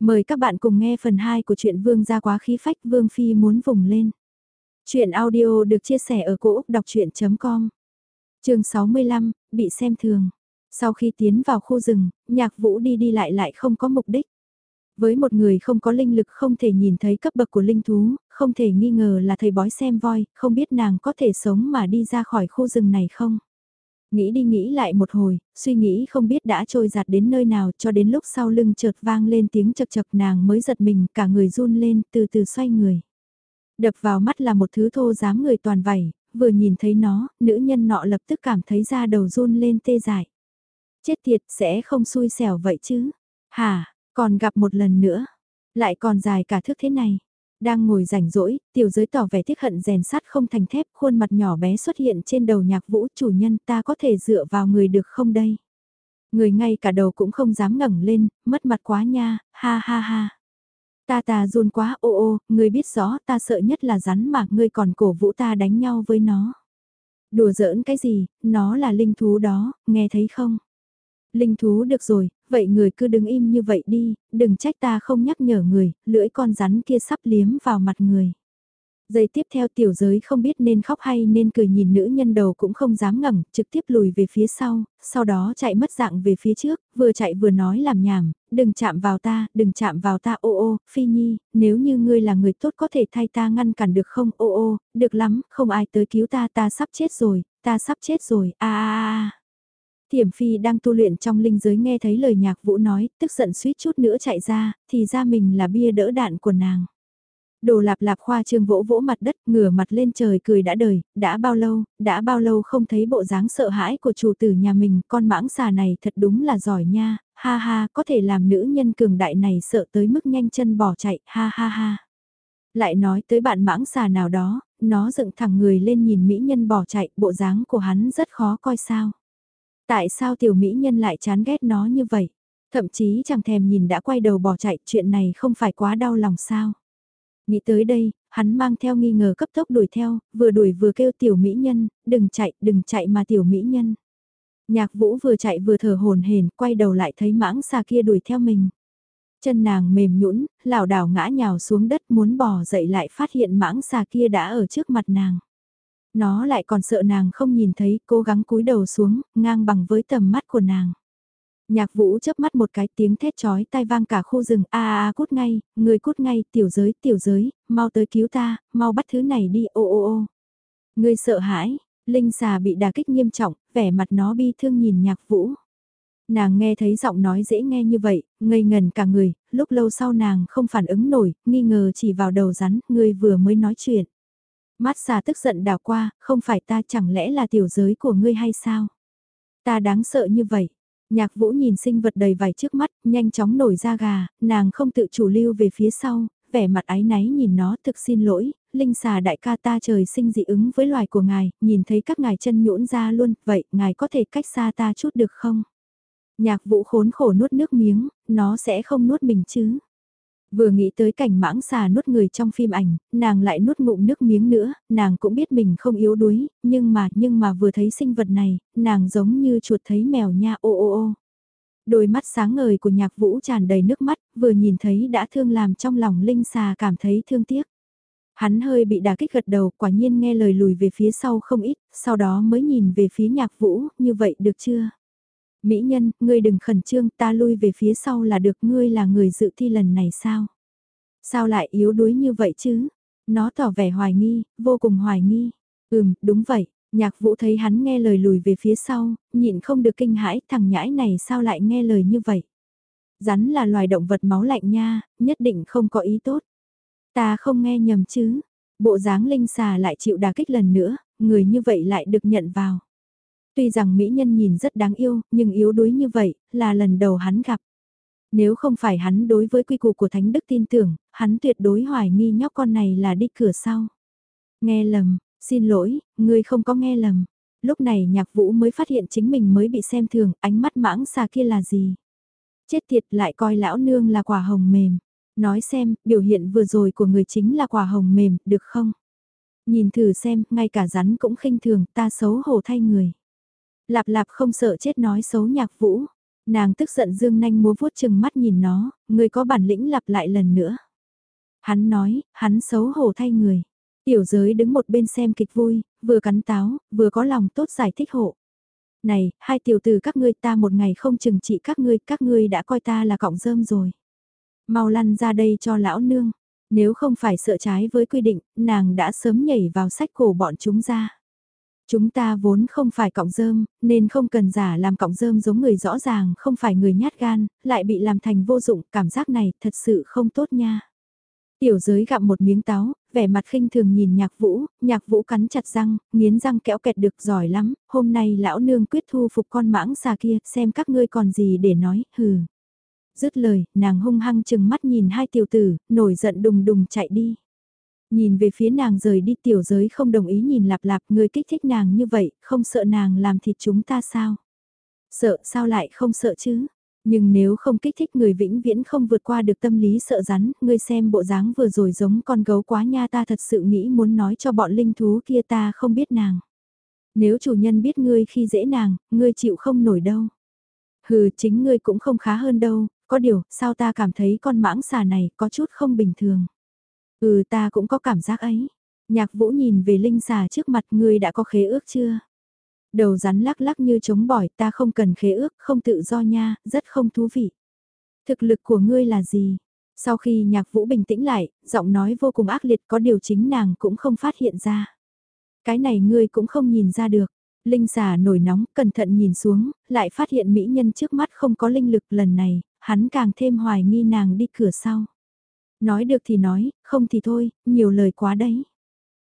Mời các bạn cùng nghe phần 2 của truyện Vương gia quá khí phách Vương Phi muốn vùng lên. Chuyện audio được chia sẻ ở cỗ đọc chuyện.com Trường 65, bị xem thường. Sau khi tiến vào khu rừng, nhạc vũ đi đi lại lại không có mục đích. Với một người không có linh lực không thể nhìn thấy cấp bậc của linh thú, không thể nghi ngờ là thầy bói xem voi, không biết nàng có thể sống mà đi ra khỏi khu rừng này không. Nghĩ đi nghĩ lại một hồi, suy nghĩ không biết đã trôi giạt đến nơi nào cho đến lúc sau lưng chợt vang lên tiếng chật chật nàng mới giật mình cả người run lên từ từ xoay người. Đập vào mắt là một thứ thô dám người toàn vảy, vừa nhìn thấy nó, nữ nhân nọ lập tức cảm thấy da đầu run lên tê dại. Chết tiệt sẽ không xui xẻo vậy chứ. hà, còn gặp một lần nữa. Lại còn dài cả thước thế này. Đang ngồi rảnh rỗi, tiểu giới tỏ vẻ tiếc hận rèn sắt không thành thép, khuôn mặt nhỏ bé xuất hiện trên đầu nhạc vũ chủ nhân ta có thể dựa vào người được không đây? Người ngay cả đầu cũng không dám ngẩng lên, mất mặt quá nha, ha ha ha. Ta ta run quá ô ô, người biết rõ ta sợ nhất là rắn mà ngươi còn cổ vũ ta đánh nhau với nó. Đùa giỡn cái gì, nó là linh thú đó, nghe thấy không? Linh thú được rồi, vậy người cứ đứng im như vậy đi, đừng trách ta không nhắc nhở người, lưỡi con rắn kia sắp liếm vào mặt người. Giây tiếp theo tiểu giới không biết nên khóc hay nên cười nhìn nữ nhân đầu cũng không dám ngẩng, trực tiếp lùi về phía sau, sau đó chạy mất dạng về phía trước, vừa chạy vừa nói làm nhảm, đừng chạm vào ta, đừng chạm vào ta ô ô, phi nhi, nếu như ngươi là người tốt có thể thay ta ngăn cản được không ô ô, được lắm, không ai tới cứu ta ta sắp chết rồi, ta sắp chết rồi, a a a. Thiểm Phi đang tu luyện trong linh giới nghe thấy lời nhạc vũ nói, tức giận suýt chút nữa chạy ra, thì ra mình là bia đỡ đạn của nàng. Đồ lạp lạp khoa trương vỗ vỗ mặt đất, ngửa mặt lên trời cười đã đời, đã bao lâu, đã bao lâu không thấy bộ dáng sợ hãi của chủ tử nhà mình, con mãng xà này thật đúng là giỏi nha, ha ha, có thể làm nữ nhân cường đại này sợ tới mức nhanh chân bỏ chạy, ha ha ha. Lại nói tới bạn mãng xà nào đó, nó dựng thẳng người lên nhìn mỹ nhân bỏ chạy, bộ dáng của hắn rất khó coi sao. Tại sao tiểu mỹ nhân lại chán ghét nó như vậy? Thậm chí chẳng thèm nhìn đã quay đầu bỏ chạy, chuyện này không phải quá đau lòng sao? Nghĩ tới đây, hắn mang theo nghi ngờ cấp tốc đuổi theo, vừa đuổi vừa kêu tiểu mỹ nhân, đừng chạy, đừng chạy mà tiểu mỹ nhân. Nhạc vũ vừa chạy vừa thở hồn hển, quay đầu lại thấy mãng xà kia đuổi theo mình. Chân nàng mềm nhũn, lảo đảo ngã nhào xuống đất muốn bò dậy lại phát hiện mãng xà kia đã ở trước mặt nàng. Nó lại còn sợ nàng không nhìn thấy, cố gắng cúi đầu xuống, ngang bằng với tầm mắt của nàng. Nhạc vũ chớp mắt một cái tiếng thét chói tai vang cả khu rừng, a a cút ngay, người cút ngay, tiểu giới, tiểu giới, mau tới cứu ta, mau bắt thứ này đi, ô ô ô. Người sợ hãi, linh xà bị đà kích nghiêm trọng, vẻ mặt nó bi thương nhìn nhạc vũ. Nàng nghe thấy giọng nói dễ nghe như vậy, ngây ngần cả người, lúc lâu sau nàng không phản ứng nổi, nghi ngờ chỉ vào đầu rắn, người vừa mới nói chuyện. Mát xà tức giận đào qua, không phải ta chẳng lẽ là tiểu giới của ngươi hay sao? Ta đáng sợ như vậy. Nhạc vũ nhìn sinh vật đầy vải trước mắt, nhanh chóng nổi ra gà, nàng không tự chủ lưu về phía sau, vẻ mặt ái náy nhìn nó thực xin lỗi, linh xà đại ca ta trời sinh dị ứng với loài của ngài, nhìn thấy các ngài chân nhũn ra luôn, vậy ngài có thể cách xa ta chút được không? Nhạc vũ khốn khổ nuốt nước miếng, nó sẽ không nuốt mình chứ. Vừa nghĩ tới cảnh mãng xà nuốt người trong phim ảnh, nàng lại nuốt ngụm nước miếng nữa, nàng cũng biết mình không yếu đuối, nhưng mà, nhưng mà vừa thấy sinh vật này, nàng giống như chuột thấy mèo nha ô ô ô. Đôi mắt sáng ngời của nhạc vũ tràn đầy nước mắt, vừa nhìn thấy đã thương làm trong lòng linh xà cảm thấy thương tiếc. Hắn hơi bị đả kích gật đầu, quả nhiên nghe lời lùi về phía sau không ít, sau đó mới nhìn về phía nhạc vũ, như vậy được chưa? Mỹ nhân, ngươi đừng khẩn trương, ta lui về phía sau là được ngươi là người dự thi lần này sao? Sao lại yếu đuối như vậy chứ? Nó tỏ vẻ hoài nghi, vô cùng hoài nghi. Ừm, đúng vậy, nhạc vũ thấy hắn nghe lời lùi về phía sau, nhịn không được kinh hãi, thằng nhãi này sao lại nghe lời như vậy? Rắn là loài động vật máu lạnh nha, nhất định không có ý tốt. Ta không nghe nhầm chứ. Bộ dáng linh xà lại chịu đà kích lần nữa, người như vậy lại được nhận vào. Tuy rằng mỹ nhân nhìn rất đáng yêu, nhưng yếu đuối như vậy, là lần đầu hắn gặp. Nếu không phải hắn đối với quy củ của Thánh Đức tin tưởng, hắn tuyệt đối hoài nghi nhóc con này là đi cửa sau. Nghe lầm, xin lỗi, ngươi không có nghe lầm. Lúc này nhạc vũ mới phát hiện chính mình mới bị xem thường, ánh mắt mãng xà kia là gì. Chết tiệt lại coi lão nương là quả hồng mềm. Nói xem, biểu hiện vừa rồi của người chính là quả hồng mềm, được không? Nhìn thử xem, ngay cả rắn cũng khinh thường, ta xấu hổ thay người. Lạp lạp không sợ chết nói xấu nhạc vũ. Nàng tức giận dương nanh múa vuốt chừng mắt nhìn nó, người có bản lĩnh lặp lại lần nữa. Hắn nói, hắn xấu hổ thay người. Tiểu giới đứng một bên xem kịch vui, vừa cắn táo, vừa có lòng tốt giải thích hộ. Này, hai tiểu tử các ngươi ta một ngày không chừng trị các ngươi, các ngươi đã coi ta là cọng rơm rồi. Mau lăn ra đây cho lão nương. Nếu không phải sợ trái với quy định, nàng đã sớm nhảy vào sách cổ bọn chúng ra. Chúng ta vốn không phải cọng rơm, nên không cần giả làm cọng rơm giống người rõ ràng không phải người nhát gan, lại bị làm thành vô dụng, cảm giác này thật sự không tốt nha. Tiểu giới gặm một miếng táo, vẻ mặt khinh thường nhìn nhạc vũ, nhạc vũ cắn chặt răng, nghiến răng kẽo kẹt được giỏi lắm, hôm nay lão nương quyết thu phục con mãng xà kia, xem các ngươi còn gì để nói, hừ. Dứt lời, nàng hung hăng chừng mắt nhìn hai tiểu tử, nổi giận đùng đùng chạy đi. Nhìn về phía nàng rời đi tiểu giới không đồng ý nhìn lạp lạp người kích thích nàng như vậy, không sợ nàng làm thịt chúng ta sao? Sợ sao lại không sợ chứ? Nhưng nếu không kích thích người vĩnh viễn không vượt qua được tâm lý sợ rắn, ngươi xem bộ dáng vừa rồi giống con gấu quá nha ta thật sự nghĩ muốn nói cho bọn linh thú kia ta không biết nàng. Nếu chủ nhân biết ngươi khi dễ nàng, ngươi chịu không nổi đâu. Hừ, chính ngươi cũng không khá hơn đâu, có điều, sao ta cảm thấy con mãng xà này có chút không bình thường. Ừ ta cũng có cảm giác ấy. Nhạc vũ nhìn về linh xà trước mặt ngươi đã có khế ước chưa? Đầu rắn lắc lắc như chống bỏi ta không cần khế ước, không tự do nha, rất không thú vị. Thực lực của ngươi là gì? Sau khi nhạc vũ bình tĩnh lại, giọng nói vô cùng ác liệt có điều chính nàng cũng không phát hiện ra. Cái này ngươi cũng không nhìn ra được. Linh xà nổi nóng, cẩn thận nhìn xuống, lại phát hiện mỹ nhân trước mắt không có linh lực lần này, hắn càng thêm hoài nghi nàng đi cửa sau. Nói được thì nói, không thì thôi, nhiều lời quá đấy.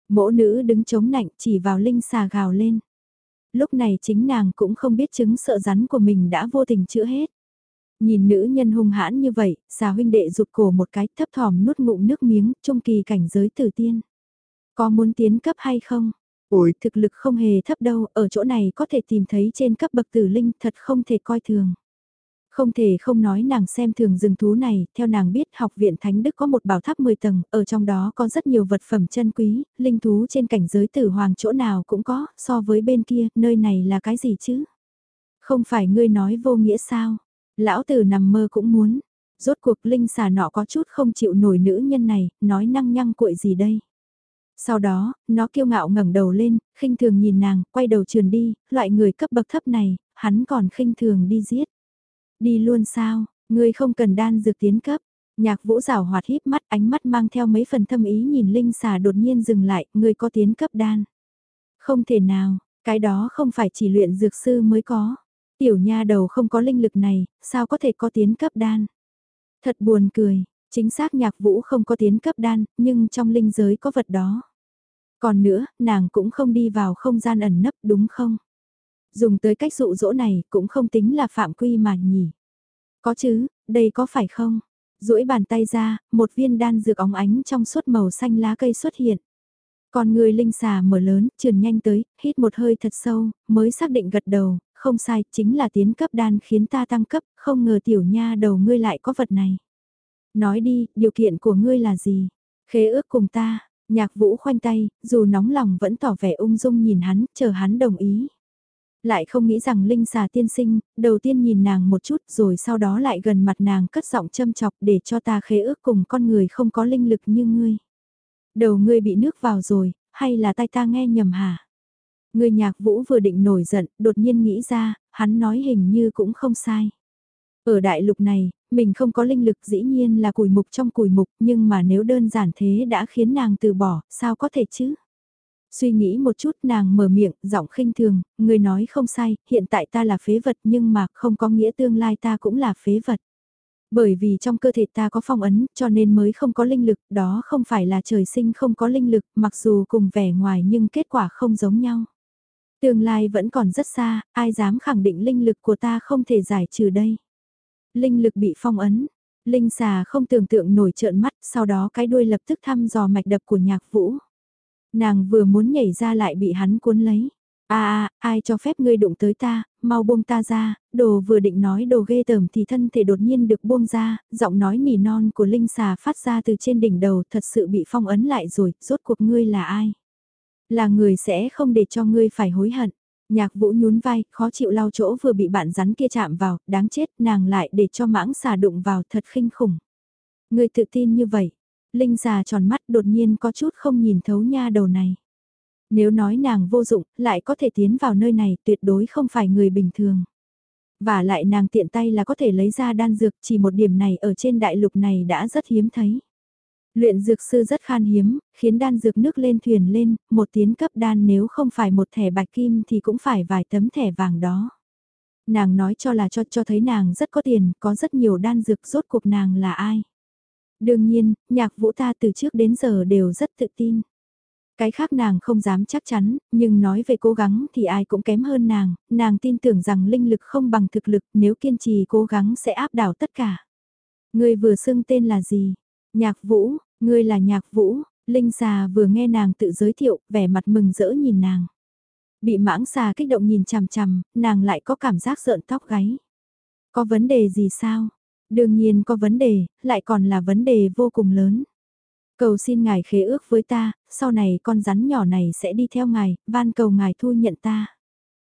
Mỗ nữ đứng chống nạnh chỉ vào linh xà gào lên. Lúc này chính nàng cũng không biết chứng sợ rắn của mình đã vô tình chữa hết. Nhìn nữ nhân hung hãn như vậy, xà huynh đệ rụt cổ một cái thấp thỏm nuốt ngụm nước miếng, trung kỳ cảnh giới tử tiên. Có muốn tiến cấp hay không? Ôi, thực lực không hề thấp đâu, ở chỗ này có thể tìm thấy trên cấp bậc tử linh thật không thể coi thường. Không thể không nói nàng xem thường rừng thú này, theo nàng biết học viện Thánh Đức có một bảo tháp 10 tầng, ở trong đó có rất nhiều vật phẩm chân quý, linh thú trên cảnh giới tử hoàng chỗ nào cũng có, so với bên kia, nơi này là cái gì chứ? Không phải ngươi nói vô nghĩa sao? Lão tử nằm mơ cũng muốn. Rốt cuộc linh xà nọ có chút không chịu nổi nữ nhân này, nói năng nhăng cuội gì đây? Sau đó, nó kiêu ngạo ngẩng đầu lên, khinh thường nhìn nàng, quay đầu trườn đi, loại người cấp bậc thấp này, hắn còn khinh thường đi giết. Đi luôn sao, ngươi không cần đan dược tiến cấp. Nhạc vũ rào hoạt híp mắt ánh mắt mang theo mấy phần thâm ý nhìn Linh xà đột nhiên dừng lại, ngươi có tiến cấp đan. Không thể nào, cái đó không phải chỉ luyện dược sư mới có. Tiểu nha đầu không có linh lực này, sao có thể có tiến cấp đan. Thật buồn cười, chính xác nhạc vũ không có tiến cấp đan, nhưng trong linh giới có vật đó. Còn nữa, nàng cũng không đi vào không gian ẩn nấp đúng không? Dùng tới cách dụ dỗ này cũng không tính là phạm quy mà nhỉ. Có chứ, đây có phải không? duỗi bàn tay ra, một viên đan dược óng ánh trong suốt màu xanh lá cây xuất hiện. Còn người linh xà mở lớn, trườn nhanh tới, hít một hơi thật sâu, mới xác định gật đầu, không sai, chính là tiến cấp đan khiến ta tăng cấp, không ngờ tiểu nha đầu ngươi lại có vật này. Nói đi, điều kiện của ngươi là gì? Khế ước cùng ta, nhạc vũ khoanh tay, dù nóng lòng vẫn tỏ vẻ ung dung nhìn hắn, chờ hắn đồng ý. Lại không nghĩ rằng Linh xà tiên sinh, đầu tiên nhìn nàng một chút rồi sau đó lại gần mặt nàng cất giọng châm chọc để cho ta khế ước cùng con người không có linh lực như ngươi. Đầu ngươi bị nước vào rồi, hay là tai ta nghe nhầm hả? Người nhạc vũ vừa định nổi giận, đột nhiên nghĩ ra, hắn nói hình như cũng không sai. Ở đại lục này, mình không có linh lực dĩ nhiên là cùi mục trong cùi mục nhưng mà nếu đơn giản thế đã khiến nàng từ bỏ, sao có thể chứ? Suy nghĩ một chút nàng mở miệng, giọng khinh thường, người nói không sai, hiện tại ta là phế vật nhưng mà không có nghĩa tương lai ta cũng là phế vật. Bởi vì trong cơ thể ta có phong ấn, cho nên mới không có linh lực, đó không phải là trời sinh không có linh lực, mặc dù cùng vẻ ngoài nhưng kết quả không giống nhau. Tương lai vẫn còn rất xa, ai dám khẳng định linh lực của ta không thể giải trừ đây. Linh lực bị phong ấn, linh xà không tưởng tượng nổi trợn mắt, sau đó cái đuôi lập tức thăm dò mạch đập của nhạc vũ. Nàng vừa muốn nhảy ra lại bị hắn cuốn lấy. a à, ai cho phép ngươi đụng tới ta, mau buông ta ra, đồ vừa định nói đồ ghê tởm thì thân thể đột nhiên được buông ra, giọng nói nỉ non của linh xà phát ra từ trên đỉnh đầu thật sự bị phong ấn lại rồi, rốt cuộc ngươi là ai? Là người sẽ không để cho ngươi phải hối hận. Nhạc vũ nhún vai, khó chịu lau chỗ vừa bị bạn rắn kia chạm vào, đáng chết, nàng lại để cho mãng xà đụng vào thật khinh khủng. Ngươi tự tin như vậy, Linh già tròn mắt đột nhiên có chút không nhìn thấu nha đầu này. Nếu nói nàng vô dụng, lại có thể tiến vào nơi này tuyệt đối không phải người bình thường. Và lại nàng tiện tay là có thể lấy ra đan dược chỉ một điểm này ở trên đại lục này đã rất hiếm thấy. Luyện dược sư rất khan hiếm, khiến đan dược nước lên thuyền lên, một tiến cấp đan nếu không phải một thẻ bạch kim thì cũng phải vài tấm thẻ vàng đó. Nàng nói cho là cho cho thấy nàng rất có tiền, có rất nhiều đan dược rốt cuộc nàng là ai. Đương nhiên, nhạc vũ ta từ trước đến giờ đều rất tự tin. Cái khác nàng không dám chắc chắn, nhưng nói về cố gắng thì ai cũng kém hơn nàng, nàng tin tưởng rằng linh lực không bằng thực lực nếu kiên trì cố gắng sẽ áp đảo tất cả. Người vừa xưng tên là gì? Nhạc vũ, ngươi là nhạc vũ, Linh xà vừa nghe nàng tự giới thiệu, vẻ mặt mừng rỡ nhìn nàng. Bị mãng xà kích động nhìn chằm chằm, nàng lại có cảm giác sợn tóc gáy. Có vấn đề gì sao? Đương nhiên có vấn đề, lại còn là vấn đề vô cùng lớn. Cầu xin ngài khế ước với ta, sau này con rắn nhỏ này sẽ đi theo ngài, van cầu ngài thu nhận ta.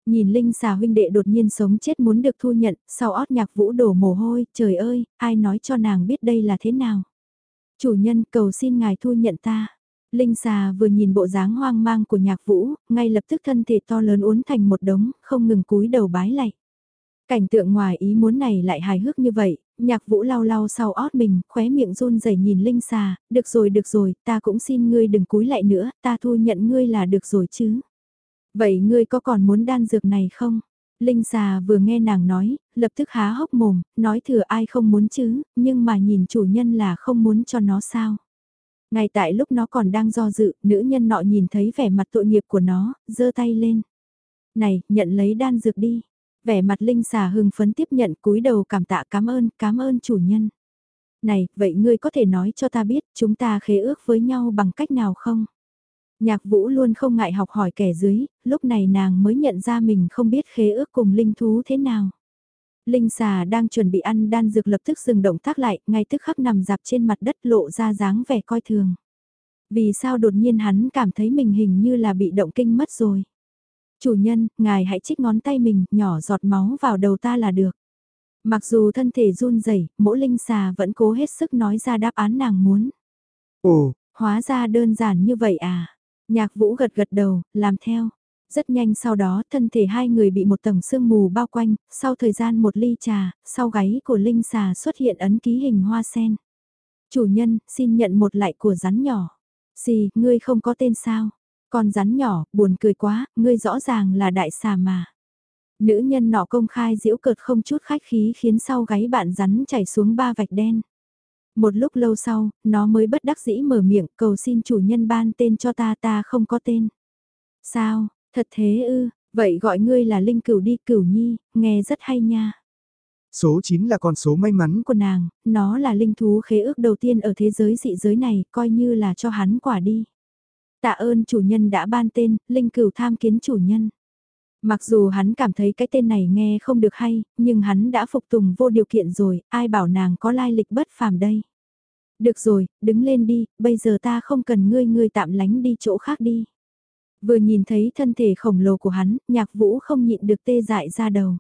Nhìn Linh xà huynh đệ đột nhiên sống chết muốn được thu nhận, sau ót nhạc vũ đổ mồ hôi, trời ơi, ai nói cho nàng biết đây là thế nào. Chủ nhân cầu xin ngài thu nhận ta. Linh xà vừa nhìn bộ dáng hoang mang của nhạc vũ, ngay lập tức thân thể to lớn uốn thành một đống, không ngừng cúi đầu bái lạy. Cảnh tượng ngoài ý muốn này lại hài hước như vậy, nhạc vũ lau lau sau ót mình, khóe miệng run rẩy nhìn Linh xà, được rồi được rồi, ta cũng xin ngươi đừng cúi lại nữa, ta thu nhận ngươi là được rồi chứ. Vậy ngươi có còn muốn đan dược này không? Linh xà vừa nghe nàng nói, lập tức há hốc mồm, nói thừa ai không muốn chứ, nhưng mà nhìn chủ nhân là không muốn cho nó sao. Ngay tại lúc nó còn đang do dự, nữ nhân nọ nhìn thấy vẻ mặt tội nghiệp của nó, giơ tay lên. Này, nhận lấy đan dược đi. Vẻ mặt Linh xà hưng phấn tiếp nhận cúi đầu cảm tạ cảm ơn, cảm ơn chủ nhân. Này, vậy ngươi có thể nói cho ta biết chúng ta khế ước với nhau bằng cách nào không? Nhạc vũ luôn không ngại học hỏi kẻ dưới, lúc này nàng mới nhận ra mình không biết khế ước cùng linh thú thế nào. Linh xà đang chuẩn bị ăn đan dược lập tức dừng động tác lại, ngay tức khắc nằm dạp trên mặt đất lộ ra dáng vẻ coi thường. Vì sao đột nhiên hắn cảm thấy mình hình như là bị động kinh mất rồi. Chủ nhân, ngài hãy trích ngón tay mình, nhỏ giọt máu vào đầu ta là được. Mặc dù thân thể run rẩy, mỗi linh xà vẫn cố hết sức nói ra đáp án nàng muốn. Ồ, hóa ra đơn giản như vậy à? Nhạc vũ gật gật đầu, làm theo. Rất nhanh sau đó thân thể hai người bị một tầng sương mù bao quanh, sau thời gian một ly trà, sau gáy của Linh xà xuất hiện ấn ký hình hoa sen. Chủ nhân, xin nhận một lại của rắn nhỏ. Xì, ngươi không có tên sao? Con rắn nhỏ, buồn cười quá, ngươi rõ ràng là đại xà mà. Nữ nhân nọ công khai diễu cợt không chút khách khí khiến sau gáy bạn rắn chảy xuống ba vạch đen. Một lúc lâu sau, nó mới bất đắc dĩ mở miệng cầu xin chủ nhân ban tên cho ta ta không có tên. Sao, thật thế ư, vậy gọi ngươi là Linh Cửu đi Cửu Nhi, nghe rất hay nha. Số 9 là con số may mắn của nàng, nó là linh thú khế ước đầu tiên ở thế giới dị giới này, coi như là cho hắn quả đi. Tạ ơn chủ nhân đã ban tên, Linh Cửu tham kiến chủ nhân. Mặc dù hắn cảm thấy cái tên này nghe không được hay, nhưng hắn đã phục tùng vô điều kiện rồi, ai bảo nàng có lai lịch bất phàm đây. Được rồi, đứng lên đi, bây giờ ta không cần ngươi ngươi tạm lánh đi chỗ khác đi. Vừa nhìn thấy thân thể khổng lồ của hắn, nhạc vũ không nhịn được tê dại ra đầu.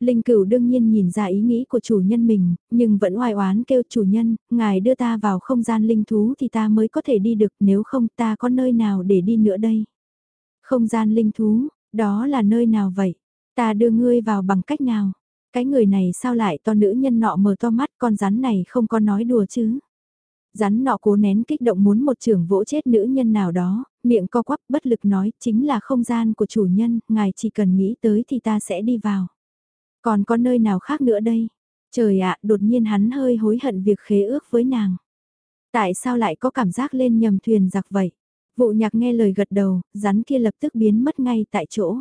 Linh cửu đương nhiên nhìn ra ý nghĩ của chủ nhân mình, nhưng vẫn oai oán kêu chủ nhân, ngài đưa ta vào không gian linh thú thì ta mới có thể đi được nếu không ta có nơi nào để đi nữa đây. Không gian linh thú, đó là nơi nào vậy? Ta đưa ngươi vào bằng cách nào? Cái người này sao lại to nữ nhân nọ mở to mắt con rắn này không có nói đùa chứ? Rắn nọ cố nén kích động muốn một trường vỗ chết nữ nhân nào đó, miệng co quắp bất lực nói chính là không gian của chủ nhân, ngài chỉ cần nghĩ tới thì ta sẽ đi vào. Còn có nơi nào khác nữa đây? Trời ạ, đột nhiên hắn hơi hối hận việc khế ước với nàng. Tại sao lại có cảm giác lên nhầm thuyền giặc vậy? Vụ nhạc nghe lời gật đầu, rắn kia lập tức biến mất ngay tại chỗ.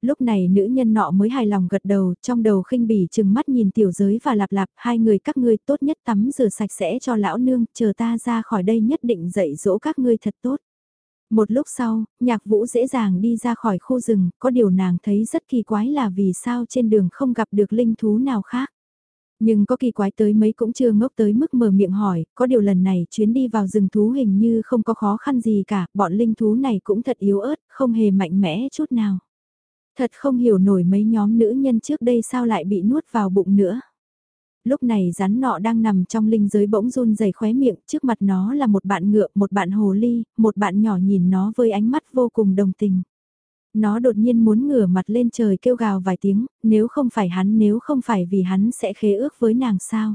Lúc này nữ nhân nọ mới hài lòng gật đầu, trong đầu khinh bỉ chừng mắt nhìn tiểu giới và lạp lạp, hai người các ngươi tốt nhất tắm rửa sạch sẽ cho lão nương, chờ ta ra khỏi đây nhất định dạy dỗ các ngươi thật tốt. Một lúc sau, nhạc vũ dễ dàng đi ra khỏi khu rừng, có điều nàng thấy rất kỳ quái là vì sao trên đường không gặp được linh thú nào khác. Nhưng có kỳ quái tới mấy cũng chưa ngốc tới mức mở miệng hỏi, có điều lần này chuyến đi vào rừng thú hình như không có khó khăn gì cả, bọn linh thú này cũng thật yếu ớt, không hề mạnh mẽ chút nào. Thật không hiểu nổi mấy nhóm nữ nhân trước đây sao lại bị nuốt vào bụng nữa. Lúc này rắn nọ đang nằm trong linh giới bỗng run rẩy khóe miệng, trước mặt nó là một bạn ngựa, một bạn hồ ly, một bạn nhỏ nhìn nó với ánh mắt vô cùng đồng tình. Nó đột nhiên muốn ngửa mặt lên trời kêu gào vài tiếng, nếu không phải hắn nếu không phải vì hắn sẽ khế ước với nàng sao.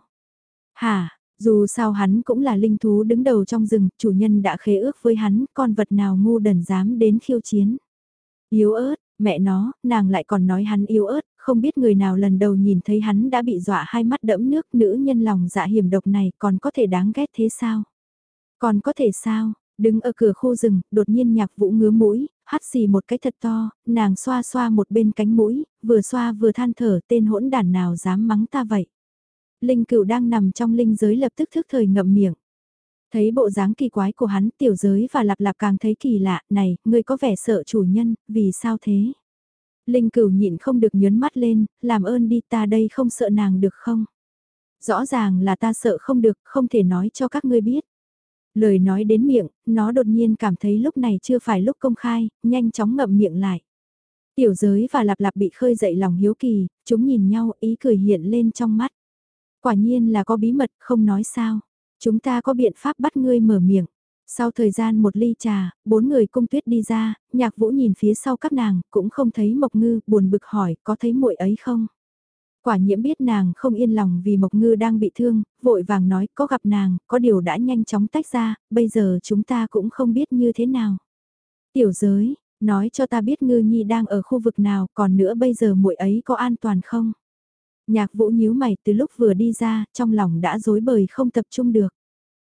Hả, dù sao hắn cũng là linh thú đứng đầu trong rừng, chủ nhân đã khế ước với hắn, con vật nào ngu đần dám đến khiêu chiến. Yếu ớt, mẹ nó, nàng lại còn nói hắn yếu ớt, không biết người nào lần đầu nhìn thấy hắn đã bị dọa hai mắt đẫm nước nữ nhân lòng dạ hiểm độc này còn có thể đáng ghét thế sao? Còn có thể sao? Đứng ở cửa khu rừng, đột nhiên nhạc vũ ngứa mũi, hắt xì một cái thật to, nàng xoa xoa một bên cánh mũi, vừa xoa vừa than thở tên hỗn đản nào dám mắng ta vậy. Linh cựu đang nằm trong linh giới lập tức thức thời ngậm miệng. Thấy bộ dáng kỳ quái của hắn tiểu giới và lạp lạp càng thấy kỳ lạ, này, ngươi có vẻ sợ chủ nhân, vì sao thế? Linh cửu nhịn không được nhớn mắt lên, làm ơn đi ta đây không sợ nàng được không? Rõ ràng là ta sợ không được, không thể nói cho các ngươi biết. Lời nói đến miệng, nó đột nhiên cảm thấy lúc này chưa phải lúc công khai, nhanh chóng ngậm miệng lại. Tiểu giới và lạp lạp bị khơi dậy lòng hiếu kỳ, chúng nhìn nhau ý cười hiện lên trong mắt. Quả nhiên là có bí mật không nói sao. Chúng ta có biện pháp bắt ngươi mở miệng. Sau thời gian một ly trà, bốn người cung tuyết đi ra, nhạc vũ nhìn phía sau các nàng, cũng không thấy Mộc Ngư, buồn bực hỏi, có thấy muội ấy không? Quả nhiễm biết nàng không yên lòng vì Mộc Ngư đang bị thương, vội vàng nói, có gặp nàng, có điều đã nhanh chóng tách ra, bây giờ chúng ta cũng không biết như thế nào. Tiểu giới, nói cho ta biết Ngư Nhi đang ở khu vực nào, còn nữa bây giờ muội ấy có an toàn không? Nhạc vũ nhíu mày từ lúc vừa đi ra, trong lòng đã rối bời không tập trung được.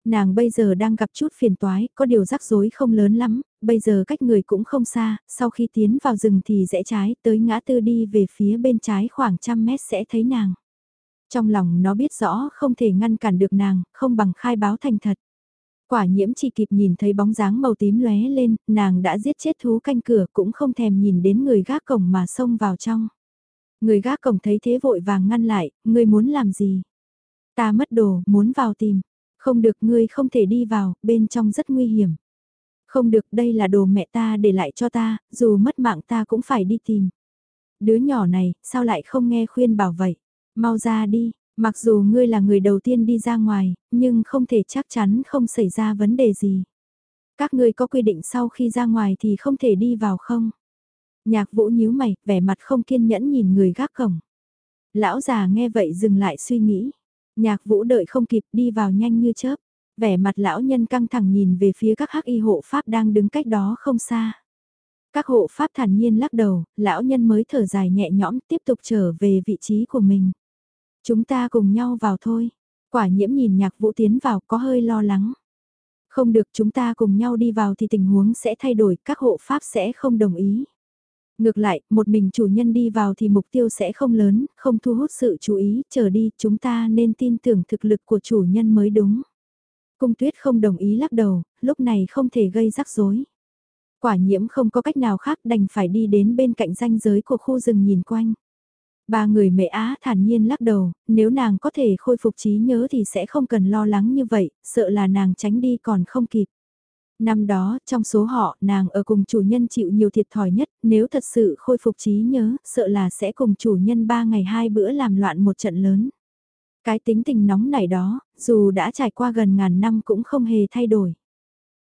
Nàng bây giờ đang gặp chút phiền toái, có điều rắc rối không lớn lắm, bây giờ cách người cũng không xa, sau khi tiến vào rừng thì rẽ trái, tới ngã tư đi về phía bên trái khoảng trăm mét sẽ thấy nàng. Trong lòng nó biết rõ không thể ngăn cản được nàng, không bằng khai báo thành thật. Quả nhiễm chỉ kịp nhìn thấy bóng dáng màu tím lóe lên, nàng đã giết chết thú canh cửa cũng không thèm nhìn đến người gác cổng mà xông vào trong. Người gác cổng thấy thế vội vàng ngăn lại, người muốn làm gì? Ta mất đồ, muốn vào tìm. Không được ngươi không thể đi vào, bên trong rất nguy hiểm. Không được đây là đồ mẹ ta để lại cho ta, dù mất mạng ta cũng phải đi tìm. Đứa nhỏ này, sao lại không nghe khuyên bảo vậy? Mau ra đi, mặc dù ngươi là người đầu tiên đi ra ngoài, nhưng không thể chắc chắn không xảy ra vấn đề gì. Các ngươi có quy định sau khi ra ngoài thì không thể đi vào không? Nhạc vũ nhíu mày, vẻ mặt không kiên nhẫn nhìn người gác cổng. Lão già nghe vậy dừng lại suy nghĩ. Nhạc vũ đợi không kịp đi vào nhanh như chớp. Vẻ mặt lão nhân căng thẳng nhìn về phía các hắc y hộ pháp đang đứng cách đó không xa. Các hộ pháp thản nhiên lắc đầu, lão nhân mới thở dài nhẹ nhõm tiếp tục trở về vị trí của mình. Chúng ta cùng nhau vào thôi. Quả nhiễm nhìn nhạc vũ tiến vào có hơi lo lắng. Không được chúng ta cùng nhau đi vào thì tình huống sẽ thay đổi, các hộ pháp sẽ không đồng ý. Ngược lại, một mình chủ nhân đi vào thì mục tiêu sẽ không lớn, không thu hút sự chú ý, chờ đi, chúng ta nên tin tưởng thực lực của chủ nhân mới đúng. Cung tuyết không đồng ý lắc đầu, lúc này không thể gây rắc rối. Quả nhiễm không có cách nào khác đành phải đi đến bên cạnh ranh giới của khu rừng nhìn quanh. Ba người mẹ Á thản nhiên lắc đầu, nếu nàng có thể khôi phục trí nhớ thì sẽ không cần lo lắng như vậy, sợ là nàng tránh đi còn không kịp. Năm đó, trong số họ, nàng ở cùng chủ nhân chịu nhiều thiệt thòi nhất, nếu thật sự khôi phục trí nhớ, sợ là sẽ cùng chủ nhân ba ngày hai bữa làm loạn một trận lớn. Cái tính tình nóng nảy đó, dù đã trải qua gần ngàn năm cũng không hề thay đổi.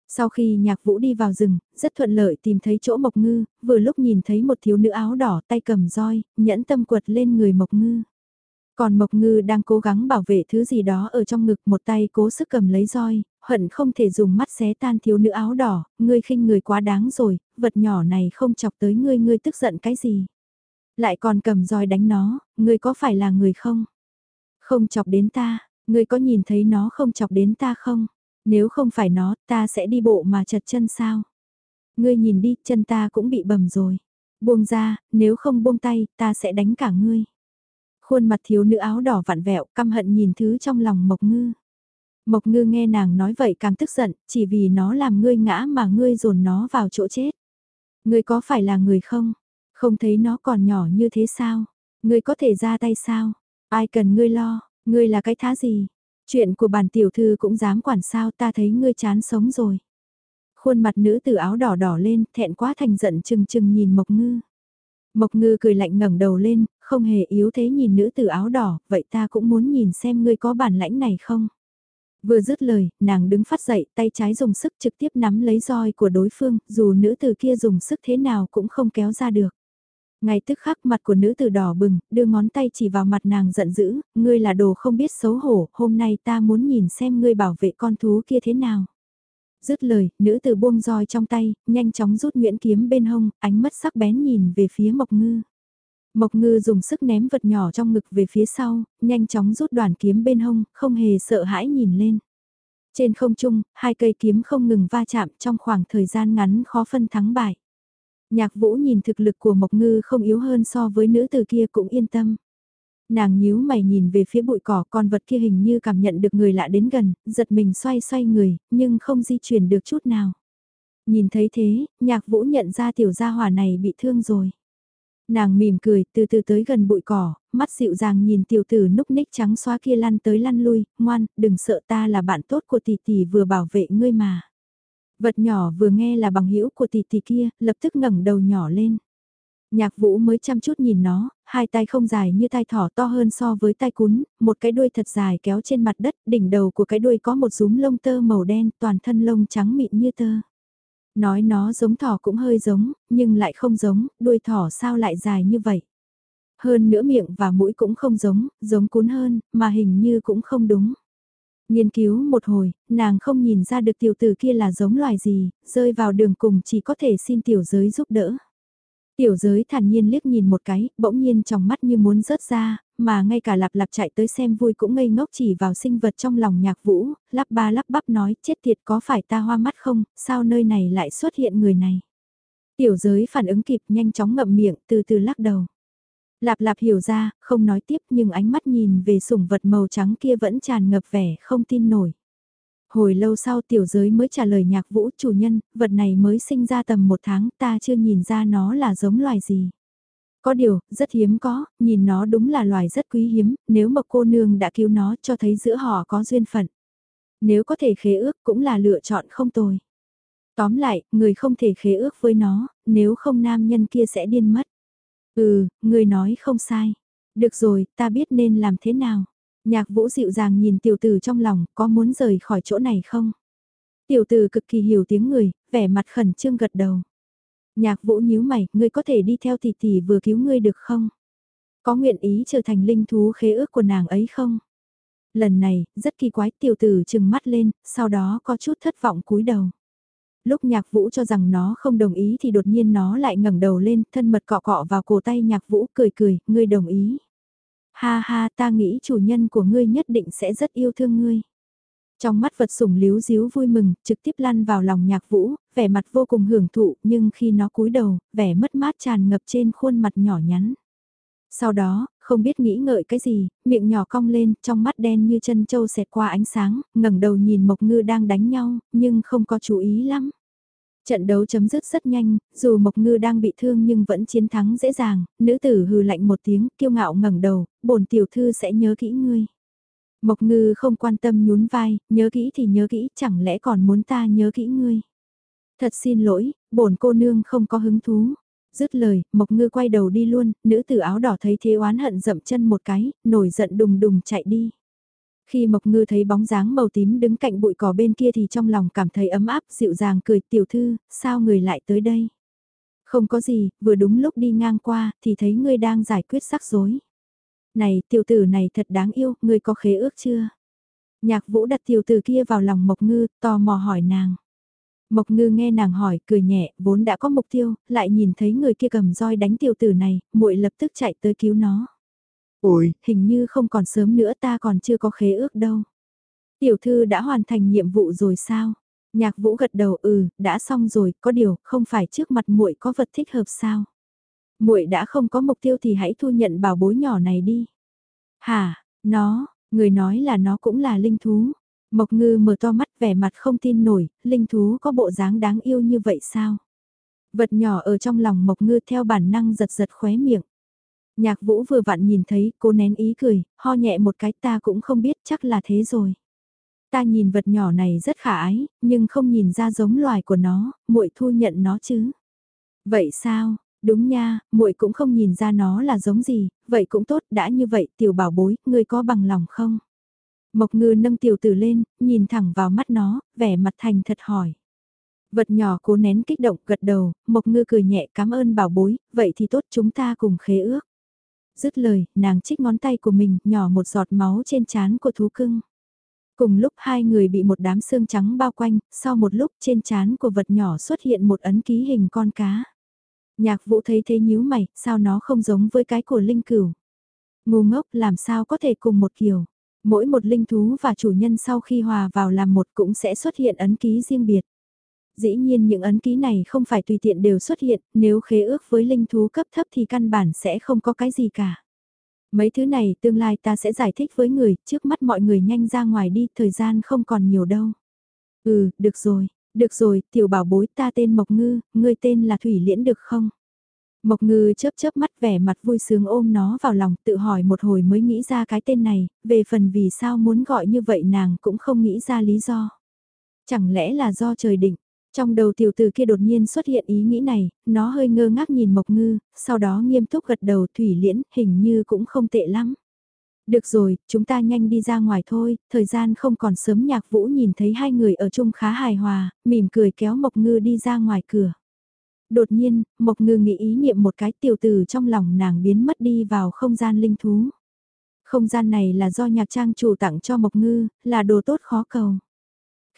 Sau khi nhạc vũ đi vào rừng, rất thuận lợi tìm thấy chỗ mộc ngư, vừa lúc nhìn thấy một thiếu nữ áo đỏ tay cầm roi, nhẫn tâm quật lên người mộc ngư. Còn Mộc Ngư đang cố gắng bảo vệ thứ gì đó ở trong ngực một tay cố sức cầm lấy roi, hận không thể dùng mắt xé tan thiếu nữ áo đỏ, ngươi khinh người quá đáng rồi, vật nhỏ này không chọc tới ngươi ngươi tức giận cái gì. Lại còn cầm roi đánh nó, ngươi có phải là người không? Không chọc đến ta, ngươi có nhìn thấy nó không chọc đến ta không? Nếu không phải nó, ta sẽ đi bộ mà chật chân sao? Ngươi nhìn đi, chân ta cũng bị bầm rồi. Buông ra, nếu không buông tay, ta sẽ đánh cả ngươi. Khuôn mặt thiếu nữ áo đỏ vặn vẹo, căm hận nhìn thứ trong lòng Mộc Ngư. Mộc Ngư nghe nàng nói vậy càng tức giận, chỉ vì nó làm ngươi ngã mà ngươi dồn nó vào chỗ chết. Ngươi có phải là người không? Không thấy nó còn nhỏ như thế sao? Ngươi có thể ra tay sao? Ai cần ngươi lo? Ngươi là cái thá gì? Chuyện của bản tiểu thư cũng dám quản sao ta thấy ngươi chán sống rồi. Khuôn mặt nữ tử áo đỏ đỏ lên, thẹn quá thành giận chừng chừng nhìn Mộc Ngư. Mộc ngư cười lạnh ngẩng đầu lên, không hề yếu thế nhìn nữ tử áo đỏ, vậy ta cũng muốn nhìn xem ngươi có bản lãnh này không. Vừa dứt lời, nàng đứng phát dậy, tay trái dùng sức trực tiếp nắm lấy roi của đối phương, dù nữ tử kia dùng sức thế nào cũng không kéo ra được. Ngay tức khắc mặt của nữ tử đỏ bừng, đưa ngón tay chỉ vào mặt nàng giận dữ, ngươi là đồ không biết xấu hổ, hôm nay ta muốn nhìn xem ngươi bảo vệ con thú kia thế nào. Dứt lời, nữ tử buông roi trong tay, nhanh chóng rút nguyễn kiếm bên hông, ánh mắt sắc bén nhìn về phía mộc ngư. Mộc ngư dùng sức ném vật nhỏ trong ngực về phía sau, nhanh chóng rút đoàn kiếm bên hông, không hề sợ hãi nhìn lên. Trên không trung, hai cây kiếm không ngừng va chạm trong khoảng thời gian ngắn khó phân thắng bại. Nhạc vũ nhìn thực lực của Mộc Ngư không yếu hơn so với nữ từ kia cũng yên tâm. Nàng nhíu mày nhìn về phía bụi cỏ con vật kia hình như cảm nhận được người lạ đến gần, giật mình xoay xoay người, nhưng không di chuyển được chút nào. Nhìn thấy thế, nhạc vũ nhận ra tiểu gia hỏa này bị thương rồi. Nàng mỉm cười, từ từ tới gần bụi cỏ, mắt dịu dàng nhìn tiểu tử núc ních trắng xóa kia lăn tới lăn lui, ngoan, đừng sợ ta là bạn tốt của tỷ tỷ vừa bảo vệ ngươi mà. Vật nhỏ vừa nghe là bằng hữu của tỷ tỷ kia, lập tức ngẩng đầu nhỏ lên. Nhạc vũ mới chăm chút nhìn nó, hai tay không dài như tay thỏ to hơn so với tay cún, một cái đuôi thật dài kéo trên mặt đất, đỉnh đầu của cái đuôi có một rúm lông tơ màu đen, toàn thân lông trắng mịn như tơ. Nói nó giống thỏ cũng hơi giống, nhưng lại không giống, đuôi thỏ sao lại dài như vậy. Hơn nữa miệng và mũi cũng không giống, giống cún hơn, mà hình như cũng không đúng. Nghiên cứu một hồi, nàng không nhìn ra được tiểu tử kia là giống loài gì, rơi vào đường cùng chỉ có thể xin tiểu giới giúp đỡ. Tiểu giới thản nhiên liếc nhìn một cái, bỗng nhiên trong mắt như muốn rớt ra, mà ngay cả lạp lạp chạy tới xem vui cũng ngây ngốc chỉ vào sinh vật trong lòng nhạc vũ, lắp ba lắp bắp nói chết tiệt có phải ta hoa mắt không, sao nơi này lại xuất hiện người này. Tiểu giới phản ứng kịp nhanh chóng ngậm miệng từ từ lắc đầu. Lạp lạp hiểu ra, không nói tiếp nhưng ánh mắt nhìn về sủng vật màu trắng kia vẫn tràn ngập vẻ không tin nổi. Hồi lâu sau tiểu giới mới trả lời nhạc vũ chủ nhân, vật này mới sinh ra tầm một tháng ta chưa nhìn ra nó là giống loài gì. Có điều, rất hiếm có, nhìn nó đúng là loài rất quý hiếm, nếu mà cô nương đã cứu nó cho thấy giữa họ có duyên phận. Nếu có thể khế ước cũng là lựa chọn không tồi. Tóm lại, người không thể khế ước với nó, nếu không nam nhân kia sẽ điên mất. Ừ, người nói không sai. Được rồi, ta biết nên làm thế nào. Nhạc vũ dịu dàng nhìn tiểu tử trong lòng, có muốn rời khỏi chỗ này không? Tiểu tử cực kỳ hiểu tiếng người, vẻ mặt khẩn trương gật đầu. Nhạc vũ nhíu mày, ngươi có thể đi theo tỷ tỷ vừa cứu ngươi được không? Có nguyện ý trở thành linh thú khế ước của nàng ấy không? Lần này, rất kỳ quái tiểu tử trừng mắt lên, sau đó có chút thất vọng cúi đầu. Lúc nhạc vũ cho rằng nó không đồng ý thì đột nhiên nó lại ngẩng đầu lên, thân mật cọ cọ vào cổ tay nhạc vũ cười cười, ngươi đồng ý. Ha ha ta nghĩ chủ nhân của ngươi nhất định sẽ rất yêu thương ngươi. Trong mắt vật sủng líu díu vui mừng, trực tiếp lăn vào lòng nhạc vũ, vẻ mặt vô cùng hưởng thụ, nhưng khi nó cúi đầu, vẻ mất mát tràn ngập trên khuôn mặt nhỏ nhắn. Sau đó, không biết nghĩ ngợi cái gì, miệng nhỏ cong lên, trong mắt đen như chân trâu xẹt qua ánh sáng, ngẩng đầu nhìn Mộc Ngư đang đánh nhau, nhưng không có chú ý lắm. Trận đấu chấm dứt rất nhanh, dù Mộc Ngư đang bị thương nhưng vẫn chiến thắng dễ dàng, nữ tử hừ lạnh một tiếng, kiêu ngạo ngẩng đầu, bổn tiểu thư sẽ nhớ kỹ ngươi. Mộc Ngư không quan tâm nhún vai, nhớ kỹ thì nhớ kỹ, chẳng lẽ còn muốn ta nhớ kỹ ngươi. Thật xin lỗi, bổn cô nương không có hứng thú. Dứt lời, Mộc Ngư quay đầu đi luôn, nữ tử áo đỏ thấy thế oán hận dậm chân một cái, nổi giận đùng đùng chạy đi. Khi Mộc Ngư thấy bóng dáng màu tím đứng cạnh bụi cỏ bên kia thì trong lòng cảm thấy ấm áp, dịu dàng cười tiểu thư, sao người lại tới đây? Không có gì, vừa đúng lúc đi ngang qua thì thấy ngươi đang giải quyết sắc rối. Này, tiểu tử này thật đáng yêu, ngươi có khế ước chưa? Nhạc vũ đặt tiểu tử kia vào lòng Mộc Ngư, tò mò hỏi nàng. Mộc Ngư nghe nàng hỏi, cười nhẹ, vốn đã có mục tiêu, lại nhìn thấy người kia cầm roi đánh tiểu tử này, muội lập tức chạy tới cứu nó. Ôi, hình như không còn sớm nữa ta còn chưa có khế ước đâu. Tiểu thư đã hoàn thành nhiệm vụ rồi sao? Nhạc vũ gật đầu ừ, đã xong rồi, có điều, không phải trước mặt muội có vật thích hợp sao? muội đã không có mục tiêu thì hãy thu nhận bảo bối nhỏ này đi. Hả, nó, người nói là nó cũng là linh thú. Mộc ngư mở to mắt vẻ mặt không tin nổi, linh thú có bộ dáng đáng yêu như vậy sao? Vật nhỏ ở trong lòng mộc ngư theo bản năng giật giật khóe miệng. Nhạc vũ vừa vặn nhìn thấy, cô nén ý cười, ho nhẹ một cái ta cũng không biết chắc là thế rồi. Ta nhìn vật nhỏ này rất khả ái, nhưng không nhìn ra giống loài của nó, muội thu nhận nó chứ. Vậy sao, Đúng nha, muội cũng không nhìn ra nó là giống gì, vậy cũng tốt, đã như vậy, tiểu bảo bối, ngươi có bằng lòng không? Mộc ngư nâng tiểu tử lên, nhìn thẳng vào mắt nó, vẻ mặt thành thật hỏi. Vật nhỏ cố nén kích động gật đầu, mộc ngư cười nhẹ cảm ơn bảo bối, vậy thì tốt chúng ta cùng khế ước. Dứt lời, nàng trích ngón tay của mình, nhỏ một giọt máu trên trán của thú cưng. Cùng lúc hai người bị một đám xương trắng bao quanh, sau một lúc trên trán của vật nhỏ xuất hiện một ấn ký hình con cá. Nhạc vũ thấy thế nhíu mày, sao nó không giống với cái của linh cửu. Ngu ngốc làm sao có thể cùng một kiểu. Mỗi một linh thú và chủ nhân sau khi hòa vào làm một cũng sẽ xuất hiện ấn ký riêng biệt. Dĩ nhiên những ấn ký này không phải tùy tiện đều xuất hiện, nếu khế ước với linh thú cấp thấp thì căn bản sẽ không có cái gì cả. Mấy thứ này tương lai ta sẽ giải thích với người, trước mắt mọi người nhanh ra ngoài đi, thời gian không còn nhiều đâu. Ừ, được rồi, được rồi, tiểu bảo bối ta tên Mộc Ngư, ngươi tên là Thủy Liễn được không? Mộc Ngư chớp chớp mắt vẻ mặt vui sướng ôm nó vào lòng tự hỏi một hồi mới nghĩ ra cái tên này, về phần vì sao muốn gọi như vậy nàng cũng không nghĩ ra lý do. Chẳng lẽ là do trời định, trong đầu tiểu tử kia đột nhiên xuất hiện ý nghĩ này, nó hơi ngơ ngác nhìn Mộc Ngư, sau đó nghiêm túc gật đầu Thủy Liễn, hình như cũng không tệ lắm. Được rồi, chúng ta nhanh đi ra ngoài thôi, thời gian không còn sớm nhạc vũ nhìn thấy hai người ở chung khá hài hòa, mỉm cười kéo Mộc Ngư đi ra ngoài cửa. Đột nhiên, Mộc Ngư nghĩ ý niệm một cái tiểu tử trong lòng nàng biến mất đi vào không gian linh thú. Không gian này là do nhạc trang chủ tặng cho Mộc Ngư, là đồ tốt khó cầu.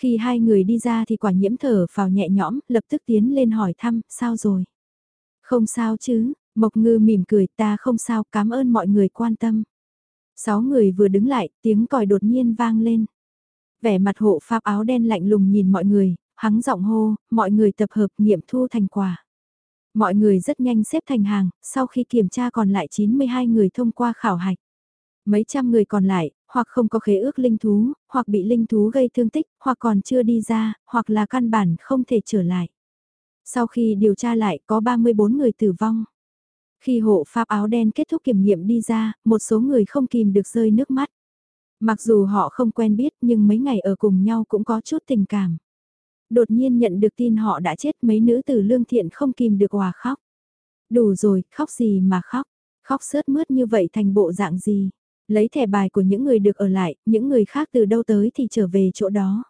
Khi hai người đi ra thì quả nhiễm thở vào nhẹ nhõm, lập tức tiến lên hỏi thăm, sao rồi? Không sao chứ, Mộc Ngư mỉm cười ta không sao, cảm ơn mọi người quan tâm. Sáu người vừa đứng lại, tiếng còi đột nhiên vang lên. Vẻ mặt hộ pháp áo đen lạnh lùng nhìn mọi người, hắng giọng hô, mọi người tập hợp nghiệm thu thành quả. Mọi người rất nhanh xếp thành hàng, sau khi kiểm tra còn lại 92 người thông qua khảo hạch. Mấy trăm người còn lại, hoặc không có khế ước linh thú, hoặc bị linh thú gây thương tích, hoặc còn chưa đi ra, hoặc là căn bản không thể trở lại. Sau khi điều tra lại có 34 người tử vong. Khi hộ pháp áo đen kết thúc kiểm nghiệm đi ra, một số người không kìm được rơi nước mắt. Mặc dù họ không quen biết nhưng mấy ngày ở cùng nhau cũng có chút tình cảm. Đột nhiên nhận được tin họ đã chết mấy nữ tử lương thiện không kìm được hòa khóc. Đủ rồi, khóc gì mà khóc, khóc sớt mướt như vậy thành bộ dạng gì. Lấy thẻ bài của những người được ở lại, những người khác từ đâu tới thì trở về chỗ đó.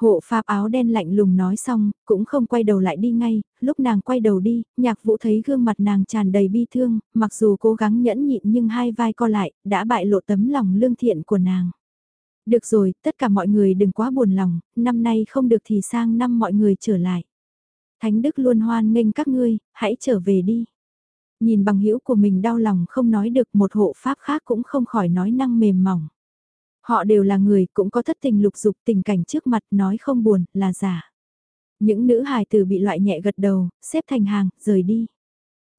Hộ pháp áo đen lạnh lùng nói xong, cũng không quay đầu lại đi ngay, lúc nàng quay đầu đi, nhạc vũ thấy gương mặt nàng tràn đầy bi thương, mặc dù cố gắng nhẫn nhịn nhưng hai vai co lại, đã bại lộ tấm lòng lương thiện của nàng. Được rồi, tất cả mọi người đừng quá buồn lòng, năm nay không được thì sang năm mọi người trở lại. Thánh Đức luôn hoan nghênh các ngươi, hãy trở về đi. Nhìn bằng hữu của mình đau lòng không nói được một hộ pháp khác cũng không khỏi nói năng mềm mỏng. Họ đều là người cũng có thất tình lục dục tình cảnh trước mặt nói không buồn là giả. Những nữ hài tử bị loại nhẹ gật đầu, xếp thành hàng, rời đi.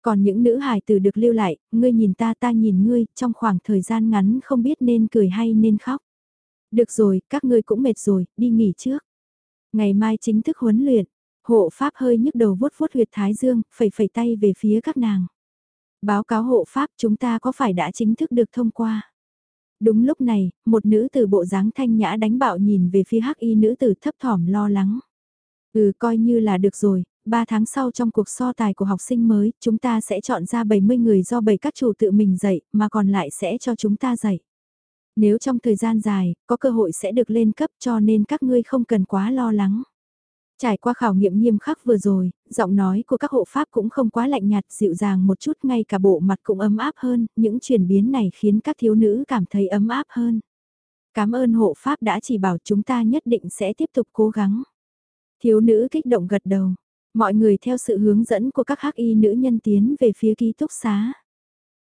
Còn những nữ hài tử được lưu lại, ngươi nhìn ta ta nhìn ngươi, trong khoảng thời gian ngắn không biết nên cười hay nên khóc. Được rồi, các ngươi cũng mệt rồi, đi nghỉ trước. Ngày mai chính thức huấn luyện, hộ pháp hơi nhức đầu vuốt vuốt huyệt thái dương, phẩy phẩy tay về phía các nàng. Báo cáo hộ pháp chúng ta có phải đã chính thức được thông qua? Đúng lúc này, một nữ tử bộ dáng thanh nhã đánh bạo nhìn về phía hắc y nữ tử thấp thỏm lo lắng. Ừ coi như là được rồi, 3 tháng sau trong cuộc so tài của học sinh mới, chúng ta sẽ chọn ra 70 người do bảy các chủ tự mình dạy, mà còn lại sẽ cho chúng ta dạy. Nếu trong thời gian dài, có cơ hội sẽ được lên cấp cho nên các ngươi không cần quá lo lắng. Trải qua khảo nghiệm nghiêm khắc vừa rồi, giọng nói của các hộ pháp cũng không quá lạnh nhạt dịu dàng một chút ngay cả bộ mặt cũng ấm áp hơn, những chuyển biến này khiến các thiếu nữ cảm thấy ấm áp hơn. Cảm ơn hộ pháp đã chỉ bảo chúng ta nhất định sẽ tiếp tục cố gắng. Thiếu nữ kích động gật đầu, mọi người theo sự hướng dẫn của các hắc y nữ nhân tiến về phía ký túc xá.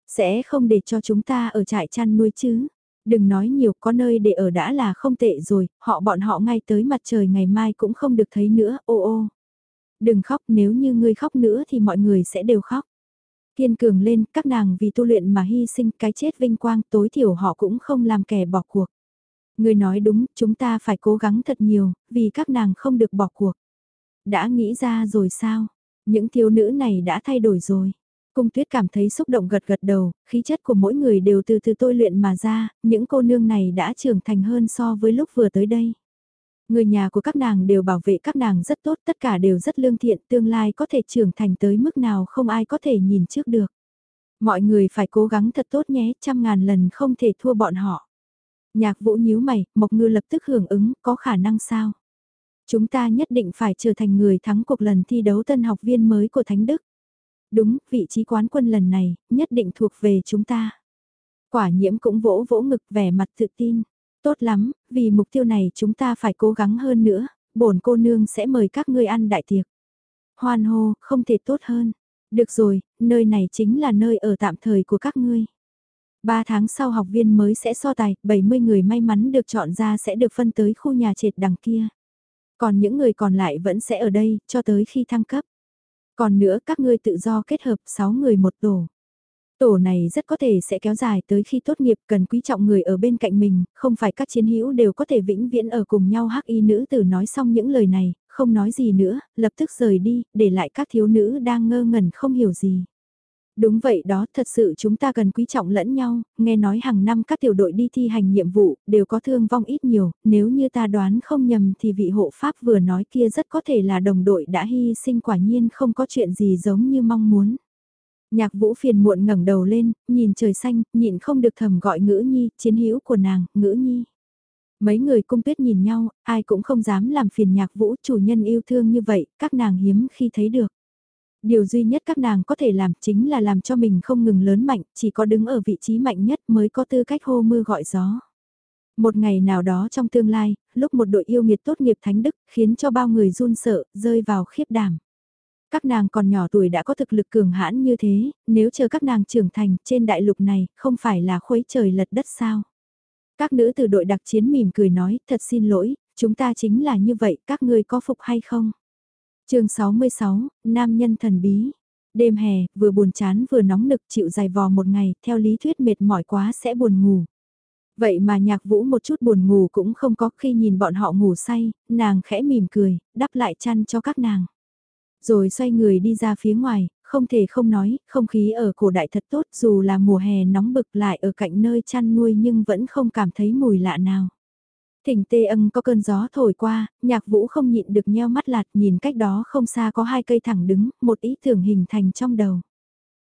Sẽ không để cho chúng ta ở trại chăn nuôi chứ. Đừng nói nhiều có nơi để ở đã là không tệ rồi, họ bọn họ ngay tới mặt trời ngày mai cũng không được thấy nữa, ô ô. Đừng khóc nếu như ngươi khóc nữa thì mọi người sẽ đều khóc. Kiên cường lên, các nàng vì tu luyện mà hy sinh cái chết vinh quang tối thiểu họ cũng không làm kẻ bỏ cuộc. Ngươi nói đúng, chúng ta phải cố gắng thật nhiều, vì các nàng không được bỏ cuộc. Đã nghĩ ra rồi sao? Những thiếu nữ này đã thay đổi rồi. Cung tuyết cảm thấy xúc động gật gật đầu, khí chất của mỗi người đều từ từ tôi luyện mà ra, những cô nương này đã trưởng thành hơn so với lúc vừa tới đây. Người nhà của các nàng đều bảo vệ các nàng rất tốt, tất cả đều rất lương thiện, tương lai có thể trưởng thành tới mức nào không ai có thể nhìn trước được. Mọi người phải cố gắng thật tốt nhé, trăm ngàn lần không thể thua bọn họ. Nhạc vũ nhíu mày, Mộc Ngư lập tức hưởng ứng, có khả năng sao? Chúng ta nhất định phải trở thành người thắng cuộc lần thi đấu tân học viên mới của Thánh Đức. Đúng, vị trí quán quân lần này, nhất định thuộc về chúng ta. Quả nhiễm cũng vỗ vỗ ngực vẻ mặt tự tin. Tốt lắm, vì mục tiêu này chúng ta phải cố gắng hơn nữa, bổn cô nương sẽ mời các ngươi ăn đại tiệc. Hoan hô, không thể tốt hơn. Được rồi, nơi này chính là nơi ở tạm thời của các ngươi. Ba tháng sau học viên mới sẽ so tài, 70 người may mắn được chọn ra sẽ được phân tới khu nhà trệt đằng kia. Còn những người còn lại vẫn sẽ ở đây, cho tới khi thăng cấp. Còn nữa các ngươi tự do kết hợp 6 người một tổ. Tổ này rất có thể sẽ kéo dài tới khi tốt nghiệp cần quý trọng người ở bên cạnh mình, không phải các chiến hữu đều có thể vĩnh viễn ở cùng nhau hắc y nữ tử nói xong những lời này, không nói gì nữa, lập tức rời đi, để lại các thiếu nữ đang ngơ ngẩn không hiểu gì. Đúng vậy đó, thật sự chúng ta cần quý trọng lẫn nhau, nghe nói hàng năm các tiểu đội đi thi hành nhiệm vụ, đều có thương vong ít nhiều, nếu như ta đoán không nhầm thì vị hộ pháp vừa nói kia rất có thể là đồng đội đã hy sinh quả nhiên không có chuyện gì giống như mong muốn. Nhạc vũ phiền muộn ngẩng đầu lên, nhìn trời xanh, nhịn không được thầm gọi ngữ nhi, chiến hữu của nàng, ngữ nhi. Mấy người cung tuyết nhìn nhau, ai cũng không dám làm phiền nhạc vũ chủ nhân yêu thương như vậy, các nàng hiếm khi thấy được. Điều duy nhất các nàng có thể làm chính là làm cho mình không ngừng lớn mạnh, chỉ có đứng ở vị trí mạnh nhất mới có tư cách hô mưa gọi gió. Một ngày nào đó trong tương lai, lúc một đội yêu nghiệt tốt nghiệp thánh đức khiến cho bao người run sợ, rơi vào khiếp đảm. Các nàng còn nhỏ tuổi đã có thực lực cường hãn như thế, nếu chờ các nàng trưởng thành trên đại lục này không phải là khuấy trời lật đất sao. Các nữ từ đội đặc chiến mỉm cười nói, thật xin lỗi, chúng ta chính là như vậy, các ngươi có phục hay không? Chương 66, Nam nhân thần bí. Đêm hè, vừa buồn chán vừa nóng nực chịu dài vò một ngày, theo lý thuyết mệt mỏi quá sẽ buồn ngủ. Vậy mà nhạc vũ một chút buồn ngủ cũng không có khi nhìn bọn họ ngủ say, nàng khẽ mỉm cười, đắp lại chăn cho các nàng. Rồi xoay người đi ra phía ngoài, không thể không nói, không khí ở cổ đại thật tốt dù là mùa hè nóng bực lại ở cạnh nơi chăn nuôi nhưng vẫn không cảm thấy mùi lạ nào. Thỉnh tê ân có cơn gió thổi qua, nhạc vũ không nhịn được nheo mắt lạt nhìn cách đó không xa có hai cây thẳng đứng, một ý tưởng hình thành trong đầu.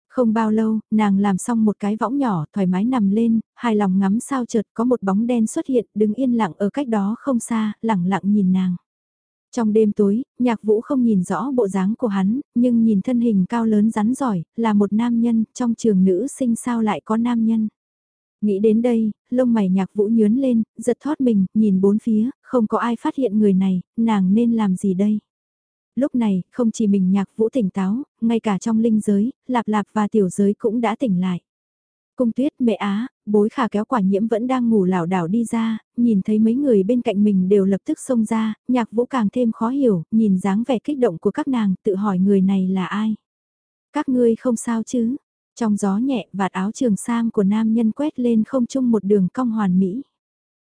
Không bao lâu, nàng làm xong một cái võng nhỏ, thoải mái nằm lên, hài lòng ngắm sao chợt có một bóng đen xuất hiện, đứng yên lặng ở cách đó không xa, lặng lặng nhìn nàng. Trong đêm tối, nhạc vũ không nhìn rõ bộ dáng của hắn, nhưng nhìn thân hình cao lớn rắn giỏi, là một nam nhân, trong trường nữ sinh sao lại có nam nhân. Nghĩ đến đây, lông mày nhạc vũ nhướn lên, giật thoát mình, nhìn bốn phía, không có ai phát hiện người này, nàng nên làm gì đây? Lúc này, không chỉ mình nhạc vũ tỉnh táo, ngay cả trong linh giới, lạp lạp và tiểu giới cũng đã tỉnh lại. Cung tuyết mẹ á, bối khả kéo quả nhiễm vẫn đang ngủ lảo đảo đi ra, nhìn thấy mấy người bên cạnh mình đều lập tức xông ra, nhạc vũ càng thêm khó hiểu, nhìn dáng vẻ kích động của các nàng, tự hỏi người này là ai. Các ngươi không sao chứ, trong gió nhẹ vạt áo trường sam của nam nhân quét lên không chung một đường cong hoàn mỹ.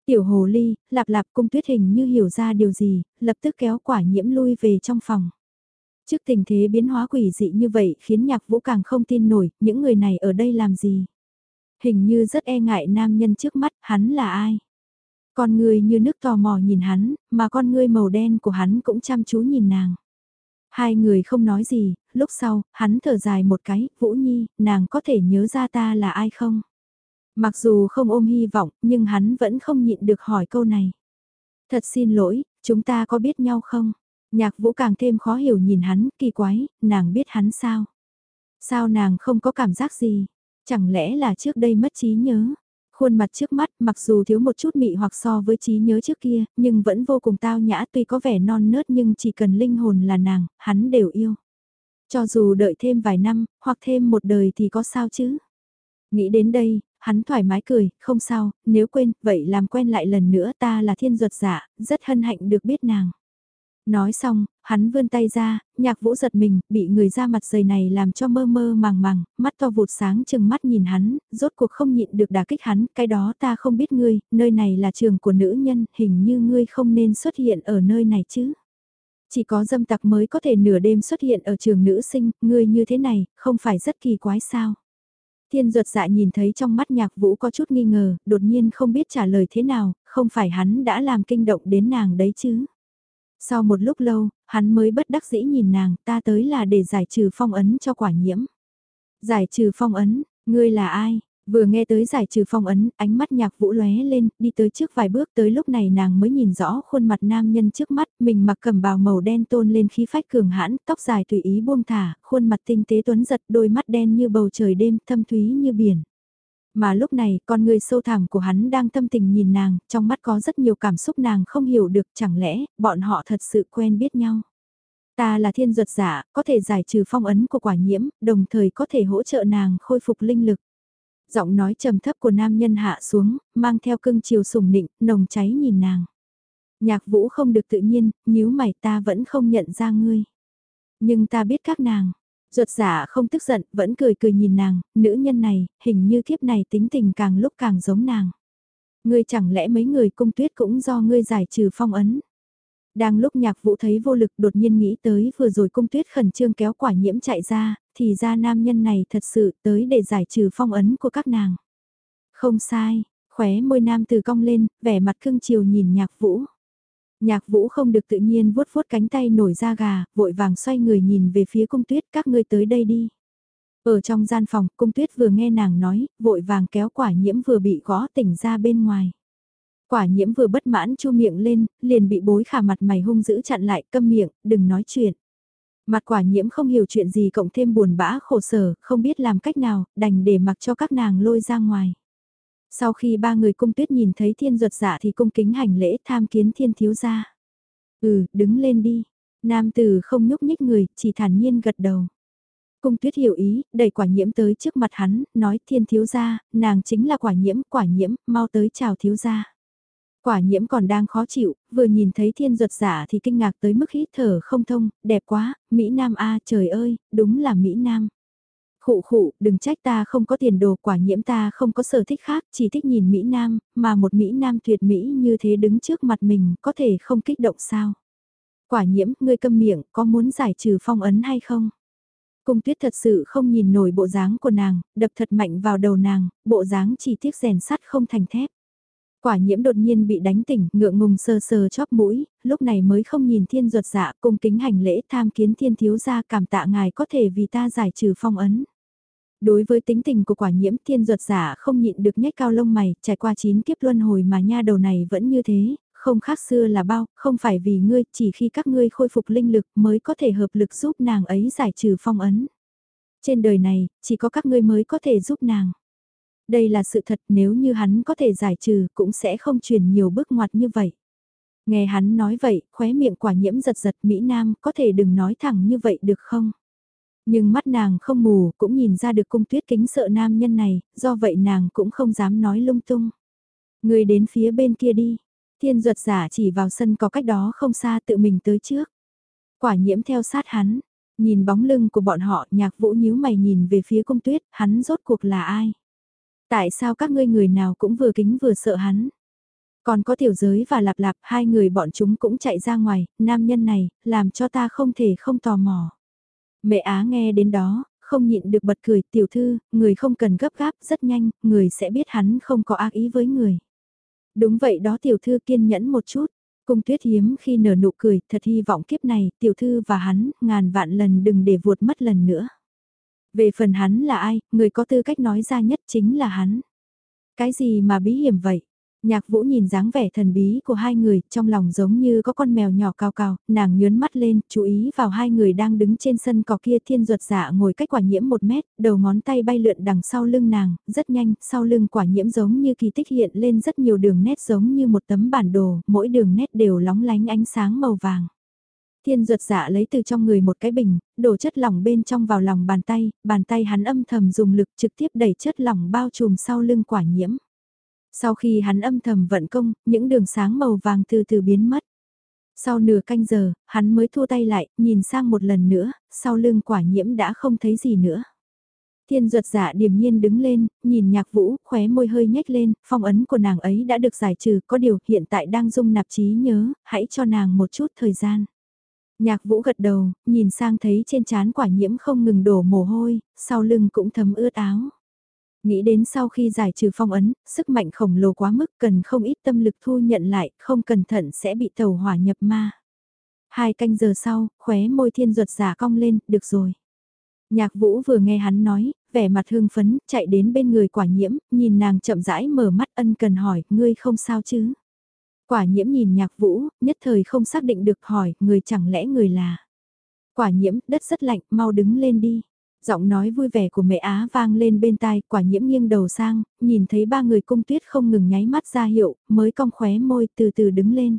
Tiểu hồ ly, lạp lạp cung tuyết hình như hiểu ra điều gì, lập tức kéo quả nhiễm lui về trong phòng. Trước tình thế biến hóa quỷ dị như vậy khiến nhạc vũ càng không tin nổi, những người này ở đây làm gì. Hình như rất e ngại nam nhân trước mắt, hắn là ai? Con người như nước tò mò nhìn hắn, mà con người màu đen của hắn cũng chăm chú nhìn nàng. Hai người không nói gì, lúc sau, hắn thở dài một cái, Vũ Nhi, nàng có thể nhớ ra ta là ai không? Mặc dù không ôm hy vọng, nhưng hắn vẫn không nhịn được hỏi câu này. Thật xin lỗi, chúng ta có biết nhau không? Nhạc vũ càng thêm khó hiểu nhìn hắn, kỳ quái, nàng biết hắn sao? Sao nàng không có cảm giác gì? Chẳng lẽ là trước đây mất trí nhớ? Khuôn mặt trước mắt mặc dù thiếu một chút mị hoặc so với trí nhớ trước kia, nhưng vẫn vô cùng tao nhã tuy có vẻ non nớt nhưng chỉ cần linh hồn là nàng, hắn đều yêu. Cho dù đợi thêm vài năm, hoặc thêm một đời thì có sao chứ? Nghĩ đến đây, hắn thoải mái cười, không sao, nếu quên, vậy làm quen lại lần nữa ta là thiên duật giả, rất hân hạnh được biết nàng. Nói xong, hắn vươn tay ra, nhạc vũ giật mình, bị người ra mặt dày này làm cho mơ mơ màng màng, mắt to vụt sáng chừng mắt nhìn hắn, rốt cuộc không nhịn được đả kích hắn, cái đó ta không biết ngươi, nơi này là trường của nữ nhân, hình như ngươi không nên xuất hiện ở nơi này chứ. Chỉ có dâm tặc mới có thể nửa đêm xuất hiện ở trường nữ sinh, ngươi như thế này, không phải rất kỳ quái sao. Thiên ruột dạ nhìn thấy trong mắt nhạc vũ có chút nghi ngờ, đột nhiên không biết trả lời thế nào, không phải hắn đã làm kinh động đến nàng đấy chứ. Sau một lúc lâu, hắn mới bất đắc dĩ nhìn nàng, ta tới là để giải trừ phong ấn cho quả nhiễm. Giải trừ phong ấn, ngươi là ai? Vừa nghe tới giải trừ phong ấn, ánh mắt nhạc vũ lóe lên, đi tới trước vài bước tới lúc này nàng mới nhìn rõ khuôn mặt nam nhân trước mắt, mình mặc cầm bào màu đen tôn lên khí phách cường hãn, tóc dài tùy ý buông thả, khuôn mặt tinh tế tuấn giật, đôi mắt đen như bầu trời đêm, thâm thúy như biển. Mà lúc này, con người sâu thẳm của hắn đang tâm tình nhìn nàng, trong mắt có rất nhiều cảm xúc nàng không hiểu được, chẳng lẽ, bọn họ thật sự quen biết nhau. Ta là thiên duật giả, có thể giải trừ phong ấn của quả nhiễm, đồng thời có thể hỗ trợ nàng khôi phục linh lực. Giọng nói trầm thấp của nam nhân hạ xuống, mang theo cưng chiều sùng nịnh, nồng cháy nhìn nàng. Nhạc vũ không được tự nhiên, nhíu mày ta vẫn không nhận ra ngươi. Nhưng ta biết các nàng. Ruột giả không tức giận, vẫn cười cười nhìn nàng, nữ nhân này, hình như kiếp này tính tình càng lúc càng giống nàng. Ngươi chẳng lẽ mấy người cung tuyết cũng do ngươi giải trừ phong ấn. Đang lúc nhạc vũ thấy vô lực đột nhiên nghĩ tới vừa rồi cung tuyết khẩn trương kéo quả nhiễm chạy ra, thì ra nam nhân này thật sự tới để giải trừ phong ấn của các nàng. Không sai, khóe môi nam từ cong lên, vẻ mặt cưng chiều nhìn nhạc vũ. Nhạc vũ không được tự nhiên vuốt vuốt cánh tay nổi ra gà, vội vàng xoay người nhìn về phía cung tuyết các ngươi tới đây đi. Ở trong gian phòng, cung tuyết vừa nghe nàng nói, vội vàng kéo quả nhiễm vừa bị gõ tỉnh ra bên ngoài. Quả nhiễm vừa bất mãn chu miệng lên, liền bị bối khả mặt mày hung dữ chặn lại câm miệng, đừng nói chuyện. Mặt quả nhiễm không hiểu chuyện gì cộng thêm buồn bã khổ sở, không biết làm cách nào, đành để mặc cho các nàng lôi ra ngoài. Sau khi ba người cung tuyết nhìn thấy thiên ruột dạ thì cung kính hành lễ tham kiến thiên thiếu gia. Ừ, đứng lên đi. Nam tử không nhúc nhích người, chỉ thản nhiên gật đầu. Cung tuyết hiểu ý, đẩy quả nhiễm tới trước mặt hắn, nói thiên thiếu gia, nàng chính là quả nhiễm, quả nhiễm, mau tới chào thiếu gia. Quả nhiễm còn đang khó chịu, vừa nhìn thấy thiên ruột giả thì kinh ngạc tới mức hít thở không thông, đẹp quá, Mỹ Nam a trời ơi, đúng là Mỹ Nam. Khụ khụ, đừng trách ta không có tiền đồ quả nhiễm ta không có sở thích khác, chỉ thích nhìn Mỹ Nam, mà một Mỹ Nam tuyệt Mỹ như thế đứng trước mặt mình có thể không kích động sao. Quả nhiễm, ngươi câm miệng, có muốn giải trừ phong ấn hay không? Cung tuyết thật sự không nhìn nổi bộ dáng của nàng, đập thật mạnh vào đầu nàng, bộ dáng chỉ tiếc rèn sắt không thành thép. Quả nhiễm đột nhiên bị đánh tỉnh, ngượng ngùng sờ sờ chóp mũi, lúc này mới không nhìn thiên ruột dạ cung kính hành lễ tham kiến thiên thiếu gia cảm tạ ngài có thể vì ta giải trừ phong ấn. Đối với tính tình của quả nhiễm thiên ruột giả không nhịn được nhếch cao lông mày, trải qua chín kiếp luân hồi mà nha đầu này vẫn như thế, không khác xưa là bao, không phải vì ngươi, chỉ khi các ngươi khôi phục linh lực mới có thể hợp lực giúp nàng ấy giải trừ phong ấn. Trên đời này, chỉ có các ngươi mới có thể giúp nàng. Đây là sự thật nếu như hắn có thể giải trừ cũng sẽ không truyền nhiều bước ngoặt như vậy. Nghe hắn nói vậy, khóe miệng quả nhiễm giật giật Mỹ Nam có thể đừng nói thẳng như vậy được không? Nhưng mắt nàng không mù cũng nhìn ra được cung tuyết kính sợ nam nhân này, do vậy nàng cũng không dám nói lung tung. Người đến phía bên kia đi, thiên duật giả chỉ vào sân có cách đó không xa tự mình tới trước. Quả nhiễm theo sát hắn, nhìn bóng lưng của bọn họ nhạc vũ nhíu mày nhìn về phía cung tuyết, hắn rốt cuộc là ai? Tại sao các ngươi người nào cũng vừa kính vừa sợ hắn? Còn có tiểu giới và lạp lạp hai người bọn chúng cũng chạy ra ngoài, nam nhân này, làm cho ta không thể không tò mò. Mẹ Á nghe đến đó, không nhịn được bật cười, tiểu thư, người không cần gấp gáp, rất nhanh, người sẽ biết hắn không có ác ý với người. Đúng vậy đó tiểu thư kiên nhẫn một chút, cung tuyết hiếm khi nở nụ cười, thật hy vọng kiếp này, tiểu thư và hắn, ngàn vạn lần đừng để vuột mất lần nữa. Về phần hắn là ai, người có tư cách nói ra nhất chính là hắn. Cái gì mà bí hiểm vậy? Nhạc vũ nhìn dáng vẻ thần bí của hai người, trong lòng giống như có con mèo nhỏ cao cao, nàng nhớn mắt lên, chú ý vào hai người đang đứng trên sân cỏ kia thiên ruột dạ ngồi cách quả nhiễm một mét, đầu ngón tay bay lượn đằng sau lưng nàng, rất nhanh, sau lưng quả nhiễm giống như kỳ tích hiện lên rất nhiều đường nét giống như một tấm bản đồ, mỗi đường nét đều lóng lánh ánh sáng màu vàng. Thiên ruột dạ lấy từ trong người một cái bình, đổ chất lỏng bên trong vào lòng bàn tay, bàn tay hắn âm thầm dùng lực trực tiếp đẩy chất lỏng bao trùm sau lưng quả nhiễm. Sau khi hắn âm thầm vận công, những đường sáng màu vàng từ từ biến mất. Sau nửa canh giờ, hắn mới thua tay lại, nhìn sang một lần nữa, sau lưng quả nhiễm đã không thấy gì nữa. Thiên duật dạ điềm nhiên đứng lên, nhìn nhạc vũ, khóe môi hơi nhếch lên, phong ấn của nàng ấy đã được giải trừ, có điều hiện tại đang dung nạp trí nhớ, hãy cho nàng một chút thời gian. Nhạc vũ gật đầu, nhìn sang thấy trên trán quả nhiễm không ngừng đổ mồ hôi, sau lưng cũng thấm ướt áo. Nghĩ đến sau khi giải trừ phong ấn, sức mạnh khổng lồ quá mức cần không ít tâm lực thu nhận lại, không cẩn thận sẽ bị tàu hỏa nhập ma. Hai canh giờ sau, khóe môi thiên ruột giả cong lên, được rồi. Nhạc vũ vừa nghe hắn nói, vẻ mặt hương phấn, chạy đến bên người quả nhiễm, nhìn nàng chậm rãi mở mắt ân cần hỏi, ngươi không sao chứ? Quả nhiễm nhìn nhạc vũ, nhất thời không xác định được hỏi, người chẳng lẽ người là? Quả nhiễm, đất rất lạnh, mau đứng lên đi. Giọng nói vui vẻ của mẹ Á vang lên bên tai, quả nhiễm nghiêng đầu sang, nhìn thấy ba người cung tuyết không ngừng nháy mắt ra hiệu, mới cong khóe môi từ từ đứng lên.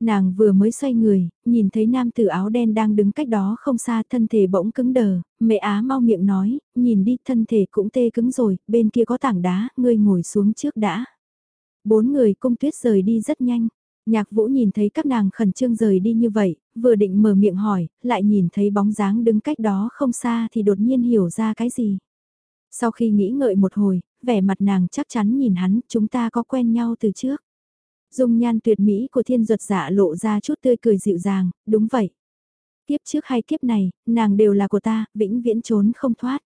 Nàng vừa mới xoay người, nhìn thấy nam tử áo đen đang đứng cách đó không xa thân thể bỗng cứng đờ, mẹ Á mau miệng nói, nhìn đi thân thể cũng tê cứng rồi, bên kia có tảng đá, ngươi ngồi xuống trước đã. Bốn người cung tuyết rời đi rất nhanh. Nhạc vũ nhìn thấy các nàng khẩn trương rời đi như vậy, vừa định mở miệng hỏi, lại nhìn thấy bóng dáng đứng cách đó không xa thì đột nhiên hiểu ra cái gì. Sau khi nghĩ ngợi một hồi, vẻ mặt nàng chắc chắn nhìn hắn, chúng ta có quen nhau từ trước. Dung nhan tuyệt mỹ của thiên duật giả lộ ra chút tươi cười dịu dàng, đúng vậy. Kiếp trước hay kiếp này, nàng đều là của ta, vĩnh viễn trốn không thoát.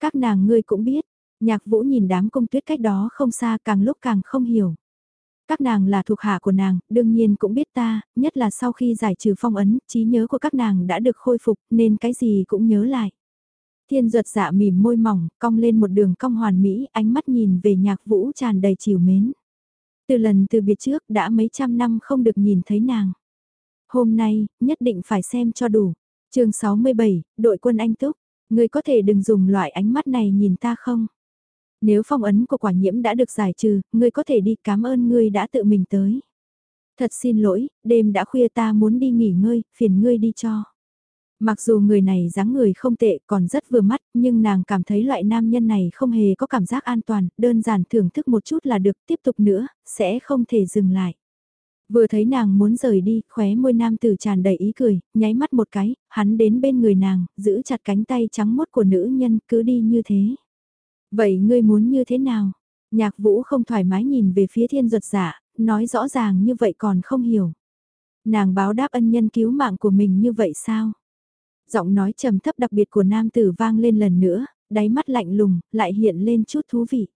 Các nàng ngươi cũng biết, nhạc vũ nhìn đám công tuyết cách đó không xa càng lúc càng không hiểu. Các nàng là thuộc hạ của nàng, đương nhiên cũng biết ta, nhất là sau khi giải trừ phong ấn, trí nhớ của các nàng đã được khôi phục nên cái gì cũng nhớ lại. Thiên duật dạ mỉm môi mỏng, cong lên một đường cong hoàn mỹ, ánh mắt nhìn về nhạc vũ tràn đầy chiều mến. Từ lần từ biệt trước đã mấy trăm năm không được nhìn thấy nàng. Hôm nay, nhất định phải xem cho đủ. chương 67, đội quân anh túc, người có thể đừng dùng loại ánh mắt này nhìn ta không? Nếu phong ấn của quả nhiễm đã được giải trừ, ngươi có thể đi cảm ơn ngươi đã tự mình tới. Thật xin lỗi, đêm đã khuya ta muốn đi nghỉ ngơi, phiền ngươi đi cho. Mặc dù người này dáng người không tệ còn rất vừa mắt, nhưng nàng cảm thấy loại nam nhân này không hề có cảm giác an toàn, đơn giản thưởng thức một chút là được tiếp tục nữa, sẽ không thể dừng lại. Vừa thấy nàng muốn rời đi, khóe môi nam tử tràn đầy ý cười, nháy mắt một cái, hắn đến bên người nàng, giữ chặt cánh tay trắng mốt của nữ nhân, cứ đi như thế. Vậy ngươi muốn như thế nào? Nhạc vũ không thoải mái nhìn về phía thiên ruột giả, nói rõ ràng như vậy còn không hiểu. Nàng báo đáp ân nhân cứu mạng của mình như vậy sao? Giọng nói trầm thấp đặc biệt của nam tử vang lên lần nữa, đáy mắt lạnh lùng, lại hiện lên chút thú vị.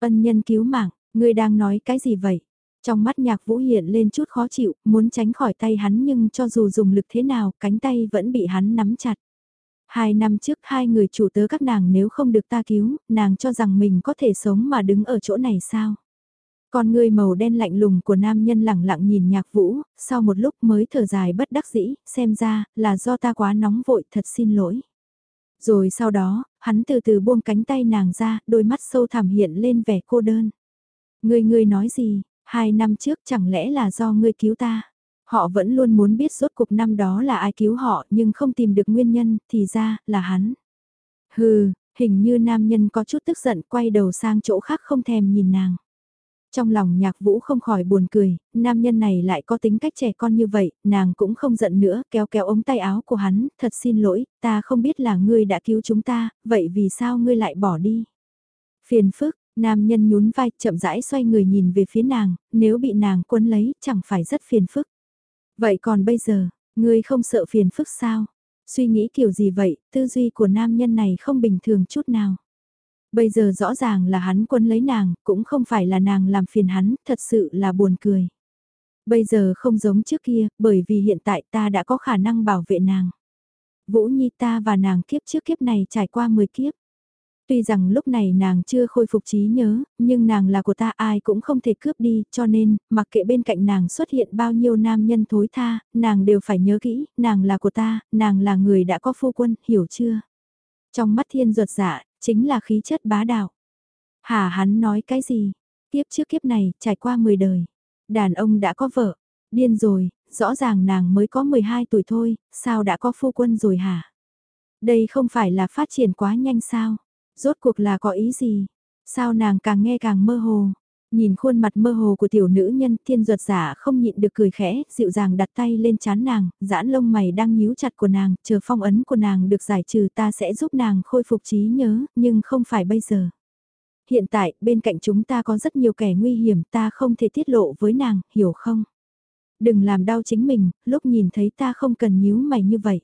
Ân nhân cứu mạng, ngươi đang nói cái gì vậy? Trong mắt nhạc vũ hiện lên chút khó chịu, muốn tránh khỏi tay hắn nhưng cho dù dùng lực thế nào, cánh tay vẫn bị hắn nắm chặt. Hai năm trước hai người chủ tớ các nàng nếu không được ta cứu, nàng cho rằng mình có thể sống mà đứng ở chỗ này sao? Con người màu đen lạnh lùng của nam nhân lẳng lặng nhìn nhạc vũ, sau một lúc mới thở dài bất đắc dĩ, xem ra là do ta quá nóng vội thật xin lỗi. Rồi sau đó, hắn từ từ buông cánh tay nàng ra, đôi mắt sâu thẳm hiện lên vẻ cô đơn. Ngươi ngươi nói gì, hai năm trước chẳng lẽ là do ngươi cứu ta? Họ vẫn luôn muốn biết rốt cuộc năm đó là ai cứu họ nhưng không tìm được nguyên nhân, thì ra, là hắn. Hừ, hình như nam nhân có chút tức giận quay đầu sang chỗ khác không thèm nhìn nàng. Trong lòng nhạc vũ không khỏi buồn cười, nam nhân này lại có tính cách trẻ con như vậy, nàng cũng không giận nữa, kéo kéo ống tay áo của hắn, thật xin lỗi, ta không biết là ngươi đã cứu chúng ta, vậy vì sao ngươi lại bỏ đi? Phiền phức, nam nhân nhún vai, chậm rãi xoay người nhìn về phía nàng, nếu bị nàng quấn lấy, chẳng phải rất phiền phức. Vậy còn bây giờ, ngươi không sợ phiền phức sao? Suy nghĩ kiểu gì vậy, tư duy của nam nhân này không bình thường chút nào. Bây giờ rõ ràng là hắn quân lấy nàng, cũng không phải là nàng làm phiền hắn, thật sự là buồn cười. Bây giờ không giống trước kia, bởi vì hiện tại ta đã có khả năng bảo vệ nàng. Vũ Nhi ta và nàng kiếp trước kiếp này trải qua 10 kiếp. Tuy rằng lúc này nàng chưa khôi phục trí nhớ, nhưng nàng là của ta ai cũng không thể cướp đi, cho nên, mặc kệ bên cạnh nàng xuất hiện bao nhiêu nam nhân thối tha, nàng đều phải nhớ kỹ, nàng là của ta, nàng là người đã có phu quân, hiểu chưa? Trong mắt thiên ruột dạ, chính là khí chất bá đạo. Hà hắn nói cái gì? Tiếp trước kiếp này, trải qua 10 đời. Đàn ông đã có vợ. Điên rồi, rõ ràng nàng mới có 12 tuổi thôi, sao đã có phu quân rồi hả? Đây không phải là phát triển quá nhanh sao? Rốt cuộc là có ý gì? Sao nàng càng nghe càng mơ hồ? Nhìn khuôn mặt mơ hồ của tiểu nữ nhân thiên ruột giả không nhịn được cười khẽ, dịu dàng đặt tay lên chán nàng, giãn lông mày đang nhíu chặt của nàng, chờ phong ấn của nàng được giải trừ ta sẽ giúp nàng khôi phục trí nhớ, nhưng không phải bây giờ. Hiện tại, bên cạnh chúng ta có rất nhiều kẻ nguy hiểm ta không thể tiết lộ với nàng, hiểu không? Đừng làm đau chính mình, lúc nhìn thấy ta không cần nhíu mày như vậy.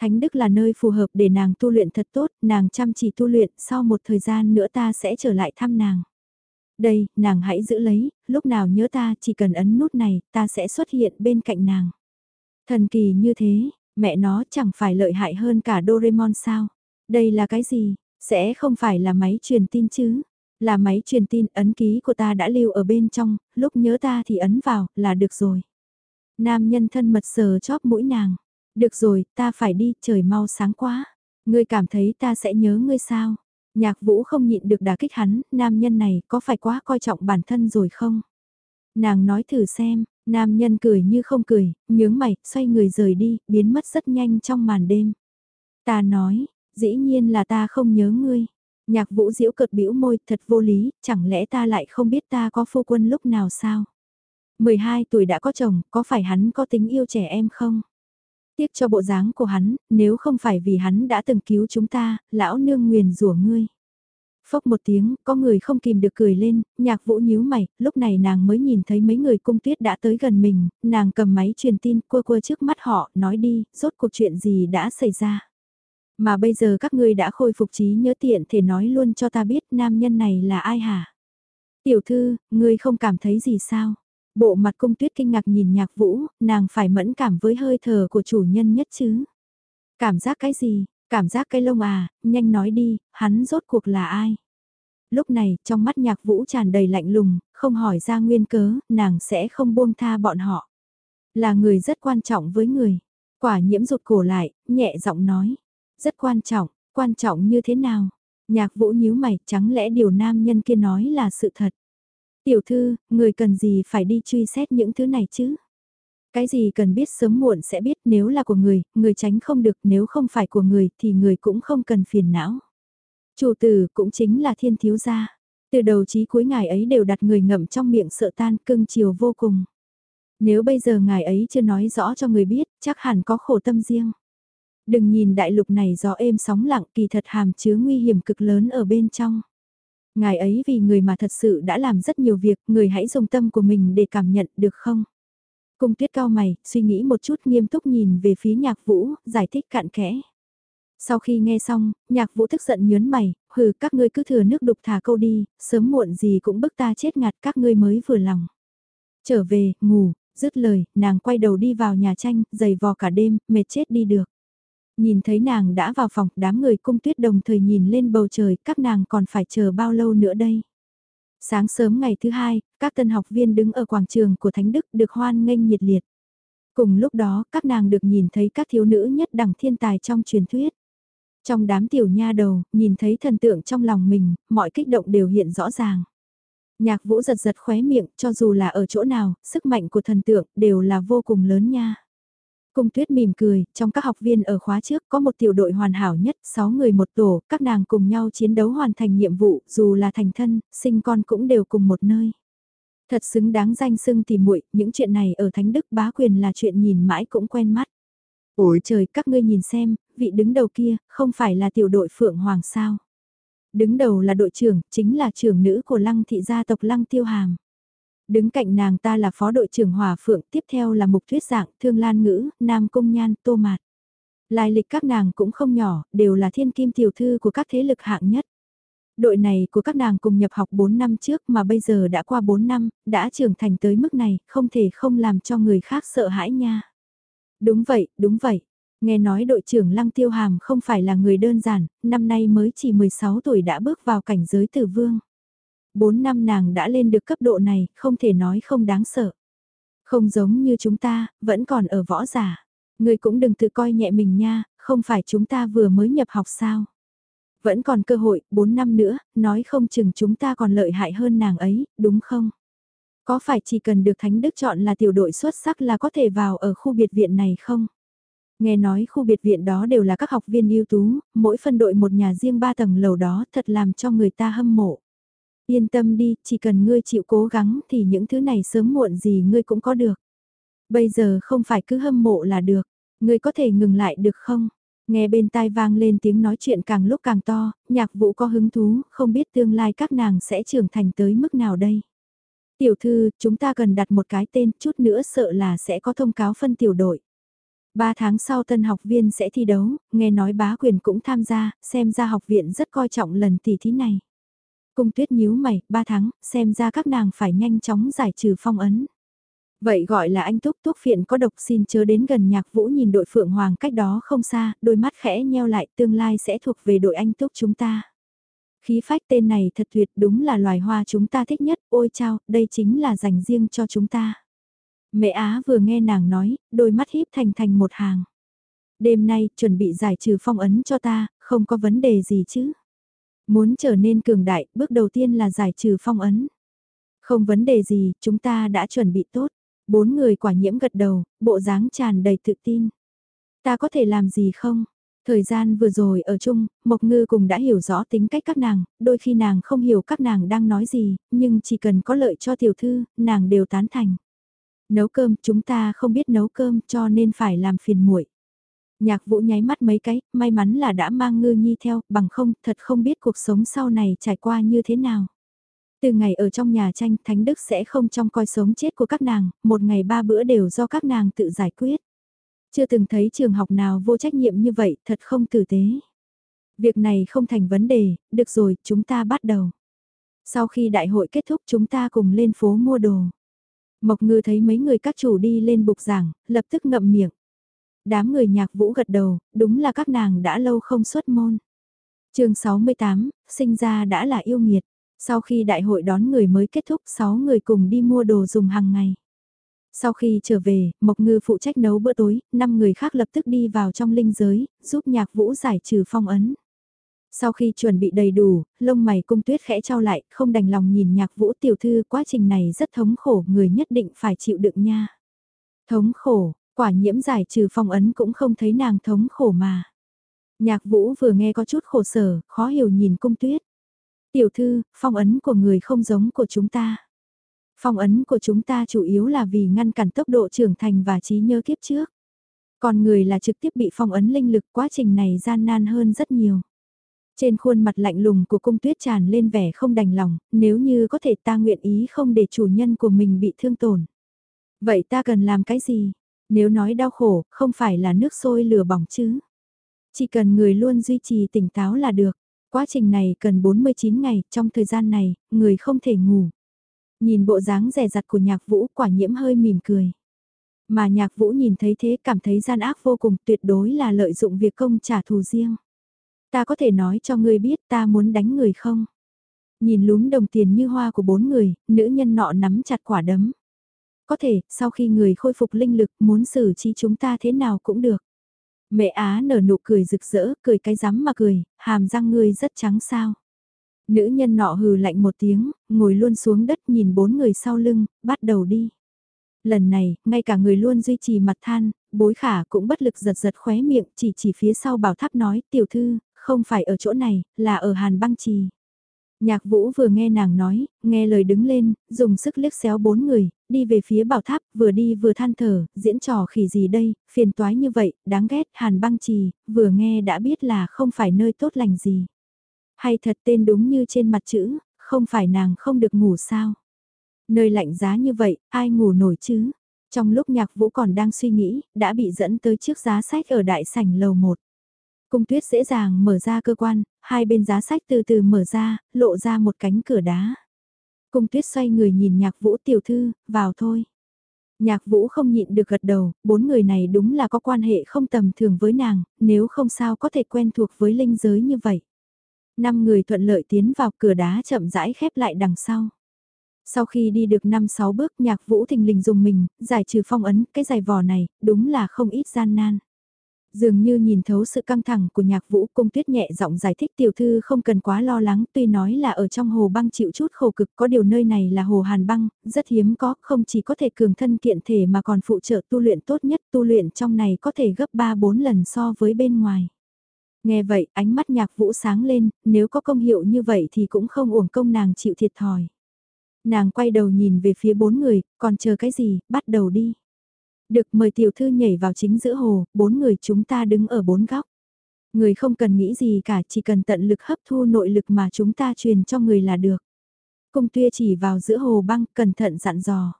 Thánh Đức là nơi phù hợp để nàng tu luyện thật tốt, nàng chăm chỉ tu luyện, sau một thời gian nữa ta sẽ trở lại thăm nàng. Đây, nàng hãy giữ lấy, lúc nào nhớ ta chỉ cần ấn nút này, ta sẽ xuất hiện bên cạnh nàng. Thần kỳ như thế, mẹ nó chẳng phải lợi hại hơn cả Doraemon sao? Đây là cái gì? Sẽ không phải là máy truyền tin chứ? Là máy truyền tin ấn ký của ta đã lưu ở bên trong, lúc nhớ ta thì ấn vào, là được rồi. Nam nhân thân mật sờ chóp mũi nàng. Được rồi, ta phải đi, trời mau sáng quá. Ngươi cảm thấy ta sẽ nhớ ngươi sao? Nhạc vũ không nhịn được đả kích hắn, nam nhân này có phải quá coi trọng bản thân rồi không? Nàng nói thử xem, nam nhân cười như không cười, nhướng mày, xoay người rời đi, biến mất rất nhanh trong màn đêm. Ta nói, dĩ nhiên là ta không nhớ ngươi. Nhạc vũ diễu cợt bĩu môi, thật vô lý, chẳng lẽ ta lại không biết ta có phu quân lúc nào sao? 12 tuổi đã có chồng, có phải hắn có tính yêu trẻ em không? Tiếc cho bộ dáng của hắn, nếu không phải vì hắn đã từng cứu chúng ta, lão nương nguyền rủa ngươi. Phốc một tiếng, có người không kìm được cười lên, nhạc vũ nhíu mày, lúc này nàng mới nhìn thấy mấy người cung tuyết đã tới gần mình, nàng cầm máy truyền tin quơ quơ trước mắt họ, nói đi, rốt cuộc chuyện gì đã xảy ra. Mà bây giờ các ngươi đã khôi phục trí nhớ tiện thể nói luôn cho ta biết nam nhân này là ai hả? Tiểu thư, ngươi không cảm thấy gì sao? Bộ mặt cung tuyết kinh ngạc nhìn nhạc vũ, nàng phải mẫn cảm với hơi thở của chủ nhân nhất chứ. Cảm giác cái gì, cảm giác cái lông à, nhanh nói đi, hắn rốt cuộc là ai? Lúc này, trong mắt nhạc vũ tràn đầy lạnh lùng, không hỏi ra nguyên cớ, nàng sẽ không buông tha bọn họ. Là người rất quan trọng với người. Quả nhiễm rụt cổ lại, nhẹ giọng nói. Rất quan trọng, quan trọng như thế nào? Nhạc vũ nhíu mày, chẳng lẽ điều nam nhân kia nói là sự thật? Tiểu thư, người cần gì phải đi truy xét những thứ này chứ? Cái gì cần biết sớm muộn sẽ biết nếu là của người, người tránh không được nếu không phải của người thì người cũng không cần phiền não. Chủ tử cũng chính là thiên thiếu gia. Từ đầu chí cuối ngài ấy đều đặt người ngậm trong miệng sợ tan cưng chiều vô cùng. Nếu bây giờ ngài ấy chưa nói rõ cho người biết, chắc hẳn có khổ tâm riêng. Đừng nhìn đại lục này gió êm sóng lặng kỳ thật hàm chứa nguy hiểm cực lớn ở bên trong. Ngài ấy vì người mà thật sự đã làm rất nhiều việc, người hãy dùng tâm của mình để cảm nhận được không? Cung tuyết cao mày, suy nghĩ một chút nghiêm túc nhìn về phía nhạc vũ, giải thích cạn kẽ. Sau khi nghe xong, nhạc vũ tức giận nhớn mày, hừ các ngươi cứ thừa nước đục thả câu đi, sớm muộn gì cũng bức ta chết ngạt các ngươi mới vừa lòng. Trở về, ngủ, dứt lời, nàng quay đầu đi vào nhà tranh, giày vò cả đêm, mệt chết đi được. Nhìn thấy nàng đã vào phòng, đám người cung tuyết đồng thời nhìn lên bầu trời, các nàng còn phải chờ bao lâu nữa đây. Sáng sớm ngày thứ hai, các tân học viên đứng ở quảng trường của Thánh Đức được hoan nghênh nhiệt liệt. Cùng lúc đó, các nàng được nhìn thấy các thiếu nữ nhất đẳng thiên tài trong truyền thuyết. Trong đám tiểu nha đầu, nhìn thấy thần tượng trong lòng mình, mọi kích động đều hiện rõ ràng. Nhạc vũ giật giật khóe miệng, cho dù là ở chỗ nào, sức mạnh của thần tượng đều là vô cùng lớn nha. Cung tuyết mỉm cười, trong các học viên ở khóa trước có một tiểu đội hoàn hảo nhất, 6 người một tổ, các nàng cùng nhau chiến đấu hoàn thành nhiệm vụ, dù là thành thân, sinh con cũng đều cùng một nơi. Thật xứng đáng danh xưng tìm muội, những chuyện này ở Thánh Đức bá quyền là chuyện nhìn mãi cũng quen mắt. Ôi trời, các ngươi nhìn xem, vị đứng đầu kia, không phải là tiểu đội Phượng Hoàng sao? Đứng đầu là đội trưởng, chính là trưởng nữ của lăng thị gia tộc lăng tiêu hàm. Đứng cạnh nàng ta là phó đội trưởng Hòa Phượng, tiếp theo là Mục Thuyết Dạng, Thương Lan Ngữ, Nam Cung Nhan, Tô Mạt. Lai lịch các nàng cũng không nhỏ, đều là thiên kim tiểu thư của các thế lực hạng nhất. Đội này của các nàng cùng nhập học 4 năm trước mà bây giờ đã qua 4 năm, đã trưởng thành tới mức này, không thể không làm cho người khác sợ hãi nha. Đúng vậy, đúng vậy. Nghe nói đội trưởng Lăng Tiêu Hàm không phải là người đơn giản, năm nay mới chỉ 16 tuổi đã bước vào cảnh giới tử vương. 4 năm nàng đã lên được cấp độ này, không thể nói không đáng sợ. Không giống như chúng ta, vẫn còn ở võ giả. Người cũng đừng tự coi nhẹ mình nha, không phải chúng ta vừa mới nhập học sao. Vẫn còn cơ hội, 4 năm nữa, nói không chừng chúng ta còn lợi hại hơn nàng ấy, đúng không? Có phải chỉ cần được Thánh Đức chọn là tiểu đội xuất sắc là có thể vào ở khu biệt viện này không? Nghe nói khu biệt viện đó đều là các học viên ưu tú, mỗi phân đội một nhà riêng ba tầng lầu đó thật làm cho người ta hâm mộ. Yên tâm đi, chỉ cần ngươi chịu cố gắng thì những thứ này sớm muộn gì ngươi cũng có được. Bây giờ không phải cứ hâm mộ là được, ngươi có thể ngừng lại được không? Nghe bên tai vang lên tiếng nói chuyện càng lúc càng to, nhạc Vũ có hứng thú, không biết tương lai các nàng sẽ trưởng thành tới mức nào đây. Tiểu thư, chúng ta cần đặt một cái tên, chút nữa sợ là sẽ có thông cáo phân tiểu đội. Ba tháng sau tân học viên sẽ thi đấu, nghe nói bá quyền cũng tham gia, xem ra học viện rất coi trọng lần tỷ thí này. Cung tuyết nhíu mày, ba tháng, xem ra các nàng phải nhanh chóng giải trừ phong ấn. Vậy gọi là anh Túc Túc Phiện có độc xin chớ đến gần nhạc vũ nhìn đội Phượng Hoàng cách đó không xa, đôi mắt khẽ nheo lại tương lai sẽ thuộc về đội anh Túc chúng ta. Khí phách tên này thật tuyệt đúng là loài hoa chúng ta thích nhất, ôi chao, đây chính là dành riêng cho chúng ta. Mẹ Á vừa nghe nàng nói, đôi mắt híp thành thành một hàng. Đêm nay, chuẩn bị giải trừ phong ấn cho ta, không có vấn đề gì chứ. Muốn trở nên cường đại, bước đầu tiên là giải trừ phong ấn. Không vấn đề gì, chúng ta đã chuẩn bị tốt. Bốn người quả nhiễm gật đầu, bộ dáng tràn đầy tự tin. Ta có thể làm gì không? Thời gian vừa rồi ở chung, Mộc Ngư cùng đã hiểu rõ tính cách các nàng, đôi khi nàng không hiểu các nàng đang nói gì, nhưng chỉ cần có lợi cho tiểu thư, nàng đều tán thành. Nấu cơm, chúng ta không biết nấu cơm cho nên phải làm phiền muội. Nhạc vũ nháy mắt mấy cái, may mắn là đã mang ngư nhi theo, bằng không, thật không biết cuộc sống sau này trải qua như thế nào. Từ ngày ở trong nhà tranh, Thánh Đức sẽ không trong coi sống chết của các nàng, một ngày ba bữa đều do các nàng tự giải quyết. Chưa từng thấy trường học nào vô trách nhiệm như vậy, thật không tử tế. Việc này không thành vấn đề, được rồi, chúng ta bắt đầu. Sau khi đại hội kết thúc chúng ta cùng lên phố mua đồ. Mộc ngư thấy mấy người các chủ đi lên bục giảng, lập tức ngậm miệng. Đám người nhạc vũ gật đầu, đúng là các nàng đã lâu không xuất môn. chương 68, sinh ra đã là yêu nghiệt. Sau khi đại hội đón người mới kết thúc 6 người cùng đi mua đồ dùng hàng ngày. Sau khi trở về, Mộc Ngư phụ trách nấu bữa tối, 5 người khác lập tức đi vào trong linh giới, giúp nhạc vũ giải trừ phong ấn. Sau khi chuẩn bị đầy đủ, lông mày cung tuyết khẽ trao lại, không đành lòng nhìn nhạc vũ tiểu thư quá trình này rất thống khổ, người nhất định phải chịu đựng nha. Thống khổ, quả nhiễm giải trừ phong ấn cũng không thấy nàng thống khổ mà. Nhạc vũ vừa nghe có chút khổ sở, khó hiểu nhìn cung tuyết. Tiểu thư, phong ấn của người không giống của chúng ta. Phong ấn của chúng ta chủ yếu là vì ngăn cản tốc độ trưởng thành và trí nhớ kiếp trước. Còn người là trực tiếp bị phong ấn linh lực quá trình này gian nan hơn rất nhiều. Trên khuôn mặt lạnh lùng của cung tuyết tràn lên vẻ không đành lòng, nếu như có thể ta nguyện ý không để chủ nhân của mình bị thương tổn. Vậy ta cần làm cái gì? Nếu nói đau khổ, không phải là nước sôi lửa bỏng chứ. Chỉ cần người luôn duy trì tỉnh táo là được. Quá trình này cần 49 ngày, trong thời gian này, người không thể ngủ. Nhìn bộ dáng rẻ rặt của nhạc vũ quả nhiễm hơi mỉm cười. Mà nhạc vũ nhìn thấy thế cảm thấy gian ác vô cùng tuyệt đối là lợi dụng việc công trả thù riêng. Ta có thể nói cho ngươi biết ta muốn đánh người không? Nhìn lúm đồng tiền như hoa của bốn người, nữ nhân nọ nắm chặt quả đấm. Có thể, sau khi người khôi phục linh lực muốn xử trí chúng ta thế nào cũng được. Mẹ Á nở nụ cười rực rỡ, cười cái rắm mà cười, hàm răng ngươi rất trắng sao. Nữ nhân nọ hừ lạnh một tiếng, ngồi luôn xuống đất nhìn bốn người sau lưng, bắt đầu đi. Lần này, ngay cả người luôn duy trì mặt than, bối khả cũng bất lực giật giật khóe miệng chỉ chỉ phía sau bảo tháp nói tiểu thư, không phải ở chỗ này, là ở Hàn băng trì. Nhạc vũ vừa nghe nàng nói, nghe lời đứng lên, dùng sức liếc xéo bốn người, đi về phía bảo tháp, vừa đi vừa than thở, diễn trò khỉ gì đây, phiền toái như vậy, đáng ghét, hàn băng trì, vừa nghe đã biết là không phải nơi tốt lành gì. Hay thật tên đúng như trên mặt chữ, không phải nàng không được ngủ sao. Nơi lạnh giá như vậy, ai ngủ nổi chứ? Trong lúc nhạc vũ còn đang suy nghĩ, đã bị dẫn tới chiếc giá sách ở đại sảnh lầu 1. Cung tuyết dễ dàng mở ra cơ quan, hai bên giá sách từ từ mở ra, lộ ra một cánh cửa đá. Cung tuyết xoay người nhìn nhạc vũ tiểu thư, vào thôi. Nhạc vũ không nhịn được gật đầu, bốn người này đúng là có quan hệ không tầm thường với nàng, nếu không sao có thể quen thuộc với linh giới như vậy. Năm người thuận lợi tiến vào cửa đá chậm rãi khép lại đằng sau. Sau khi đi được 5-6 bước nhạc vũ thình lình dùng mình, giải trừ phong ấn, cái giày vò này, đúng là không ít gian nan. Dường như nhìn thấu sự căng thẳng của nhạc vũ cung tuyết nhẹ giọng giải thích tiểu thư không cần quá lo lắng tuy nói là ở trong hồ băng chịu chút khổ cực có điều nơi này là hồ hàn băng, rất hiếm có, không chỉ có thể cường thân kiện thể mà còn phụ trợ tu luyện tốt nhất tu luyện trong này có thể gấp 3-4 lần so với bên ngoài. Nghe vậy ánh mắt nhạc vũ sáng lên, nếu có công hiệu như vậy thì cũng không uổng công nàng chịu thiệt thòi. Nàng quay đầu nhìn về phía bốn người, còn chờ cái gì, bắt đầu đi. Được mời tiểu thư nhảy vào chính giữa hồ, bốn người chúng ta đứng ở bốn góc. Người không cần nghĩ gì cả, chỉ cần tận lực hấp thu nội lực mà chúng ta truyền cho người là được. Cung tuya chỉ vào giữa hồ băng, cẩn thận dặn dò.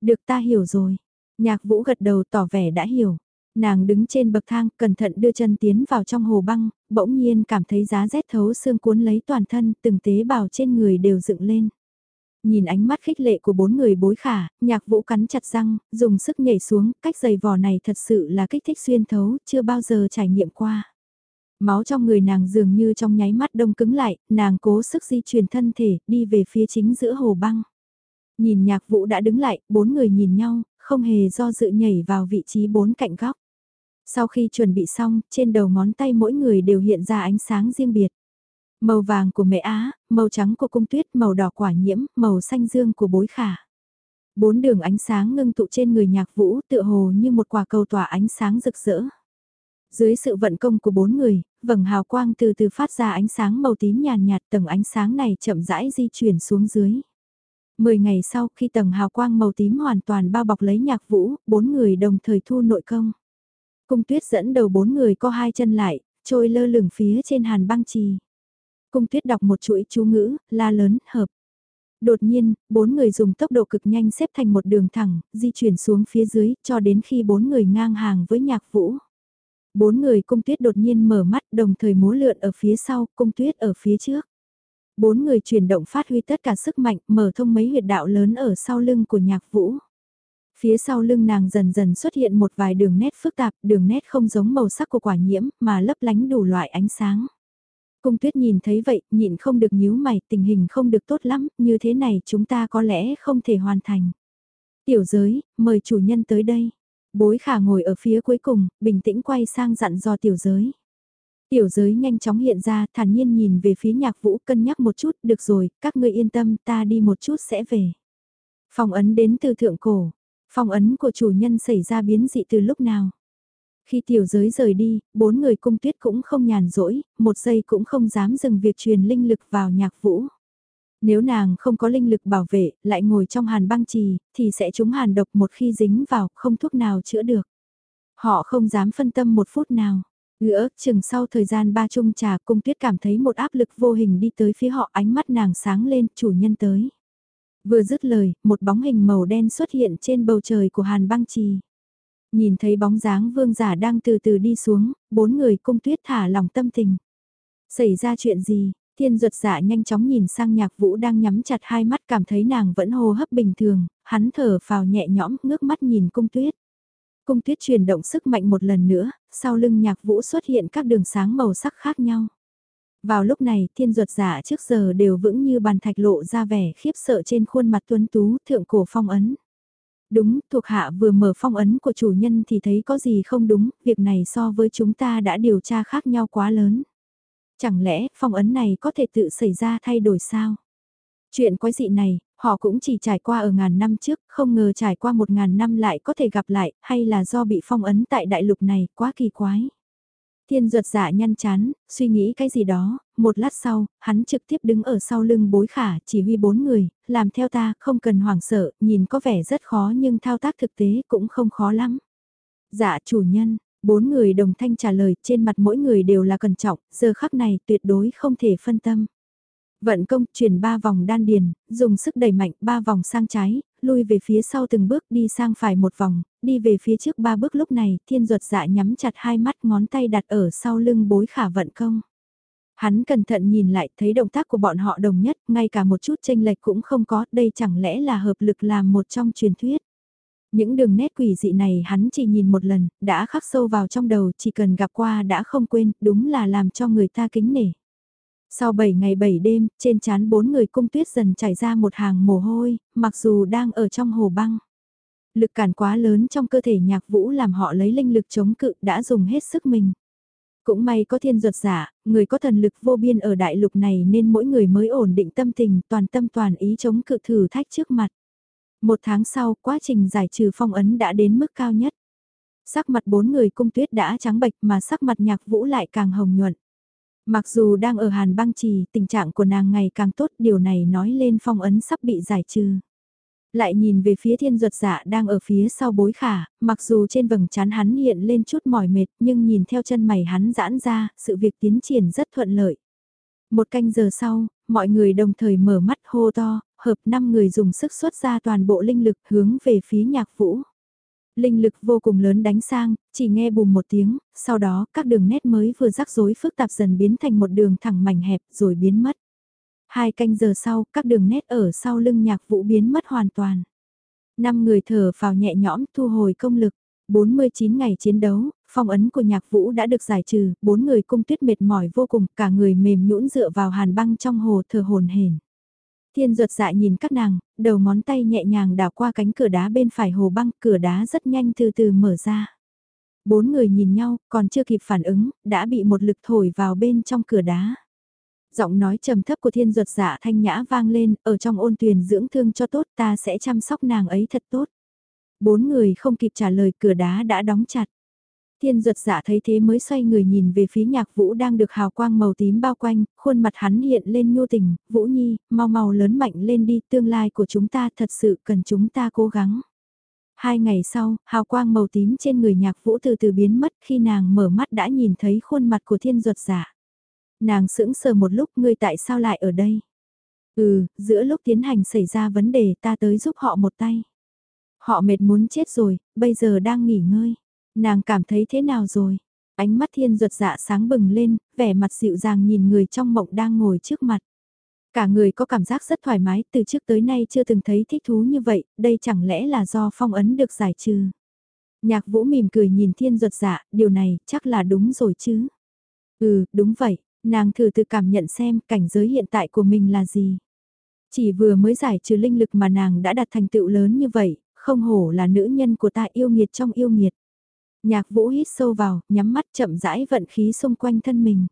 Được ta hiểu rồi. Nhạc vũ gật đầu tỏ vẻ đã hiểu. Nàng đứng trên bậc thang, cẩn thận đưa chân tiến vào trong hồ băng, bỗng nhiên cảm thấy giá rét thấu xương cuốn lấy toàn thân, từng tế bào trên người đều dựng lên. Nhìn ánh mắt khích lệ của bốn người bối khả, nhạc vũ cắn chặt răng, dùng sức nhảy xuống, cách giày vò này thật sự là kích thích xuyên thấu, chưa bao giờ trải nghiệm qua. Máu trong người nàng dường như trong nháy mắt đông cứng lại, nàng cố sức di chuyển thân thể, đi về phía chính giữa hồ băng. Nhìn nhạc vũ đã đứng lại, bốn người nhìn nhau, không hề do dự nhảy vào vị trí bốn cạnh góc. Sau khi chuẩn bị xong, trên đầu ngón tay mỗi người đều hiện ra ánh sáng riêng biệt. Màu vàng của mẹ Á, màu trắng của cung tuyết, màu đỏ quả nhiễm, màu xanh dương của bối khả. Bốn đường ánh sáng ngưng tụ trên người nhạc vũ tựa hồ như một quả cầu tỏa ánh sáng rực rỡ. Dưới sự vận công của bốn người, vầng hào quang từ từ phát ra ánh sáng màu tím nhàn nhạt tầng ánh sáng này chậm rãi di chuyển xuống dưới. Mười ngày sau khi tầng hào quang màu tím hoàn toàn bao bọc lấy nhạc vũ, bốn người đồng thời thu nội công. Cung tuyết dẫn đầu bốn người co hai chân lại, trôi lơ lửng phía trên hàn băng trì. Cung tuyết đọc một chuỗi chú ngữ, la lớn, hợp. Đột nhiên, bốn người dùng tốc độ cực nhanh xếp thành một đường thẳng, di chuyển xuống phía dưới, cho đến khi bốn người ngang hàng với nhạc vũ. Bốn người cung tuyết đột nhiên mở mắt đồng thời múa lượn ở phía sau, cung tuyết ở phía trước. Bốn người chuyển động phát huy tất cả sức mạnh, mở thông mấy huyệt đạo lớn ở sau lưng của nhạc vũ. Phía sau lưng nàng dần dần xuất hiện một vài đường nét phức tạp, đường nét không giống màu sắc của quả nhiễm, mà lấp lánh đủ loại ánh sáng. Cung tuyết nhìn thấy vậy, nhịn không được nhíu mày, tình hình không được tốt lắm, như thế này chúng ta có lẽ không thể hoàn thành. Tiểu giới, mời chủ nhân tới đây. Bối khả ngồi ở phía cuối cùng, bình tĩnh quay sang dặn dò tiểu giới. Tiểu giới nhanh chóng hiện ra, thản nhiên nhìn về phía nhạc vũ cân nhắc một chút, được rồi, các ngươi yên tâm, ta đi một chút sẽ về. Phong ấn đến từ thượng cổ, phong ấn của chủ nhân xảy ra biến dị từ lúc nào. Khi tiểu giới rời đi, bốn người cung tuyết cũng không nhàn rỗi, một giây cũng không dám dừng việc truyền linh lực vào nhạc vũ. Nếu nàng không có linh lực bảo vệ, lại ngồi trong hàn băng trì, thì sẽ trúng hàn độc một khi dính vào, không thuốc nào chữa được. Họ không dám phân tâm một phút nào. Ngỡ, chừng sau thời gian ba chung trà cung tuyết cảm thấy một áp lực vô hình đi tới phía họ ánh mắt nàng sáng lên, chủ nhân tới. Vừa dứt lời, một bóng hình màu đen xuất hiện trên bầu trời của hàn băng trì. Nhìn thấy bóng dáng vương giả đang từ từ đi xuống, bốn người cung tuyết thả lòng tâm tình. Xảy ra chuyện gì, thiên ruột giả nhanh chóng nhìn sang nhạc vũ đang nhắm chặt hai mắt cảm thấy nàng vẫn hô hấp bình thường, hắn thở phào nhẹ nhõm ngước mắt nhìn cung tuyết. Cung tuyết chuyển động sức mạnh một lần nữa, sau lưng nhạc vũ xuất hiện các đường sáng màu sắc khác nhau. Vào lúc này, thiên ruột giả trước giờ đều vững như bàn thạch lộ ra vẻ khiếp sợ trên khuôn mặt tuấn tú thượng cổ phong ấn. Đúng, thuộc hạ vừa mở phong ấn của chủ nhân thì thấy có gì không đúng, việc này so với chúng ta đã điều tra khác nhau quá lớn. Chẳng lẽ phong ấn này có thể tự xảy ra thay đổi sao? Chuyện quái dị này, họ cũng chỉ trải qua ở ngàn năm trước, không ngờ trải qua một ngàn năm lại có thể gặp lại, hay là do bị phong ấn tại đại lục này, quá kỳ quái. Thiên ruột dạ nhăn chán, suy nghĩ cái gì đó, một lát sau, hắn trực tiếp đứng ở sau lưng bối khả, chỉ huy bốn người, làm theo ta, không cần hoảng sợ, nhìn có vẻ rất khó nhưng thao tác thực tế cũng không khó lắm. Dạ chủ nhân, bốn người đồng thanh trả lời, trên mặt mỗi người đều là cẩn trọng, giờ khắc này tuyệt đối không thể phân tâm. Vận công chuyển ba vòng đan điền, dùng sức đẩy mạnh ba vòng sang trái, lui về phía sau từng bước đi sang phải một vòng, đi về phía trước ba bước lúc này, thiên ruột dạ nhắm chặt hai mắt ngón tay đặt ở sau lưng bối khả vận công. Hắn cẩn thận nhìn lại thấy động tác của bọn họ đồng nhất, ngay cả một chút tranh lệch cũng không có, đây chẳng lẽ là hợp lực làm một trong truyền thuyết. Những đường nét quỷ dị này hắn chỉ nhìn một lần, đã khắc sâu vào trong đầu, chỉ cần gặp qua đã không quên, đúng là làm cho người ta kính nể. Sau 7 ngày 7 đêm, trên chán bốn người cung tuyết dần chảy ra một hàng mồ hôi, mặc dù đang ở trong hồ băng. Lực cản quá lớn trong cơ thể nhạc vũ làm họ lấy linh lực chống cự đã dùng hết sức mình. Cũng may có thiên ruột giả, người có thần lực vô biên ở đại lục này nên mỗi người mới ổn định tâm tình toàn tâm toàn ý chống cự thử thách trước mặt. Một tháng sau, quá trình giải trừ phong ấn đã đến mức cao nhất. Sắc mặt bốn người cung tuyết đã trắng bệch mà sắc mặt nhạc vũ lại càng hồng nhuận. Mặc dù đang ở Hàn băng trì, tình trạng của nàng ngày càng tốt, điều này nói lên phong ấn sắp bị giải trừ. Lại nhìn về phía thiên duật dạ đang ở phía sau bối khả, mặc dù trên vầng trán hắn hiện lên chút mỏi mệt nhưng nhìn theo chân mày hắn giãn ra, sự việc tiến triển rất thuận lợi. Một canh giờ sau, mọi người đồng thời mở mắt hô to, hợp năm người dùng sức xuất ra toàn bộ linh lực hướng về phía nhạc vũ. Linh lực vô cùng lớn đánh sang, chỉ nghe bùm một tiếng, sau đó các đường nét mới vừa rắc rối phức tạp dần biến thành một đường thẳng mảnh hẹp rồi biến mất. Hai canh giờ sau, các đường nét ở sau lưng nhạc vũ biến mất hoàn toàn. Năm người thở vào nhẹ nhõm thu hồi công lực. 49 ngày chiến đấu, phong ấn của nhạc vũ đã được giải trừ, bốn người cung tuyết mệt mỏi vô cùng, cả người mềm nhũn dựa vào hàn băng trong hồ thờ hồn hển. Thiên ruột dạ nhìn các nàng, đầu ngón tay nhẹ nhàng đảo qua cánh cửa đá bên phải hồ băng, cửa đá rất nhanh từ từ mở ra. Bốn người nhìn nhau, còn chưa kịp phản ứng, đã bị một lực thổi vào bên trong cửa đá. Giọng nói trầm thấp của thiên ruột giả dạ thanh nhã vang lên, ở trong ôn tuyền dưỡng thương cho tốt ta sẽ chăm sóc nàng ấy thật tốt. Bốn người không kịp trả lời cửa đá đã đóng chặt. Thiên ruột giả dạ thấy thế mới xoay người nhìn về phía nhạc vũ đang được hào quang màu tím bao quanh, khuôn mặt hắn hiện lên nhu tình, vũ nhi, mau mau lớn mạnh lên đi, tương lai của chúng ta thật sự cần chúng ta cố gắng. Hai ngày sau, hào quang màu tím trên người nhạc vũ từ từ biến mất khi nàng mở mắt đã nhìn thấy khuôn mặt của thiên ruột giả dạ. Nàng sững sờ một lúc ngươi tại sao lại ở đây? Ừ, giữa lúc tiến hành xảy ra vấn đề ta tới giúp họ một tay. Họ mệt muốn chết rồi, bây giờ đang nghỉ ngơi. Nàng cảm thấy thế nào rồi? Ánh mắt thiên ruột dạ sáng bừng lên, vẻ mặt dịu dàng nhìn người trong mộng đang ngồi trước mặt. Cả người có cảm giác rất thoải mái, từ trước tới nay chưa từng thấy thích thú như vậy, đây chẳng lẽ là do phong ấn được giải trừ. Nhạc vũ mỉm cười nhìn thiên ruột dạ, điều này chắc là đúng rồi chứ. Ừ, đúng vậy, nàng thử tự cảm nhận xem cảnh giới hiện tại của mình là gì. Chỉ vừa mới giải trừ linh lực mà nàng đã đạt thành tựu lớn như vậy, không hổ là nữ nhân của ta yêu nghiệt trong yêu nghiệt. Nhạc vũ hít sâu vào, nhắm mắt chậm rãi vận khí xung quanh thân mình.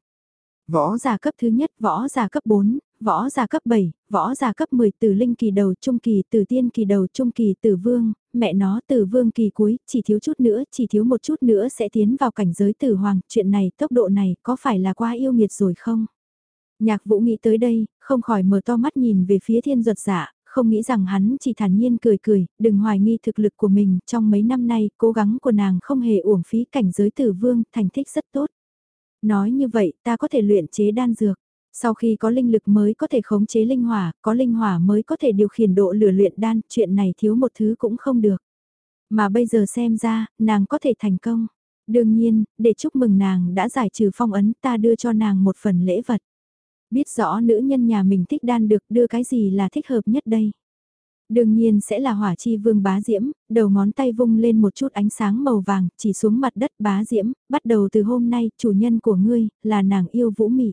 Võ giả cấp thứ nhất, võ giả cấp 4, võ giả cấp 7, võ giả cấp 10 từ linh kỳ đầu trung kỳ từ tiên kỳ đầu trung kỳ từ vương, mẹ nó từ vương kỳ cuối, chỉ thiếu chút nữa, chỉ thiếu một chút nữa sẽ tiến vào cảnh giới tử hoàng, chuyện này, tốc độ này có phải là quá yêu nghiệt rồi không? Nhạc vũ nghĩ tới đây, không khỏi mở to mắt nhìn về phía thiên ruột giả, không nghĩ rằng hắn chỉ thản nhiên cười cười, đừng hoài nghi thực lực của mình, trong mấy năm nay, cố gắng của nàng không hề uổng phí cảnh giới tử vương, thành tích rất tốt. Nói như vậy, ta có thể luyện chế đan dược. Sau khi có linh lực mới có thể khống chế linh hỏa, có linh hỏa mới có thể điều khiển độ lửa luyện đan, chuyện này thiếu một thứ cũng không được. Mà bây giờ xem ra, nàng có thể thành công. Đương nhiên, để chúc mừng nàng đã giải trừ phong ấn ta đưa cho nàng một phần lễ vật. Biết rõ nữ nhân nhà mình thích đan được đưa cái gì là thích hợp nhất đây. Đương nhiên sẽ là hỏa chi vương bá diễm, đầu ngón tay vung lên một chút ánh sáng màu vàng, chỉ xuống mặt đất bá diễm, bắt đầu từ hôm nay, chủ nhân của ngươi, là nàng yêu vũ mị.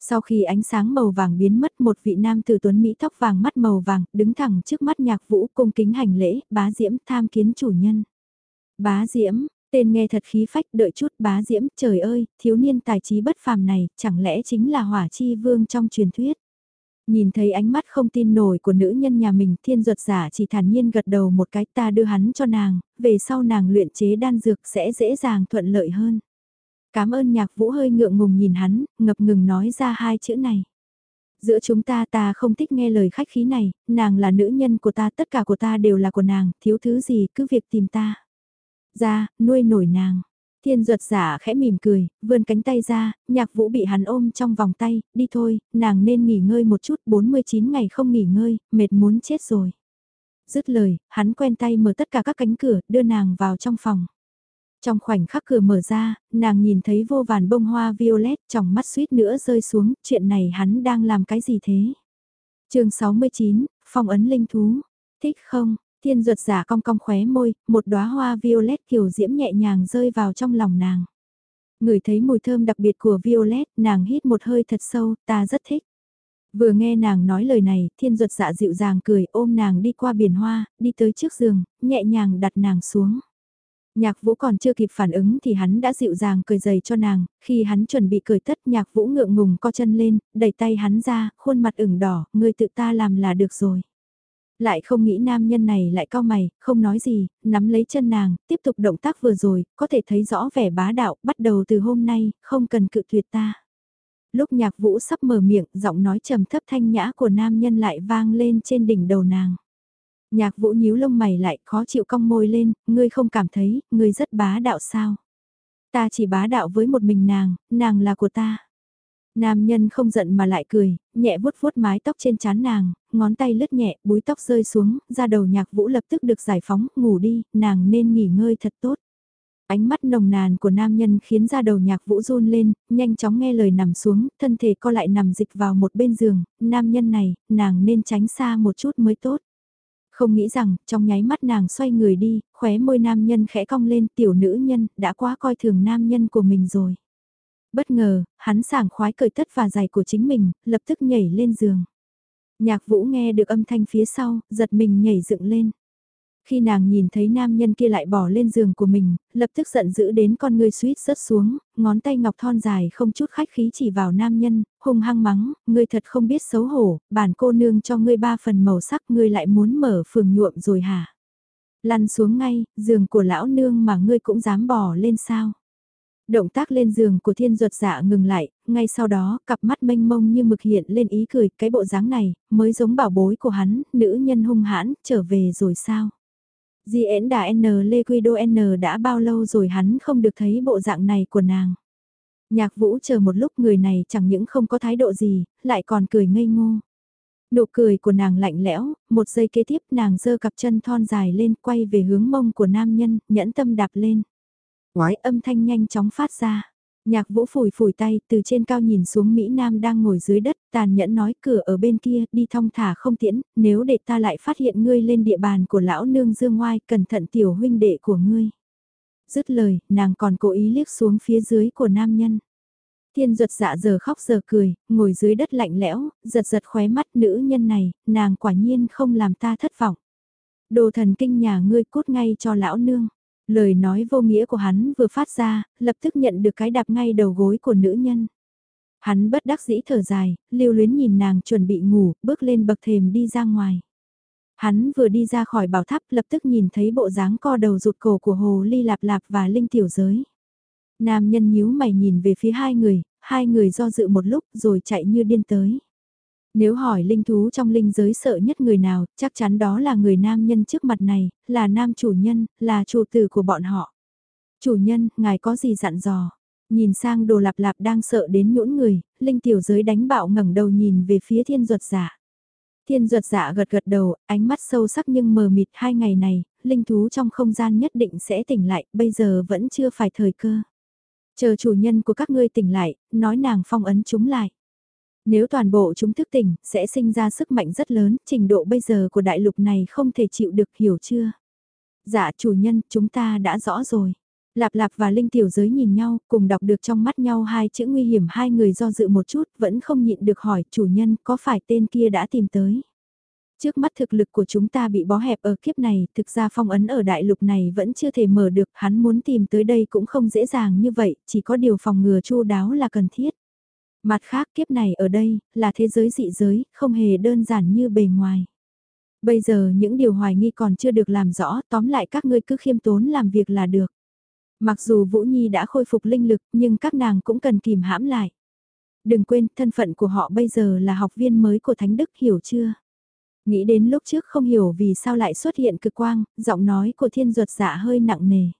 Sau khi ánh sáng màu vàng biến mất một vị nam tử tuấn Mỹ tóc vàng mắt màu vàng, đứng thẳng trước mắt nhạc vũ cung kính hành lễ, bá diễm tham kiến chủ nhân. Bá diễm, tên nghe thật khí phách đợi chút bá diễm, trời ơi, thiếu niên tài trí bất phàm này, chẳng lẽ chính là hỏa chi vương trong truyền thuyết. Nhìn thấy ánh mắt không tin nổi của nữ nhân nhà mình thiên ruột giả chỉ thản nhiên gật đầu một cái ta đưa hắn cho nàng, về sau nàng luyện chế đan dược sẽ dễ dàng thuận lợi hơn. Cảm ơn nhạc vũ hơi ngượng ngùng nhìn hắn, ngập ngừng nói ra hai chữ này. Giữa chúng ta ta không thích nghe lời khách khí này, nàng là nữ nhân của ta, tất cả của ta đều là của nàng, thiếu thứ gì cứ việc tìm ta. Ra, nuôi nổi nàng. Thiên ruột giả khẽ mỉm cười, vươn cánh tay ra, nhạc vũ bị hắn ôm trong vòng tay, đi thôi, nàng nên nghỉ ngơi một chút, 49 ngày không nghỉ ngơi, mệt muốn chết rồi. Dứt lời, hắn quen tay mở tất cả các cánh cửa, đưa nàng vào trong phòng. Trong khoảnh khắc cửa mở ra, nàng nhìn thấy vô vàn bông hoa violet trong mắt suýt nữa rơi xuống, chuyện này hắn đang làm cái gì thế? chương 69, phong ấn linh thú. Thích không? Thiên ruột giả cong cong khóe môi, một đóa hoa violet kiều diễm nhẹ nhàng rơi vào trong lòng nàng. Người thấy mùi thơm đặc biệt của violet, nàng hít một hơi thật sâu, ta rất thích. Vừa nghe nàng nói lời này, thiên ruột dạ dịu dàng cười ôm nàng đi qua biển hoa, đi tới trước giường, nhẹ nhàng đặt nàng xuống. Nhạc vũ còn chưa kịp phản ứng thì hắn đã dịu dàng cười dày cho nàng, khi hắn chuẩn bị cười tất nhạc vũ ngượng ngùng co chân lên, đẩy tay hắn ra, khuôn mặt ửng đỏ, người tự ta làm là được rồi. Lại không nghĩ nam nhân này lại cao mày, không nói gì, nắm lấy chân nàng, tiếp tục động tác vừa rồi, có thể thấy rõ vẻ bá đạo, bắt đầu từ hôm nay, không cần cự tuyệt ta. Lúc nhạc vũ sắp mở miệng, giọng nói trầm thấp thanh nhã của nam nhân lại vang lên trên đỉnh đầu nàng. Nhạc vũ nhíu lông mày lại khó chịu cong môi lên, ngươi không cảm thấy, ngươi rất bá đạo sao. Ta chỉ bá đạo với một mình nàng, nàng là của ta. Nam nhân không giận mà lại cười, nhẹ vuốt vuốt mái tóc trên trán nàng, ngón tay lướt nhẹ, búi tóc rơi xuống, ra đầu nhạc vũ lập tức được giải phóng, ngủ đi, nàng nên nghỉ ngơi thật tốt. Ánh mắt nồng nàn của nam nhân khiến ra đầu nhạc vũ run lên, nhanh chóng nghe lời nằm xuống, thân thể co lại nằm dịch vào một bên giường, nam nhân này, nàng nên tránh xa một chút mới tốt. Không nghĩ rằng, trong nháy mắt nàng xoay người đi, khóe môi nam nhân khẽ cong lên tiểu nữ nhân, đã quá coi thường nam nhân của mình rồi. Bất ngờ, hắn sảng khoái cởi tất và giày của chính mình, lập tức nhảy lên giường. Nhạc vũ nghe được âm thanh phía sau, giật mình nhảy dựng lên. Khi nàng nhìn thấy nam nhân kia lại bỏ lên giường của mình, lập tức giận dữ đến con ngươi suýt rớt xuống, ngón tay ngọc thon dài không chút khách khí chỉ vào nam nhân, hung hăng mắng, ngươi thật không biết xấu hổ, bản cô nương cho ngươi ba phần màu sắc ngươi lại muốn mở phường nhuộm rồi hả? Lăn xuống ngay, giường của lão nương mà ngươi cũng dám bỏ lên sao? Động tác lên giường của thiên ruột dạ ngừng lại, ngay sau đó, cặp mắt mênh mông như mực hiện lên ý cười, cái bộ dáng này, mới giống bảo bối của hắn, nữ nhân hung hãn, trở về rồi sao? Diễn đà N Lê Quy Đô N đã bao lâu rồi hắn không được thấy bộ dạng này của nàng. Nhạc vũ chờ một lúc người này chẳng những không có thái độ gì, lại còn cười ngây ngô. Nụ cười của nàng lạnh lẽo, một giây kế tiếp nàng giơ cặp chân thon dài lên quay về hướng mông của nam nhân, nhẫn tâm đạp lên. Quái âm thanh nhanh chóng phát ra. Nhạc vũ phủi phủi tay từ trên cao nhìn xuống Mỹ Nam đang ngồi dưới đất, tàn nhẫn nói cửa ở bên kia, đi thong thả không tiễn, nếu để ta lại phát hiện ngươi lên địa bàn của lão nương dương ngoai, cẩn thận tiểu huynh đệ của ngươi. Dứt lời, nàng còn cố ý liếc xuống phía dưới của nam nhân. Thiên ruột dạ giờ khóc giờ cười, ngồi dưới đất lạnh lẽo, giật giật khóe mắt nữ nhân này, nàng quả nhiên không làm ta thất vọng. Đồ thần kinh nhà ngươi cút ngay cho lão nương. Lời nói vô nghĩa của hắn vừa phát ra, lập tức nhận được cái đạp ngay đầu gối của nữ nhân. Hắn bất đắc dĩ thở dài, lưu luyến nhìn nàng chuẩn bị ngủ, bước lên bậc thềm đi ra ngoài. Hắn vừa đi ra khỏi bảo tháp lập tức nhìn thấy bộ dáng co đầu rụt cổ của hồ ly lạp lạp và linh tiểu giới. Nam nhân nhíu mày nhìn về phía hai người, hai người do dự một lúc rồi chạy như điên tới. Nếu hỏi linh thú trong linh giới sợ nhất người nào, chắc chắn đó là người nam nhân trước mặt này, là nam chủ nhân, là chủ tử của bọn họ. Chủ nhân, ngài có gì dặn dò? Nhìn sang đồ lạp lạp đang sợ đến nhũn người, linh tiểu giới đánh bạo ngẩng đầu nhìn về phía thiên duật giả. Thiên duật giả gật gật đầu, ánh mắt sâu sắc nhưng mờ mịt hai ngày này, linh thú trong không gian nhất định sẽ tỉnh lại, bây giờ vẫn chưa phải thời cơ. Chờ chủ nhân của các ngươi tỉnh lại, nói nàng phong ấn chúng lại. Nếu toàn bộ chúng thức tỉnh, sẽ sinh ra sức mạnh rất lớn, trình độ bây giờ của đại lục này không thể chịu được hiểu chưa? Dạ chủ nhân, chúng ta đã rõ rồi. Lạp Lạp và Linh Tiểu Giới nhìn nhau, cùng đọc được trong mắt nhau hai chữ nguy hiểm hai người do dự một chút, vẫn không nhịn được hỏi chủ nhân có phải tên kia đã tìm tới. Trước mắt thực lực của chúng ta bị bó hẹp ở kiếp này, thực ra phong ấn ở đại lục này vẫn chưa thể mở được, hắn muốn tìm tới đây cũng không dễ dàng như vậy, chỉ có điều phòng ngừa chu đáo là cần thiết. Mặt khác kiếp này ở đây, là thế giới dị giới, không hề đơn giản như bề ngoài. Bây giờ những điều hoài nghi còn chưa được làm rõ, tóm lại các ngươi cứ khiêm tốn làm việc là được. Mặc dù Vũ Nhi đã khôi phục linh lực, nhưng các nàng cũng cần kìm hãm lại. Đừng quên, thân phận của họ bây giờ là học viên mới của Thánh Đức, hiểu chưa? Nghĩ đến lúc trước không hiểu vì sao lại xuất hiện cực quang, giọng nói của thiên ruột dạ hơi nặng nề.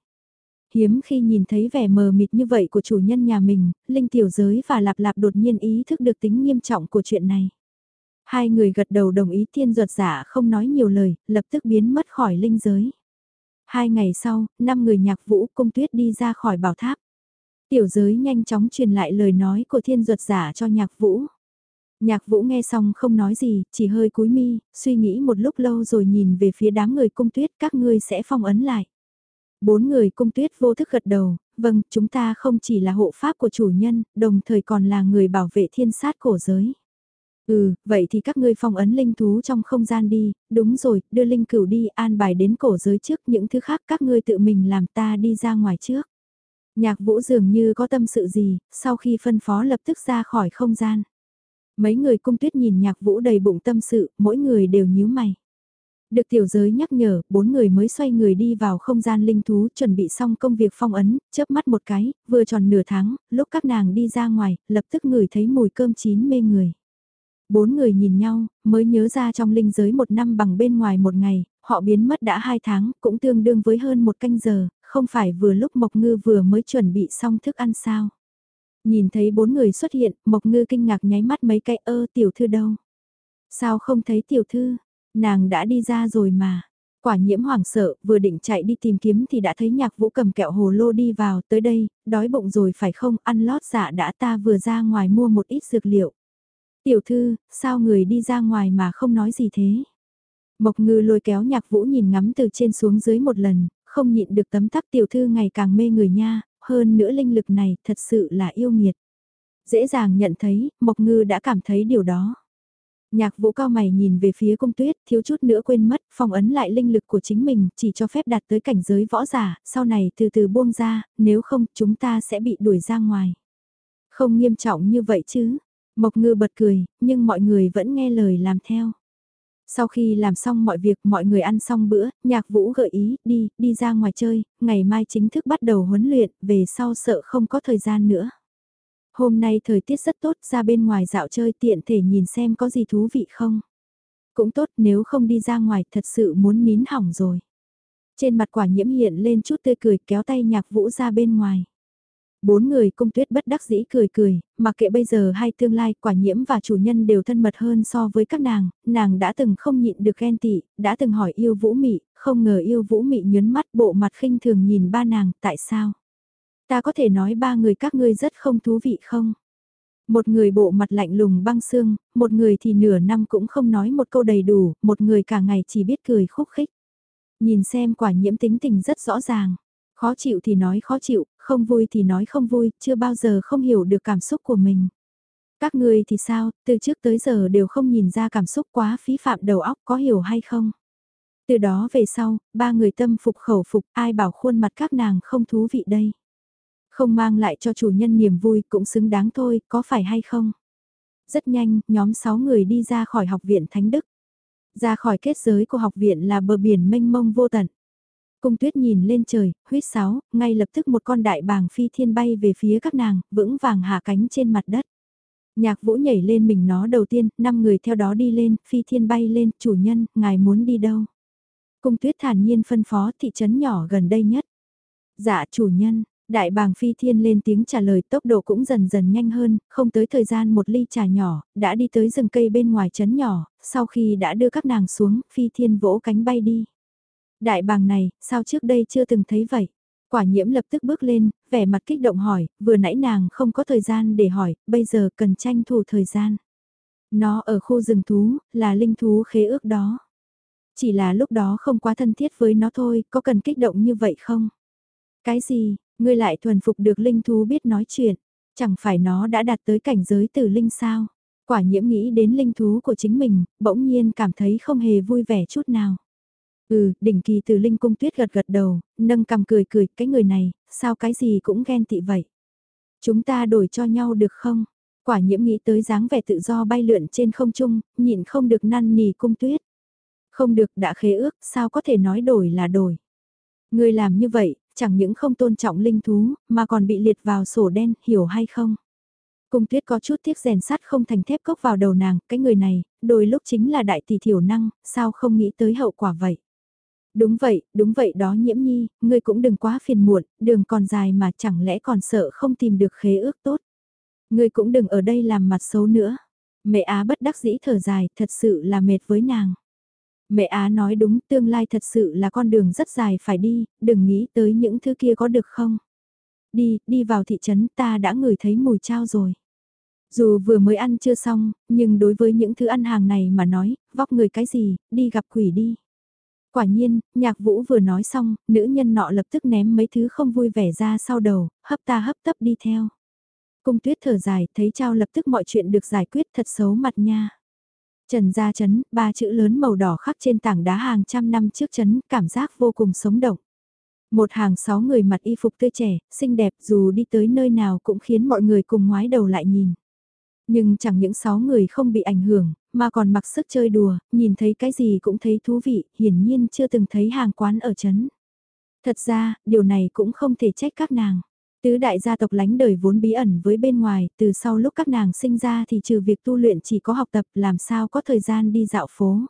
Hiếm khi nhìn thấy vẻ mờ mịt như vậy của chủ nhân nhà mình, Linh Tiểu Giới và Lạp Lạp đột nhiên ý thức được tính nghiêm trọng của chuyện này. Hai người gật đầu đồng ý thiên ruột giả không nói nhiều lời, lập tức biến mất khỏi linh giới. Hai ngày sau, năm người nhạc vũ cung tuyết đi ra khỏi bảo tháp. Tiểu giới nhanh chóng truyền lại lời nói của thiên ruột giả cho nhạc vũ. Nhạc vũ nghe xong không nói gì, chỉ hơi cúi mi, suy nghĩ một lúc lâu rồi nhìn về phía đám người cung tuyết các ngươi sẽ phong ấn lại. Bốn người cung tuyết vô thức gật đầu, vâng, chúng ta không chỉ là hộ pháp của chủ nhân, đồng thời còn là người bảo vệ thiên sát cổ giới. Ừ, vậy thì các ngươi phong ấn linh thú trong không gian đi, đúng rồi, đưa linh cửu đi an bài đến cổ giới trước những thứ khác các ngươi tự mình làm ta đi ra ngoài trước. Nhạc vũ dường như có tâm sự gì, sau khi phân phó lập tức ra khỏi không gian. Mấy người cung tuyết nhìn nhạc vũ đầy bụng tâm sự, mỗi người đều nhíu mày. Được tiểu giới nhắc nhở, bốn người mới xoay người đi vào không gian linh thú chuẩn bị xong công việc phong ấn, chớp mắt một cái, vừa tròn nửa tháng, lúc các nàng đi ra ngoài, lập tức ngửi thấy mùi cơm chín mê người. Bốn người nhìn nhau, mới nhớ ra trong linh giới một năm bằng bên ngoài một ngày, họ biến mất đã hai tháng, cũng tương đương với hơn một canh giờ, không phải vừa lúc Mộc Ngư vừa mới chuẩn bị xong thức ăn sao. Nhìn thấy bốn người xuất hiện, Mộc Ngư kinh ngạc nháy mắt mấy cái ơ tiểu thư đâu. Sao không thấy tiểu thư, nàng đã đi ra rồi mà. Quả nhiễm hoảng sợ, vừa định chạy đi tìm kiếm thì đã thấy nhạc vũ cầm kẹo hồ lô đi vào, tới đây, đói bụng rồi phải không, ăn lót dạ đã ta vừa ra ngoài mua một ít dược liệu. Tiểu thư, sao người đi ra ngoài mà không nói gì thế? Mộc ngư lôi kéo nhạc vũ nhìn ngắm từ trên xuống dưới một lần, không nhịn được tấm tắc tiểu thư ngày càng mê người nha, hơn nữa linh lực này thật sự là yêu nghiệt. Dễ dàng nhận thấy, Mộc ngư đã cảm thấy điều đó. Nhạc vũ cao mày nhìn về phía cung tuyết, thiếu chút nữa quên mất, phong ấn lại linh lực của chính mình, chỉ cho phép đạt tới cảnh giới võ giả, sau này từ từ buông ra, nếu không chúng ta sẽ bị đuổi ra ngoài. Không nghiêm trọng như vậy chứ. Mộc ngư bật cười, nhưng mọi người vẫn nghe lời làm theo. Sau khi làm xong mọi việc mọi người ăn xong bữa, nhạc vũ gợi ý, đi, đi ra ngoài chơi, ngày mai chính thức bắt đầu huấn luyện, về sau sợ không có thời gian nữa. Hôm nay thời tiết rất tốt, ra bên ngoài dạo chơi tiện thể nhìn xem có gì thú vị không. Cũng tốt nếu không đi ra ngoài thật sự muốn nín hỏng rồi. Trên mặt quả nhiễm hiện lên chút tươi cười kéo tay nhạc vũ ra bên ngoài. Bốn người cung tuyết bất đắc dĩ cười cười, mặc kệ bây giờ hay tương lai quả nhiễm và chủ nhân đều thân mật hơn so với các nàng, nàng đã từng không nhịn được ghen tị, đã từng hỏi yêu vũ mị, không ngờ yêu vũ mị nhớn mắt bộ mặt khinh thường nhìn ba nàng, tại sao? Ta có thể nói ba người các ngươi rất không thú vị không? Một người bộ mặt lạnh lùng băng xương, một người thì nửa năm cũng không nói một câu đầy đủ, một người cả ngày chỉ biết cười khúc khích. Nhìn xem quả nhiễm tính tình rất rõ ràng. Khó chịu thì nói khó chịu, không vui thì nói không vui, chưa bao giờ không hiểu được cảm xúc của mình. Các người thì sao, từ trước tới giờ đều không nhìn ra cảm xúc quá phí phạm đầu óc có hiểu hay không? Từ đó về sau, ba người tâm phục khẩu phục, ai bảo khuôn mặt các nàng không thú vị đây? Không mang lại cho chủ nhân niềm vui cũng xứng đáng thôi, có phải hay không? Rất nhanh, nhóm 6 người đi ra khỏi học viện Thánh Đức. Ra khỏi kết giới của học viện là bờ biển mênh mông vô tận. Cung tuyết nhìn lên trời, huyết sáo, ngay lập tức một con đại bàng phi thiên bay về phía các nàng, vững vàng hạ cánh trên mặt đất. Nhạc vũ nhảy lên mình nó đầu tiên, năm người theo đó đi lên, phi thiên bay lên, chủ nhân, ngài muốn đi đâu? Cung tuyết thản nhiên phân phó thị trấn nhỏ gần đây nhất. Dạ chủ nhân, đại bàng phi thiên lên tiếng trả lời tốc độ cũng dần dần nhanh hơn, không tới thời gian một ly trà nhỏ, đã đi tới rừng cây bên ngoài trấn nhỏ, sau khi đã đưa các nàng xuống, phi thiên vỗ cánh bay đi. Đại bàng này, sao trước đây chưa từng thấy vậy? Quả nhiễm lập tức bước lên, vẻ mặt kích động hỏi, vừa nãy nàng không có thời gian để hỏi, bây giờ cần tranh thủ thời gian. Nó ở khu rừng thú, là linh thú khế ước đó. Chỉ là lúc đó không quá thân thiết với nó thôi, có cần kích động như vậy không? Cái gì, ngươi lại thuần phục được linh thú biết nói chuyện, chẳng phải nó đã đạt tới cảnh giới từ linh sao? Quả nhiễm nghĩ đến linh thú của chính mình, bỗng nhiên cảm thấy không hề vui vẻ chút nào. Ừ, đỉnh kỳ từ Linh Cung Tuyết gật gật đầu, nâng cầm cười cười, cái người này, sao cái gì cũng ghen tị vậy. Chúng ta đổi cho nhau được không? Quả nhiễm nghĩ tới dáng vẻ tự do bay lượn trên không trung, nhịn không được năn nỉ Cung Tuyết. Không được đã khế ước, sao có thể nói đổi là đổi. Người làm như vậy, chẳng những không tôn trọng linh thú, mà còn bị liệt vào sổ đen, hiểu hay không? Cung tuyết có chút tiếc rèn sắt không thành thép cốc vào đầu nàng, cái người này, đôi lúc chính là đại tỷ thiểu năng, sao không nghĩ tới hậu quả vậy? Đúng vậy, đúng vậy đó nhiễm nhi, ngươi cũng đừng quá phiền muộn, đường còn dài mà chẳng lẽ còn sợ không tìm được khế ước tốt. Ngươi cũng đừng ở đây làm mặt xấu nữa. Mẹ Á bất đắc dĩ thở dài, thật sự là mệt với nàng. Mẹ Á nói đúng, tương lai thật sự là con đường rất dài phải đi, đừng nghĩ tới những thứ kia có được không. Đi, đi vào thị trấn ta đã ngửi thấy mùi trao rồi. Dù vừa mới ăn chưa xong, nhưng đối với những thứ ăn hàng này mà nói, vóc người cái gì, đi gặp quỷ đi. Quả nhiên, nhạc vũ vừa nói xong, nữ nhân nọ lập tức ném mấy thứ không vui vẻ ra sau đầu, hấp ta hấp tấp đi theo. Cung tuyết thở dài, thấy trao lập tức mọi chuyện được giải quyết thật xấu mặt nha. Trần Gia chấn ba chữ lớn màu đỏ khắc trên tảng đá hàng trăm năm trước chấn, cảm giác vô cùng sống động. Một hàng sáu người mặt y phục tươi trẻ, xinh đẹp dù đi tới nơi nào cũng khiến mọi người cùng ngoái đầu lại nhìn. Nhưng chẳng những sáu người không bị ảnh hưởng, mà còn mặc sức chơi đùa, nhìn thấy cái gì cũng thấy thú vị, hiển nhiên chưa từng thấy hàng quán ở chấn. Thật ra, điều này cũng không thể trách các nàng. Tứ đại gia tộc lánh đời vốn bí ẩn với bên ngoài, từ sau lúc các nàng sinh ra thì trừ việc tu luyện chỉ có học tập làm sao có thời gian đi dạo phố.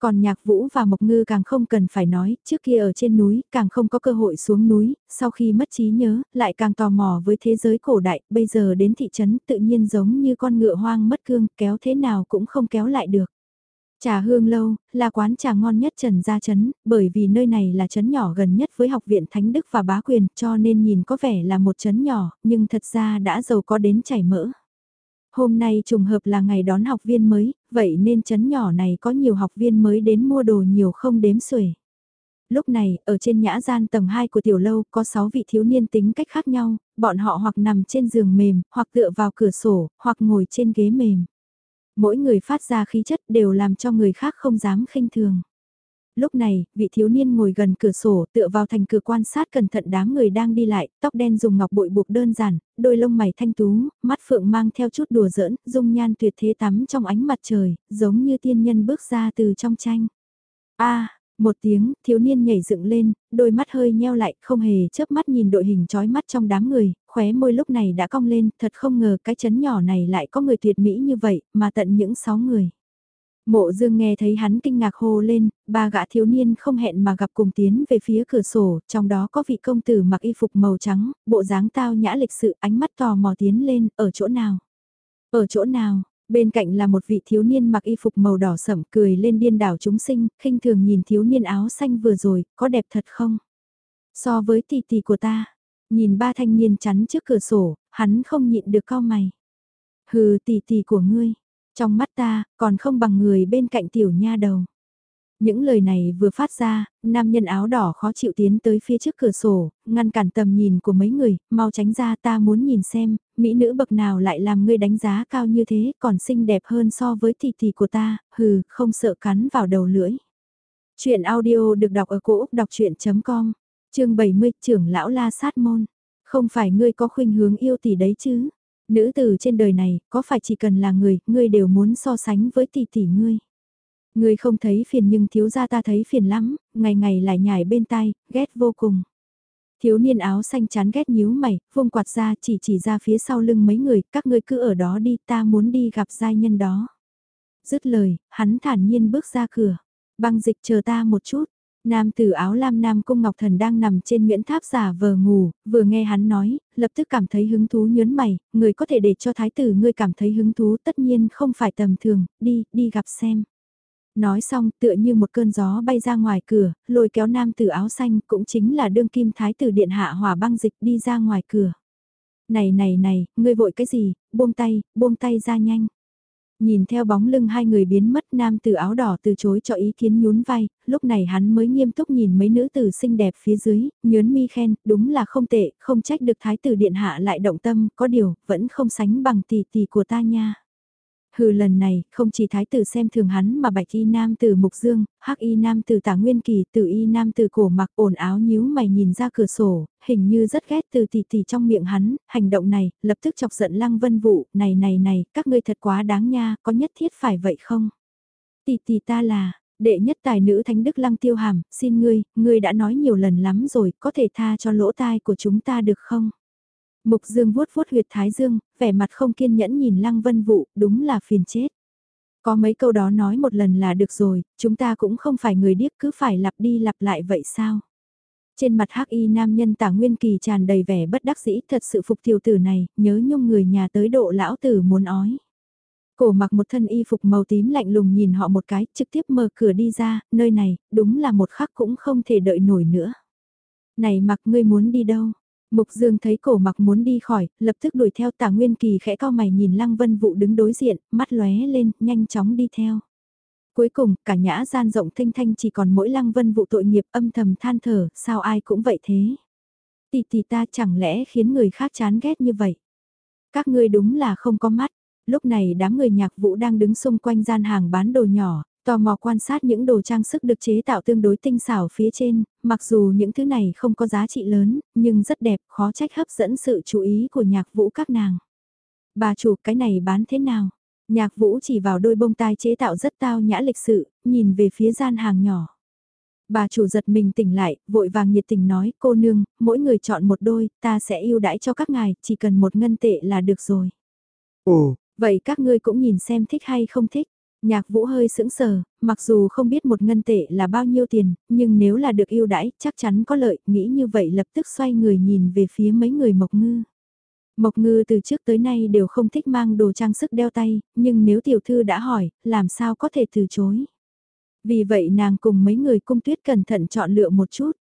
Còn nhạc vũ và mộc ngư càng không cần phải nói, trước kia ở trên núi, càng không có cơ hội xuống núi, sau khi mất trí nhớ, lại càng tò mò với thế giới cổ đại, bây giờ đến thị trấn tự nhiên giống như con ngựa hoang mất cương, kéo thế nào cũng không kéo lại được. Trà hương lâu, là quán trà ngon nhất Trần Gia Trấn, bởi vì nơi này là trấn nhỏ gần nhất với học viện Thánh Đức và Bá Quyền, cho nên nhìn có vẻ là một trấn nhỏ, nhưng thật ra đã giàu có đến chảy mỡ. Hôm nay trùng hợp là ngày đón học viên mới, vậy nên chấn nhỏ này có nhiều học viên mới đến mua đồ nhiều không đếm xuể. Lúc này, ở trên nhã gian tầng 2 của tiểu lâu có 6 vị thiếu niên tính cách khác nhau, bọn họ hoặc nằm trên giường mềm, hoặc tựa vào cửa sổ, hoặc ngồi trên ghế mềm. Mỗi người phát ra khí chất đều làm cho người khác không dám khinh thường. Lúc này, vị thiếu niên ngồi gần cửa sổ tựa vào thành cửa quan sát cẩn thận đám người đang đi lại, tóc đen dùng ngọc bội buộc đơn giản, đôi lông mày thanh tú, mắt phượng mang theo chút đùa giỡn, dung nhan tuyệt thế tắm trong ánh mặt trời, giống như tiên nhân bước ra từ trong tranh. a một tiếng, thiếu niên nhảy dựng lên, đôi mắt hơi nheo lại, không hề chớp mắt nhìn đội hình trói mắt trong đám người, khóe môi lúc này đã cong lên, thật không ngờ cái chấn nhỏ này lại có người tuyệt mỹ như vậy, mà tận những sáu người. Mộ dương nghe thấy hắn kinh ngạc hô lên, ba gã thiếu niên không hẹn mà gặp cùng tiến về phía cửa sổ, trong đó có vị công tử mặc y phục màu trắng, bộ dáng tao nhã lịch sự, ánh mắt tò mò tiến lên, ở chỗ nào? Ở chỗ nào? Bên cạnh là một vị thiếu niên mặc y phục màu đỏ sẫm cười lên điên đảo chúng sinh, khinh thường nhìn thiếu niên áo xanh vừa rồi, có đẹp thật không? So với tỷ tỷ của ta, nhìn ba thanh niên chắn trước cửa sổ, hắn không nhịn được cao mày. Hừ tỷ tỷ của ngươi, trong mắt ta, còn không bằng người bên cạnh tiểu nha đầu. Những lời này vừa phát ra, nam nhân áo đỏ khó chịu tiến tới phía trước cửa sổ, ngăn cản tầm nhìn của mấy người, mau tránh ra ta muốn nhìn xem, mỹ nữ bậc nào lại làm ngươi đánh giá cao như thế, còn xinh đẹp hơn so với tỷ tỷ của ta, hừ, không sợ cắn vào đầu lưỡi. Chuyện audio được đọc ở cổ Úc đọc chuyện.com, chương 70, trưởng lão la sát môn. Không phải ngươi có khuynh hướng yêu tỷ đấy chứ? Nữ tử trên đời này, có phải chỉ cần là người, ngươi đều muốn so sánh với tỷ tỷ ngươi? Ngươi không thấy phiền nhưng thiếu gia ta thấy phiền lắm, ngày ngày lại nhảy bên tai, ghét vô cùng. Thiếu niên áo xanh chán ghét nhíu mày, vung quạt ra chỉ chỉ ra phía sau lưng mấy người, các ngươi cứ ở đó đi, ta muốn đi gặp giai nhân đó. Dứt lời, hắn thản nhiên bước ra cửa. Băng dịch chờ ta một chút, Nam tử áo lam Nam Cung Ngọc Thần đang nằm trên nguyễn tháp giả vờ ngủ, vừa nghe hắn nói, lập tức cảm thấy hứng thú nhớn mày, người có thể để cho thái tử ngươi cảm thấy hứng thú tất nhiên không phải tầm thường, đi, đi gặp xem. Nói xong tựa như một cơn gió bay ra ngoài cửa, lôi kéo nam tử áo xanh cũng chính là đương kim thái tử điện hạ hỏa băng dịch đi ra ngoài cửa. Này này này, ngươi vội cái gì, buông tay, buông tay ra nhanh. Nhìn theo bóng lưng hai người biến mất nam tử áo đỏ từ chối cho ý kiến nhún vai, lúc này hắn mới nghiêm túc nhìn mấy nữ tử xinh đẹp phía dưới, nhớn mi khen, đúng là không tệ, không trách được thái tử điện hạ lại động tâm, có điều, vẫn không sánh bằng tỷ tỷ của ta nha. Hừ lần này, không chỉ thái tử xem thường hắn mà bạch y nam tử mục dương, hắc y nam tử tả nguyên kỳ, tử y nam tử cổ mặc ồn áo nhíu mày nhìn ra cửa sổ, hình như rất ghét từ tỷ tỷ trong miệng hắn, hành động này, lập tức chọc giận lăng vân vụ, này này này, các ngươi thật quá đáng nha, có nhất thiết phải vậy không? Tỷ tỷ ta là, đệ nhất tài nữ thánh đức lăng tiêu hàm, xin ngươi, ngươi đã nói nhiều lần lắm rồi, có thể tha cho lỗ tai của chúng ta được không? Mục Dương vuốt vuốt huyệt thái dương, vẻ mặt không kiên nhẫn nhìn Lăng Vân Vũ, đúng là phiền chết. Có mấy câu đó nói một lần là được rồi, chúng ta cũng không phải người điếc cứ phải lặp đi lặp lại vậy sao? Trên mặt hắc y nam nhân tả nguyên kỳ tràn đầy vẻ bất đắc dĩ thật sự phục tiểu tử này, nhớ nhung người nhà tới độ lão tử muốn ói. Cổ mặc một thân y phục màu tím lạnh lùng nhìn họ một cái, trực tiếp mở cửa đi ra, nơi này, đúng là một khắc cũng không thể đợi nổi nữa. Này mặc ngươi muốn đi đâu? Mục Dương thấy cổ mặc muốn đi khỏi, lập tức đuổi theo tả nguyên kỳ khẽ cao mày nhìn Lăng Vân Vũ đứng đối diện, mắt lóe lên, nhanh chóng đi theo. Cuối cùng, cả nhã gian rộng thanh thanh chỉ còn mỗi Lăng Vân Vũ tội nghiệp âm thầm than thở, sao ai cũng vậy thế. Tỷ tỷ ta chẳng lẽ khiến người khác chán ghét như vậy. Các ngươi đúng là không có mắt. Lúc này đám người nhạc vũ đang đứng xung quanh gian hàng bán đồ nhỏ, Tò mò quan sát những đồ trang sức được chế tạo tương đối tinh xảo phía trên, mặc dù những thứ này không có giá trị lớn, nhưng rất đẹp, khó trách hấp dẫn sự chú ý của nhạc vũ các nàng. Bà chủ cái này bán thế nào? Nhạc vũ chỉ vào đôi bông tai chế tạo rất tao nhã lịch sự, nhìn về phía gian hàng nhỏ. Bà chủ giật mình tỉnh lại, vội vàng nhiệt tình nói, cô nương, mỗi người chọn một đôi, ta sẽ ưu đãi cho các ngài, chỉ cần một ngân tệ là được rồi. Ồ, vậy các ngươi cũng nhìn xem thích hay không thích. Nhạc vũ hơi sững sờ, mặc dù không biết một ngân tệ là bao nhiêu tiền, nhưng nếu là được yêu đãi, chắc chắn có lợi, nghĩ như vậy lập tức xoay người nhìn về phía mấy người mộc ngư. Mộc ngư từ trước tới nay đều không thích mang đồ trang sức đeo tay, nhưng nếu tiểu thư đã hỏi, làm sao có thể từ chối. Vì vậy nàng cùng mấy người cung tuyết cẩn thận chọn lựa một chút.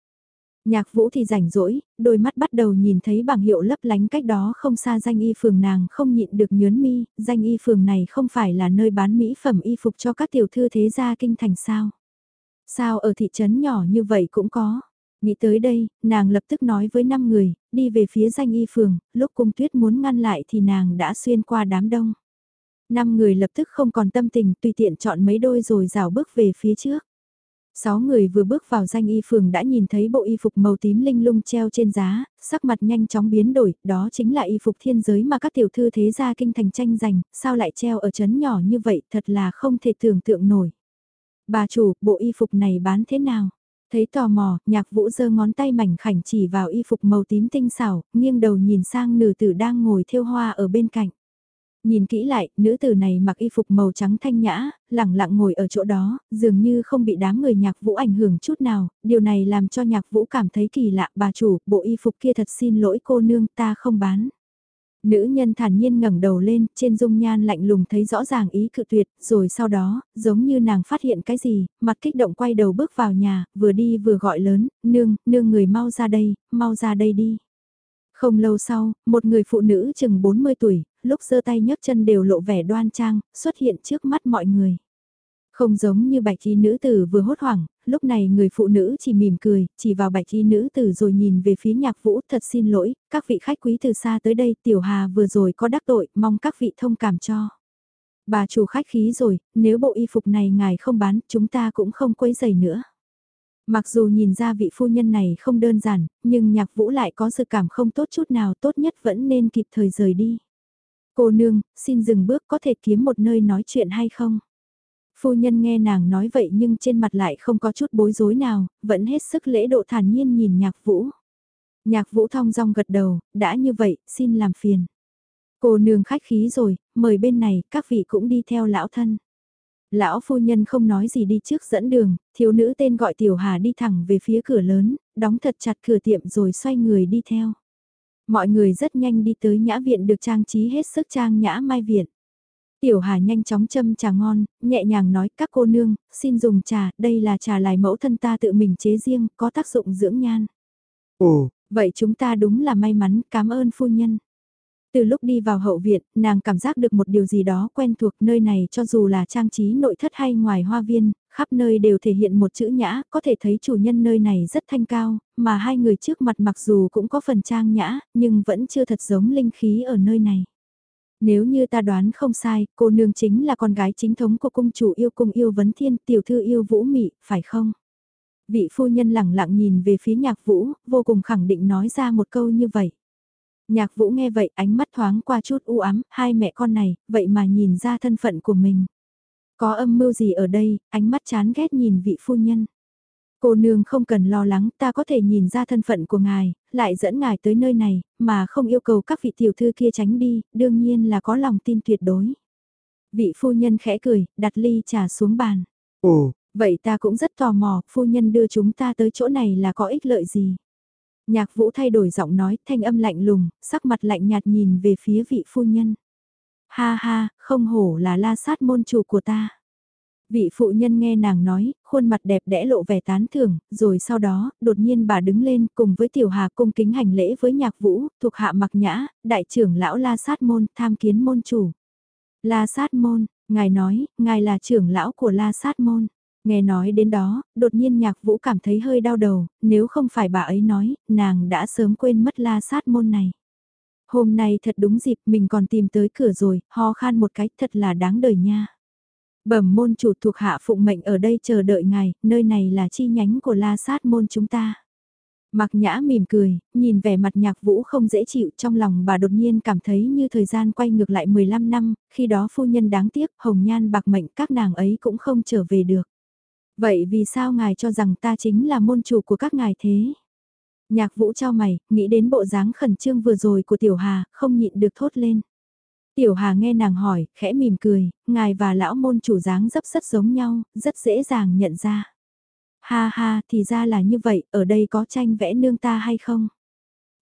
Nhạc vũ thì rảnh rỗi, đôi mắt bắt đầu nhìn thấy bảng hiệu lấp lánh cách đó không xa danh y phường nàng không nhịn được nhớn mi, danh y phường này không phải là nơi bán mỹ phẩm y phục cho các tiểu thư thế gia kinh thành sao. Sao ở thị trấn nhỏ như vậy cũng có. Nghĩ tới đây, nàng lập tức nói với năm người, đi về phía danh y phường, lúc cung tuyết muốn ngăn lại thì nàng đã xuyên qua đám đông. Năm người lập tức không còn tâm tình tùy tiện chọn mấy đôi rồi rào bước về phía trước. Sáu người vừa bước vào danh y phường đã nhìn thấy bộ y phục màu tím linh lung treo trên giá, sắc mặt nhanh chóng biến đổi, đó chính là y phục thiên giới mà các tiểu thư thế gia kinh thành tranh giành, sao lại treo ở chấn nhỏ như vậy, thật là không thể tưởng tượng nổi. Bà chủ, bộ y phục này bán thế nào? Thấy tò mò, nhạc vũ giơ ngón tay mảnh khảnh chỉ vào y phục màu tím tinh xảo, nghiêng đầu nhìn sang nữ tử đang ngồi thêu hoa ở bên cạnh. Nhìn kỹ lại, nữ tử này mặc y phục màu trắng thanh nhã, lẳng lặng ngồi ở chỗ đó, dường như không bị đám người nhạc vũ ảnh hưởng chút nào, điều này làm cho nhạc vũ cảm thấy kỳ lạ, bà chủ, bộ y phục kia thật xin lỗi cô nương ta không bán. Nữ nhân thản nhiên ngẩng đầu lên, trên dung nhan lạnh lùng thấy rõ ràng ý cự tuyệt, rồi sau đó, giống như nàng phát hiện cái gì, mặt kích động quay đầu bước vào nhà, vừa đi vừa gọi lớn, nương, nương người mau ra đây, mau ra đây đi. Không lâu sau, một người phụ nữ chừng 40 tuổi, lúc giơ tay nhấc chân đều lộ vẻ đoan trang, xuất hiện trước mắt mọi người. Không giống như bạch y nữ tử vừa hốt hoảng, lúc này người phụ nữ chỉ mỉm cười, chỉ vào bạch y nữ tử rồi nhìn về phía nhạc vũ thật xin lỗi, các vị khách quý từ xa tới đây tiểu hà vừa rồi có đắc tội, mong các vị thông cảm cho. Bà chủ khách khí rồi, nếu bộ y phục này ngài không bán, chúng ta cũng không quấy giày nữa. Mặc dù nhìn ra vị phu nhân này không đơn giản, nhưng nhạc vũ lại có sự cảm không tốt chút nào tốt nhất vẫn nên kịp thời rời đi. Cô nương, xin dừng bước có thể kiếm một nơi nói chuyện hay không? Phu nhân nghe nàng nói vậy nhưng trên mặt lại không có chút bối rối nào, vẫn hết sức lễ độ thản nhiên nhìn nhạc vũ. Nhạc vũ thong dong gật đầu, đã như vậy, xin làm phiền. Cô nương khách khí rồi, mời bên này, các vị cũng đi theo lão thân. Lão phu nhân không nói gì đi trước dẫn đường, thiếu nữ tên gọi Tiểu Hà đi thẳng về phía cửa lớn, đóng thật chặt cửa tiệm rồi xoay người đi theo. Mọi người rất nhanh đi tới nhã viện được trang trí hết sức trang nhã mai viện. Tiểu Hà nhanh chóng châm trà ngon, nhẹ nhàng nói các cô nương, xin dùng trà, đây là trà lại mẫu thân ta tự mình chế riêng, có tác dụng dưỡng nhan. Ồ, vậy chúng ta đúng là may mắn, cảm ơn phu nhân. Từ lúc đi vào hậu viện, nàng cảm giác được một điều gì đó quen thuộc nơi này cho dù là trang trí nội thất hay ngoài hoa viên, khắp nơi đều thể hiện một chữ nhã, có thể thấy chủ nhân nơi này rất thanh cao, mà hai người trước mặt mặc dù cũng có phần trang nhã, nhưng vẫn chưa thật giống linh khí ở nơi này. Nếu như ta đoán không sai, cô nương chính là con gái chính thống của cung chủ yêu cung yêu vấn thiên tiểu thư yêu vũ mị, phải không? Vị phu nhân lẳng lặng nhìn về phía nhạc vũ, vô cùng khẳng định nói ra một câu như vậy. Nhạc vũ nghe vậy ánh mắt thoáng qua chút u ám, hai mẹ con này, vậy mà nhìn ra thân phận của mình. Có âm mưu gì ở đây, ánh mắt chán ghét nhìn vị phu nhân. Cô nương không cần lo lắng, ta có thể nhìn ra thân phận của ngài, lại dẫn ngài tới nơi này, mà không yêu cầu các vị tiểu thư kia tránh đi, đương nhiên là có lòng tin tuyệt đối. Vị phu nhân khẽ cười, đặt ly trà xuống bàn. Ồ, vậy ta cũng rất tò mò, phu nhân đưa chúng ta tới chỗ này là có ích lợi gì? Nhạc vũ thay đổi giọng nói, thanh âm lạnh lùng, sắc mặt lạnh nhạt nhìn về phía vị phu nhân. Ha ha, không hổ là la sát môn chủ của ta. Vị phụ nhân nghe nàng nói, khuôn mặt đẹp đẽ lộ vẻ tán thưởng, rồi sau đó, đột nhiên bà đứng lên cùng với tiểu hà cung kính hành lễ với nhạc vũ, thuộc hạ mặc nhã, đại trưởng lão la sát môn, tham kiến môn chủ. La sát môn, ngài nói, ngài là trưởng lão của la sát môn. Nghe nói đến đó, đột nhiên nhạc vũ cảm thấy hơi đau đầu, nếu không phải bà ấy nói, nàng đã sớm quên mất la sát môn này. Hôm nay thật đúng dịp mình còn tìm tới cửa rồi, ho khan một cách thật là đáng đời nha. Bẩm môn chủ thuộc hạ phụng mệnh ở đây chờ đợi ngài, nơi này là chi nhánh của la sát môn chúng ta. Mặc nhã mỉm cười, nhìn vẻ mặt nhạc vũ không dễ chịu trong lòng bà đột nhiên cảm thấy như thời gian quay ngược lại 15 năm, khi đó phu nhân đáng tiếc, hồng nhan bạc mệnh các nàng ấy cũng không trở về được. Vậy vì sao ngài cho rằng ta chính là môn chủ của các ngài thế? Nhạc vũ trao mày, nghĩ đến bộ dáng khẩn trương vừa rồi của tiểu hà, không nhịn được thốt lên. Tiểu Hà nghe nàng hỏi, khẽ mỉm cười, ngài và lão môn chủ dáng dấp rất giống nhau, rất dễ dàng nhận ra. Ha ha, thì ra là như vậy, ở đây có tranh vẽ nương ta hay không?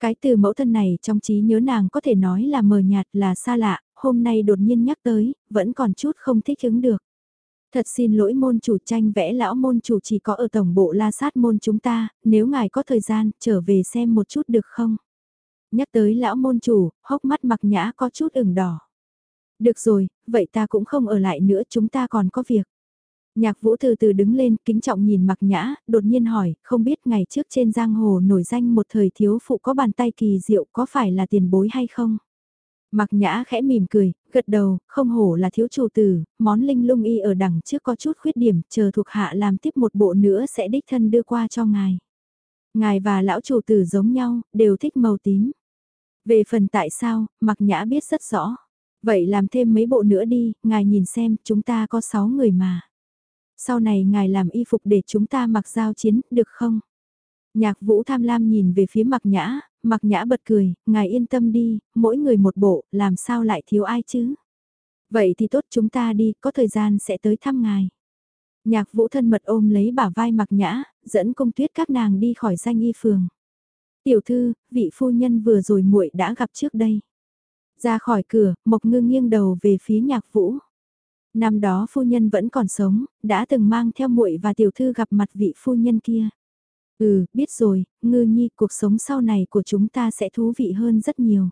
Cái từ mẫu thân này trong trí nhớ nàng có thể nói là mờ nhạt là xa lạ, hôm nay đột nhiên nhắc tới, vẫn còn chút không thích ứng được. Thật xin lỗi môn chủ tranh vẽ lão môn chủ chỉ có ở tổng bộ la sát môn chúng ta, nếu ngài có thời gian, trở về xem một chút được không? Nhắc tới lão môn chủ, hốc mắt mặc nhã có chút ửng đỏ. Được rồi, vậy ta cũng không ở lại nữa chúng ta còn có việc. Nhạc vũ từ từ đứng lên, kính trọng nhìn mặc nhã, đột nhiên hỏi, không biết ngày trước trên giang hồ nổi danh một thời thiếu phụ có bàn tay kỳ diệu có phải là tiền bối hay không? Mặc nhã khẽ mỉm cười, gật đầu, không hổ là thiếu chủ tử, món linh lung y ở đằng trước có chút khuyết điểm, chờ thuộc hạ làm tiếp một bộ nữa sẽ đích thân đưa qua cho ngài. Ngài và lão chủ tử giống nhau, đều thích màu tím. Về phần tại sao, mặc nhã biết rất rõ. Vậy làm thêm mấy bộ nữa đi, ngài nhìn xem, chúng ta có 6 người mà. Sau này ngài làm y phục để chúng ta mặc giao chiến, được không? Nhạc vũ tham lam nhìn về phía mặc nhã, mặc nhã bật cười, ngài yên tâm đi, mỗi người một bộ, làm sao lại thiếu ai chứ? Vậy thì tốt chúng ta đi, có thời gian sẽ tới thăm ngài. Nhạc vũ thân mật ôm lấy bả vai mặc nhã, dẫn công tuyết các nàng đi khỏi danh y phường. Tiểu thư, vị phu nhân vừa rồi muội đã gặp trước đây. Ra khỏi cửa, Mộc Ngư nghiêng đầu về phía Nhạc Vũ. Năm đó phu nhân vẫn còn sống, đã từng mang theo muội và tiểu thư gặp mặt vị phu nhân kia. Ừ, biết rồi, Ngư Nhi, cuộc sống sau này của chúng ta sẽ thú vị hơn rất nhiều.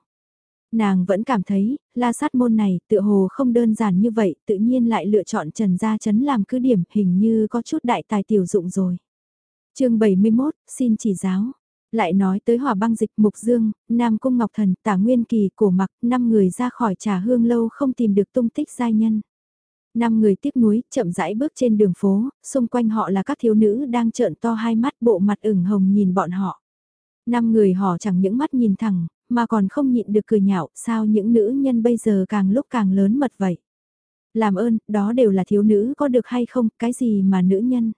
Nàng vẫn cảm thấy, la sát môn này tự hồ không đơn giản như vậy, tự nhiên lại lựa chọn Trần Gia Trấn làm cứ điểm hình như có chút đại tài tiểu dụng rồi. chương 71, xin chỉ giáo. Lại nói tới hỏa băng dịch Mục Dương, Nam Cung Ngọc Thần, Tả Nguyên Kỳ, Cổ Mặc, năm người ra khỏi trà hương lâu không tìm được tung tích giai nhân. Năm người tiếc núi, chậm rãi bước trên đường phố, xung quanh họ là các thiếu nữ đang trợn to hai mắt bộ mặt ửng hồng nhìn bọn họ. Năm người họ chẳng những mắt nhìn thẳng, mà còn không nhịn được cười nhạo, sao những nữ nhân bây giờ càng lúc càng lớn mật vậy. Làm ơn, đó đều là thiếu nữ có được hay không, cái gì mà nữ nhân.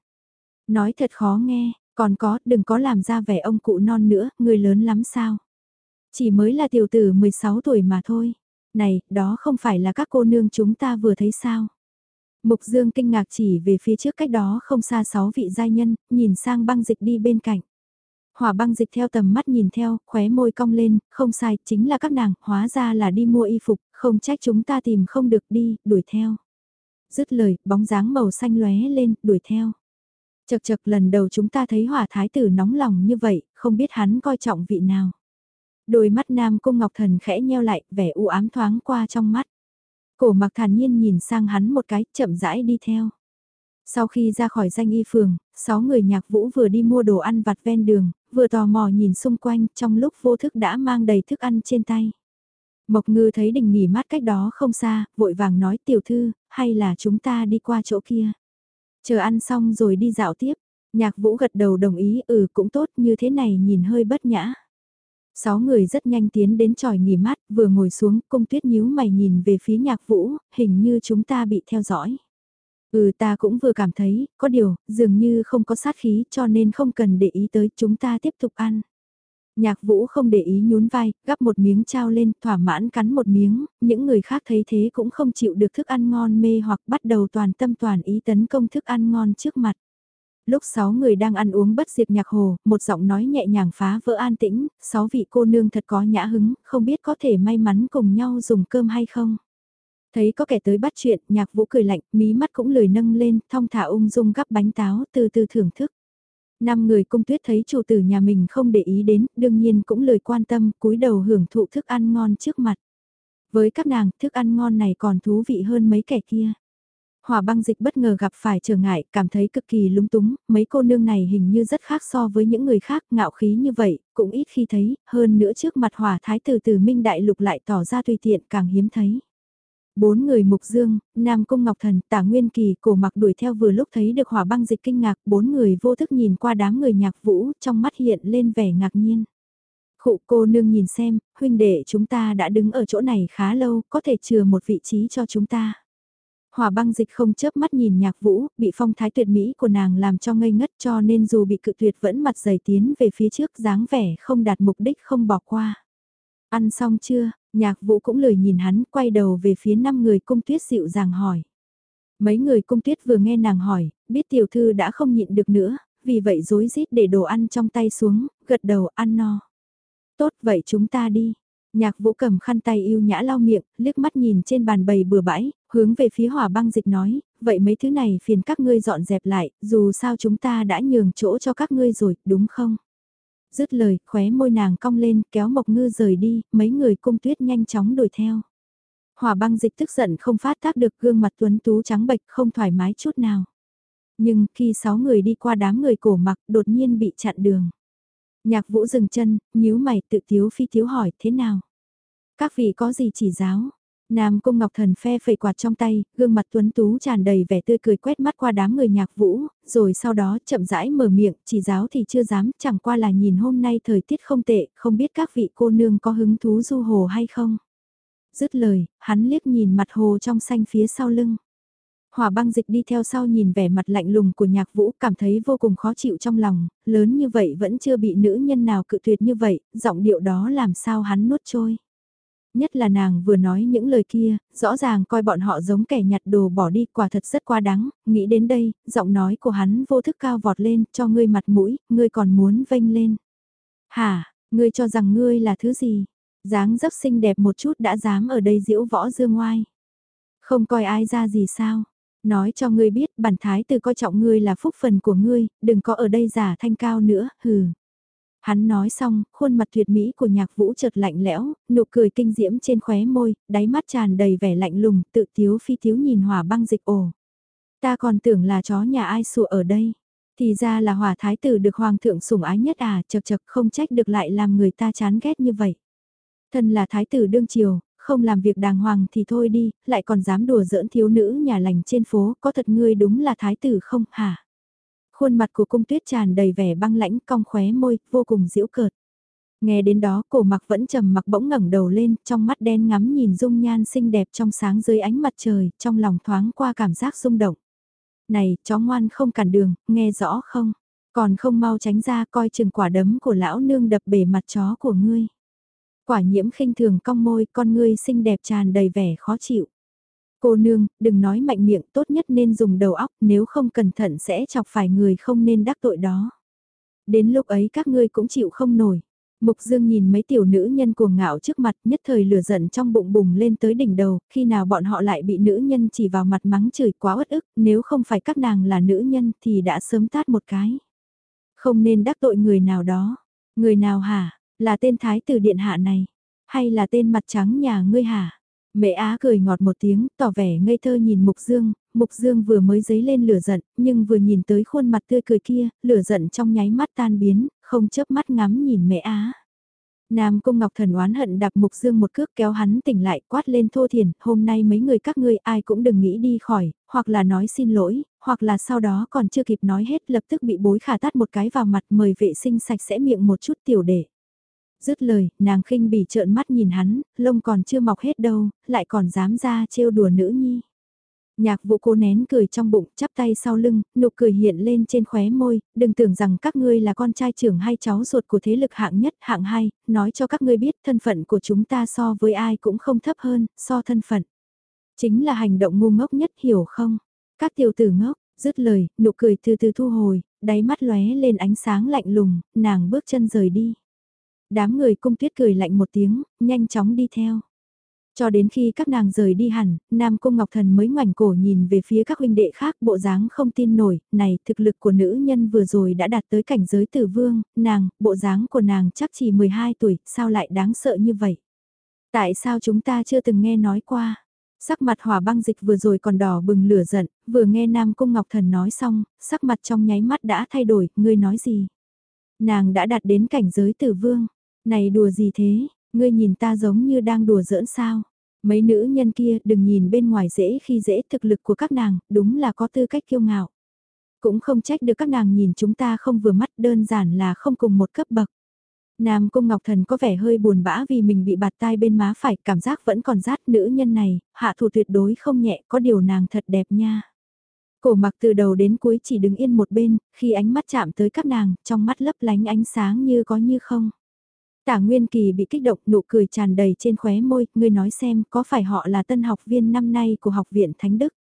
Nói thật khó nghe, còn có, đừng có làm ra vẻ ông cụ non nữa, người lớn lắm sao. Chỉ mới là tiểu tử 16 tuổi mà thôi. Này, đó không phải là các cô nương chúng ta vừa thấy sao. Mục Dương kinh ngạc chỉ về phía trước cách đó không xa sáu vị giai nhân, nhìn sang băng dịch đi bên cạnh. Hỏa băng dịch theo tầm mắt nhìn theo, khóe môi cong lên, không sai, chính là các nàng, hóa ra là đi mua y phục, không trách chúng ta tìm không được đi, đuổi theo. Dứt lời, bóng dáng màu xanh lóe lên, đuổi theo. Chật chật lần đầu chúng ta thấy hỏa thái tử nóng lòng như vậy, không biết hắn coi trọng vị nào. Đôi mắt nam cung ngọc thần khẽ nheo lại, vẻ u ám thoáng qua trong mắt. Cổ mặc thản nhiên nhìn sang hắn một cái, chậm rãi đi theo. Sau khi ra khỏi danh y phường, sáu người nhạc vũ vừa đi mua đồ ăn vặt ven đường, vừa tò mò nhìn xung quanh trong lúc vô thức đã mang đầy thức ăn trên tay. Mộc ngư thấy đình nghỉ mát cách đó không xa, vội vàng nói tiểu thư, hay là chúng ta đi qua chỗ kia. Chờ ăn xong rồi đi dạo tiếp, nhạc vũ gật đầu đồng ý ừ cũng tốt như thế này nhìn hơi bất nhã. Sáu người rất nhanh tiến đến tròi nghỉ mát, vừa ngồi xuống, cung tuyết nhíu mày nhìn về phía nhạc vũ, hình như chúng ta bị theo dõi. Ừ ta cũng vừa cảm thấy, có điều, dường như không có sát khí cho nên không cần để ý tới chúng ta tiếp tục ăn. Nhạc vũ không để ý nhún vai, gắp một miếng trao lên, thỏa mãn cắn một miếng, những người khác thấy thế cũng không chịu được thức ăn ngon mê hoặc bắt đầu toàn tâm toàn ý tấn công thức ăn ngon trước mặt. Lúc sáu người đang ăn uống bất diệt nhạc hồ, một giọng nói nhẹ nhàng phá vỡ an tĩnh, sáu vị cô nương thật có nhã hứng, không biết có thể may mắn cùng nhau dùng cơm hay không. Thấy có kẻ tới bắt chuyện, nhạc vũ cười lạnh, mí mắt cũng lười nâng lên, thong thả ung dung gắp bánh táo từ từ thưởng thức. Năm người cung tuyết thấy chủ tử nhà mình không để ý đến, đương nhiên cũng lời quan tâm, cúi đầu hưởng thụ thức ăn ngon trước mặt. Với các nàng, thức ăn ngon này còn thú vị hơn mấy kẻ kia. Hòa băng dịch bất ngờ gặp phải trở ngại, cảm thấy cực kỳ lúng túng, mấy cô nương này hình như rất khác so với những người khác, ngạo khí như vậy, cũng ít khi thấy, hơn nữa trước mặt hòa thái tử từ Minh Đại Lục lại tỏ ra tùy tiện càng hiếm thấy. Bốn người mục dương, Nam Cung Ngọc Thần, Tả Nguyên Kỳ, cổ mặc đuổi theo vừa lúc thấy được hỏa băng dịch kinh ngạc, bốn người vô thức nhìn qua đám người nhạc vũ, trong mắt hiện lên vẻ ngạc nhiên. Khụ cô nương nhìn xem, huynh đệ chúng ta đã đứng ở chỗ này khá lâu, có thể chừa một vị trí cho chúng ta. Hòa băng dịch không chớp mắt nhìn nhạc vũ, bị phong thái tuyệt mỹ của nàng làm cho ngây ngất cho nên dù bị cự tuyệt vẫn mặt dày tiến về phía trước dáng vẻ không đạt mục đích không bỏ qua. Ăn xong chưa, nhạc vũ cũng lười nhìn hắn, quay đầu về phía năm người cung tuyết dịu dàng hỏi. Mấy người cung tuyết vừa nghe nàng hỏi, biết tiểu thư đã không nhịn được nữa, vì vậy dối rít để đồ ăn trong tay xuống, gật đầu ăn no. Tốt vậy chúng ta đi. Nhạc vũ cầm khăn tay yêu nhã lau miệng, liếc mắt nhìn trên bàn bầy bừa bãi, hướng về phía hỏa băng dịch nói, vậy mấy thứ này phiền các ngươi dọn dẹp lại, dù sao chúng ta đã nhường chỗ cho các ngươi rồi, đúng không? Dứt lời, khóe môi nàng cong lên, kéo mộc ngư rời đi, mấy người cung tuyết nhanh chóng đuổi theo. Hỏa băng dịch tức giận không phát tác được gương mặt tuấn tú trắng bệch không thoải mái chút nào. Nhưng khi sáu người đi qua đám người cổ mặc đột nhiên bị chặn đường. Nhạc vũ dừng chân, nhíu mày tự tiếu phi tiếu hỏi thế nào? Các vị có gì chỉ giáo? Nam Cung Ngọc Thần phe phẩy quạt trong tay, gương mặt tuấn tú tràn đầy vẻ tươi cười quét mắt qua đám người nhạc vũ, rồi sau đó chậm rãi mở miệng, chỉ giáo thì chưa dám, chẳng qua là nhìn hôm nay thời tiết không tệ, không biết các vị cô nương có hứng thú du hồ hay không. Dứt lời, hắn liếc nhìn mặt hồ trong xanh phía sau lưng. Hỏa băng dịch đi theo sau nhìn vẻ mặt lạnh lùng của nhạc vũ cảm thấy vô cùng khó chịu trong lòng, lớn như vậy vẫn chưa bị nữ nhân nào cự tuyệt như vậy, giọng điệu đó làm sao hắn nuốt trôi. Nhất là nàng vừa nói những lời kia, rõ ràng coi bọn họ giống kẻ nhặt đồ bỏ đi quả thật rất quá đáng, nghĩ đến đây, giọng nói của hắn vô thức cao vọt lên, cho ngươi mặt mũi, ngươi còn muốn vênh lên. Hả, ngươi cho rằng ngươi là thứ gì? dáng dấp xinh đẹp một chút đã dám ở đây diễu võ dương ngoai. Không coi ai ra gì sao? Nói cho ngươi biết bản thái tử coi trọng ngươi là phúc phần của ngươi, đừng có ở đây giả thanh cao nữa, hừ. Hắn nói xong, khuôn mặt tuyệt mỹ của nhạc vũ chợt lạnh lẽo, nụ cười kinh diễm trên khóe môi, đáy mắt tràn đầy vẻ lạnh lùng, tự tiếu phi tiếu nhìn hỏa băng dịch ồ. Ta còn tưởng là chó nhà ai sủa ở đây. Thì ra là hỏa thái tử được hoàng thượng sủng ái nhất à, chật chật không trách được lại làm người ta chán ghét như vậy. Thân là thái tử đương triều, không làm việc đàng hoàng thì thôi đi, lại còn dám đùa giỡn thiếu nữ nhà lành trên phố, có thật ngươi đúng là thái tử không hả? Khuôn mặt của cung tuyết tràn đầy vẻ băng lãnh cong khóe môi, vô cùng diễu cợt. Nghe đến đó cổ mặc vẫn trầm mặc bỗng ngẩng đầu lên, trong mắt đen ngắm nhìn dung nhan xinh đẹp trong sáng dưới ánh mặt trời, trong lòng thoáng qua cảm giác rung động. Này, chó ngoan không cản đường, nghe rõ không? Còn không mau tránh ra coi chừng quả đấm của lão nương đập bể mặt chó của ngươi. Quả nhiễm khinh thường cong môi, con ngươi xinh đẹp tràn đầy vẻ khó chịu. Cô nương, đừng nói mạnh miệng, tốt nhất nên dùng đầu óc, nếu không cẩn thận sẽ chọc phải người không nên đắc tội đó. Đến lúc ấy các ngươi cũng chịu không nổi. Mục Dương nhìn mấy tiểu nữ nhân cuồng ngạo trước mặt nhất thời lửa giận trong bụng bùng lên tới đỉnh đầu, khi nào bọn họ lại bị nữ nhân chỉ vào mặt mắng chửi quá uất ức, nếu không phải các nàng là nữ nhân thì đã sớm tát một cái. Không nên đắc tội người nào đó. Người nào hả? Là tên thái tử điện hạ này? Hay là tên mặt trắng nhà ngươi hả? Mẹ Á cười ngọt một tiếng, tỏ vẻ ngây thơ nhìn Mục Dương, Mục Dương vừa mới dấy lên lửa giận, nhưng vừa nhìn tới khuôn mặt tươi cười kia, lửa giận trong nháy mắt tan biến, không chớp mắt ngắm nhìn mẹ Á. Nam Cung Ngọc Thần oán hận đạp Mục Dương một cước kéo hắn tỉnh lại quát lên thô thiền, hôm nay mấy người các ngươi ai cũng đừng nghĩ đi khỏi, hoặc là nói xin lỗi, hoặc là sau đó còn chưa kịp nói hết lập tức bị bối khả tát một cái vào mặt mời vệ sinh sạch sẽ miệng một chút tiểu đệ. Dứt lời, nàng khinh bỉ trợn mắt nhìn hắn, lông còn chưa mọc hết đâu, lại còn dám ra trêu đùa nữ nhi. Nhạc vụ cô nén cười trong bụng, chắp tay sau lưng, nụ cười hiện lên trên khóe môi, đừng tưởng rằng các ngươi là con trai trưởng hay cháu ruột của thế lực hạng nhất, hạng hai, nói cho các ngươi biết thân phận của chúng ta so với ai cũng không thấp hơn, so thân phận. Chính là hành động ngu ngốc nhất hiểu không? Các tiểu tử ngốc, dứt lời, nụ cười từ từ thu hồi, đáy mắt lóe lên ánh sáng lạnh lùng, nàng bước chân rời đi. Đám người cung tuyết cười lạnh một tiếng, nhanh chóng đi theo. Cho đến khi các nàng rời đi hẳn, Nam Cung Ngọc Thần mới ngoảnh cổ nhìn về phía các huynh đệ khác bộ dáng không tin nổi, này thực lực của nữ nhân vừa rồi đã đạt tới cảnh giới tử vương, nàng, bộ dáng của nàng chắc chỉ 12 tuổi, sao lại đáng sợ như vậy? Tại sao chúng ta chưa từng nghe nói qua? Sắc mặt hỏa băng dịch vừa rồi còn đỏ bừng lửa giận, vừa nghe Nam Cung Ngọc Thần nói xong, sắc mặt trong nháy mắt đã thay đổi, ngươi nói gì? Nàng đã đạt đến cảnh giới tử vương. Này đùa gì thế, ngươi nhìn ta giống như đang đùa giỡn sao? Mấy nữ nhân kia đừng nhìn bên ngoài dễ khi dễ thực lực của các nàng, đúng là có tư cách kiêu ngạo. Cũng không trách được các nàng nhìn chúng ta không vừa mắt đơn giản là không cùng một cấp bậc. Nam Cung Ngọc Thần có vẻ hơi buồn bã vì mình bị bạt tai bên má phải, cảm giác vẫn còn rát nữ nhân này, hạ thủ tuyệt đối không nhẹ, có điều nàng thật đẹp nha. Cổ mặc từ đầu đến cuối chỉ đứng yên một bên, khi ánh mắt chạm tới các nàng, trong mắt lấp lánh ánh sáng như có như không. Tả Nguyên Kỳ bị kích động nụ cười tràn đầy trên khóe môi, ngươi nói xem có phải họ là tân học viên năm nay của học viện Thánh Đức.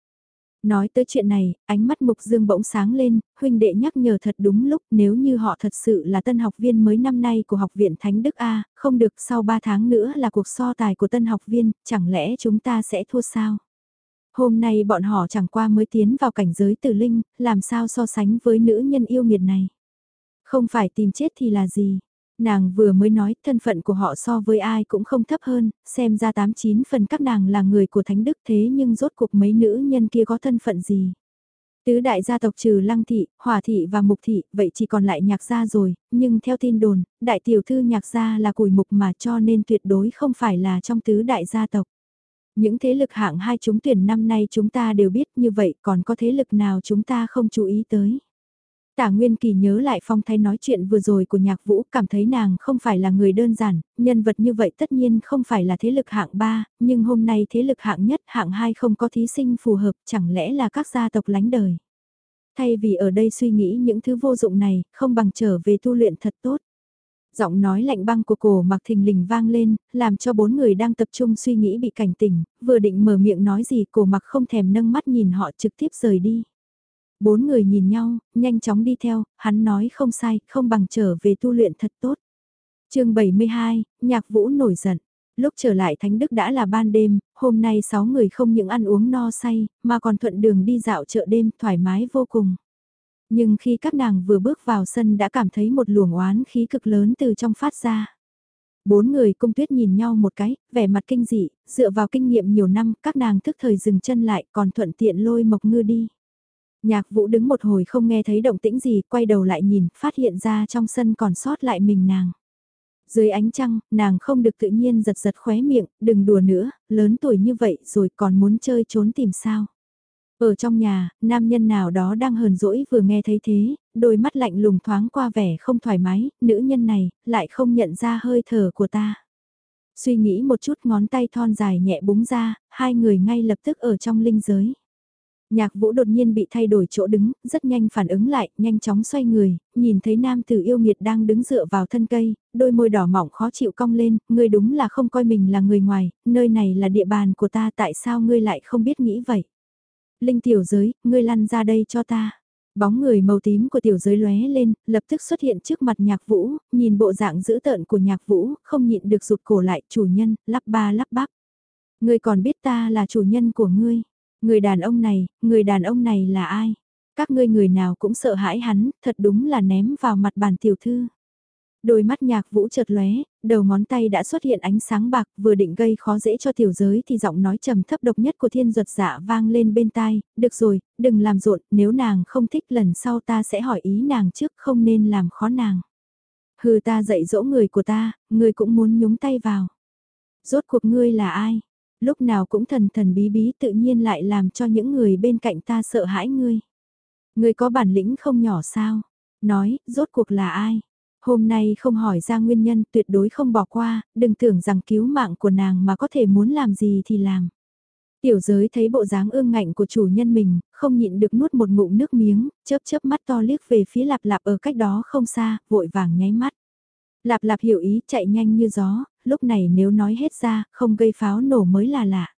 Nói tới chuyện này, ánh mắt Mục Dương bỗng sáng lên, huynh đệ nhắc nhở thật đúng lúc nếu như họ thật sự là tân học viên mới năm nay của học viện Thánh Đức A, không được sau 3 tháng nữa là cuộc so tài của tân học viên, chẳng lẽ chúng ta sẽ thua sao? Hôm nay bọn họ chẳng qua mới tiến vào cảnh giới tử linh, làm sao so sánh với nữ nhân yêu nghiệt này? Không phải tìm chết thì là gì? Nàng vừa mới nói thân phận của họ so với ai cũng không thấp hơn, xem ra 89 phần các nàng là người của Thánh Đức thế nhưng rốt cuộc mấy nữ nhân kia có thân phận gì. Tứ đại gia tộc trừ Lăng Thị, Hòa Thị và Mục Thị, vậy chỉ còn lại nhạc gia rồi, nhưng theo tin đồn, đại tiểu thư nhạc gia là cùi mục mà cho nên tuyệt đối không phải là trong tứ đại gia tộc. Những thế lực hạng hai chúng tuyển năm nay chúng ta đều biết như vậy còn có thế lực nào chúng ta không chú ý tới. Tả Nguyên Kỳ nhớ lại phong thái nói chuyện vừa rồi của nhạc vũ, cảm thấy nàng không phải là người đơn giản, nhân vật như vậy tất nhiên không phải là thế lực hạng 3, nhưng hôm nay thế lực hạng nhất, hạng 2 không có thí sinh phù hợp, chẳng lẽ là các gia tộc lánh đời. Thay vì ở đây suy nghĩ những thứ vô dụng này, không bằng trở về tu luyện thật tốt. Giọng nói lạnh băng của cổ mặc thình lình vang lên, làm cho bốn người đang tập trung suy nghĩ bị cảnh tỉnh, vừa định mở miệng nói gì cổ mặc không thèm nâng mắt nhìn họ trực tiếp rời đi. Bốn người nhìn nhau, nhanh chóng đi theo, hắn nói không sai, không bằng trở về tu luyện thật tốt. chương 72, nhạc vũ nổi giận. Lúc trở lại Thánh Đức đã là ban đêm, hôm nay sáu người không những ăn uống no say, mà còn thuận đường đi dạo chợ đêm thoải mái vô cùng. Nhưng khi các nàng vừa bước vào sân đã cảm thấy một luồng oán khí cực lớn từ trong phát ra. Bốn người cung tuyết nhìn nhau một cái, vẻ mặt kinh dị, dựa vào kinh nghiệm nhiều năm, các nàng thức thời dừng chân lại còn thuận tiện lôi mộc ngư đi. Nhạc vũ đứng một hồi không nghe thấy động tĩnh gì, quay đầu lại nhìn, phát hiện ra trong sân còn sót lại mình nàng. Dưới ánh trăng, nàng không được tự nhiên giật giật khóe miệng, đừng đùa nữa, lớn tuổi như vậy rồi còn muốn chơi trốn tìm sao. Ở trong nhà, nam nhân nào đó đang hờn dỗi vừa nghe thấy thế, đôi mắt lạnh lùng thoáng qua vẻ không thoải mái, nữ nhân này, lại không nhận ra hơi thở của ta. Suy nghĩ một chút ngón tay thon dài nhẹ búng ra, hai người ngay lập tức ở trong linh giới. Nhạc vũ đột nhiên bị thay đổi chỗ đứng, rất nhanh phản ứng lại, nhanh chóng xoay người, nhìn thấy nam tử yêu nghiệt đang đứng dựa vào thân cây, đôi môi đỏ mỏng khó chịu cong lên, ngươi đúng là không coi mình là người ngoài, nơi này là địa bàn của ta tại sao ngươi lại không biết nghĩ vậy. Linh tiểu giới, ngươi lăn ra đây cho ta. Bóng người màu tím của tiểu giới lóe lên, lập tức xuất hiện trước mặt nhạc vũ, nhìn bộ dạng dữ tợn của nhạc vũ, không nhịn được rụt cổ lại, chủ nhân, lắp ba lắp bắp. Ngươi còn biết ta là chủ nhân của ngươi. Người đàn ông này, người đàn ông này là ai? Các ngươi người nào cũng sợ hãi hắn, thật đúng là ném vào mặt bàn tiểu thư. Đôi mắt nhạc vũ chợt lóe, đầu ngón tay đã xuất hiện ánh sáng bạc vừa định gây khó dễ cho tiểu giới thì giọng nói trầm thấp độc nhất của thiên duật dạ vang lên bên tai, được rồi, đừng làm rộn, nếu nàng không thích lần sau ta sẽ hỏi ý nàng trước không nên làm khó nàng. Hừ ta dạy dỗ người của ta, người cũng muốn nhúng tay vào. Rốt cuộc ngươi là ai? Lúc nào cũng thần thần bí bí tự nhiên lại làm cho những người bên cạnh ta sợ hãi ngươi. Ngươi có bản lĩnh không nhỏ sao? Nói, rốt cuộc là ai? Hôm nay không hỏi ra nguyên nhân tuyệt đối không bỏ qua, đừng tưởng rằng cứu mạng của nàng mà có thể muốn làm gì thì làm. Tiểu giới thấy bộ dáng ương ngạnh của chủ nhân mình, không nhịn được nuốt một ngụm nước miếng, chớp chớp mắt to liếc về phía lạp lạp ở cách đó không xa, vội vàng nháy mắt. Lạp lạp hiểu ý chạy nhanh như gió, lúc này nếu nói hết ra, không gây pháo nổ mới là lạ.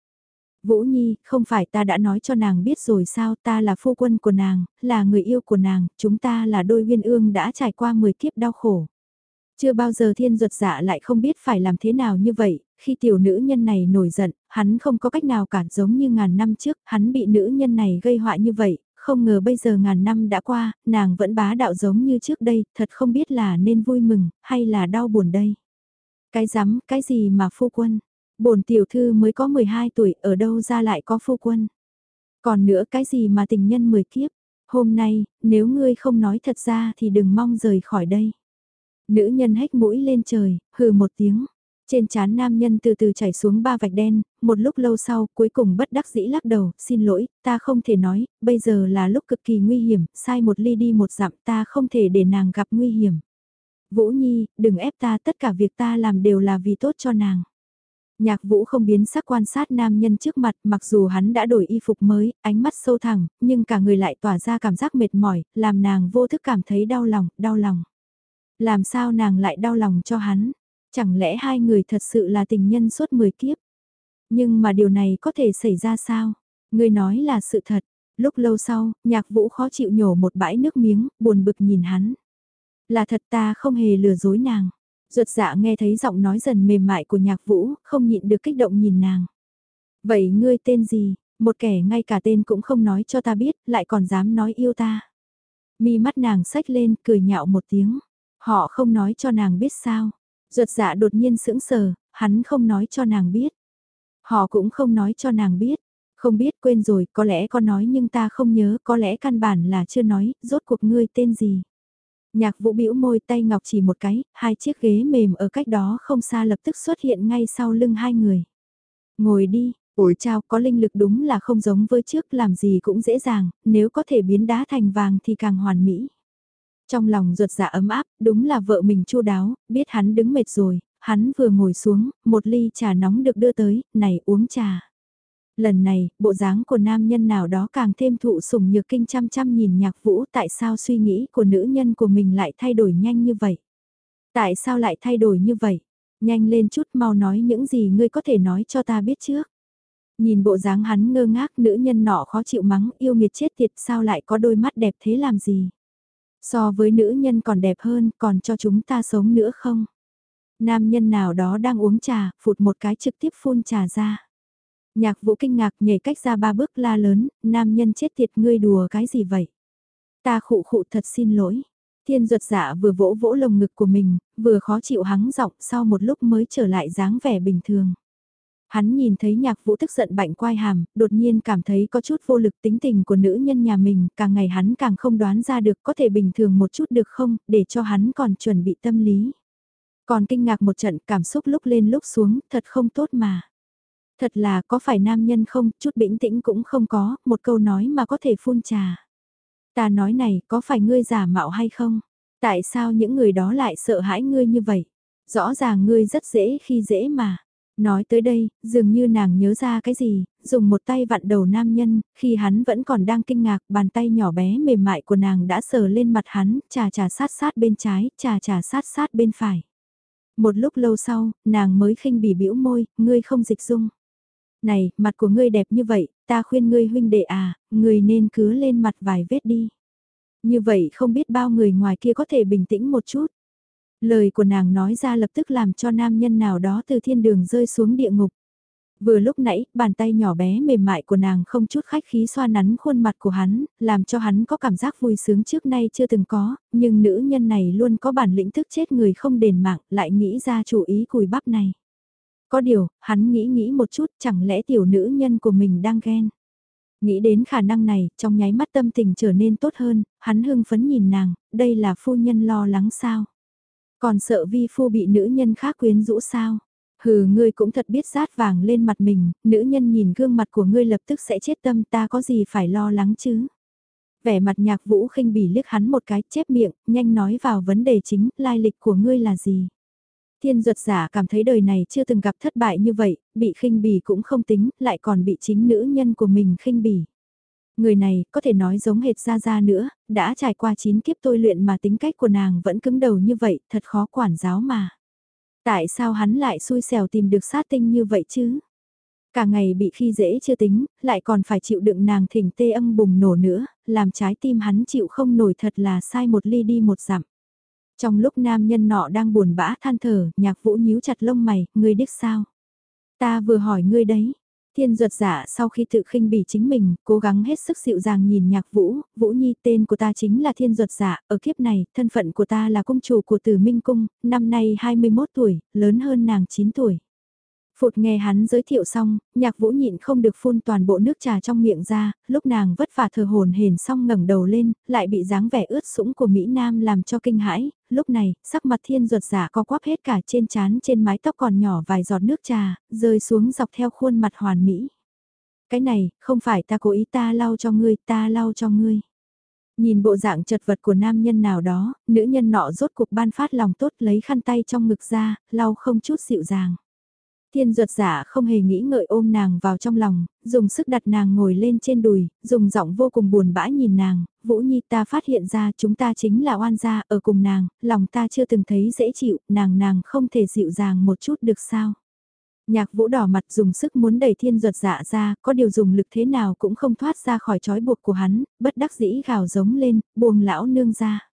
Vũ Nhi, không phải ta đã nói cho nàng biết rồi sao ta là phu quân của nàng, là người yêu của nàng, chúng ta là đôi viên ương đã trải qua 10 kiếp đau khổ. Chưa bao giờ thiên ruột dạ lại không biết phải làm thế nào như vậy, khi tiểu nữ nhân này nổi giận, hắn không có cách nào cản giống như ngàn năm trước, hắn bị nữ nhân này gây họa như vậy, không ngờ bây giờ ngàn năm đã qua, nàng vẫn bá đạo giống như trước đây, thật không biết là nên vui mừng, hay là đau buồn đây. Cái rắm, cái gì mà phu quân? bổn tiểu thư mới có 12 tuổi, ở đâu ra lại có phu quân? Còn nữa cái gì mà tình nhân mười kiếp? Hôm nay, nếu ngươi không nói thật ra thì đừng mong rời khỏi đây. Nữ nhân hách mũi lên trời, hừ một tiếng. Trên chán nam nhân từ từ chảy xuống ba vạch đen, một lúc lâu sau cuối cùng bất đắc dĩ lắc đầu, xin lỗi, ta không thể nói, bây giờ là lúc cực kỳ nguy hiểm, sai một ly đi một dặm ta không thể để nàng gặp nguy hiểm. Vũ Nhi, đừng ép ta tất cả việc ta làm đều là vì tốt cho nàng. Nhạc vũ không biến sắc quan sát nam nhân trước mặt mặc dù hắn đã đổi y phục mới, ánh mắt sâu thẳng, nhưng cả người lại tỏa ra cảm giác mệt mỏi, làm nàng vô thức cảm thấy đau lòng, đau lòng. Làm sao nàng lại đau lòng cho hắn? Chẳng lẽ hai người thật sự là tình nhân suốt 10 kiếp? Nhưng mà điều này có thể xảy ra sao? Ngươi nói là sự thật. Lúc lâu sau, nhạc vũ khó chịu nhổ một bãi nước miếng, buồn bực nhìn hắn. Là thật ta không hề lừa dối nàng. Ruột dạ nghe thấy giọng nói dần mềm mại của nhạc vũ, không nhịn được kích động nhìn nàng. Vậy ngươi tên gì? Một kẻ ngay cả tên cũng không nói cho ta biết, lại còn dám nói yêu ta. Mi mắt nàng sách lên, cười nhạo một tiếng. Họ không nói cho nàng biết sao. Ruột dạ đột nhiên sững sờ, hắn không nói cho nàng biết. Họ cũng không nói cho nàng biết. Không biết quên rồi, có lẽ con nói nhưng ta không nhớ, có lẽ căn bản là chưa nói, rốt cuộc ngươi tên gì. Nhạc vũ bĩu môi tay ngọc chỉ một cái, hai chiếc ghế mềm ở cách đó không xa lập tức xuất hiện ngay sau lưng hai người. Ngồi đi, ủi chào có linh lực đúng là không giống với trước làm gì cũng dễ dàng, nếu có thể biến đá thành vàng thì càng hoàn mỹ. Trong lòng ruột dạ ấm áp, đúng là vợ mình chu đáo, biết hắn đứng mệt rồi, hắn vừa ngồi xuống, một ly trà nóng được đưa tới, này uống trà. Lần này, bộ dáng của nam nhân nào đó càng thêm thụ sủng nhược kinh chăm chăm nhìn nhạc vũ tại sao suy nghĩ của nữ nhân của mình lại thay đổi nhanh như vậy. Tại sao lại thay đổi như vậy? Nhanh lên chút mau nói những gì ngươi có thể nói cho ta biết trước. Nhìn bộ dáng hắn ngơ ngác nữ nhân nọ khó chịu mắng yêu nghiệt chết tiệt sao lại có đôi mắt đẹp thế làm gì. So với nữ nhân còn đẹp hơn còn cho chúng ta sống nữa không? Nam nhân nào đó đang uống trà, phụt một cái trực tiếp phun trà ra. Nhạc vũ kinh ngạc nhảy cách ra ba bước la lớn, nam nhân chết tiệt ngươi đùa cái gì vậy? Ta khụ khụ thật xin lỗi. Thiên ruột dạ vừa vỗ vỗ lồng ngực của mình, vừa khó chịu hắng giọng sau một lúc mới trở lại dáng vẻ bình thường. Hắn nhìn thấy nhạc vũ tức giận bạnh quai hàm, đột nhiên cảm thấy có chút vô lực tính tình của nữ nhân nhà mình, càng ngày hắn càng không đoán ra được có thể bình thường một chút được không, để cho hắn còn chuẩn bị tâm lý. Còn kinh ngạc một trận cảm xúc lúc lên lúc xuống, thật không tốt mà. Thật là có phải nam nhân không, chút bĩnh tĩnh cũng không có, một câu nói mà có thể phun trà. Ta nói này, có phải ngươi giả mạo hay không? Tại sao những người đó lại sợ hãi ngươi như vậy? Rõ ràng ngươi rất dễ khi dễ mà. Nói tới đây, dường như nàng nhớ ra cái gì, dùng một tay vặn đầu nam nhân, khi hắn vẫn còn đang kinh ngạc, bàn tay nhỏ bé mềm mại của nàng đã sờ lên mặt hắn, trà trà sát sát bên trái, trà trà sát sát bên phải. Một lúc lâu sau, nàng mới khinh bỉ bĩu môi, ngươi không dịch dung. Này, mặt của ngươi đẹp như vậy, ta khuyên ngươi huynh đệ à, ngươi nên cứ lên mặt vài vết đi. Như vậy không biết bao người ngoài kia có thể bình tĩnh một chút. Lời của nàng nói ra lập tức làm cho nam nhân nào đó từ thiên đường rơi xuống địa ngục. Vừa lúc nãy, bàn tay nhỏ bé mềm mại của nàng không chút khách khí xoa nắn khuôn mặt của hắn, làm cho hắn có cảm giác vui sướng trước nay chưa từng có, nhưng nữ nhân này luôn có bản lĩnh thức chết người không đền mạng, lại nghĩ ra chủ ý cùi bắp này. Có điều, hắn nghĩ nghĩ một chút, chẳng lẽ tiểu nữ nhân của mình đang ghen. Nghĩ đến khả năng này, trong nháy mắt tâm tình trở nên tốt hơn, hắn hưng phấn nhìn nàng, đây là phu nhân lo lắng sao. Còn sợ vi phu bị nữ nhân khác quyến rũ sao? Hừ ngươi cũng thật biết rát vàng lên mặt mình, nữ nhân nhìn gương mặt của ngươi lập tức sẽ chết tâm ta có gì phải lo lắng chứ? Vẻ mặt nhạc vũ khinh bỉ liếc hắn một cái chép miệng, nhanh nói vào vấn đề chính, lai lịch của ngươi là gì? Thiên duật giả cảm thấy đời này chưa từng gặp thất bại như vậy, bị khinh bỉ cũng không tính, lại còn bị chính nữ nhân của mình khinh bỉ. Người này, có thể nói giống hệt ra ra nữa, đã trải qua 9 kiếp tôi luyện mà tính cách của nàng vẫn cứng đầu như vậy, thật khó quản giáo mà. Tại sao hắn lại xui xẻo tìm được sát tinh như vậy chứ? Cả ngày bị khi dễ chưa tính, lại còn phải chịu đựng nàng thỉnh tê âm bùng nổ nữa, làm trái tim hắn chịu không nổi thật là sai một ly đi một dặm. Trong lúc nam nhân nọ đang buồn bã than thở, nhạc vũ nhíu chặt lông mày, ngươi điếc sao? Ta vừa hỏi ngươi đấy, Thiên duật giả sau khi tự khinh bỉ chính mình, cố gắng hết sức dịu dàng nhìn nhạc vũ, vũ nhi tên của ta chính là thiên duật giả, ở kiếp này, thân phận của ta là cung chủ của tử minh cung, năm nay 21 tuổi, lớn hơn nàng 9 tuổi. Phụt nghe hắn giới thiệu xong, nhạc vũ nhịn không được phun toàn bộ nước trà trong miệng ra, lúc nàng vất vả thờ hồn hển xong ngẩng đầu lên, lại bị dáng vẻ ướt sũng của Mỹ Nam làm cho kinh hãi, lúc này, sắc mặt thiên ruột giả co quắp hết cả trên trán trên mái tóc còn nhỏ vài giọt nước trà, rơi xuống dọc theo khuôn mặt hoàn mỹ. Cái này, không phải ta cố ý ta lau cho ngươi, ta lau cho ngươi. Nhìn bộ dạng chật vật của nam nhân nào đó, nữ nhân nọ rốt cuộc ban phát lòng tốt lấy khăn tay trong ngực ra, lau không chút dịu dàng. Thiên ruột giả không hề nghĩ ngợi ôm nàng vào trong lòng, dùng sức đặt nàng ngồi lên trên đùi, dùng giọng vô cùng buồn bã nhìn nàng, Vũ Nhi ta phát hiện ra chúng ta chính là oan gia ở cùng nàng, lòng ta chưa từng thấy dễ chịu, nàng nàng không thể dịu dàng một chút được sao. Nhạc vũ đỏ mặt dùng sức muốn đẩy thiên ruột dạ ra, có điều dùng lực thế nào cũng không thoát ra khỏi trói buộc của hắn, bất đắc dĩ gào giống lên, buông lão nương ra.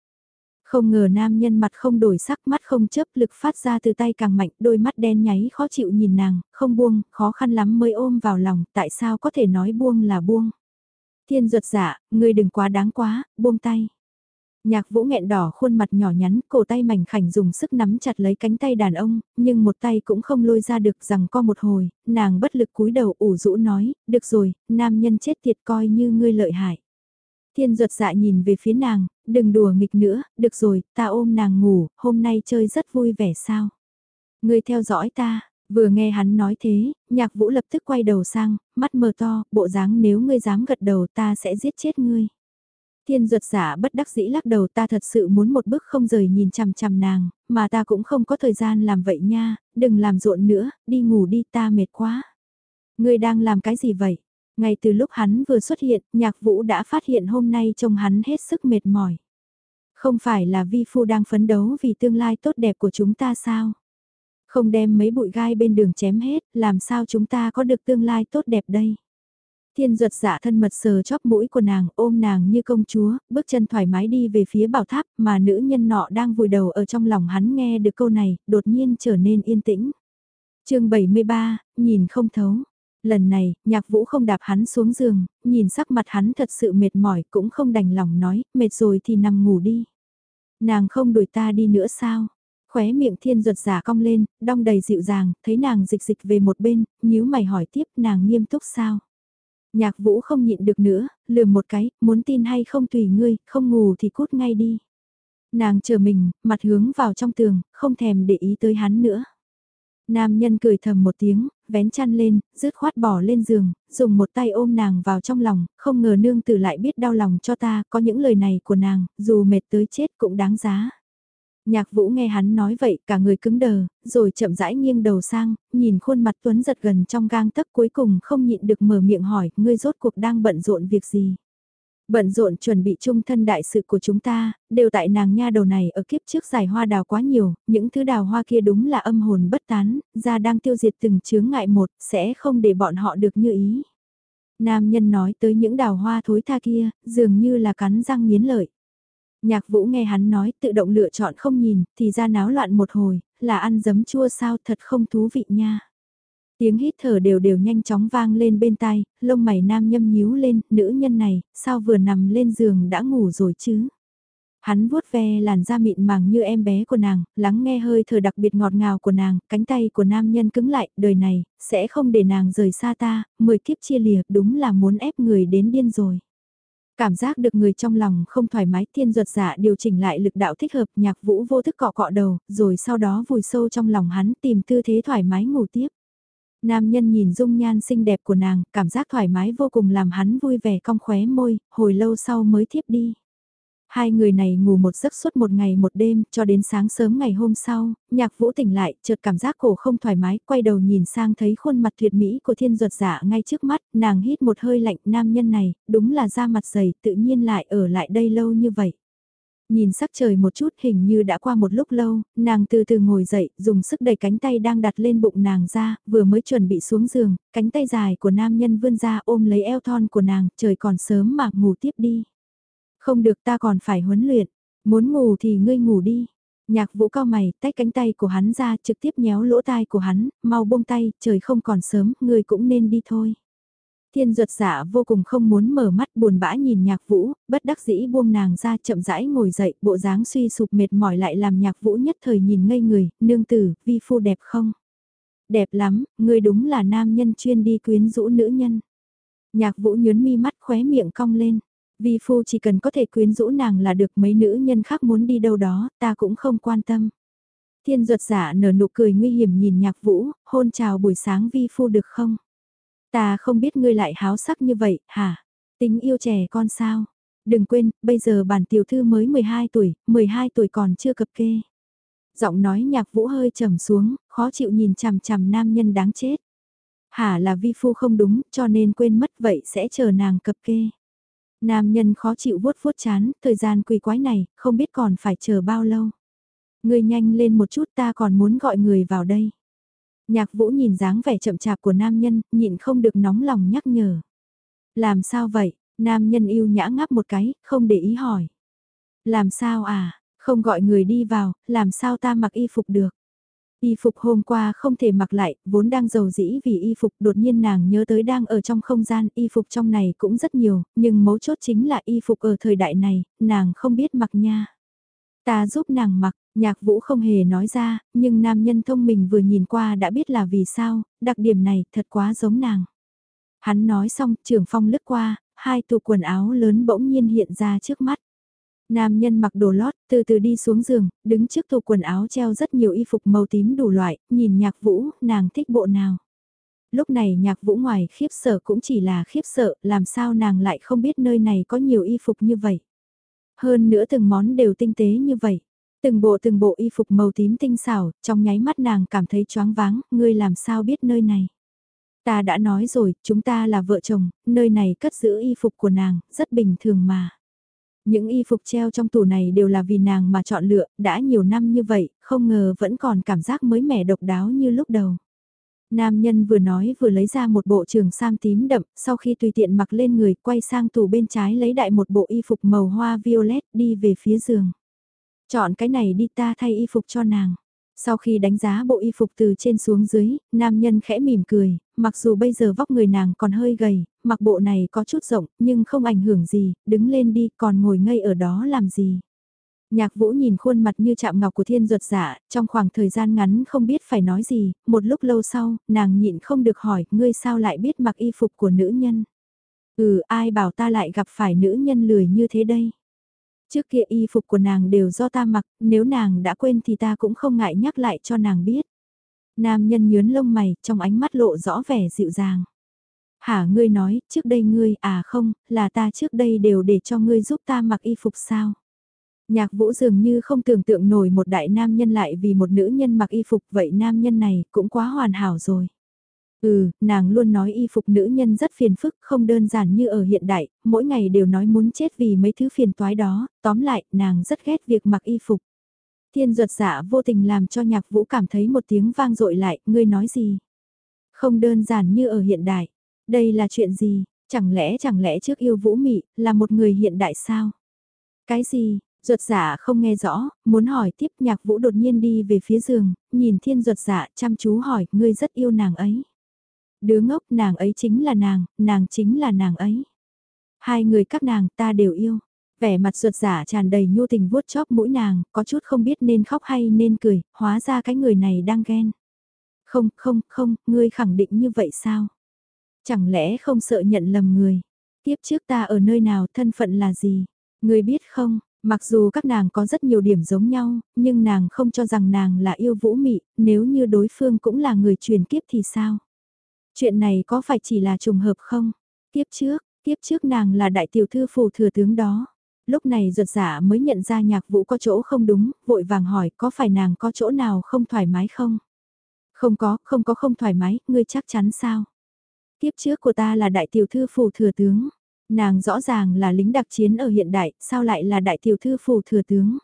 Không ngờ nam nhân mặt không đổi sắc mắt không chấp lực phát ra từ tay càng mạnh, đôi mắt đen nháy khó chịu nhìn nàng, không buông, khó khăn lắm mới ôm vào lòng, tại sao có thể nói buông là buông. Thiên ruột dạ, ngươi đừng quá đáng quá, buông tay. Nhạc vũ nghẹn đỏ khuôn mặt nhỏ nhắn, cổ tay mảnh khảnh dùng sức nắm chặt lấy cánh tay đàn ông, nhưng một tay cũng không lôi ra được rằng co một hồi, nàng bất lực cúi đầu ủ rũ nói, được rồi, nam nhân chết tiệt coi như ngươi lợi hại. Thiên ruột dạ nhìn về phía nàng, đừng đùa nghịch nữa, được rồi, ta ôm nàng ngủ, hôm nay chơi rất vui vẻ sao. Ngươi theo dõi ta, vừa nghe hắn nói thế, nhạc vũ lập tức quay đầu sang, mắt mờ to, bộ dáng nếu ngươi dám gật đầu ta sẽ giết chết ngươi. Thiên ruột giả bất đắc dĩ lắc đầu ta thật sự muốn một bước không rời nhìn chằm chằm nàng, mà ta cũng không có thời gian làm vậy nha, đừng làm rộn nữa, đi ngủ đi ta mệt quá. Ngươi đang làm cái gì vậy? Ngay từ lúc hắn vừa xuất hiện, nhạc vũ đã phát hiện hôm nay trông hắn hết sức mệt mỏi. Không phải là vi phu đang phấn đấu vì tương lai tốt đẹp của chúng ta sao? Không đem mấy bụi gai bên đường chém hết, làm sao chúng ta có được tương lai tốt đẹp đây? Thiên ruột dạ thân mật sờ chóp mũi của nàng, ôm nàng như công chúa, bước chân thoải mái đi về phía bảo tháp, mà nữ nhân nọ đang vùi đầu ở trong lòng hắn nghe được câu này, đột nhiên trở nên yên tĩnh. chương 73, nhìn không thấu. Lần này, nhạc vũ không đạp hắn xuống giường, nhìn sắc mặt hắn thật sự mệt mỏi, cũng không đành lòng nói, mệt rồi thì nằm ngủ đi. Nàng không đuổi ta đi nữa sao? Khóe miệng thiên ruột giả cong lên, đong đầy dịu dàng, thấy nàng dịch dịch về một bên, nhíu mày hỏi tiếp nàng nghiêm túc sao? Nhạc vũ không nhịn được nữa, lườm một cái, muốn tin hay không tùy ngươi, không ngủ thì cút ngay đi. Nàng chờ mình, mặt hướng vào trong tường, không thèm để ý tới hắn nữa. Nam nhân cười thầm một tiếng, vén chăn lên, rứt khoát bỏ lên giường, dùng một tay ôm nàng vào trong lòng, không ngờ nương tử lại biết đau lòng cho ta, có những lời này của nàng, dù mệt tới chết cũng đáng giá. Nhạc vũ nghe hắn nói vậy cả người cứng đờ, rồi chậm rãi nghiêng đầu sang, nhìn khuôn mặt Tuấn giật gần trong gang tấc cuối cùng không nhịn được mở miệng hỏi, ngươi rốt cuộc đang bận rộn việc gì? Bận rộn chuẩn bị chung thân đại sự của chúng ta, đều tại nàng nha đầu này ở kiếp trước giải hoa đào quá nhiều, những thứ đào hoa kia đúng là âm hồn bất tán, ra đang tiêu diệt từng chướng ngại một, sẽ không để bọn họ được như ý. Nam nhân nói tới những đào hoa thối tha kia, dường như là cắn răng miến lợi. Nhạc vũ nghe hắn nói tự động lựa chọn không nhìn, thì ra náo loạn một hồi, là ăn giấm chua sao thật không thú vị nha. Tiếng hít thở đều đều nhanh chóng vang lên bên tai, lông mày nam nhâm nhíu lên, nữ nhân này, sao vừa nằm lên giường đã ngủ rồi chứ? Hắn vuốt ve làn da mịn màng như em bé của nàng, lắng nghe hơi thở đặc biệt ngọt ngào của nàng, cánh tay của nam nhân cứng lại, đời này, sẽ không để nàng rời xa ta, mười kiếp chia lìa, đúng là muốn ép người đến điên rồi. Cảm giác được người trong lòng không thoải mái thiên ruột giả điều chỉnh lại lực đạo thích hợp nhạc vũ vô thức cọ cọ đầu, rồi sau đó vùi sâu trong lòng hắn tìm tư thế thoải mái ngủ tiếp. Nam nhân nhìn dung nhan xinh đẹp của nàng, cảm giác thoải mái vô cùng làm hắn vui vẻ cong khóe môi, hồi lâu sau mới thiếp đi. Hai người này ngủ một giấc suốt một ngày một đêm, cho đến sáng sớm ngày hôm sau, nhạc vũ tỉnh lại, chợt cảm giác cổ không thoải mái, quay đầu nhìn sang thấy khuôn mặt tuyệt mỹ của thiên ruột giả ngay trước mắt, nàng hít một hơi lạnh, nam nhân này, đúng là da mặt dày, tự nhiên lại ở lại đây lâu như vậy. Nhìn sắc trời một chút hình như đã qua một lúc lâu, nàng từ từ ngồi dậy, dùng sức đẩy cánh tay đang đặt lên bụng nàng ra, vừa mới chuẩn bị xuống giường, cánh tay dài của nam nhân vươn ra ôm lấy eo thon của nàng, trời còn sớm mà ngủ tiếp đi. Không được ta còn phải huấn luyện, muốn ngủ thì ngươi ngủ đi. Nhạc vũ cao mày, tách cánh tay của hắn ra trực tiếp nhéo lỗ tai của hắn, mau buông tay, trời không còn sớm, ngươi cũng nên đi thôi. Thiên ruột giả vô cùng không muốn mở mắt buồn bã nhìn nhạc vũ, bất đắc dĩ buông nàng ra chậm rãi ngồi dậy, bộ dáng suy sụp mệt mỏi lại làm nhạc vũ nhất thời nhìn ngây người, nương tử, vi phu đẹp không? Đẹp lắm, ngươi đúng là nam nhân chuyên đi quyến rũ nữ nhân. Nhạc vũ nhớn mi mắt khóe miệng cong lên. Vi phu chỉ cần có thể quyến rũ nàng là được mấy nữ nhân khác muốn đi đâu đó, ta cũng không quan tâm. Thiên ruột giả nở nụ cười nguy hiểm nhìn nhạc vũ, hôn chào buổi sáng vi phu được không? Ta không biết ngươi lại háo sắc như vậy, hả? Tính yêu trẻ con sao? Đừng quên, bây giờ bản tiểu thư mới 12 tuổi, 12 tuổi còn chưa cập kê. Giọng nói nhạc vũ hơi trầm xuống, khó chịu nhìn chằm chằm nam nhân đáng chết. Hả là vi phu không đúng, cho nên quên mất vậy sẽ chờ nàng cập kê. Nam nhân khó chịu vuốt vuốt chán, thời gian quỳ quái này, không biết còn phải chờ bao lâu. Người nhanh lên một chút ta còn muốn gọi người vào đây. Nhạc vũ nhìn dáng vẻ chậm chạp của nam nhân, nhịn không được nóng lòng nhắc nhở. Làm sao vậy? Nam nhân yêu nhã ngáp một cái, không để ý hỏi. Làm sao à? Không gọi người đi vào, làm sao ta mặc y phục được? Y phục hôm qua không thể mặc lại, vốn đang giàu dĩ vì y phục đột nhiên nàng nhớ tới đang ở trong không gian, y phục trong này cũng rất nhiều, nhưng mấu chốt chính là y phục ở thời đại này, nàng không biết mặc nha. Ta giúp nàng mặc, nhạc vũ không hề nói ra, nhưng nam nhân thông minh vừa nhìn qua đã biết là vì sao, đặc điểm này thật quá giống nàng. Hắn nói xong, trường phong lướt qua, hai tủ quần áo lớn bỗng nhiên hiện ra trước mắt. Nam nhân mặc đồ lót, từ từ đi xuống giường, đứng trước tủ quần áo treo rất nhiều y phục màu tím đủ loại, nhìn nhạc vũ, nàng thích bộ nào. Lúc này nhạc vũ ngoài khiếp sợ cũng chỉ là khiếp sợ, làm sao nàng lại không biết nơi này có nhiều y phục như vậy. Hơn nữa từng món đều tinh tế như vậy. Từng bộ từng bộ y phục màu tím tinh xảo, trong nháy mắt nàng cảm thấy choáng váng, ngươi làm sao biết nơi này. Ta đã nói rồi, chúng ta là vợ chồng, nơi này cất giữ y phục của nàng, rất bình thường mà. Những y phục treo trong tủ này đều là vì nàng mà chọn lựa, đã nhiều năm như vậy, không ngờ vẫn còn cảm giác mới mẻ độc đáo như lúc đầu. Nam nhân vừa nói vừa lấy ra một bộ trường sam tím đậm, sau khi tùy tiện mặc lên người, quay sang tủ bên trái lấy đại một bộ y phục màu hoa violet đi về phía giường. Chọn cái này đi ta thay y phục cho nàng. Sau khi đánh giá bộ y phục từ trên xuống dưới, nam nhân khẽ mỉm cười, mặc dù bây giờ vóc người nàng còn hơi gầy, mặc bộ này có chút rộng, nhưng không ảnh hưởng gì, đứng lên đi còn ngồi ngây ở đó làm gì. Nhạc vũ nhìn khuôn mặt như chạm ngọc của thiên ruột dạ, trong khoảng thời gian ngắn không biết phải nói gì, một lúc lâu sau, nàng nhịn không được hỏi, ngươi sao lại biết mặc y phục của nữ nhân. Ừ, ai bảo ta lại gặp phải nữ nhân lười như thế đây. Trước kia y phục của nàng đều do ta mặc, nếu nàng đã quên thì ta cũng không ngại nhắc lại cho nàng biết. Nam nhân nhớn lông mày, trong ánh mắt lộ rõ vẻ dịu dàng. Hả ngươi nói, trước đây ngươi, à không, là ta trước đây đều để cho ngươi giúp ta mặc y phục sao? Nhạc vũ dường như không tưởng tượng nổi một đại nam nhân lại vì một nữ nhân mặc y phục vậy nam nhân này cũng quá hoàn hảo rồi. Ừ, nàng luôn nói y phục nữ nhân rất phiền phức, không đơn giản như ở hiện đại, mỗi ngày đều nói muốn chết vì mấy thứ phiền toái đó, tóm lại, nàng rất ghét việc mặc y phục. Thiên ruột giả dạ vô tình làm cho nhạc vũ cảm thấy một tiếng vang dội lại, ngươi nói gì? Không đơn giản như ở hiện đại. Đây là chuyện gì? Chẳng lẽ chẳng lẽ trước yêu vũ mị, là một người hiện đại sao? Cái gì? Ruột giả không nghe rõ, muốn hỏi tiếp nhạc vũ đột nhiên đi về phía giường, nhìn thiên ruột giả chăm chú hỏi, ngươi rất yêu nàng ấy. Đứa ngốc nàng ấy chính là nàng, nàng chính là nàng ấy. Hai người các nàng ta đều yêu. Vẻ mặt ruột giả tràn đầy nhu tình vuốt chóp mũi nàng, có chút không biết nên khóc hay nên cười, hóa ra cái người này đang ghen. Không, không, không, ngươi khẳng định như vậy sao? Chẳng lẽ không sợ nhận lầm người? Tiếp trước ta ở nơi nào thân phận là gì? Ngươi biết không, mặc dù các nàng có rất nhiều điểm giống nhau, nhưng nàng không cho rằng nàng là yêu vũ mị, nếu như đối phương cũng là người truyền kiếp thì sao? Chuyện này có phải chỉ là trùng hợp không? Tiếp trước, tiếp trước nàng là đại tiểu thư phù thừa tướng đó. Lúc này ruột giả mới nhận ra nhạc vũ có chỗ không đúng, vội vàng hỏi có phải nàng có chỗ nào không thoải mái không? Không có, không có không thoải mái, ngươi chắc chắn sao? Tiếp trước của ta là đại tiểu thư phù thừa tướng. Nàng rõ ràng là lính đặc chiến ở hiện đại, sao lại là đại tiểu thư phù thừa tướng?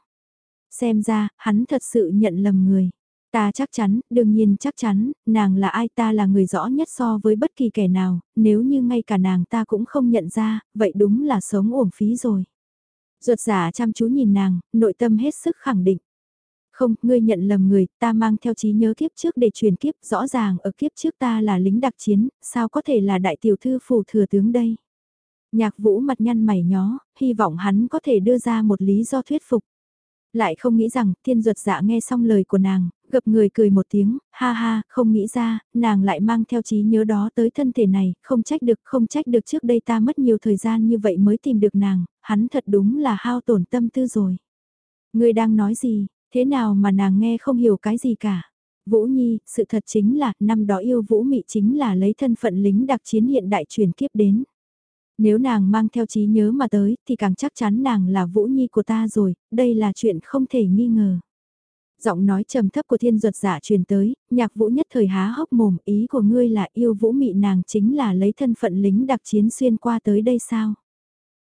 Xem ra, hắn thật sự nhận lầm người. Ta chắc chắn, đương nhiên chắc chắn, nàng là ai ta là người rõ nhất so với bất kỳ kẻ nào, nếu như ngay cả nàng ta cũng không nhận ra, vậy đúng là sống uổng phí rồi. Ruột giả chăm chú nhìn nàng, nội tâm hết sức khẳng định. Không, ngươi nhận lầm người, ta mang theo trí nhớ kiếp trước để truyền kiếp, rõ ràng ở kiếp trước ta là lính đặc chiến, sao có thể là đại tiểu thư phủ thừa tướng đây? Nhạc vũ mặt nhăn mày nhó, hy vọng hắn có thể đưa ra một lý do thuyết phục. Lại không nghĩ rằng, thiên ruột dạ nghe xong lời của nàng, gập người cười một tiếng, ha ha, không nghĩ ra, nàng lại mang theo trí nhớ đó tới thân thể này, không trách được, không trách được trước đây ta mất nhiều thời gian như vậy mới tìm được nàng, hắn thật đúng là hao tổn tâm tư rồi. Người đang nói gì, thế nào mà nàng nghe không hiểu cái gì cả. Vũ Nhi, sự thật chính là, năm đó yêu Vũ Mị chính là lấy thân phận lính đặc chiến hiện đại truyền kiếp đến. Nếu nàng mang theo trí nhớ mà tới, thì càng chắc chắn nàng là Vũ Nhi của ta rồi, đây là chuyện không thể nghi ngờ. Giọng nói trầm thấp của thiên duật giả truyền tới, nhạc vũ nhất thời há hốc mồm ý của ngươi là yêu vũ mị nàng chính là lấy thân phận lính đặc chiến xuyên qua tới đây sao?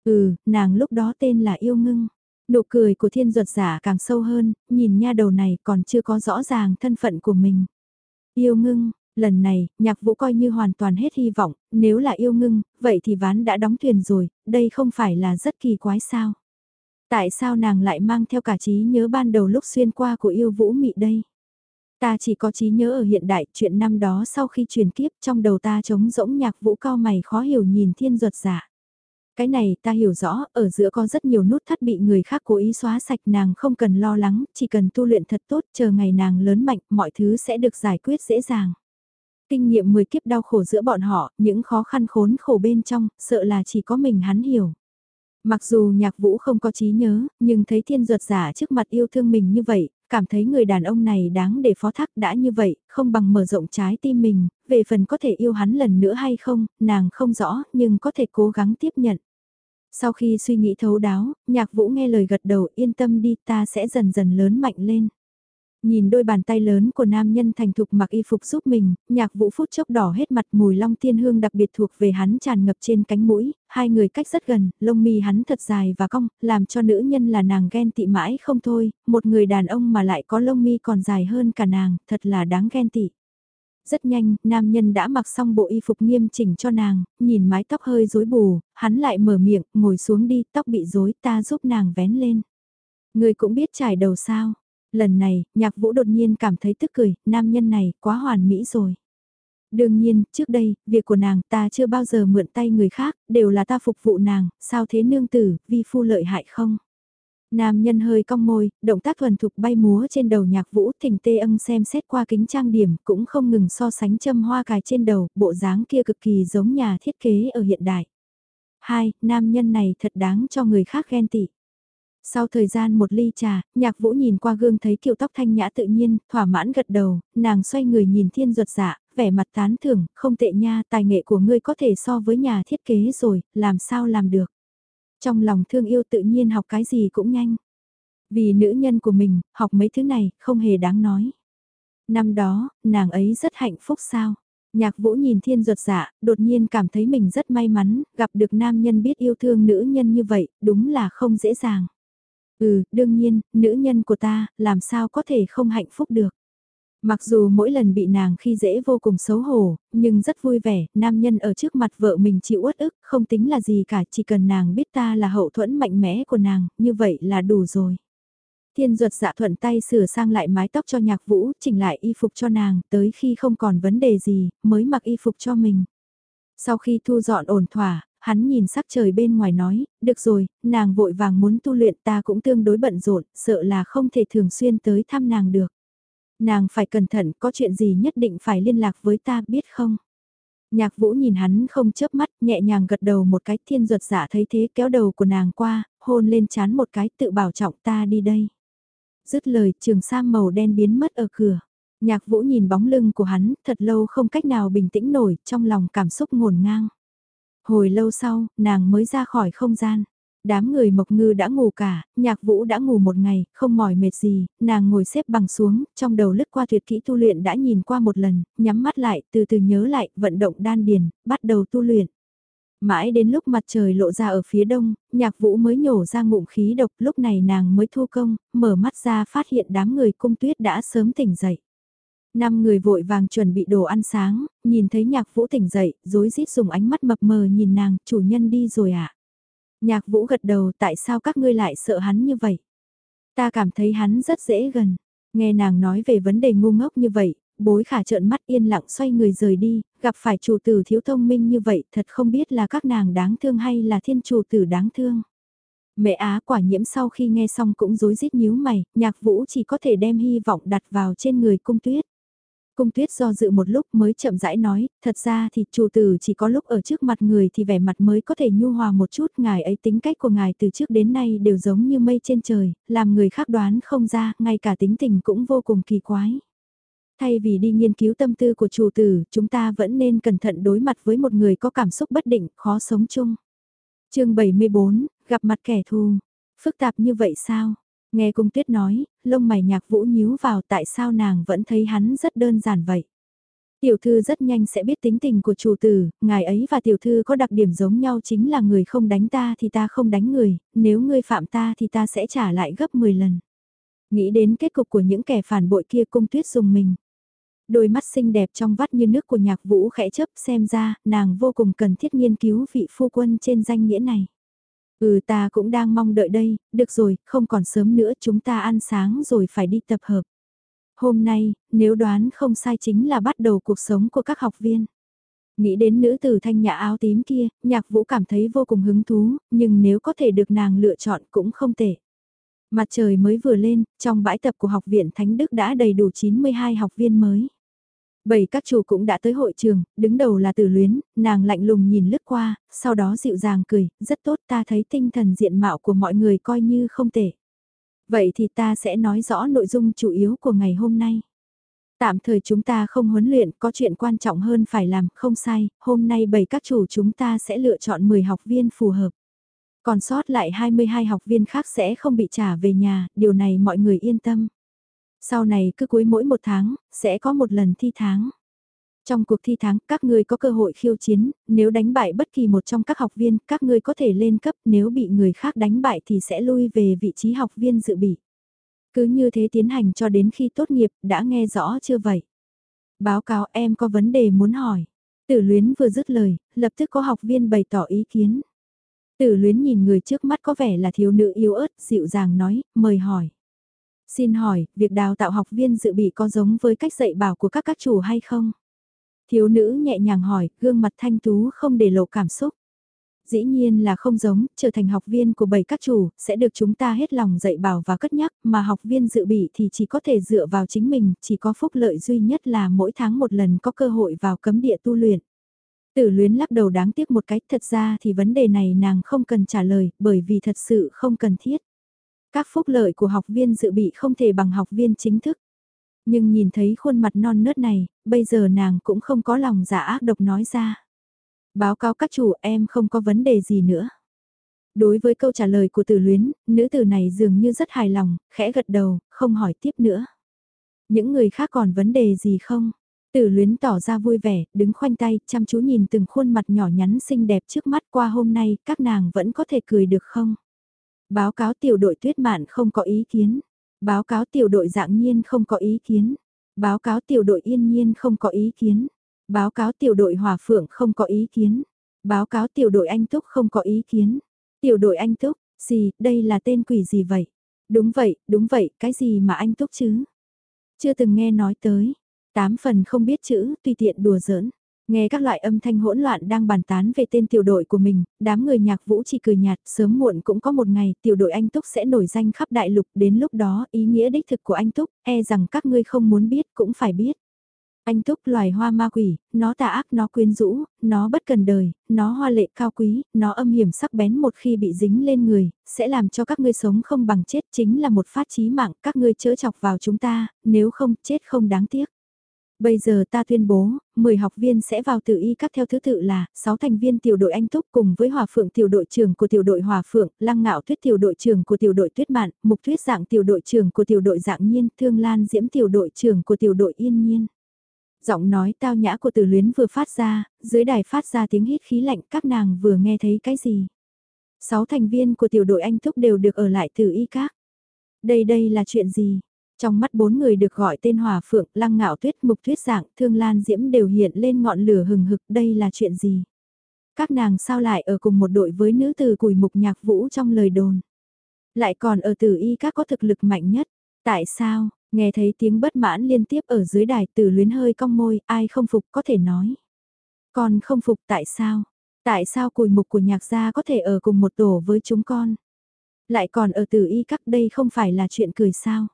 Ừ, nàng lúc đó tên là yêu ngưng. Nụ cười của thiên duật giả càng sâu hơn, nhìn nha đầu này còn chưa có rõ ràng thân phận của mình. Yêu ngưng, lần này, nhạc vũ coi như hoàn toàn hết hy vọng, nếu là yêu ngưng, vậy thì ván đã đóng thuyền rồi, đây không phải là rất kỳ quái sao. Tại sao nàng lại mang theo cả trí nhớ ban đầu lúc xuyên qua của yêu vũ mị đây? Ta chỉ có trí nhớ ở hiện đại, chuyện năm đó sau khi truyền kiếp trong đầu ta trống rỗng nhạc vũ cao mày khó hiểu nhìn thiên ruột giả. Cái này ta hiểu rõ, ở giữa có rất nhiều nút thắt bị người khác cố ý xóa sạch nàng không cần lo lắng, chỉ cần tu luyện thật tốt, chờ ngày nàng lớn mạnh, mọi thứ sẽ được giải quyết dễ dàng. Kinh nghiệm 10 kiếp đau khổ giữa bọn họ, những khó khăn khốn khổ bên trong, sợ là chỉ có mình hắn hiểu. Mặc dù nhạc vũ không có trí nhớ, nhưng thấy thiên ruột giả trước mặt yêu thương mình như vậy, cảm thấy người đàn ông này đáng để phó thác đã như vậy, không bằng mở rộng trái tim mình, về phần có thể yêu hắn lần nữa hay không, nàng không rõ, nhưng có thể cố gắng tiếp nhận. Sau khi suy nghĩ thấu đáo, nhạc vũ nghe lời gật đầu yên tâm đi ta sẽ dần dần lớn mạnh lên. Nhìn đôi bàn tay lớn của nam nhân thành thục mặc y phục giúp mình, nhạc vũ phút chốc đỏ hết mặt mùi long tiên hương đặc biệt thuộc về hắn tràn ngập trên cánh mũi, hai người cách rất gần, lông mi hắn thật dài và cong, làm cho nữ nhân là nàng ghen tị mãi không thôi, một người đàn ông mà lại có lông mi còn dài hơn cả nàng, thật là đáng ghen tị. Rất nhanh, nam nhân đã mặc xong bộ y phục nghiêm chỉnh cho nàng, nhìn mái tóc hơi rối bù, hắn lại mở miệng, ngồi xuống đi, tóc bị rối, ta giúp nàng vén lên. Người cũng biết trải đầu sao. Lần này, nhạc vũ đột nhiên cảm thấy tức cười, nam nhân này quá hoàn mỹ rồi. Đương nhiên, trước đây, việc của nàng ta chưa bao giờ mượn tay người khác, đều là ta phục vụ nàng, sao thế nương tử, vi phu lợi hại không? Nam nhân hơi cong môi, động tác thuần thục bay múa trên đầu nhạc vũ thỉnh tê âm xem xét qua kính trang điểm cũng không ngừng so sánh châm hoa cài trên đầu, bộ dáng kia cực kỳ giống nhà thiết kế ở hiện đại. Hai, nam nhân này thật đáng cho người khác ghen tị. Sau thời gian một ly trà, nhạc vũ nhìn qua gương thấy kiểu tóc thanh nhã tự nhiên, thỏa mãn gật đầu, nàng xoay người nhìn thiên ruột dạ, vẻ mặt tán thưởng, không tệ nha, tài nghệ của ngươi có thể so với nhà thiết kế rồi, làm sao làm được. Trong lòng thương yêu tự nhiên học cái gì cũng nhanh. Vì nữ nhân của mình, học mấy thứ này, không hề đáng nói. Năm đó, nàng ấy rất hạnh phúc sao? Nhạc vũ nhìn thiên ruột dạ, đột nhiên cảm thấy mình rất may mắn, gặp được nam nhân biết yêu thương nữ nhân như vậy, đúng là không dễ dàng. Ừ, đương nhiên, nữ nhân của ta, làm sao có thể không hạnh phúc được. Mặc dù mỗi lần bị nàng khi dễ vô cùng xấu hổ, nhưng rất vui vẻ, nam nhân ở trước mặt vợ mình chịu uất ức, không tính là gì cả, chỉ cần nàng biết ta là hậu thuẫn mạnh mẽ của nàng, như vậy là đủ rồi. Thiên ruột dạ thuận tay sửa sang lại mái tóc cho nhạc vũ, chỉnh lại y phục cho nàng, tới khi không còn vấn đề gì, mới mặc y phục cho mình. Sau khi thu dọn ổn thỏa, hắn nhìn sắc trời bên ngoài nói, được rồi, nàng vội vàng muốn tu luyện ta cũng tương đối bận rộn, sợ là không thể thường xuyên tới thăm nàng được. Nàng phải cẩn thận, có chuyện gì nhất định phải liên lạc với ta biết không? Nhạc vũ nhìn hắn không chớp mắt, nhẹ nhàng gật đầu một cái thiên ruột giả dạ thấy thế kéo đầu của nàng qua, hôn lên chán một cái tự bảo trọng ta đi đây. Dứt lời trường sam màu đen biến mất ở cửa. Nhạc vũ nhìn bóng lưng của hắn, thật lâu không cách nào bình tĩnh nổi, trong lòng cảm xúc ngổn ngang. Hồi lâu sau, nàng mới ra khỏi không gian. Đám người mộc ngư đã ngủ cả, nhạc vũ đã ngủ một ngày, không mỏi mệt gì, nàng ngồi xếp bằng xuống, trong đầu lướt qua tuyệt kỹ tu luyện đã nhìn qua một lần, nhắm mắt lại, từ từ nhớ lại, vận động đan điền, bắt đầu tu luyện. Mãi đến lúc mặt trời lộ ra ở phía đông, nhạc vũ mới nhổ ra ngụm khí độc, lúc này nàng mới thu công, mở mắt ra phát hiện đám người cung tuyết đã sớm tỉnh dậy. Năm người vội vàng chuẩn bị đồ ăn sáng, nhìn thấy nhạc vũ tỉnh dậy, rối rít dùng ánh mắt mập mờ nhìn nàng, chủ nhân đi rồi à? Nhạc vũ gật đầu tại sao các ngươi lại sợ hắn như vậy? Ta cảm thấy hắn rất dễ gần. Nghe nàng nói về vấn đề ngu ngốc như vậy, bối khả trợn mắt yên lặng xoay người rời đi, gặp phải chủ tử thiếu thông minh như vậy thật không biết là các nàng đáng thương hay là thiên chủ tử đáng thương. Mẹ Á quả nhiễm sau khi nghe xong cũng rối rít nhíu mày, nhạc vũ chỉ có thể đem hy vọng đặt vào trên người cung tuyết. Cung tuyết do dự một lúc mới chậm rãi nói, thật ra thì chủ tử chỉ có lúc ở trước mặt người thì vẻ mặt mới có thể nhu hòa một chút, ngài ấy tính cách của ngài từ trước đến nay đều giống như mây trên trời, làm người khác đoán không ra, ngay cả tính tình cũng vô cùng kỳ quái. Thay vì đi nghiên cứu tâm tư của chủ tử, chúng ta vẫn nên cẩn thận đối mặt với một người có cảm xúc bất định, khó sống chung. chương 74, gặp mặt kẻ thù. Phức tạp như vậy sao? Nghe cung tuyết nói, lông mày nhạc vũ nhíu vào tại sao nàng vẫn thấy hắn rất đơn giản vậy. Tiểu thư rất nhanh sẽ biết tính tình của chủ tử, ngài ấy và tiểu thư có đặc điểm giống nhau chính là người không đánh ta thì ta không đánh người, nếu ngươi phạm ta thì ta sẽ trả lại gấp 10 lần. Nghĩ đến kết cục của những kẻ phản bội kia cung tuyết dùng mình. Đôi mắt xinh đẹp trong vắt như nước của nhạc vũ khẽ chấp xem ra, nàng vô cùng cần thiết nghiên cứu vị phu quân trên danh nghĩa này. Ừ ta cũng đang mong đợi đây, được rồi, không còn sớm nữa chúng ta ăn sáng rồi phải đi tập hợp. Hôm nay, nếu đoán không sai chính là bắt đầu cuộc sống của các học viên. Nghĩ đến nữ tử thanh nhã áo tím kia, nhạc vũ cảm thấy vô cùng hứng thú, nhưng nếu có thể được nàng lựa chọn cũng không tệ. Mặt trời mới vừa lên, trong bãi tập của học viện Thánh Đức đã đầy đủ 92 học viên mới. Bảy các chủ cũng đã tới hội trường, đứng đầu là tử luyến, nàng lạnh lùng nhìn lướt qua, sau đó dịu dàng cười, rất tốt ta thấy tinh thần diện mạo của mọi người coi như không tệ. Vậy thì ta sẽ nói rõ nội dung chủ yếu của ngày hôm nay. Tạm thời chúng ta không huấn luyện, có chuyện quan trọng hơn phải làm, không sai, hôm nay bảy các chủ chúng ta sẽ lựa chọn 10 học viên phù hợp. Còn sót lại 22 học viên khác sẽ không bị trả về nhà, điều này mọi người yên tâm. Sau này cứ cuối mỗi một tháng, sẽ có một lần thi tháng. Trong cuộc thi tháng, các ngươi có cơ hội khiêu chiến, nếu đánh bại bất kỳ một trong các học viên, các ngươi có thể lên cấp, nếu bị người khác đánh bại thì sẽ lui về vị trí học viên dự bị. Cứ như thế tiến hành cho đến khi tốt nghiệp, đã nghe rõ chưa vậy? Báo cáo em có vấn đề muốn hỏi. Tử luyến vừa dứt lời, lập tức có học viên bày tỏ ý kiến. Tử luyến nhìn người trước mắt có vẻ là thiếu nữ yếu ớt, dịu dàng nói, mời hỏi. Xin hỏi, việc đào tạo học viên dự bị có giống với cách dạy bảo của các các chủ hay không? Thiếu nữ nhẹ nhàng hỏi, gương mặt thanh tú không để lộ cảm xúc. Dĩ nhiên là không giống, trở thành học viên của bảy các chủ, sẽ được chúng ta hết lòng dạy bảo và cất nhắc, mà học viên dự bị thì chỉ có thể dựa vào chính mình, chỉ có phúc lợi duy nhất là mỗi tháng một lần có cơ hội vào cấm địa tu luyện. Tử luyến lắc đầu đáng tiếc một cách thật ra thì vấn đề này nàng không cần trả lời, bởi vì thật sự không cần thiết. Các phúc lợi của học viên dự bị không thể bằng học viên chính thức. Nhưng nhìn thấy khuôn mặt non nớt này, bây giờ nàng cũng không có lòng giả ác độc nói ra. Báo cáo các chủ em không có vấn đề gì nữa. Đối với câu trả lời của tử luyến, nữ tử này dường như rất hài lòng, khẽ gật đầu, không hỏi tiếp nữa. Những người khác còn vấn đề gì không? Tử luyến tỏ ra vui vẻ, đứng khoanh tay, chăm chú nhìn từng khuôn mặt nhỏ nhắn xinh đẹp trước mắt qua hôm nay, các nàng vẫn có thể cười được không? Báo cáo tiểu đội tuyết mạn không có ý kiến. Báo cáo tiểu đội dạng nhiên không có ý kiến. Báo cáo tiểu đội yên nhiên không có ý kiến. Báo cáo tiểu đội hòa phượng không có ý kiến. Báo cáo tiểu đội anh túc không có ý kiến. Tiểu đội anh túc, gì, đây là tên quỷ gì vậy? Đúng vậy, đúng vậy, cái gì mà anh túc chứ? Chưa từng nghe nói tới. Tám phần không biết chữ, tùy tiện đùa giỡn. Nghe các loại âm thanh hỗn loạn đang bàn tán về tên tiểu đội của mình, đám người nhạc vũ chỉ cười nhạt, sớm muộn cũng có một ngày tiểu đội anh Túc sẽ nổi danh khắp đại lục, đến lúc đó ý nghĩa đích thực của anh Túc, e rằng các ngươi không muốn biết cũng phải biết. Anh Túc loài hoa ma quỷ, nó tà ác, nó quyến rũ, nó bất cần đời, nó hoa lệ cao quý, nó âm hiểm sắc bén một khi bị dính lên người, sẽ làm cho các ngươi sống không bằng chết chính là một phát chí mạng, các ngươi chớ chọc vào chúng ta, nếu không chết không đáng tiếc. Bây giờ ta tuyên bố, 10 học viên sẽ vào tự y các theo thứ tự là 6 thành viên tiểu đội Anh Túc cùng với Hòa Phượng tiểu đội trưởng của tiểu đội Hòa Phượng, Lăng Ngạo Tuyết tiểu đội trưởng của tiểu đội Tuyết Mạn, Mục Tuyết Dạng tiểu đội trưởng của tiểu đội Dạng Nhiên, Thương Lan Diễm tiểu đội trưởng của tiểu đội Yên Nhiên. Giọng nói tao nhã của Từ Luyến vừa phát ra, dưới đài phát ra tiếng hít khí lạnh, các nàng vừa nghe thấy cái gì? 6 thành viên của tiểu đội Anh Túc đều được ở lại tự y các. Đây đây là chuyện gì? Trong mắt bốn người được gọi tên Hòa Phượng, Lăng Ngạo Tuyết, Mục Tuyết Dạng, Thương Lan Diễm đều hiện lên ngọn lửa hừng hực, đây là chuyện gì? Các nàng sao lại ở cùng một đội với nữ từ củi mục nhạc vũ trong lời đồn? Lại còn ở tử y các có thực lực mạnh nhất? Tại sao? Nghe thấy tiếng bất mãn liên tiếp ở dưới đài tử luyến hơi cong môi, ai không phục có thể nói. Còn không phục tại sao? Tại sao cùi mục của nhạc gia có thể ở cùng một tổ với chúng con? Lại còn ở tử y các đây không phải là chuyện cười sao?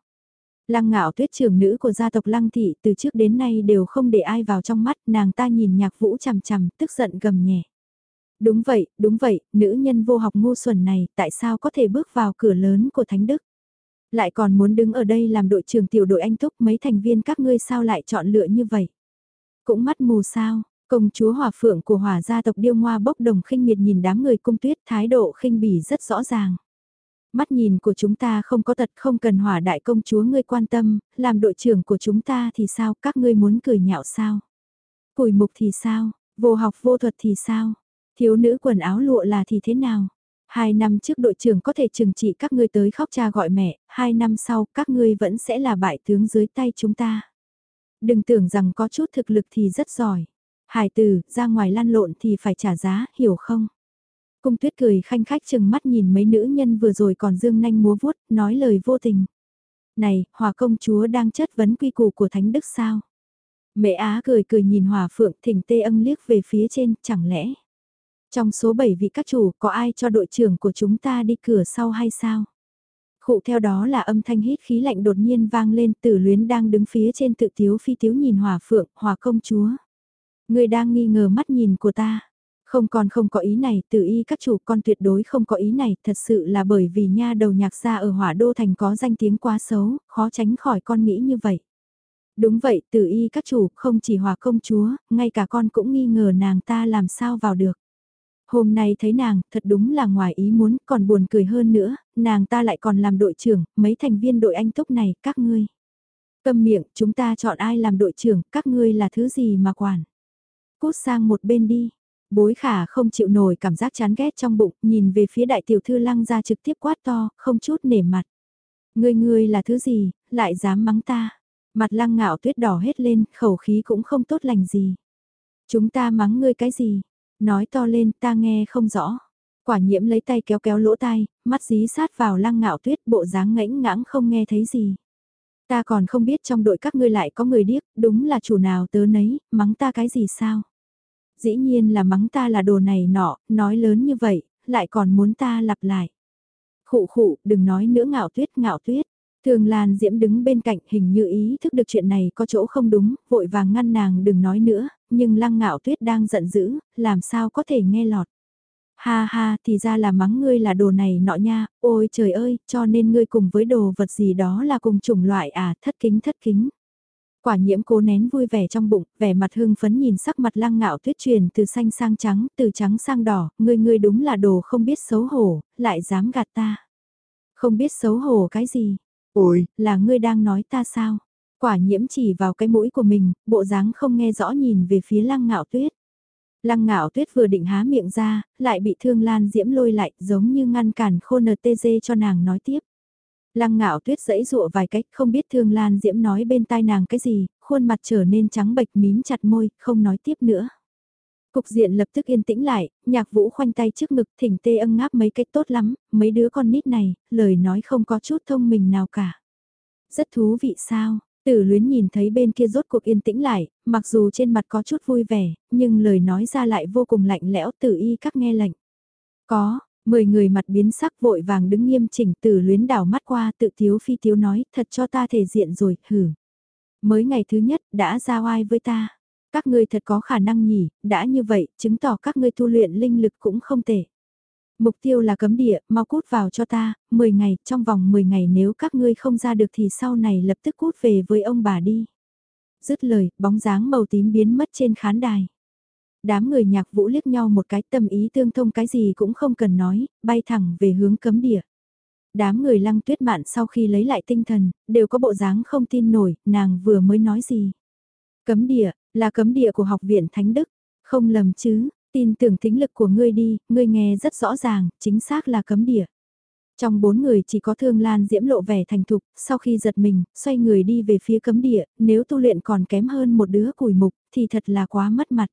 Lăng ngạo tuyết trưởng nữ của gia tộc Lăng Thị từ trước đến nay đều không để ai vào trong mắt, nàng ta nhìn nhạc vũ chằm chằm, tức giận gầm nhẹ. Đúng vậy, đúng vậy, nữ nhân vô học ngu xuẩn này, tại sao có thể bước vào cửa lớn của Thánh Đức? Lại còn muốn đứng ở đây làm đội trưởng tiểu đội anh thúc mấy thành viên các ngươi sao lại chọn lựa như vậy? Cũng mắt mù sao, công chúa hòa phượng của hỏa gia tộc điêu ngoa bốc đồng khinh miệt nhìn đám người cung tuyết thái độ khinh bỉ rất rõ ràng. Mắt nhìn của chúng ta không có tật không cần hỏa đại công chúa ngươi quan tâm, làm đội trưởng của chúng ta thì sao, các ngươi muốn cười nhạo sao? Củi mục thì sao, vô học vô thuật thì sao? Thiếu nữ quần áo lụa là thì thế nào? Hai năm trước đội trưởng có thể trừng trị các ngươi tới khóc cha gọi mẹ, hai năm sau các ngươi vẫn sẽ là bại tướng dưới tay chúng ta. Đừng tưởng rằng có chút thực lực thì rất giỏi. Hải tử, ra ngoài lăn lộn thì phải trả giá, hiểu không? Cung tuyết cười khanh khách chừng mắt nhìn mấy nữ nhân vừa rồi còn dương nanh múa vuốt, nói lời vô tình. Này, hòa công chúa đang chất vấn quy củ của thánh đức sao? Mẹ Á cười cười nhìn hòa phượng thỉnh tê ân liếc về phía trên, chẳng lẽ? Trong số 7 vị các chủ có ai cho đội trưởng của chúng ta đi cửa sau hay sao? Khụ theo đó là âm thanh hít khí lạnh đột nhiên vang lên tử luyến đang đứng phía trên tự tiếu phi tiếu nhìn hòa phượng, hòa công chúa. Người đang nghi ngờ mắt nhìn của ta. Không còn không có ý này, từ y các chủ con tuyệt đối không có ý này, thật sự là bởi vì nha đầu nhạc gia ở hỏa đô thành có danh tiếng quá xấu, khó tránh khỏi con nghĩ như vậy. Đúng vậy, từ y các chủ không chỉ hòa công chúa, ngay cả con cũng nghi ngờ nàng ta làm sao vào được. Hôm nay thấy nàng, thật đúng là ngoài ý muốn, còn buồn cười hơn nữa, nàng ta lại còn làm đội trưởng, mấy thành viên đội anh túc này, các ngươi. Câm miệng, chúng ta chọn ai làm đội trưởng, các ngươi là thứ gì mà quản. Cút sang một bên đi. Bối khả không chịu nổi cảm giác chán ghét trong bụng, nhìn về phía đại tiểu thư lăng ra trực tiếp quát to, không chút nể mặt. Ngươi ngươi là thứ gì, lại dám mắng ta. Mặt lăng ngạo tuyết đỏ hết lên, khẩu khí cũng không tốt lành gì. Chúng ta mắng ngươi cái gì? Nói to lên ta nghe không rõ. Quả nhiễm lấy tay kéo kéo lỗ tai, mắt dí sát vào lăng ngạo tuyết bộ dáng ngãnh ngãng không nghe thấy gì. Ta còn không biết trong đội các ngươi lại có người điếc, đúng là chủ nào tớ nấy, mắng ta cái gì sao? Dĩ nhiên là mắng ta là đồ này nọ, nói lớn như vậy, lại còn muốn ta lặp lại. Khụ khụ, đừng nói nữa ngạo tuyết ngạo tuyết. Thường Lan Diễm đứng bên cạnh hình như ý thức được chuyện này có chỗ không đúng, vội vàng ngăn nàng đừng nói nữa, nhưng lăng ngạo tuyết đang giận dữ, làm sao có thể nghe lọt. Ha ha, thì ra là mắng ngươi là đồ này nọ nha, ôi trời ơi, cho nên ngươi cùng với đồ vật gì đó là cùng chủng loại à, thất kính thất kính. Quả nhiễm cố nén vui vẻ trong bụng, vẻ mặt hưng phấn nhìn sắc mặt lăng ngạo tuyết truyền từ xanh sang trắng, từ trắng sang đỏ, ngươi ngươi đúng là đồ không biết xấu hổ, lại dám gạt ta. Không biết xấu hổ cái gì, Ôi, là ngươi đang nói ta sao? Quả nhiễm chỉ vào cái mũi của mình, bộ dáng không nghe rõ nhìn về phía lăng ngạo tuyết. Lăng ngạo tuyết vừa định há miệng ra, lại bị thương lan diễm lôi lại giống như ngăn cản khô NTG cho nàng nói tiếp. Lăng ngạo tuyết dẫy dụa vài cách không biết thương lan diễm nói bên tai nàng cái gì, khuôn mặt trở nên trắng bệch mím chặt môi, không nói tiếp nữa. Cục diện lập tức yên tĩnh lại, nhạc vũ khoanh tay trước ngực thỉnh tê âng ngáp mấy cách tốt lắm, mấy đứa con nít này, lời nói không có chút thông minh nào cả. Rất thú vị sao, tử luyến nhìn thấy bên kia rốt cuộc yên tĩnh lại, mặc dù trên mặt có chút vui vẻ, nhưng lời nói ra lại vô cùng lạnh lẽo tử y các nghe lệnh. Có, mười người mặt biến sắc vội vàng đứng nghiêm chỉnh từ luyến đảo mắt qua tự thiếu phi thiếu nói thật cho ta thể diện rồi, hử. Mới ngày thứ nhất đã ra oai với ta. Các ngươi thật có khả năng nhỉ, đã như vậy, chứng tỏ các ngươi tu luyện linh lực cũng không tệ. Mục tiêu là cấm địa, mau cút vào cho ta, 10 ngày, trong vòng 10 ngày nếu các ngươi không ra được thì sau này lập tức cút về với ông bà đi. Dứt lời, bóng dáng màu tím biến mất trên khán đài. Đám người nhạc vũ liếc nhau một cái tâm ý tương thông cái gì cũng không cần nói, bay thẳng về hướng cấm địa. Đám người lăng tuyết mạn sau khi lấy lại tinh thần, đều có bộ dáng không tin nổi, nàng vừa mới nói gì. Cấm địa, là cấm địa của học viện Thánh Đức, không lầm chứ, tin tưởng tính lực của ngươi đi, ngươi nghe rất rõ ràng, chính xác là cấm địa. Trong bốn người chỉ có Thương Lan Diễm lộ vẻ thành thục, sau khi giật mình, xoay người đi về phía cấm địa, nếu tu luyện còn kém hơn một đứa củi mục, thì thật là quá mất mặt.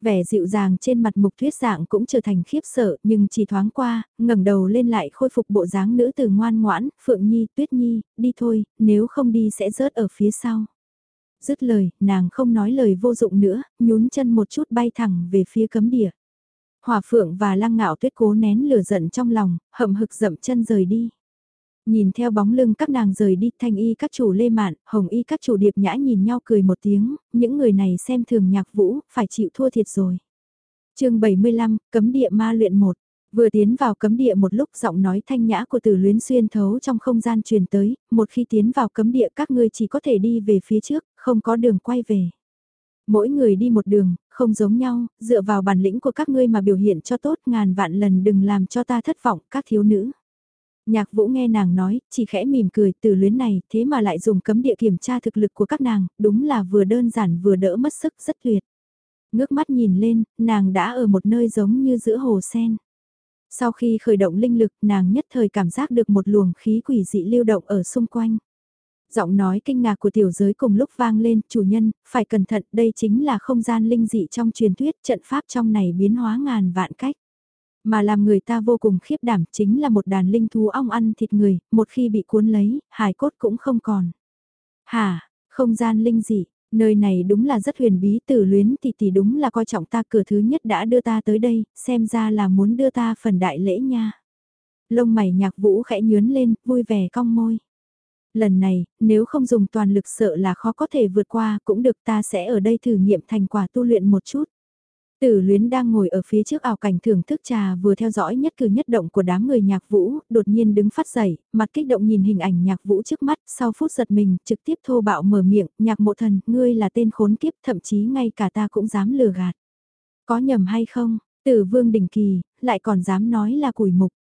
Vẻ dịu dàng trên mặt mục thuyết dạng cũng trở thành khiếp sợ, nhưng chỉ thoáng qua, ngẩng đầu lên lại khôi phục bộ dáng nữ từ ngoan ngoãn, Phượng Nhi, Tuyết Nhi, đi thôi, nếu không đi sẽ rớt ở phía sau. Dứt lời, nàng không nói lời vô dụng nữa, nhún chân một chút bay thẳng về phía cấm địa. Hòa phượng và lăng ngạo tuyết cố nén lửa giận trong lòng, hậm hực dậm chân rời đi. Nhìn theo bóng lưng các nàng rời đi, thanh y các chủ lê mạn, hồng y các chủ điệp nhã nhìn nhau cười một tiếng, những người này xem thường nhạc vũ, phải chịu thua thiệt rồi. chương 75, cấm địa ma luyện 1. Vừa tiến vào cấm địa một lúc giọng nói thanh nhã của tử luyến xuyên thấu trong không gian truyền tới, một khi tiến vào cấm địa các ngươi chỉ có thể đi về phía trước, không có đường quay về. Mỗi người đi một đường, không giống nhau, dựa vào bản lĩnh của các ngươi mà biểu hiện cho tốt ngàn vạn lần đừng làm cho ta thất vọng các thiếu nữ. Nhạc vũ nghe nàng nói, chỉ khẽ mỉm cười từ luyến này, thế mà lại dùng cấm địa kiểm tra thực lực của các nàng, đúng là vừa đơn giản vừa đỡ mất sức rất tuyệt. Ngước mắt nhìn lên, nàng đã ở một nơi giống như giữa hồ sen. Sau khi khởi động linh lực, nàng nhất thời cảm giác được một luồng khí quỷ dị lưu động ở xung quanh. Giọng nói kinh ngạc của tiểu giới cùng lúc vang lên, chủ nhân, phải cẩn thận, đây chính là không gian linh dị trong truyền thuyết, trận pháp trong này biến hóa ngàn vạn cách. Mà làm người ta vô cùng khiếp đảm chính là một đàn linh thú ong ăn thịt người, một khi bị cuốn lấy, hài cốt cũng không còn. Hà, không gian linh dị, nơi này đúng là rất huyền bí tử luyến thì tỷ đúng là coi trọng ta cửa thứ nhất đã đưa ta tới đây, xem ra là muốn đưa ta phần đại lễ nha. Lông mày nhạc vũ khẽ nhướn lên, vui vẻ cong môi. Lần này, nếu không dùng toàn lực sợ là khó có thể vượt qua cũng được ta sẽ ở đây thử nghiệm thành quả tu luyện một chút. Tử luyến đang ngồi ở phía trước ảo cảnh thưởng thức trà vừa theo dõi nhất cử nhất động của đám người nhạc vũ, đột nhiên đứng phát dậy, mặt kích động nhìn hình ảnh nhạc vũ trước mắt, sau phút giật mình, trực tiếp thô bạo mở miệng, nhạc mộ thần, ngươi là tên khốn kiếp, thậm chí ngay cả ta cũng dám lừa gạt. Có nhầm hay không, tử vương đỉnh kỳ, lại còn dám nói là củi mục.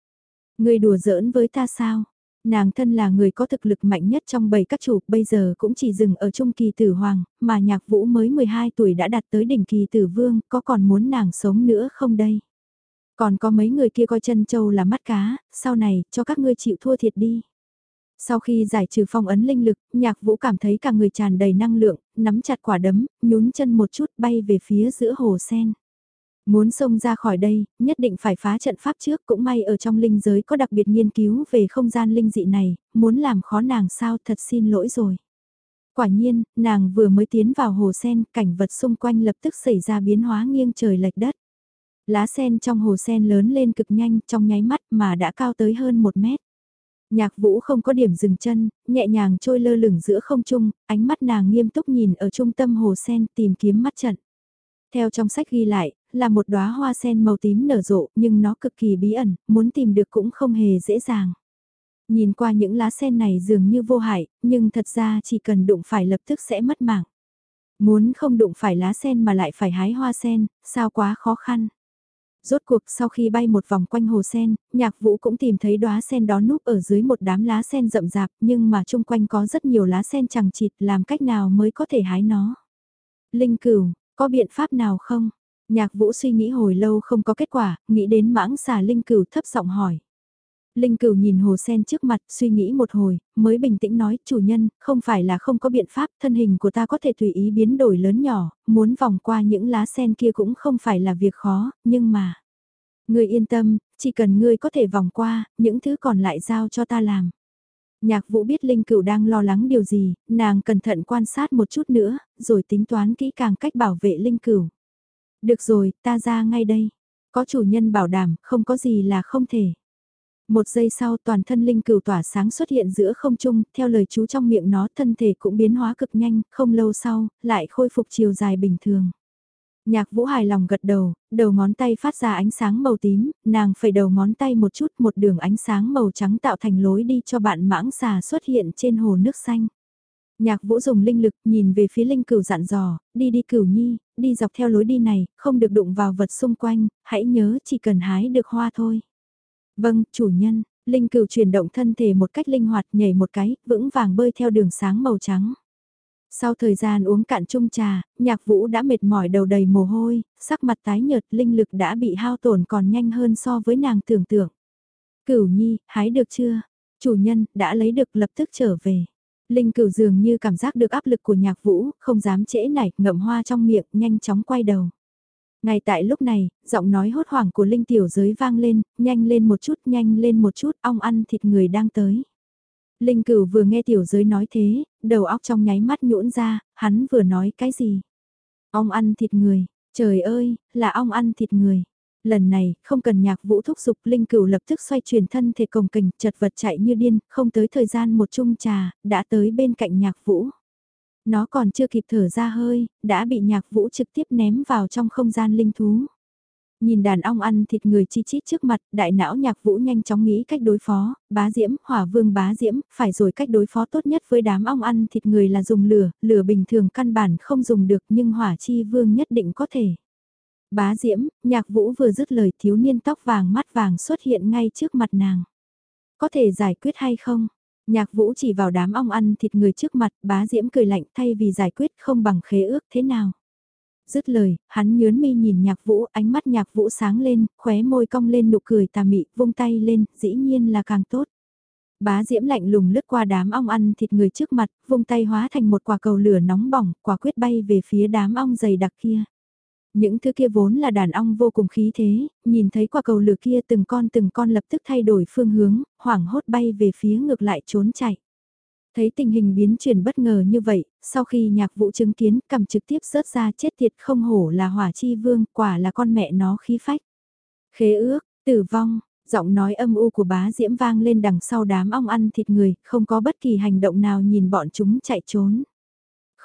Ngươi đùa giỡn với ta sao? Nàng thân là người có thực lực mạnh nhất trong bảy các chủ, bây giờ cũng chỉ dừng ở trung kỳ tử hoàng, mà nhạc vũ mới 12 tuổi đã đạt tới đỉnh kỳ tử vương, có còn muốn nàng sống nữa không đây? Còn có mấy người kia coi chân châu là mắt cá, sau này, cho các ngươi chịu thua thiệt đi. Sau khi giải trừ phong ấn linh lực, nhạc vũ cảm thấy cả người tràn đầy năng lượng, nắm chặt quả đấm, nhún chân một chút bay về phía giữa hồ sen. Muốn xông ra khỏi đây, nhất định phải phá trận pháp trước cũng may ở trong linh giới có đặc biệt nghiên cứu về không gian linh dị này, muốn làm khó nàng sao thật xin lỗi rồi. Quả nhiên, nàng vừa mới tiến vào hồ sen, cảnh vật xung quanh lập tức xảy ra biến hóa nghiêng trời lệch đất. Lá sen trong hồ sen lớn lên cực nhanh trong nháy mắt mà đã cao tới hơn một mét. Nhạc vũ không có điểm dừng chân, nhẹ nhàng trôi lơ lửng giữa không trung, ánh mắt nàng nghiêm túc nhìn ở trung tâm hồ sen tìm kiếm mắt trận. Theo trong sách ghi lại, là một đóa hoa sen màu tím nở rộ, nhưng nó cực kỳ bí ẩn, muốn tìm được cũng không hề dễ dàng. Nhìn qua những lá sen này dường như vô hại, nhưng thật ra chỉ cần đụng phải lập tức sẽ mất mạng. Muốn không đụng phải lá sen mà lại phải hái hoa sen, sao quá khó khăn. Rốt cuộc sau khi bay một vòng quanh hồ sen, nhạc vũ cũng tìm thấy đóa sen đó núp ở dưới một đám lá sen rậm rạp nhưng mà chung quanh có rất nhiều lá sen chẳng chịt làm cách nào mới có thể hái nó. Linh cửu, có biện pháp nào không? Nhạc vũ suy nghĩ hồi lâu không có kết quả, nghĩ đến mãng xà Linh cửu thấp giọng hỏi. Linh cửu nhìn hồ sen trước mặt, suy nghĩ một hồi, mới bình tĩnh nói, chủ nhân, không phải là không có biện pháp, thân hình của ta có thể tùy ý biến đổi lớn nhỏ, muốn vòng qua những lá sen kia cũng không phải là việc khó, nhưng mà... Ngươi yên tâm, chỉ cần ngươi có thể vòng qua, những thứ còn lại giao cho ta làm. Nhạc vũ biết Linh Cửu đang lo lắng điều gì, nàng cẩn thận quan sát một chút nữa, rồi tính toán kỹ càng cách bảo vệ Linh Cửu. Được rồi, ta ra ngay đây. Có chủ nhân bảo đảm, không có gì là không thể. Một giây sau toàn thân Linh Cửu tỏa sáng xuất hiện giữa không trung, theo lời chú trong miệng nó thân thể cũng biến hóa cực nhanh, không lâu sau, lại khôi phục chiều dài bình thường. Nhạc vũ hài lòng gật đầu, đầu ngón tay phát ra ánh sáng màu tím, nàng phẩy đầu ngón tay một chút một đường ánh sáng màu trắng tạo thành lối đi cho bạn mãng xà xuất hiện trên hồ nước xanh. Nhạc vũ dùng linh lực nhìn về phía linh cửu dặn dò, đi đi cửu nhi, đi dọc theo lối đi này, không được đụng vào vật xung quanh, hãy nhớ chỉ cần hái được hoa thôi. Vâng, chủ nhân, linh cửu chuyển động thân thể một cách linh hoạt nhảy một cái, vững vàng bơi theo đường sáng màu trắng. Sau thời gian uống cạn chung trà, nhạc vũ đã mệt mỏi đầu đầy mồ hôi, sắc mặt tái nhợt linh lực đã bị hao tổn còn nhanh hơn so với nàng tưởng tượng. Cửu nhi, hái được chưa? Chủ nhân, đã lấy được lập tức trở về. Linh cửu dường như cảm giác được áp lực của nhạc vũ, không dám trễ nảy, ngậm hoa trong miệng, nhanh chóng quay đầu. Ngay tại lúc này, giọng nói hốt hoảng của Linh tiểu giới vang lên, nhanh lên một chút, nhanh lên một chút, ong ăn thịt người đang tới. Linh cửu vừa nghe tiểu giới nói thế, đầu óc trong nháy mắt nhũn ra, hắn vừa nói cái gì? Ong ăn thịt người, trời ơi, là ong ăn thịt người. Lần này, không cần nhạc vũ thúc giục Linh cửu lập tức xoay chuyển thân thể cồng kềnh, chật vật chạy như điên, không tới thời gian một chung trà, đã tới bên cạnh nhạc vũ. Nó còn chưa kịp thở ra hơi, đã bị nhạc vũ trực tiếp ném vào trong không gian linh thú. Nhìn đàn ong ăn thịt người chi chít trước mặt, đại não nhạc vũ nhanh chóng nghĩ cách đối phó, bá diễm, hỏa vương bá diễm, phải rồi cách đối phó tốt nhất với đám ong ăn thịt người là dùng lửa, lửa bình thường căn bản không dùng được nhưng hỏa chi vương nhất định có thể. Bá diễm, nhạc vũ vừa dứt lời thiếu niên tóc vàng mắt vàng xuất hiện ngay trước mặt nàng. Có thể giải quyết hay không? Nhạc vũ chỉ vào đám ong ăn thịt người trước mặt, bá diễm cười lạnh thay vì giải quyết không bằng khế ước thế nào. Dứt lời, hắn nhớn mi nhìn nhạc vũ, ánh mắt nhạc vũ sáng lên, khóe môi cong lên nụ cười tà mị, vung tay lên, dĩ nhiên là càng tốt. Bá diễm lạnh lùng lướt qua đám ong ăn thịt người trước mặt, vung tay hóa thành một quả cầu lửa nóng bỏng, quả quyết bay về phía đám ong dày đặc kia. Những thứ kia vốn là đàn ong vô cùng khí thế, nhìn thấy quả cầu lửa kia từng con từng con lập tức thay đổi phương hướng, hoảng hốt bay về phía ngược lại trốn chạy. Thấy tình hình biến chuyển bất ngờ như vậy, sau khi nhạc vụ chứng kiến cầm trực tiếp rớt ra chết thiệt không hổ là hỏa chi vương, quả là con mẹ nó khí phách. Khế ước, tử vong, giọng nói âm u của bá diễm vang lên đằng sau đám ong ăn thịt người, không có bất kỳ hành động nào nhìn bọn chúng chạy trốn.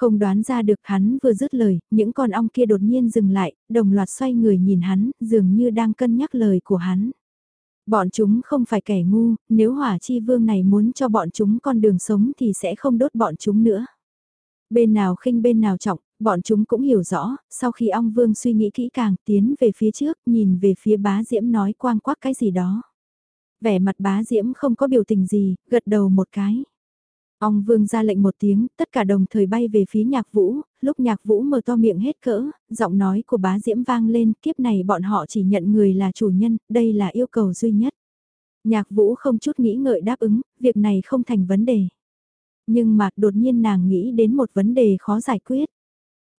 Không đoán ra được hắn vừa dứt lời, những con ong kia đột nhiên dừng lại, đồng loạt xoay người nhìn hắn, dường như đang cân nhắc lời của hắn. Bọn chúng không phải kẻ ngu, nếu hỏa chi vương này muốn cho bọn chúng con đường sống thì sẽ không đốt bọn chúng nữa. Bên nào khinh bên nào trọng, bọn chúng cũng hiểu rõ, sau khi ong vương suy nghĩ kỹ càng tiến về phía trước, nhìn về phía bá diễm nói quang quắc cái gì đó. Vẻ mặt bá diễm không có biểu tình gì, gật đầu một cái. Ong vương ra lệnh một tiếng, tất cả đồng thời bay về phía nhạc vũ, lúc nhạc vũ mở to miệng hết cỡ, giọng nói của bá diễm vang lên, kiếp này bọn họ chỉ nhận người là chủ nhân, đây là yêu cầu duy nhất. Nhạc vũ không chút nghĩ ngợi đáp ứng, việc này không thành vấn đề. Nhưng mà đột nhiên nàng nghĩ đến một vấn đề khó giải quyết.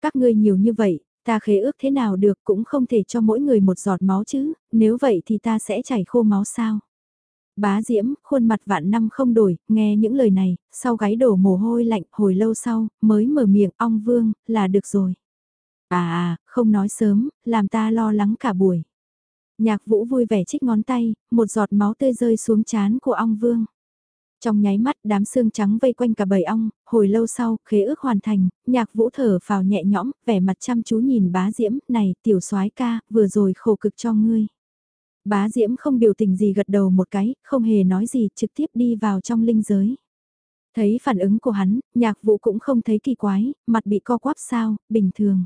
Các ngươi nhiều như vậy, ta khế ước thế nào được cũng không thể cho mỗi người một giọt máu chứ, nếu vậy thì ta sẽ chảy khô máu sao. Bá Diễm, khuôn mặt vạn năm không đổi, nghe những lời này, sau gáy đổ mồ hôi lạnh, hồi lâu sau, mới mở miệng, ong vương, là được rồi. À à, không nói sớm, làm ta lo lắng cả buổi. Nhạc vũ vui vẻ chích ngón tay, một giọt máu tươi rơi xuống chán của ong vương. Trong nháy mắt đám xương trắng vây quanh cả bầy ong, hồi lâu sau, khế ước hoàn thành, nhạc vũ thở phào nhẹ nhõm, vẻ mặt chăm chú nhìn bá diễm, này tiểu soái ca, vừa rồi khổ cực cho ngươi. Bá Diễm không biểu tình gì gật đầu một cái, không hề nói gì, trực tiếp đi vào trong linh giới. Thấy phản ứng của hắn, nhạc vụ cũng không thấy kỳ quái, mặt bị co quắp sao, bình thường.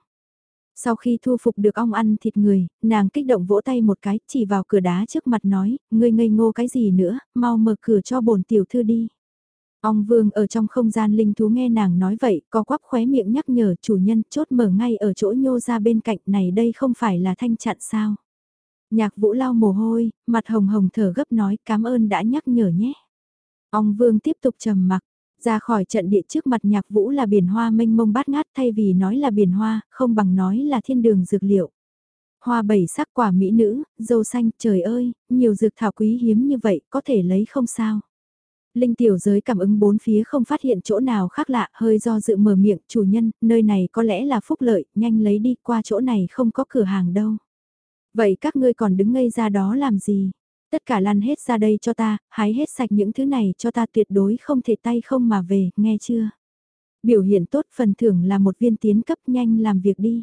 Sau khi thu phục được ong ăn thịt người, nàng kích động vỗ tay một cái, chỉ vào cửa đá trước mặt nói, ngươi ngây ngô cái gì nữa, mau mở cửa cho bổn tiểu thư đi. Ong vương ở trong không gian linh thú nghe nàng nói vậy, co quắp khóe miệng nhắc nhở chủ nhân chốt mở ngay ở chỗ nhô ra bên cạnh này đây không phải là thanh chặn sao. Nhạc vũ lau mồ hôi, mặt hồng hồng thở gấp nói cảm ơn đã nhắc nhở nhé. Ông Vương tiếp tục trầm mặc, ra khỏi trận địa trước mặt nhạc vũ là biển hoa mênh mông bát ngát thay vì nói là biển hoa, không bằng nói là thiên đường dược liệu. Hoa bảy sắc quả mỹ nữ, dâu xanh, trời ơi, nhiều dược thảo quý hiếm như vậy có thể lấy không sao. Linh tiểu giới cảm ứng bốn phía không phát hiện chỗ nào khác lạ, hơi do dự mở miệng, chủ nhân, nơi này có lẽ là phúc lợi, nhanh lấy đi, qua chỗ này không có cửa hàng đâu. Vậy các ngươi còn đứng ngây ra đó làm gì? Tất cả lăn hết ra đây cho ta, hái hết sạch những thứ này cho ta tuyệt đối không thể tay không mà về, nghe chưa? Biểu hiện tốt phần thưởng là một viên tiến cấp nhanh làm việc đi.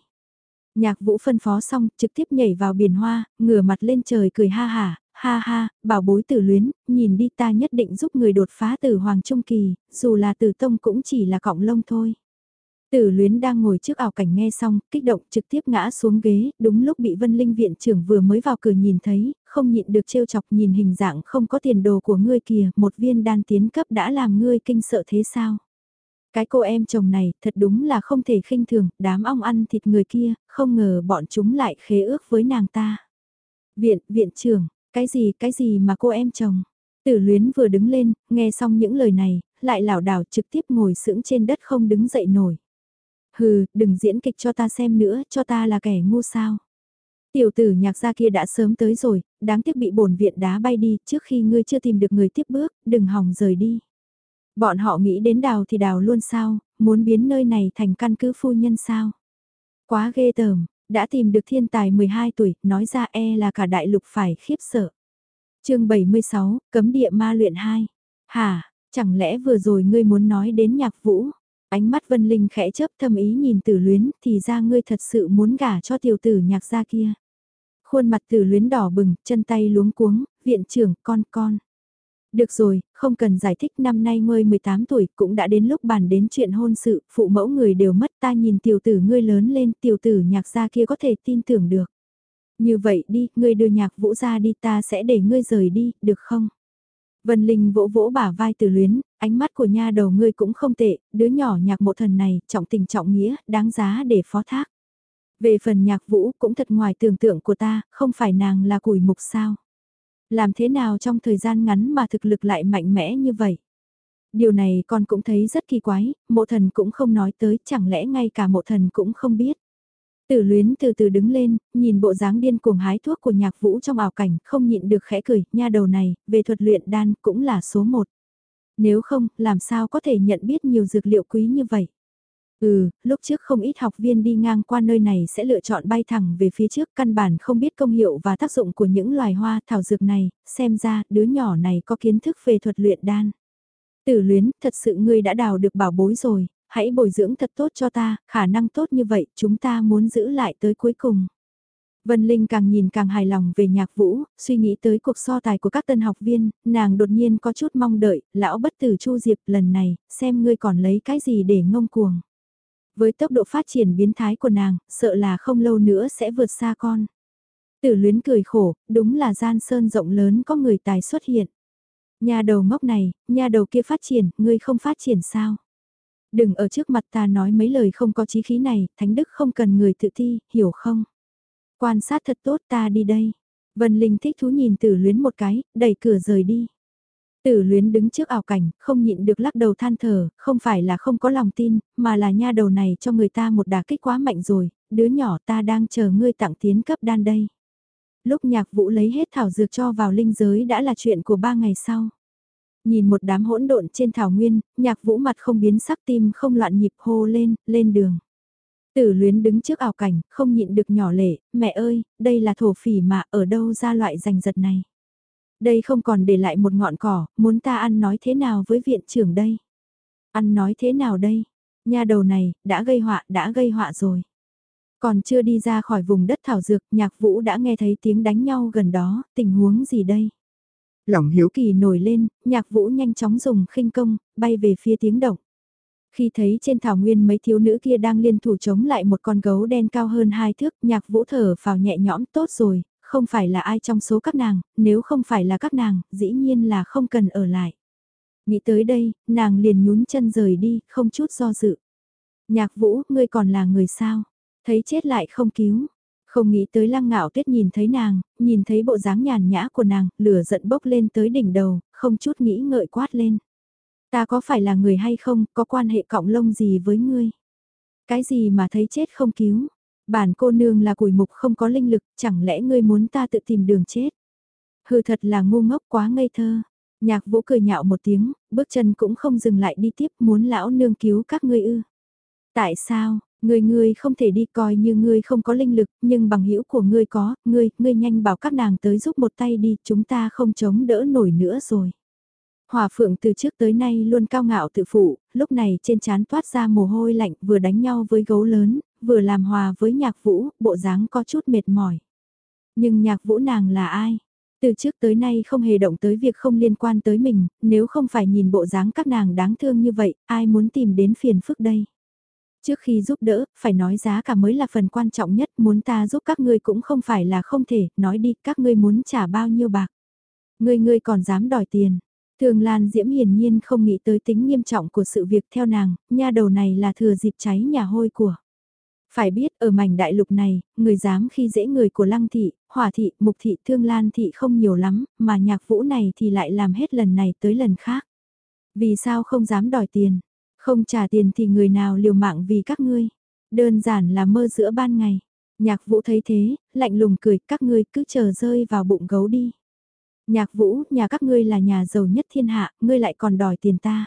Nhạc vũ phân phó xong, trực tiếp nhảy vào biển hoa, ngửa mặt lên trời cười ha hả, ha ha, bảo bối tử luyến, nhìn đi ta nhất định giúp người đột phá từ Hoàng Trung Kỳ, dù là từ tông cũng chỉ là cọng lông thôi. Tử luyến đang ngồi trước ảo cảnh nghe xong, kích động trực tiếp ngã xuống ghế, đúng lúc bị Vân Linh viện trưởng vừa mới vào cửa nhìn thấy, không nhịn được trêu chọc nhìn hình dạng không có tiền đồ của ngươi kìa, một viên đan tiến cấp đã làm ngươi kinh sợ thế sao? Cái cô em chồng này thật đúng là không thể khinh thường, đám ong ăn thịt người kia, không ngờ bọn chúng lại khế ước với nàng ta. Viện, viện trưởng, cái gì, cái gì mà cô em chồng? Tử luyến vừa đứng lên, nghe xong những lời này, lại lảo đảo trực tiếp ngồi sững trên đất không đứng dậy nổi. Hừ, đừng diễn kịch cho ta xem nữa, cho ta là kẻ ngu sao. Tiểu tử nhạc gia kia đã sớm tới rồi, đáng tiếc bị bổn viện đá bay đi, trước khi ngươi chưa tìm được người tiếp bước, đừng hòng rời đi. Bọn họ nghĩ đến đào thì đào luôn sao, muốn biến nơi này thành căn cứ phu nhân sao. Quá ghê tởm, đã tìm được thiên tài 12 tuổi, nói ra e là cả đại lục phải khiếp sợ. chương 76, cấm địa ma luyện 2. Hả, chẳng lẽ vừa rồi ngươi muốn nói đến nhạc vũ? Ánh mắt Vân Linh khẽ chớp thâm ý nhìn tử luyến thì ra ngươi thật sự muốn gả cho tiểu tử nhạc gia kia. Khuôn mặt tử luyến đỏ bừng, chân tay luống cuống, viện trưởng con con. Được rồi, không cần giải thích năm nay ngươi 18 tuổi cũng đã đến lúc bàn đến chuyện hôn sự, phụ mẫu người đều mất ta nhìn tiểu tử ngươi lớn lên tiểu tử nhạc gia kia có thể tin tưởng được. Như vậy đi, ngươi đưa nhạc vũ ra đi ta sẽ để ngươi rời đi, được không? Vân Linh vỗ vỗ bả vai từ Luyến, ánh mắt của nha đầu ngươi cũng không tệ, đứa nhỏ nhạc mộ thần này, trọng tình trọng nghĩa, đáng giá để phó thác. Về phần nhạc vũ cũng thật ngoài tưởng tượng của ta, không phải nàng là củi mục sao. Làm thế nào trong thời gian ngắn mà thực lực lại mạnh mẽ như vậy? Điều này con cũng thấy rất kỳ quái, mộ thần cũng không nói tới, chẳng lẽ ngay cả mộ thần cũng không biết. Tử luyến từ từ đứng lên, nhìn bộ dáng điên cuồng hái thuốc của nhạc vũ trong ảo cảnh, không nhịn được khẽ cười, nha đầu này, về thuật luyện đan cũng là số một. Nếu không, làm sao có thể nhận biết nhiều dược liệu quý như vậy? Ừ, lúc trước không ít học viên đi ngang qua nơi này sẽ lựa chọn bay thẳng về phía trước căn bản không biết công hiệu và tác dụng của những loài hoa thảo dược này, xem ra đứa nhỏ này có kiến thức về thuật luyện đan. Tử luyến, thật sự ngươi đã đào được bảo bối rồi, hãy bồi dưỡng thật tốt cho ta, khả năng tốt như vậy chúng ta muốn giữ lại tới cuối cùng. Vân Linh càng nhìn càng hài lòng về nhạc vũ, suy nghĩ tới cuộc so tài của các tân học viên, nàng đột nhiên có chút mong đợi, lão bất tử Chu Diệp lần này, xem ngươi còn lấy cái gì để ngông cuồng. Với tốc độ phát triển biến thái của nàng, sợ là không lâu nữa sẽ vượt xa con. Tử luyến cười khổ, đúng là gian sơn rộng lớn có người tài xuất hiện. Nhà đầu ngốc này, nhà đầu kia phát triển, ngươi không phát triển sao? Đừng ở trước mặt ta nói mấy lời không có chí khí này, thánh đức không cần người tự thi, hiểu không? Quan sát thật tốt ta đi đây. Vân Linh thích thú nhìn tử luyến một cái, đẩy cửa rời đi. Tử luyến đứng trước ảo cảnh, không nhịn được lắc đầu than thở, không phải là không có lòng tin, mà là nha đầu này cho người ta một đà kích quá mạnh rồi, đứa nhỏ ta đang chờ ngươi tặng tiến cấp đan đây. Lúc nhạc vũ lấy hết thảo dược cho vào linh giới đã là chuyện của ba ngày sau. Nhìn một đám hỗn độn trên thảo nguyên, nhạc vũ mặt không biến sắc tim không loạn nhịp hô lên, lên đường. Tử luyến đứng trước ảo cảnh, không nhịn được nhỏ lệ, mẹ ơi, đây là thổ phỉ mà ở đâu ra loại giành giật này. Đây không còn để lại một ngọn cỏ, muốn ta ăn nói thế nào với viện trưởng đây? Ăn nói thế nào đây? Nhà đầu này, đã gây họa, đã gây họa rồi. Còn chưa đi ra khỏi vùng đất thảo dược, nhạc vũ đã nghe thấy tiếng đánh nhau gần đó, tình huống gì đây? Lòng hiếu kỳ nổi lên, nhạc vũ nhanh chóng dùng khinh công, bay về phía tiếng động. Khi thấy trên thảo nguyên mấy thiếu nữ kia đang liên thủ chống lại một con gấu đen cao hơn hai thước, nhạc vũ thở vào nhẹ nhõm tốt rồi, không phải là ai trong số các nàng, nếu không phải là các nàng, dĩ nhiên là không cần ở lại. Nghĩ tới đây, nàng liền nhún chân rời đi, không chút do dự. Nhạc vũ, ngươi còn là người sao? Thấy chết lại không cứu. Không nghĩ tới lăng ngạo tuyết nhìn thấy nàng, nhìn thấy bộ dáng nhàn nhã của nàng, lửa giận bốc lên tới đỉnh đầu, không chút nghĩ ngợi quát lên. Ta có phải là người hay không, có quan hệ cọng lông gì với ngươi? Cái gì mà thấy chết không cứu? Bản cô nương là củi mục không có linh lực, chẳng lẽ ngươi muốn ta tự tìm đường chết? Hừ thật là ngu ngốc quá ngây thơ. Nhạc vũ cười nhạo một tiếng, bước chân cũng không dừng lại đi tiếp muốn lão nương cứu các ngươi ư. Tại sao, ngươi ngươi không thể đi coi như ngươi không có linh lực, nhưng bằng hữu của ngươi có, ngươi, ngươi nhanh bảo các nàng tới giúp một tay đi, chúng ta không chống đỡ nổi nữa rồi. Hòa phượng từ trước tới nay luôn cao ngạo tự phụ, lúc này trên trán toát ra mồ hôi lạnh vừa đánh nhau với gấu lớn, vừa làm hòa với nhạc vũ, bộ dáng có chút mệt mỏi. Nhưng nhạc vũ nàng là ai? Từ trước tới nay không hề động tới việc không liên quan tới mình, nếu không phải nhìn bộ dáng các nàng đáng thương như vậy, ai muốn tìm đến phiền phức đây? Trước khi giúp đỡ, phải nói giá cả mới là phần quan trọng nhất, muốn ta giúp các ngươi cũng không phải là không thể, nói đi các ngươi muốn trả bao nhiêu bạc. Ngươi ngươi còn dám đòi tiền. Thường Lan Diễm hiển nhiên không nghĩ tới tính nghiêm trọng của sự việc theo nàng, nha đầu này là thừa dịp cháy nhà hôi của. Phải biết ở mảnh đại lục này, người dám khi dễ người của lăng thị, hỏa thị, mục thị, thương lan thị không nhiều lắm, mà nhạc vũ này thì lại làm hết lần này tới lần khác. Vì sao không dám đòi tiền? Không trả tiền thì người nào liều mạng vì các ngươi? Đơn giản là mơ giữa ban ngày. Nhạc vũ thấy thế, lạnh lùng cười, các ngươi cứ chờ rơi vào bụng gấu đi. Nhạc vũ, nhà các ngươi là nhà giàu nhất thiên hạ, ngươi lại còn đòi tiền ta.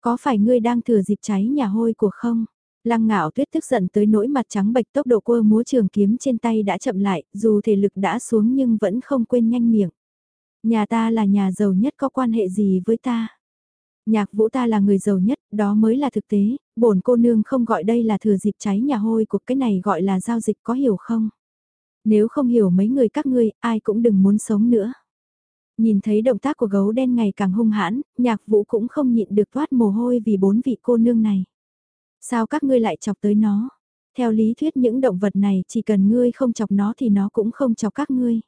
Có phải ngươi đang thừa dịp cháy nhà hôi của không? Lăng ngạo tuyết tức giận tới nỗi mặt trắng bệch tốc độ quơ múa trường kiếm trên tay đã chậm lại, dù thể lực đã xuống nhưng vẫn không quên nhanh miệng. Nhà ta là nhà giàu nhất có quan hệ gì với ta? Nhạc vũ ta là người giàu nhất, đó mới là thực tế, bổn cô nương không gọi đây là thừa dịp cháy nhà hôi của cái này gọi là giao dịch có hiểu không? Nếu không hiểu mấy người các ngươi, ai cũng đừng muốn sống nữa. Nhìn thấy động tác của gấu đen ngày càng hung hãn, nhạc vũ cũng không nhịn được thoát mồ hôi vì bốn vị cô nương này. Sao các ngươi lại chọc tới nó? Theo lý thuyết những động vật này chỉ cần ngươi không chọc nó thì nó cũng không chọc các ngươi.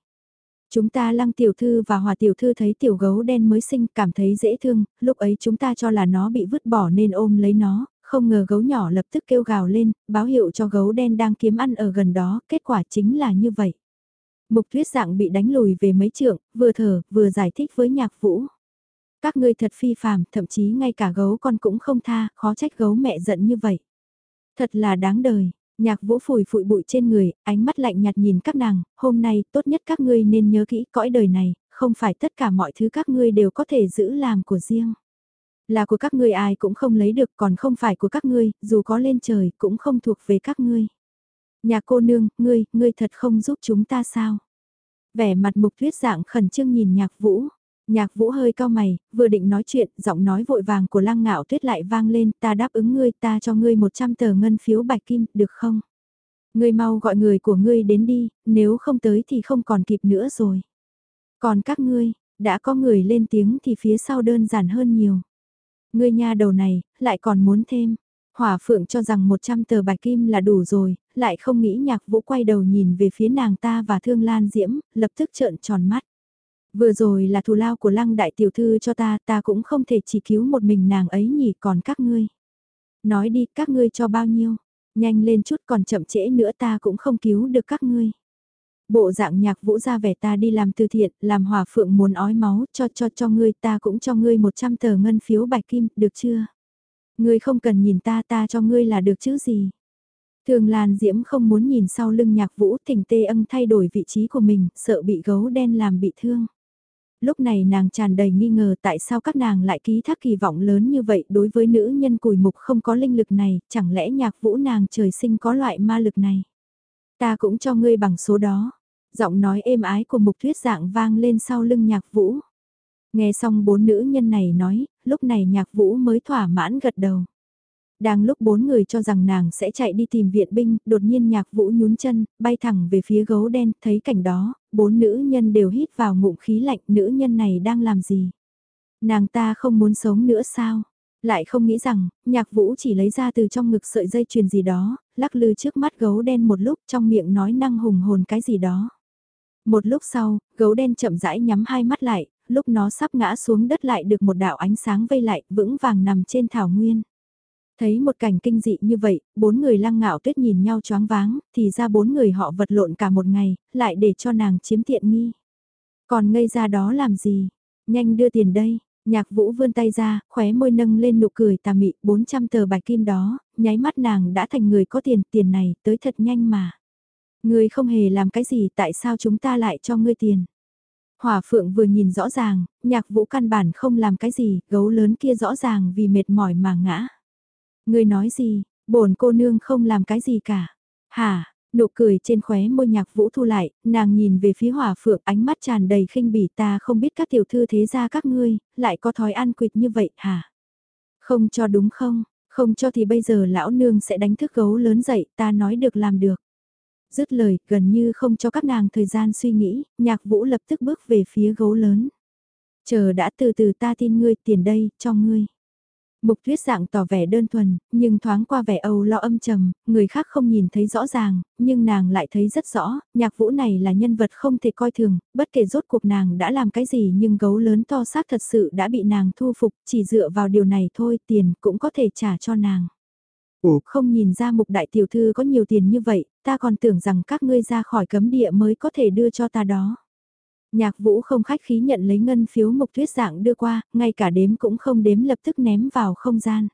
Chúng ta lăng tiểu thư và hòa tiểu thư thấy tiểu gấu đen mới sinh cảm thấy dễ thương, lúc ấy chúng ta cho là nó bị vứt bỏ nên ôm lấy nó, không ngờ gấu nhỏ lập tức kêu gào lên, báo hiệu cho gấu đen đang kiếm ăn ở gần đó, kết quả chính là như vậy. Mục tuyết dạng bị đánh lùi về mấy trượng, vừa thở, vừa giải thích với nhạc vũ. Các ngươi thật phi phàm, thậm chí ngay cả gấu con cũng không tha, khó trách gấu mẹ giận như vậy. Thật là đáng đời, nhạc vũ phủi phụi bụi trên người, ánh mắt lạnh nhạt nhìn các nàng, hôm nay tốt nhất các ngươi nên nhớ kỹ cõi đời này, không phải tất cả mọi thứ các ngươi đều có thể giữ làm của riêng. Là của các ngươi ai cũng không lấy được còn không phải của các ngươi, dù có lên trời cũng không thuộc về các ngươi. Nhà cô nương, ngươi, ngươi thật không giúp chúng ta sao? Vẻ mặt mục tuyết dạng khẩn trương nhìn nhạc vũ. Nhạc vũ hơi cao mày, vừa định nói chuyện, giọng nói vội vàng của lăng ngạo tuyết lại vang lên, ta đáp ứng ngươi, ta cho ngươi 100 tờ ngân phiếu bạch kim, được không? Ngươi mau gọi người của ngươi đến đi, nếu không tới thì không còn kịp nữa rồi. Còn các ngươi, đã có người lên tiếng thì phía sau đơn giản hơn nhiều. Ngươi nha đầu này, lại còn muốn thêm. Hỏa phượng cho rằng 100 tờ bạch kim là đủ rồi, lại không nghĩ nhạc vũ quay đầu nhìn về phía nàng ta và thương lan diễm, lập tức trợn tròn mắt. Vừa rồi là thù lao của lăng đại tiểu thư cho ta, ta cũng không thể chỉ cứu một mình nàng ấy nhỉ còn các ngươi. Nói đi, các ngươi cho bao nhiêu? Nhanh lên chút còn chậm trễ nữa ta cũng không cứu được các ngươi. Bộ dạng nhạc vũ ra vẻ ta đi làm từ thiện, làm hòa phượng muốn ói máu, cho cho cho ngươi ta cũng cho ngươi 100 tờ ngân phiếu bạch kim, được chưa? Ngươi không cần nhìn ta ta cho ngươi là được chứ gì? Thường Lan Diễm không muốn nhìn sau lưng nhạc vũ thỉnh tê ân thay đổi vị trí của mình, sợ bị gấu đen làm bị thương. Lúc này nàng tràn đầy nghi ngờ tại sao các nàng lại ký thác kỳ vọng lớn như vậy đối với nữ nhân cùi mục không có linh lực này, chẳng lẽ nhạc vũ nàng trời sinh có loại ma lực này. Ta cũng cho ngươi bằng số đó. Giọng nói êm ái của mục thuyết dạng vang lên sau lưng nhạc vũ. Nghe xong bốn nữ nhân này nói, lúc này nhạc vũ mới thỏa mãn gật đầu. Đang lúc bốn người cho rằng nàng sẽ chạy đi tìm viện binh, đột nhiên nhạc vũ nhún chân, bay thẳng về phía gấu đen, thấy cảnh đó, bốn nữ nhân đều hít vào ngụm khí lạnh, nữ nhân này đang làm gì? Nàng ta không muốn sống nữa sao? Lại không nghĩ rằng, nhạc vũ chỉ lấy ra từ trong ngực sợi dây chuyền gì đó, lắc lư trước mắt gấu đen một lúc trong miệng nói năng hùng hồn cái gì đó. Một lúc sau, gấu đen chậm rãi nhắm hai mắt lại, lúc nó sắp ngã xuống đất lại được một đạo ánh sáng vây lại, vững vàng nằm trên thảo nguyên. Thấy một cảnh kinh dị như vậy, bốn người lăng ngạo tuyết nhìn nhau choáng váng, thì ra bốn người họ vật lộn cả một ngày, lại để cho nàng chiếm tiện nghi. Còn ngây ra đó làm gì? Nhanh đưa tiền đây. Nhạc vũ vươn tay ra, khóe môi nâng lên nụ cười tà mị, 400 tờ bạch kim đó, nháy mắt nàng đã thành người có tiền, tiền này, tới thật nhanh mà. người không hề làm cái gì, tại sao chúng ta lại cho ngươi tiền? Hỏa phượng vừa nhìn rõ ràng, nhạc vũ căn bản không làm cái gì, gấu lớn kia rõ ràng vì mệt mỏi mà ngã. Ngươi nói gì, bổn cô nương không làm cái gì cả. Hả, nụ cười trên khóe môi nhạc vũ thu lại, nàng nhìn về phía hỏa phượng ánh mắt tràn đầy khinh bỉ ta không biết các tiểu thư thế gia các ngươi, lại có thói ăn quỵt như vậy hả? Không cho đúng không, không cho thì bây giờ lão nương sẽ đánh thức gấu lớn dậy, ta nói được làm được. Dứt lời, gần như không cho các nàng thời gian suy nghĩ, nhạc vũ lập tức bước về phía gấu lớn. Chờ đã từ từ ta tin ngươi tiền đây, cho ngươi. Mục tuyết dạng tỏ vẻ đơn thuần, nhưng thoáng qua vẻ âu lo âm trầm, người khác không nhìn thấy rõ ràng, nhưng nàng lại thấy rất rõ, nhạc vũ này là nhân vật không thể coi thường, bất kể rốt cuộc nàng đã làm cái gì nhưng gấu lớn to xác thật sự đã bị nàng thu phục, chỉ dựa vào điều này thôi tiền cũng có thể trả cho nàng. Ủa, không nhìn ra mục đại tiểu thư có nhiều tiền như vậy, ta còn tưởng rằng các ngươi ra khỏi cấm địa mới có thể đưa cho ta đó. Nhạc vũ không khách khí nhận lấy ngân phiếu mục tuyết dạng đưa qua, ngay cả đếm cũng không đếm lập tức ném vào không gian.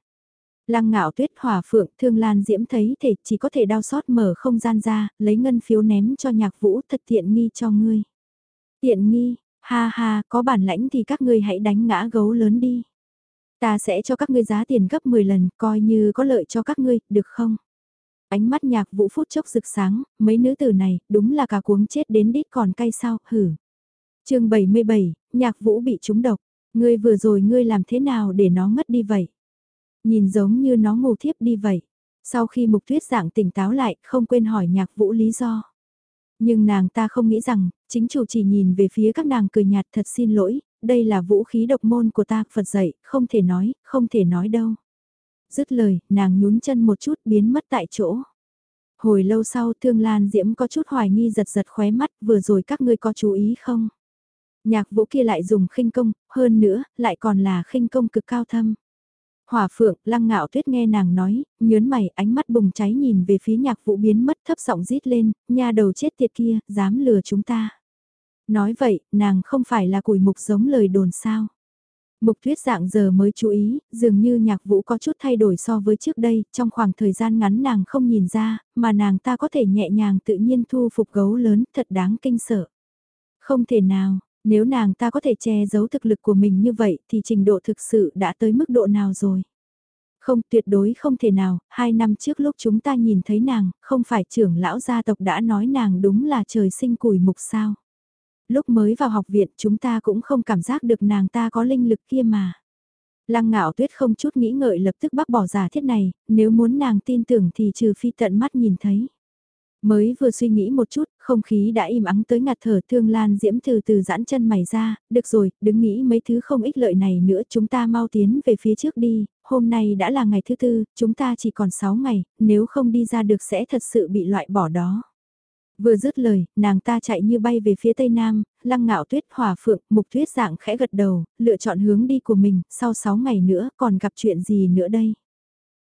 Lăng ngạo tuyết hỏa phượng thương lan diễm thấy thể chỉ có thể đau xót mở không gian ra, lấy ngân phiếu ném cho nhạc vũ thật tiện nghi cho ngươi. Tiện nghi, ha ha, có bản lãnh thì các ngươi hãy đánh ngã gấu lớn đi. Ta sẽ cho các ngươi giá tiền gấp 10 lần, coi như có lợi cho các ngươi, được không? Ánh mắt nhạc vũ phút chốc rực sáng, mấy nữ tử này, đúng là cả cuống chết đến đít còn cay sao, hử chương 77, nhạc vũ bị trúng độc. Ngươi vừa rồi ngươi làm thế nào để nó ngất đi vậy? Nhìn giống như nó ngủ thiếp đi vậy. Sau khi mục tuyết dạng tỉnh táo lại, không quên hỏi nhạc vũ lý do. Nhưng nàng ta không nghĩ rằng, chính chủ chỉ nhìn về phía các nàng cười nhạt thật xin lỗi, đây là vũ khí độc môn của ta, Phật dạy, không thể nói, không thể nói đâu. Dứt lời, nàng nhún chân một chút biến mất tại chỗ. Hồi lâu sau Thương Lan Diễm có chút hoài nghi giật giật khóe mắt vừa rồi các ngươi có chú ý không? Nhạc vũ kia lại dùng khinh công, hơn nữa, lại còn là khinh công cực cao thâm. Hỏa phượng, lăng ngạo tuyết nghe nàng nói, nhớn mày, ánh mắt bùng cháy nhìn về phía nhạc vũ biến mất thấp giọng rít lên, nha đầu chết tiệt kia, dám lừa chúng ta. Nói vậy, nàng không phải là củi mục giống lời đồn sao. Mục tuyết dạng giờ mới chú ý, dường như nhạc vũ có chút thay đổi so với trước đây, trong khoảng thời gian ngắn nàng không nhìn ra, mà nàng ta có thể nhẹ nhàng tự nhiên thu phục gấu lớn, thật đáng kinh sợ. Không thể nào, nếu nàng ta có thể che giấu thực lực của mình như vậy thì trình độ thực sự đã tới mức độ nào rồi? Không, tuyệt đối không thể nào, hai năm trước lúc chúng ta nhìn thấy nàng, không phải trưởng lão gia tộc đã nói nàng đúng là trời sinh củi mục sao. Lúc mới vào học viện chúng ta cũng không cảm giác được nàng ta có linh lực kia mà. Lăng ngạo tuyết không chút nghĩ ngợi lập tức bác bỏ giả thiết này, nếu muốn nàng tin tưởng thì trừ phi tận mắt nhìn thấy. Mới vừa suy nghĩ một chút, không khí đã im ắng tới ngạt thở thương lan diễm từ từ giãn chân mày ra, được rồi, đứng nghĩ mấy thứ không ích lợi này nữa chúng ta mau tiến về phía trước đi, hôm nay đã là ngày thứ tư, chúng ta chỉ còn 6 ngày, nếu không đi ra được sẽ thật sự bị loại bỏ đó. Vừa dứt lời, nàng ta chạy như bay về phía tây nam, lăng ngạo tuyết hỏa phượng, mục tuyết dạng khẽ gật đầu, lựa chọn hướng đi của mình, sau 6 ngày nữa còn gặp chuyện gì nữa đây.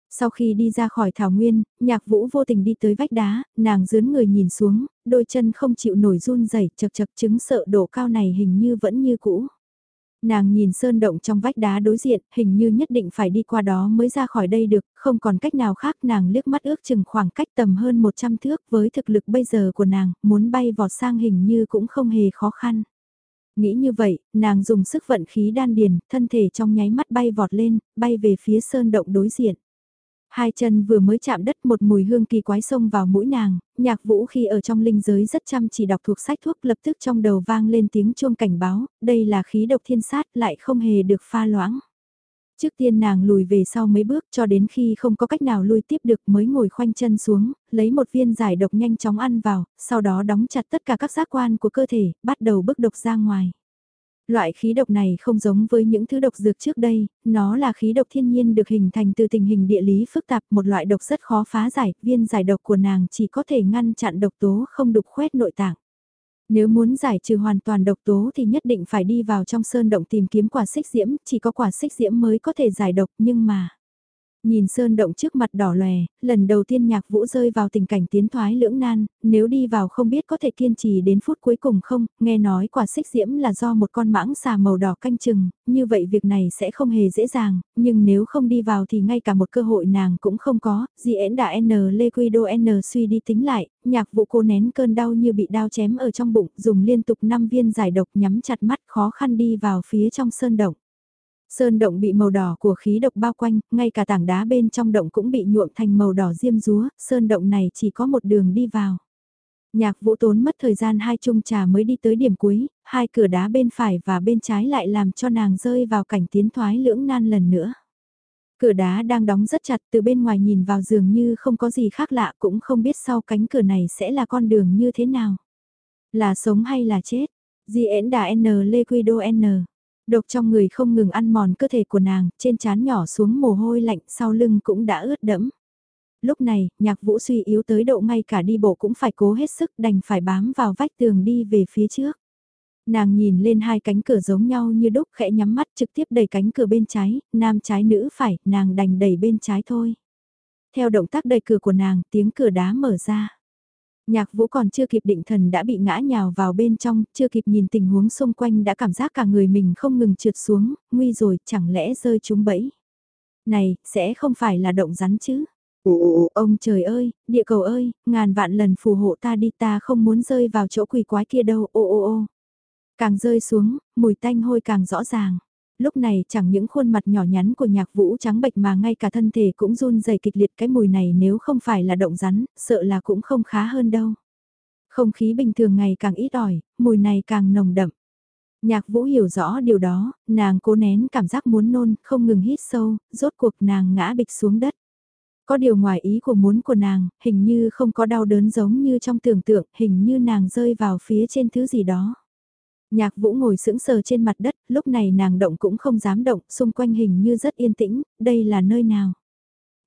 Sau khi đi ra khỏi thảo nguyên, nhạc vũ vô tình đi tới vách đá, nàng dướn người nhìn xuống, đôi chân không chịu nổi run rẩy chật chật chứng sợ độ cao này hình như vẫn như cũ. Nàng nhìn sơn động trong vách đá đối diện, hình như nhất định phải đi qua đó mới ra khỏi đây được, không còn cách nào khác nàng liếc mắt ước chừng khoảng cách tầm hơn 100 thước với thực lực bây giờ của nàng, muốn bay vọt sang hình như cũng không hề khó khăn. Nghĩ như vậy, nàng dùng sức vận khí đan điền, thân thể trong nháy mắt bay vọt lên, bay về phía sơn động đối diện. Hai chân vừa mới chạm đất một mùi hương kỳ quái xông vào mũi nàng, nhạc vũ khi ở trong linh giới rất chăm chỉ đọc thuộc sách thuốc lập tức trong đầu vang lên tiếng chuông cảnh báo, đây là khí độc thiên sát lại không hề được pha loãng. Trước tiên nàng lùi về sau mấy bước cho đến khi không có cách nào lui tiếp được mới ngồi khoanh chân xuống, lấy một viên giải độc nhanh chóng ăn vào, sau đó đóng chặt tất cả các giác quan của cơ thể, bắt đầu bức độc ra ngoài. Loại khí độc này không giống với những thứ độc dược trước đây, nó là khí độc thiên nhiên được hình thành từ tình hình địa lý phức tạp, một loại độc rất khó phá giải, viên giải độc của nàng chỉ có thể ngăn chặn độc tố không đục khoét nội tạng. Nếu muốn giải trừ hoàn toàn độc tố thì nhất định phải đi vào trong sơn động tìm kiếm quả xích diễm, chỉ có quả xích diễm mới có thể giải độc nhưng mà... Nhìn sơn động trước mặt đỏ lòe, lần đầu tiên nhạc vũ rơi vào tình cảnh tiến thoái lưỡng nan, nếu đi vào không biết có thể kiên trì đến phút cuối cùng không, nghe nói quả xích diễm là do một con mãng xà màu đỏ canh chừng, như vậy việc này sẽ không hề dễ dàng, nhưng nếu không đi vào thì ngay cả một cơ hội nàng cũng không có, di ễn đã N lê quy đô N suy đi tính lại, nhạc vũ cô nén cơn đau như bị đao chém ở trong bụng, dùng liên tục 5 viên giải độc nhắm chặt mắt khó khăn đi vào phía trong sơn động. Sơn động bị màu đỏ của khí độc bao quanh, ngay cả tảng đá bên trong động cũng bị nhuộm thành màu đỏ diêm rúa, sơn động này chỉ có một đường đi vào. Nhạc vũ tốn mất thời gian hai chung trà mới đi tới điểm cuối, hai cửa đá bên phải và bên trái lại làm cho nàng rơi vào cảnh tiến thoái lưỡng nan lần nữa. Cửa đá đang đóng rất chặt từ bên ngoài nhìn vào dường như không có gì khác lạ cũng không biết sau cánh cửa này sẽ là con đường như thế nào. Là sống hay là chết? Di ễn đà N Lê Quy Đô N. Độc trong người không ngừng ăn mòn cơ thể của nàng, trên trán nhỏ xuống mồ hôi lạnh sau lưng cũng đã ướt đẫm. Lúc này, nhạc vũ suy yếu tới độ ngay cả đi bộ cũng phải cố hết sức đành phải bám vào vách tường đi về phía trước. Nàng nhìn lên hai cánh cửa giống nhau như đúc khẽ nhắm mắt trực tiếp đẩy cánh cửa bên trái, nam trái nữ phải, nàng đành đẩy bên trái thôi. Theo động tác đẩy cửa của nàng, tiếng cửa đá mở ra. Nhạc vũ còn chưa kịp định thần đã bị ngã nhào vào bên trong, chưa kịp nhìn tình huống xung quanh đã cảm giác cả người mình không ngừng trượt xuống, nguy rồi, chẳng lẽ rơi trúng bẫy. Này, sẽ không phải là động rắn chứ? Ồ, ông trời ơi, địa cầu ơi, ngàn vạn lần phù hộ ta đi ta không muốn rơi vào chỗ quỷ quái kia đâu, ô ô ô. Càng rơi xuống, mùi tanh hôi càng rõ ràng lúc này chẳng những khuôn mặt nhỏ nhắn của nhạc vũ trắng bệch mà ngay cả thân thể cũng run dày kịch liệt cái mùi này nếu không phải là động rắn, sợ là cũng không khá hơn đâu. Không khí bình thường ngày càng ít ỏi, mùi này càng nồng đậm. Nhạc vũ hiểu rõ điều đó, nàng cố nén cảm giác muốn nôn, không ngừng hít sâu, rốt cuộc nàng ngã bịch xuống đất. Có điều ngoài ý của muốn của nàng, hình như không có đau đớn giống như trong tưởng tượng, hình như nàng rơi vào phía trên thứ gì đó. Nhạc vũ ngồi sững sờ trên mặt đất, lúc này nàng động cũng không dám động, xung quanh hình như rất yên tĩnh, đây là nơi nào.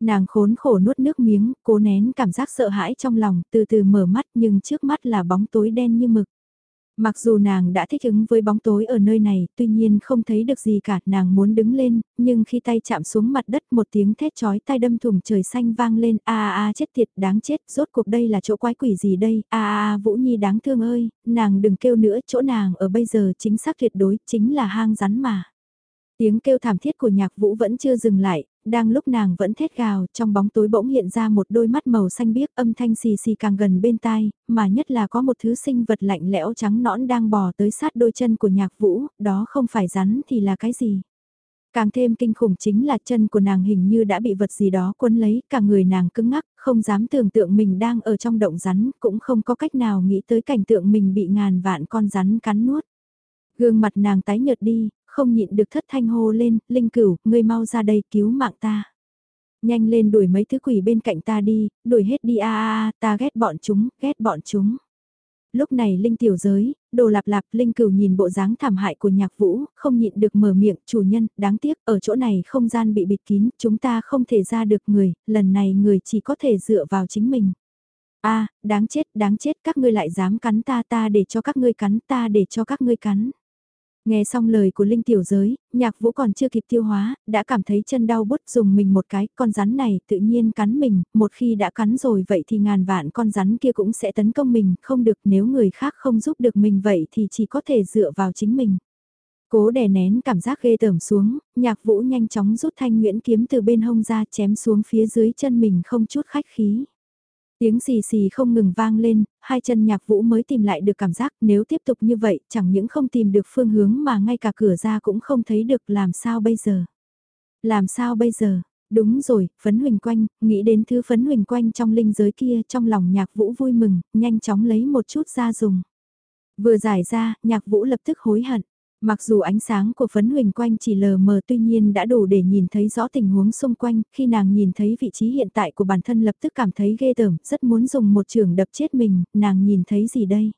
Nàng khốn khổ nuốt nước miếng, cố nén cảm giác sợ hãi trong lòng, từ từ mở mắt nhưng trước mắt là bóng tối đen như mực. Mặc dù nàng đã thích ứng với bóng tối ở nơi này, tuy nhiên không thấy được gì cả, nàng muốn đứng lên, nhưng khi tay chạm xuống mặt đất một tiếng thét chói tay đâm thủng trời xanh vang lên, a a a chết tiệt, đáng chết, rốt cuộc đây là chỗ quái quỷ gì đây, a a a Vũ Nhi đáng thương ơi, nàng đừng kêu nữa, chỗ nàng ở bây giờ chính xác tuyệt đối, chính là hang rắn mà. Tiếng kêu thảm thiết của nhạc vũ vẫn chưa dừng lại, đang lúc nàng vẫn thét gào, trong bóng tối bỗng hiện ra một đôi mắt màu xanh biếc âm thanh xì xì càng gần bên tai, mà nhất là có một thứ sinh vật lạnh lẽo trắng nõn đang bò tới sát đôi chân của nhạc vũ, đó không phải rắn thì là cái gì. Càng thêm kinh khủng chính là chân của nàng hình như đã bị vật gì đó quấn lấy, cả người nàng cứng ngắc, không dám tưởng tượng mình đang ở trong động rắn, cũng không có cách nào nghĩ tới cảnh tượng mình bị ngàn vạn con rắn cắn nuốt. Gương mặt nàng tái nhợt đi, không nhịn được thất thanh hô lên, Linh cửu, ngươi mau ra đây cứu mạng ta. Nhanh lên đuổi mấy thứ quỷ bên cạnh ta đi, đuổi hết đi a a a, ta ghét bọn chúng, ghét bọn chúng. Lúc này Linh tiểu giới, đồ lạp lạp Linh cửu nhìn bộ dáng thảm hại của nhạc vũ, không nhịn được mở miệng, chủ nhân, đáng tiếc, ở chỗ này không gian bị bịt kín, chúng ta không thể ra được người, lần này người chỉ có thể dựa vào chính mình. a đáng chết, đáng chết, các ngươi lại dám cắn ta ta để cho các ngươi cắn ta để cho các ngươi cắn. Nghe xong lời của Linh Tiểu Giới, nhạc vũ còn chưa kịp tiêu hóa, đã cảm thấy chân đau bút dùng mình một cái, con rắn này tự nhiên cắn mình, một khi đã cắn rồi vậy thì ngàn vạn con rắn kia cũng sẽ tấn công mình, không được nếu người khác không giúp được mình vậy thì chỉ có thể dựa vào chính mình. Cố đè nén cảm giác ghê tởm xuống, nhạc vũ nhanh chóng rút thanh nguyễn kiếm từ bên hông ra chém xuống phía dưới chân mình không chút khách khí. Tiếng xì xì không ngừng vang lên, hai chân nhạc vũ mới tìm lại được cảm giác nếu tiếp tục như vậy chẳng những không tìm được phương hướng mà ngay cả cửa ra cũng không thấy được làm sao bây giờ. Làm sao bây giờ? Đúng rồi, phấn huỳnh quanh, nghĩ đến thứ phấn huỳnh quanh trong linh giới kia trong lòng nhạc vũ vui mừng, nhanh chóng lấy một chút ra dùng. Vừa giải ra, nhạc vũ lập tức hối hận. Mặc dù ánh sáng của phấn huỳnh quanh chỉ lờ mờ tuy nhiên đã đủ để nhìn thấy rõ tình huống xung quanh, khi nàng nhìn thấy vị trí hiện tại của bản thân lập tức cảm thấy ghê tởm, rất muốn dùng một trường đập chết mình, nàng nhìn thấy gì đây?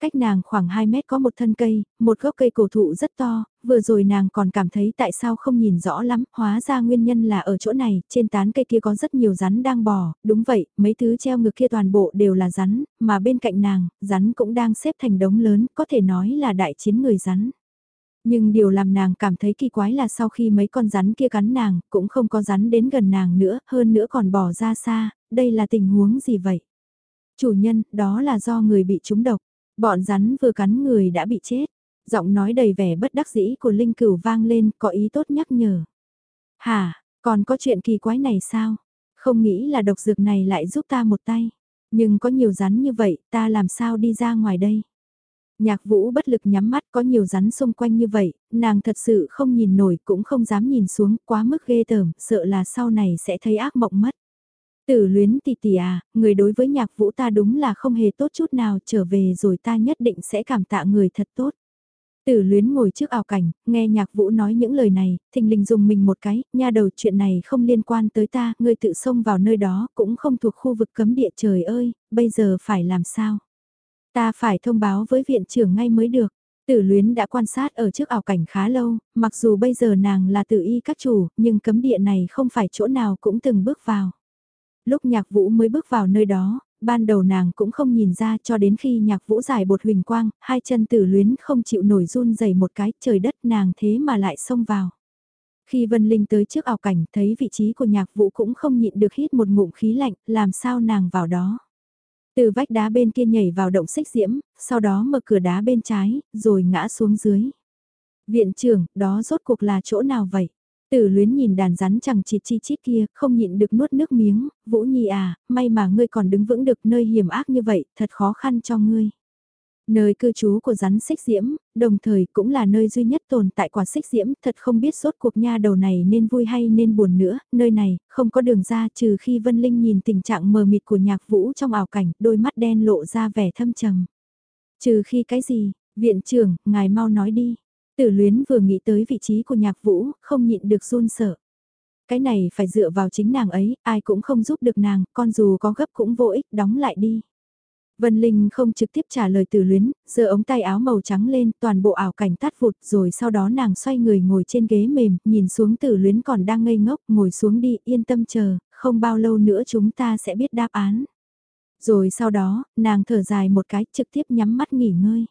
Cách nàng khoảng 2 mét có một thân cây, một gốc cây cổ thụ rất to, vừa rồi nàng còn cảm thấy tại sao không nhìn rõ lắm, hóa ra nguyên nhân là ở chỗ này, trên tán cây kia có rất nhiều rắn đang bò, đúng vậy, mấy thứ treo ngược kia toàn bộ đều là rắn, mà bên cạnh nàng, rắn cũng đang xếp thành đống lớn, có thể nói là đại chiến người rắn. Nhưng điều làm nàng cảm thấy kỳ quái là sau khi mấy con rắn kia cắn nàng, cũng không có rắn đến gần nàng nữa, hơn nữa còn bỏ ra xa, đây là tình huống gì vậy? Chủ nhân, đó là do người bị trúng độc, bọn rắn vừa cắn người đã bị chết. Giọng nói đầy vẻ bất đắc dĩ của Linh Cửu vang lên, có ý tốt nhắc nhở. Hả, còn có chuyện kỳ quái này sao? Không nghĩ là độc dược này lại giúp ta một tay. Nhưng có nhiều rắn như vậy, ta làm sao đi ra ngoài đây? Nhạc vũ bất lực nhắm mắt có nhiều rắn xung quanh như vậy, nàng thật sự không nhìn nổi cũng không dám nhìn xuống quá mức ghê tởm, sợ là sau này sẽ thấy ác mộng mất. Tử luyến tỷ tỷ à, người đối với nhạc vũ ta đúng là không hề tốt chút nào trở về rồi ta nhất định sẽ cảm tạ người thật tốt. Tử luyến ngồi trước ảo cảnh, nghe nhạc vũ nói những lời này, thình lình dùng mình một cái, nha đầu chuyện này không liên quan tới ta, ngươi tự xông vào nơi đó cũng không thuộc khu vực cấm địa trời ơi, bây giờ phải làm sao? Ta phải thông báo với viện trưởng ngay mới được. Tử luyến đã quan sát ở trước ảo cảnh khá lâu, mặc dù bây giờ nàng là tự y các chủ, nhưng cấm địa này không phải chỗ nào cũng từng bước vào. Lúc nhạc vũ mới bước vào nơi đó, ban đầu nàng cũng không nhìn ra cho đến khi nhạc vũ giải bột huỳnh quang, hai chân tử luyến không chịu nổi run dày một cái, trời đất nàng thế mà lại xông vào. Khi Vân Linh tới trước ảo cảnh thấy vị trí của nhạc vũ cũng không nhịn được hít một ngụm khí lạnh, làm sao nàng vào đó. Từ vách đá bên kia nhảy vào động xích diễm, sau đó mở cửa đá bên trái, rồi ngã xuống dưới. Viện trưởng, đó rốt cuộc là chỗ nào vậy? Tử luyến nhìn đàn rắn chẳng chịt chi chít kia, không nhịn được nuốt nước miếng, Vũ Nhi à, may mà ngươi còn đứng vững được nơi hiểm ác như vậy, thật khó khăn cho ngươi. Nơi cư trú của rắn xích diễm, đồng thời cũng là nơi duy nhất tồn tại quả xích diễm, thật không biết sốt cuộc nha đầu này nên vui hay nên buồn nữa, nơi này, không có đường ra trừ khi Vân Linh nhìn tình trạng mờ mịt của nhạc vũ trong ảo cảnh, đôi mắt đen lộ ra vẻ thâm trầm. Trừ khi cái gì, viện trưởng, ngài mau nói đi. Tử luyến vừa nghĩ tới vị trí của nhạc vũ, không nhịn được run sợ. Cái này phải dựa vào chính nàng ấy, ai cũng không giúp được nàng, con dù có gấp cũng vô ích, đóng lại đi. Vân Linh không trực tiếp trả lời từ luyến, giơ ống tay áo màu trắng lên, toàn bộ ảo cảnh tắt vụt rồi sau đó nàng xoay người ngồi trên ghế mềm, nhìn xuống tử luyến còn đang ngây ngốc, ngồi xuống đi, yên tâm chờ, không bao lâu nữa chúng ta sẽ biết đáp án. Rồi sau đó, nàng thở dài một cái, trực tiếp nhắm mắt nghỉ ngơi.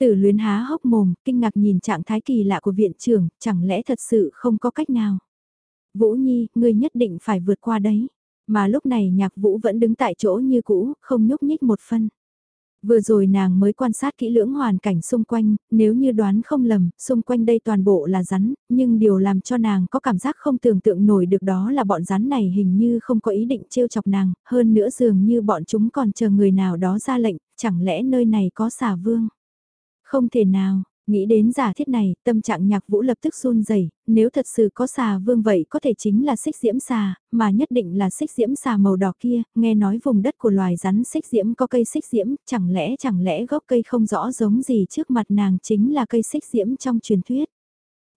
Tử luyến há hốc mồm, kinh ngạc nhìn trạng thái kỳ lạ của viện trưởng, chẳng lẽ thật sự không có cách nào. Vũ Nhi, ngươi nhất định phải vượt qua đấy. Mà lúc này nhạc vũ vẫn đứng tại chỗ như cũ, không nhúc nhích một phân. Vừa rồi nàng mới quan sát kỹ lưỡng hoàn cảnh xung quanh, nếu như đoán không lầm, xung quanh đây toàn bộ là rắn, nhưng điều làm cho nàng có cảm giác không tưởng tượng nổi được đó là bọn rắn này hình như không có ý định trêu chọc nàng, hơn nữa dường như bọn chúng còn chờ người nào đó ra lệnh, chẳng lẽ nơi này có xà vương. Không thể nào, Nghĩ đến giả thiết này, tâm trạng nhạc vũ lập tức run rẩy nếu thật sự có xà vương vậy có thể chính là xích diễm xà, mà nhất định là xích diễm xà màu đỏ kia, nghe nói vùng đất của loài rắn xích diễm có cây xích diễm, chẳng lẽ chẳng lẽ gốc cây không rõ giống gì trước mặt nàng chính là cây xích diễm trong truyền thuyết.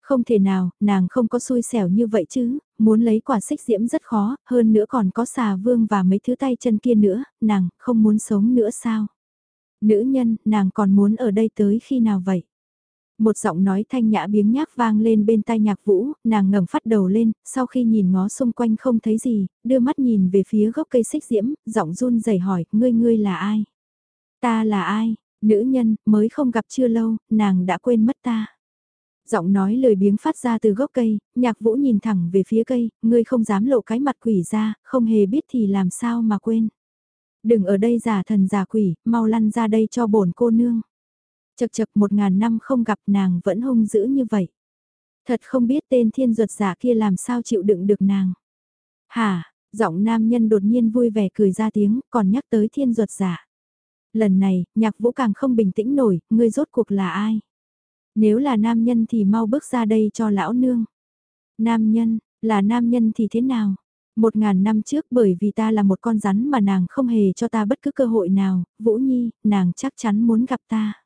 Không thể nào, nàng không có xui xẻo như vậy chứ, muốn lấy quả xích diễm rất khó, hơn nữa còn có xà vương và mấy thứ tay chân kia nữa, nàng không muốn sống nữa sao? Nữ nhân, nàng còn muốn ở đây tới khi nào vậy? Một giọng nói thanh nhã biếng nhác vang lên bên tai nhạc vũ, nàng ngẩng phát đầu lên, sau khi nhìn ngó xung quanh không thấy gì, đưa mắt nhìn về phía gốc cây xích diễm, giọng run rẩy hỏi, ngươi ngươi là ai? Ta là ai? Nữ nhân, mới không gặp chưa lâu, nàng đã quên mất ta. Giọng nói lời biếng phát ra từ gốc cây, nhạc vũ nhìn thẳng về phía cây, ngươi không dám lộ cái mặt quỷ ra, không hề biết thì làm sao mà quên. Đừng ở đây giả thần giả quỷ, mau lăn ra đây cho bổn cô nương. Chật chật một ngàn năm không gặp nàng vẫn hung dữ như vậy. Thật không biết tên thiên ruột giả kia làm sao chịu đựng được nàng. Hả, giọng nam nhân đột nhiên vui vẻ cười ra tiếng, còn nhắc tới thiên ruột giả. Lần này, nhạc vũ càng không bình tĩnh nổi, ngươi rốt cuộc là ai? Nếu là nam nhân thì mau bước ra đây cho lão nương. Nam nhân, là nam nhân thì thế nào? Một ngàn năm trước bởi vì ta là một con rắn mà nàng không hề cho ta bất cứ cơ hội nào, Vũ Nhi, nàng chắc chắn muốn gặp ta.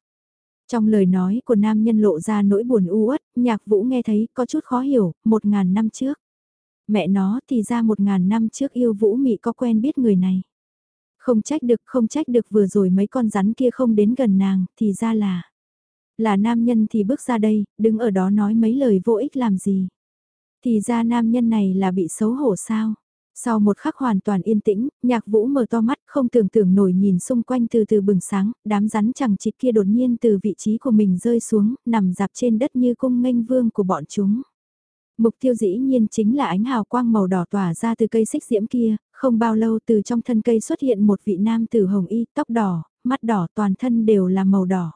Trong lời nói của nam nhân lộ ra nỗi buồn u uất, nhạc vũ nghe thấy có chút khó hiểu, một ngàn năm trước. Mẹ nó thì ra một ngàn năm trước yêu vũ mị có quen biết người này. Không trách được, không trách được vừa rồi mấy con rắn kia không đến gần nàng, thì ra là... Là nam nhân thì bước ra đây, đứng ở đó nói mấy lời vô ích làm gì. Thì ra nam nhân này là bị xấu hổ sao. Sau một khắc hoàn toàn yên tĩnh, nhạc vũ mở to mắt không tưởng tượng nổi nhìn xung quanh từ từ bừng sáng, đám rắn chẳng chịt kia đột nhiên từ vị trí của mình rơi xuống, nằm dạp trên đất như cung nghênh vương của bọn chúng. Mục tiêu dĩ nhiên chính là ánh hào quang màu đỏ tỏa ra từ cây xích diễm kia, không bao lâu từ trong thân cây xuất hiện một vị nam tử hồng y, tóc đỏ, mắt đỏ toàn thân đều là màu đỏ.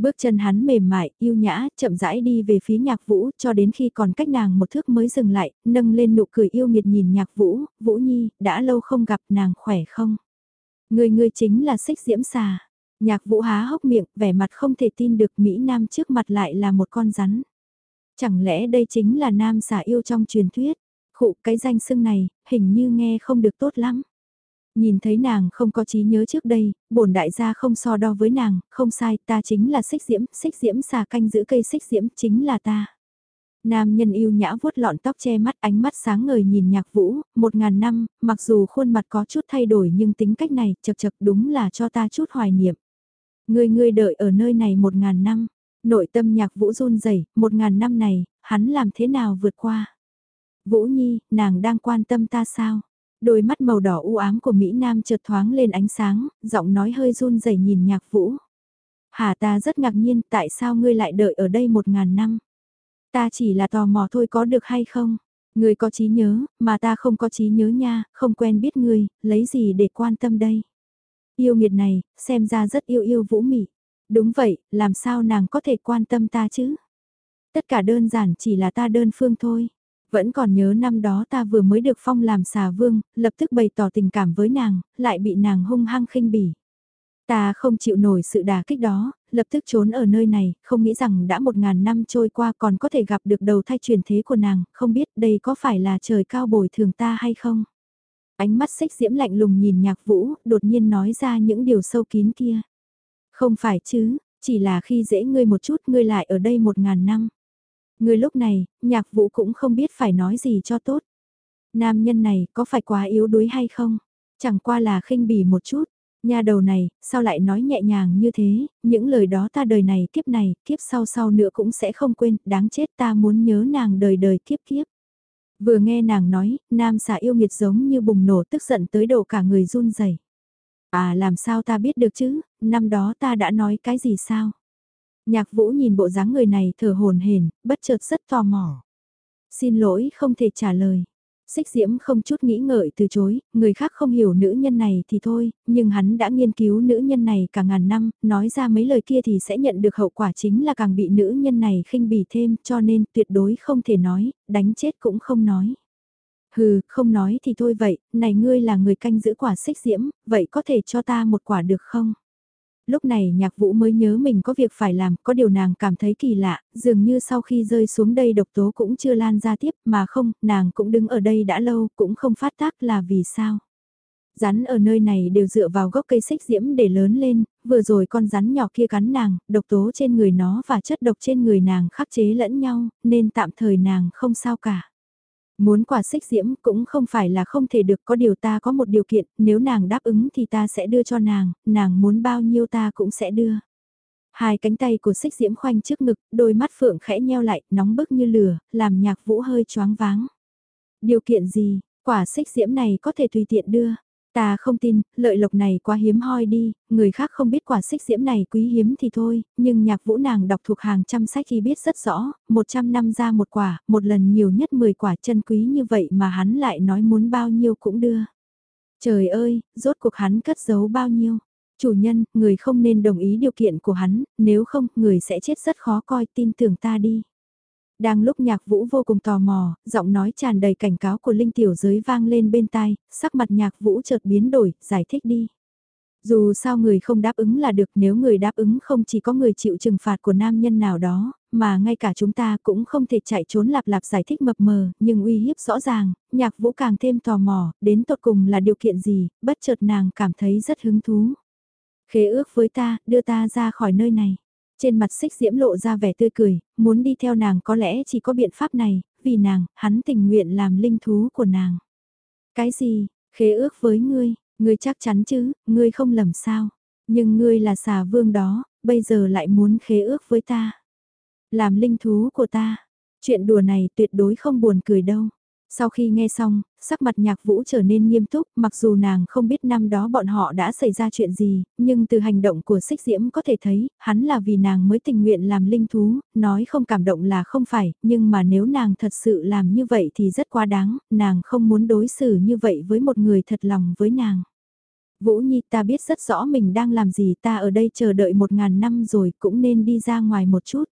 Bước chân hắn mềm mại, yêu nhã, chậm rãi đi về phía nhạc vũ cho đến khi còn cách nàng một thước mới dừng lại, nâng lên nụ cười yêu nghiệt nhìn nhạc vũ, vũ nhi, đã lâu không gặp nàng khỏe không? Người người chính là xích diễm xà. Nhạc vũ há hốc miệng, vẻ mặt không thể tin được Mỹ Nam trước mặt lại là một con rắn. Chẳng lẽ đây chính là nam xà yêu trong truyền thuyết? Khụ cái danh xưng này, hình như nghe không được tốt lắm. Nhìn thấy nàng không có trí nhớ trước đây, bổn đại gia không so đo với nàng, không sai, ta chính là xích diễm, xích diễm xà canh giữ cây xích diễm, chính là ta. Nam nhân yêu nhã vuốt lọn tóc che mắt ánh mắt sáng ngời nhìn nhạc vũ, một ngàn năm, mặc dù khuôn mặt có chút thay đổi nhưng tính cách này chật chật đúng là cho ta chút hoài niệm. Người người đợi ở nơi này một ngàn năm, nội tâm nhạc vũ run rẩy một ngàn năm này, hắn làm thế nào vượt qua. Vũ Nhi, nàng đang quan tâm ta sao? Đôi mắt màu đỏ u ám của Mỹ Nam chợt thoáng lên ánh sáng, giọng nói hơi run rẩy nhìn nhạc vũ. Hà ta rất ngạc nhiên tại sao ngươi lại đợi ở đây một ngàn năm. Ta chỉ là tò mò thôi có được hay không? Ngươi có trí nhớ, mà ta không có trí nhớ nha, không quen biết ngươi, lấy gì để quan tâm đây? Yêu nghiệt này, xem ra rất yêu yêu vũ mị. Đúng vậy, làm sao nàng có thể quan tâm ta chứ? Tất cả đơn giản chỉ là ta đơn phương thôi. Vẫn còn nhớ năm đó ta vừa mới được phong làm xà vương, lập tức bày tỏ tình cảm với nàng, lại bị nàng hung hăng khinh bỉ. Ta không chịu nổi sự đả kích đó, lập tức trốn ở nơi này, không nghĩ rằng đã một ngàn năm trôi qua còn có thể gặp được đầu thai truyền thế của nàng, không biết đây có phải là trời cao bồi thường ta hay không. Ánh mắt xích diễm lạnh lùng nhìn nhạc vũ, đột nhiên nói ra những điều sâu kín kia. Không phải chứ, chỉ là khi dễ ngươi một chút ngươi lại ở đây một ngàn năm. Người lúc này, nhạc vũ cũng không biết phải nói gì cho tốt. Nam nhân này có phải quá yếu đuối hay không? Chẳng qua là khinh bỉ một chút. Nhà đầu này, sao lại nói nhẹ nhàng như thế, những lời đó ta đời này kiếp này, kiếp sau sau nữa cũng sẽ không quên, đáng chết ta muốn nhớ nàng đời đời kiếp kiếp. Vừa nghe nàng nói, nam xà yêu nghiệt giống như bùng nổ tức giận tới độ cả người run rẩy. À làm sao ta biết được chứ, năm đó ta đã nói cái gì sao? Nhạc vũ nhìn bộ dáng người này thở hồn hển, bất chợt rất tò mò. Xin lỗi không thể trả lời. Xích diễm không chút nghĩ ngợi từ chối, người khác không hiểu nữ nhân này thì thôi, nhưng hắn đã nghiên cứu nữ nhân này cả ngàn năm, nói ra mấy lời kia thì sẽ nhận được hậu quả chính là càng bị nữ nhân này khinh bỉ thêm cho nên tuyệt đối không thể nói, đánh chết cũng không nói. Hừ, không nói thì thôi vậy, này ngươi là người canh giữ quả xích diễm, vậy có thể cho ta một quả được không? Lúc này nhạc vũ mới nhớ mình có việc phải làm, có điều nàng cảm thấy kỳ lạ, dường như sau khi rơi xuống đây độc tố cũng chưa lan ra tiếp, mà không, nàng cũng đứng ở đây đã lâu, cũng không phát tác là vì sao. Rắn ở nơi này đều dựa vào gốc cây xích diễm để lớn lên, vừa rồi con rắn nhỏ kia cắn nàng, độc tố trên người nó và chất độc trên người nàng khắc chế lẫn nhau, nên tạm thời nàng không sao cả. Muốn quả xích diễm cũng không phải là không thể được có điều ta có một điều kiện, nếu nàng đáp ứng thì ta sẽ đưa cho nàng, nàng muốn bao nhiêu ta cũng sẽ đưa. Hai cánh tay của xích diễm khoanh trước ngực, đôi mắt phượng khẽ nheo lại, nóng bức như lửa, làm nhạc vũ hơi choáng váng. Điều kiện gì, quả xích diễm này có thể tùy tiện đưa, Ta không tin, lợi lộc này quá hiếm hoi đi, người khác không biết quả xích diễm này quý hiếm thì thôi, nhưng nhạc vũ nàng đọc thuộc hàng trăm sách thì biết rất rõ, 100 năm ra một quả, một lần nhiều nhất 10 quả chân quý như vậy mà hắn lại nói muốn bao nhiêu cũng đưa. Trời ơi, rốt cuộc hắn cất giấu bao nhiêu? Chủ nhân, người không nên đồng ý điều kiện của hắn, nếu không, người sẽ chết rất khó coi, tin tưởng ta đi. Đang lúc nhạc vũ vô cùng tò mò, giọng nói tràn đầy cảnh cáo của linh tiểu giới vang lên bên tai, sắc mặt nhạc vũ chợt biến đổi, giải thích đi. Dù sao người không đáp ứng là được nếu người đáp ứng không chỉ có người chịu trừng phạt của nam nhân nào đó, mà ngay cả chúng ta cũng không thể chạy trốn lạp lạp giải thích mập mờ, nhưng uy hiếp rõ ràng, nhạc vũ càng thêm tò mò, đến tột cùng là điều kiện gì, bất chợt nàng cảm thấy rất hứng thú. Khế ước với ta, đưa ta ra khỏi nơi này. Trên mặt xích diễm lộ ra vẻ tươi cười, muốn đi theo nàng có lẽ chỉ có biện pháp này, vì nàng, hắn tình nguyện làm linh thú của nàng. Cái gì, khế ước với ngươi, ngươi chắc chắn chứ, ngươi không lầm sao. Nhưng ngươi là xà vương đó, bây giờ lại muốn khế ước với ta. Làm linh thú của ta. Chuyện đùa này tuyệt đối không buồn cười đâu. Sau khi nghe xong, sắc mặt nhạc vũ trở nên nghiêm túc, mặc dù nàng không biết năm đó bọn họ đã xảy ra chuyện gì, nhưng từ hành động của xích diễm có thể thấy, hắn là vì nàng mới tình nguyện làm linh thú, nói không cảm động là không phải, nhưng mà nếu nàng thật sự làm như vậy thì rất quá đáng, nàng không muốn đối xử như vậy với một người thật lòng với nàng. Vũ Nhi ta biết rất rõ mình đang làm gì ta ở đây chờ đợi một ngàn năm rồi cũng nên đi ra ngoài một chút.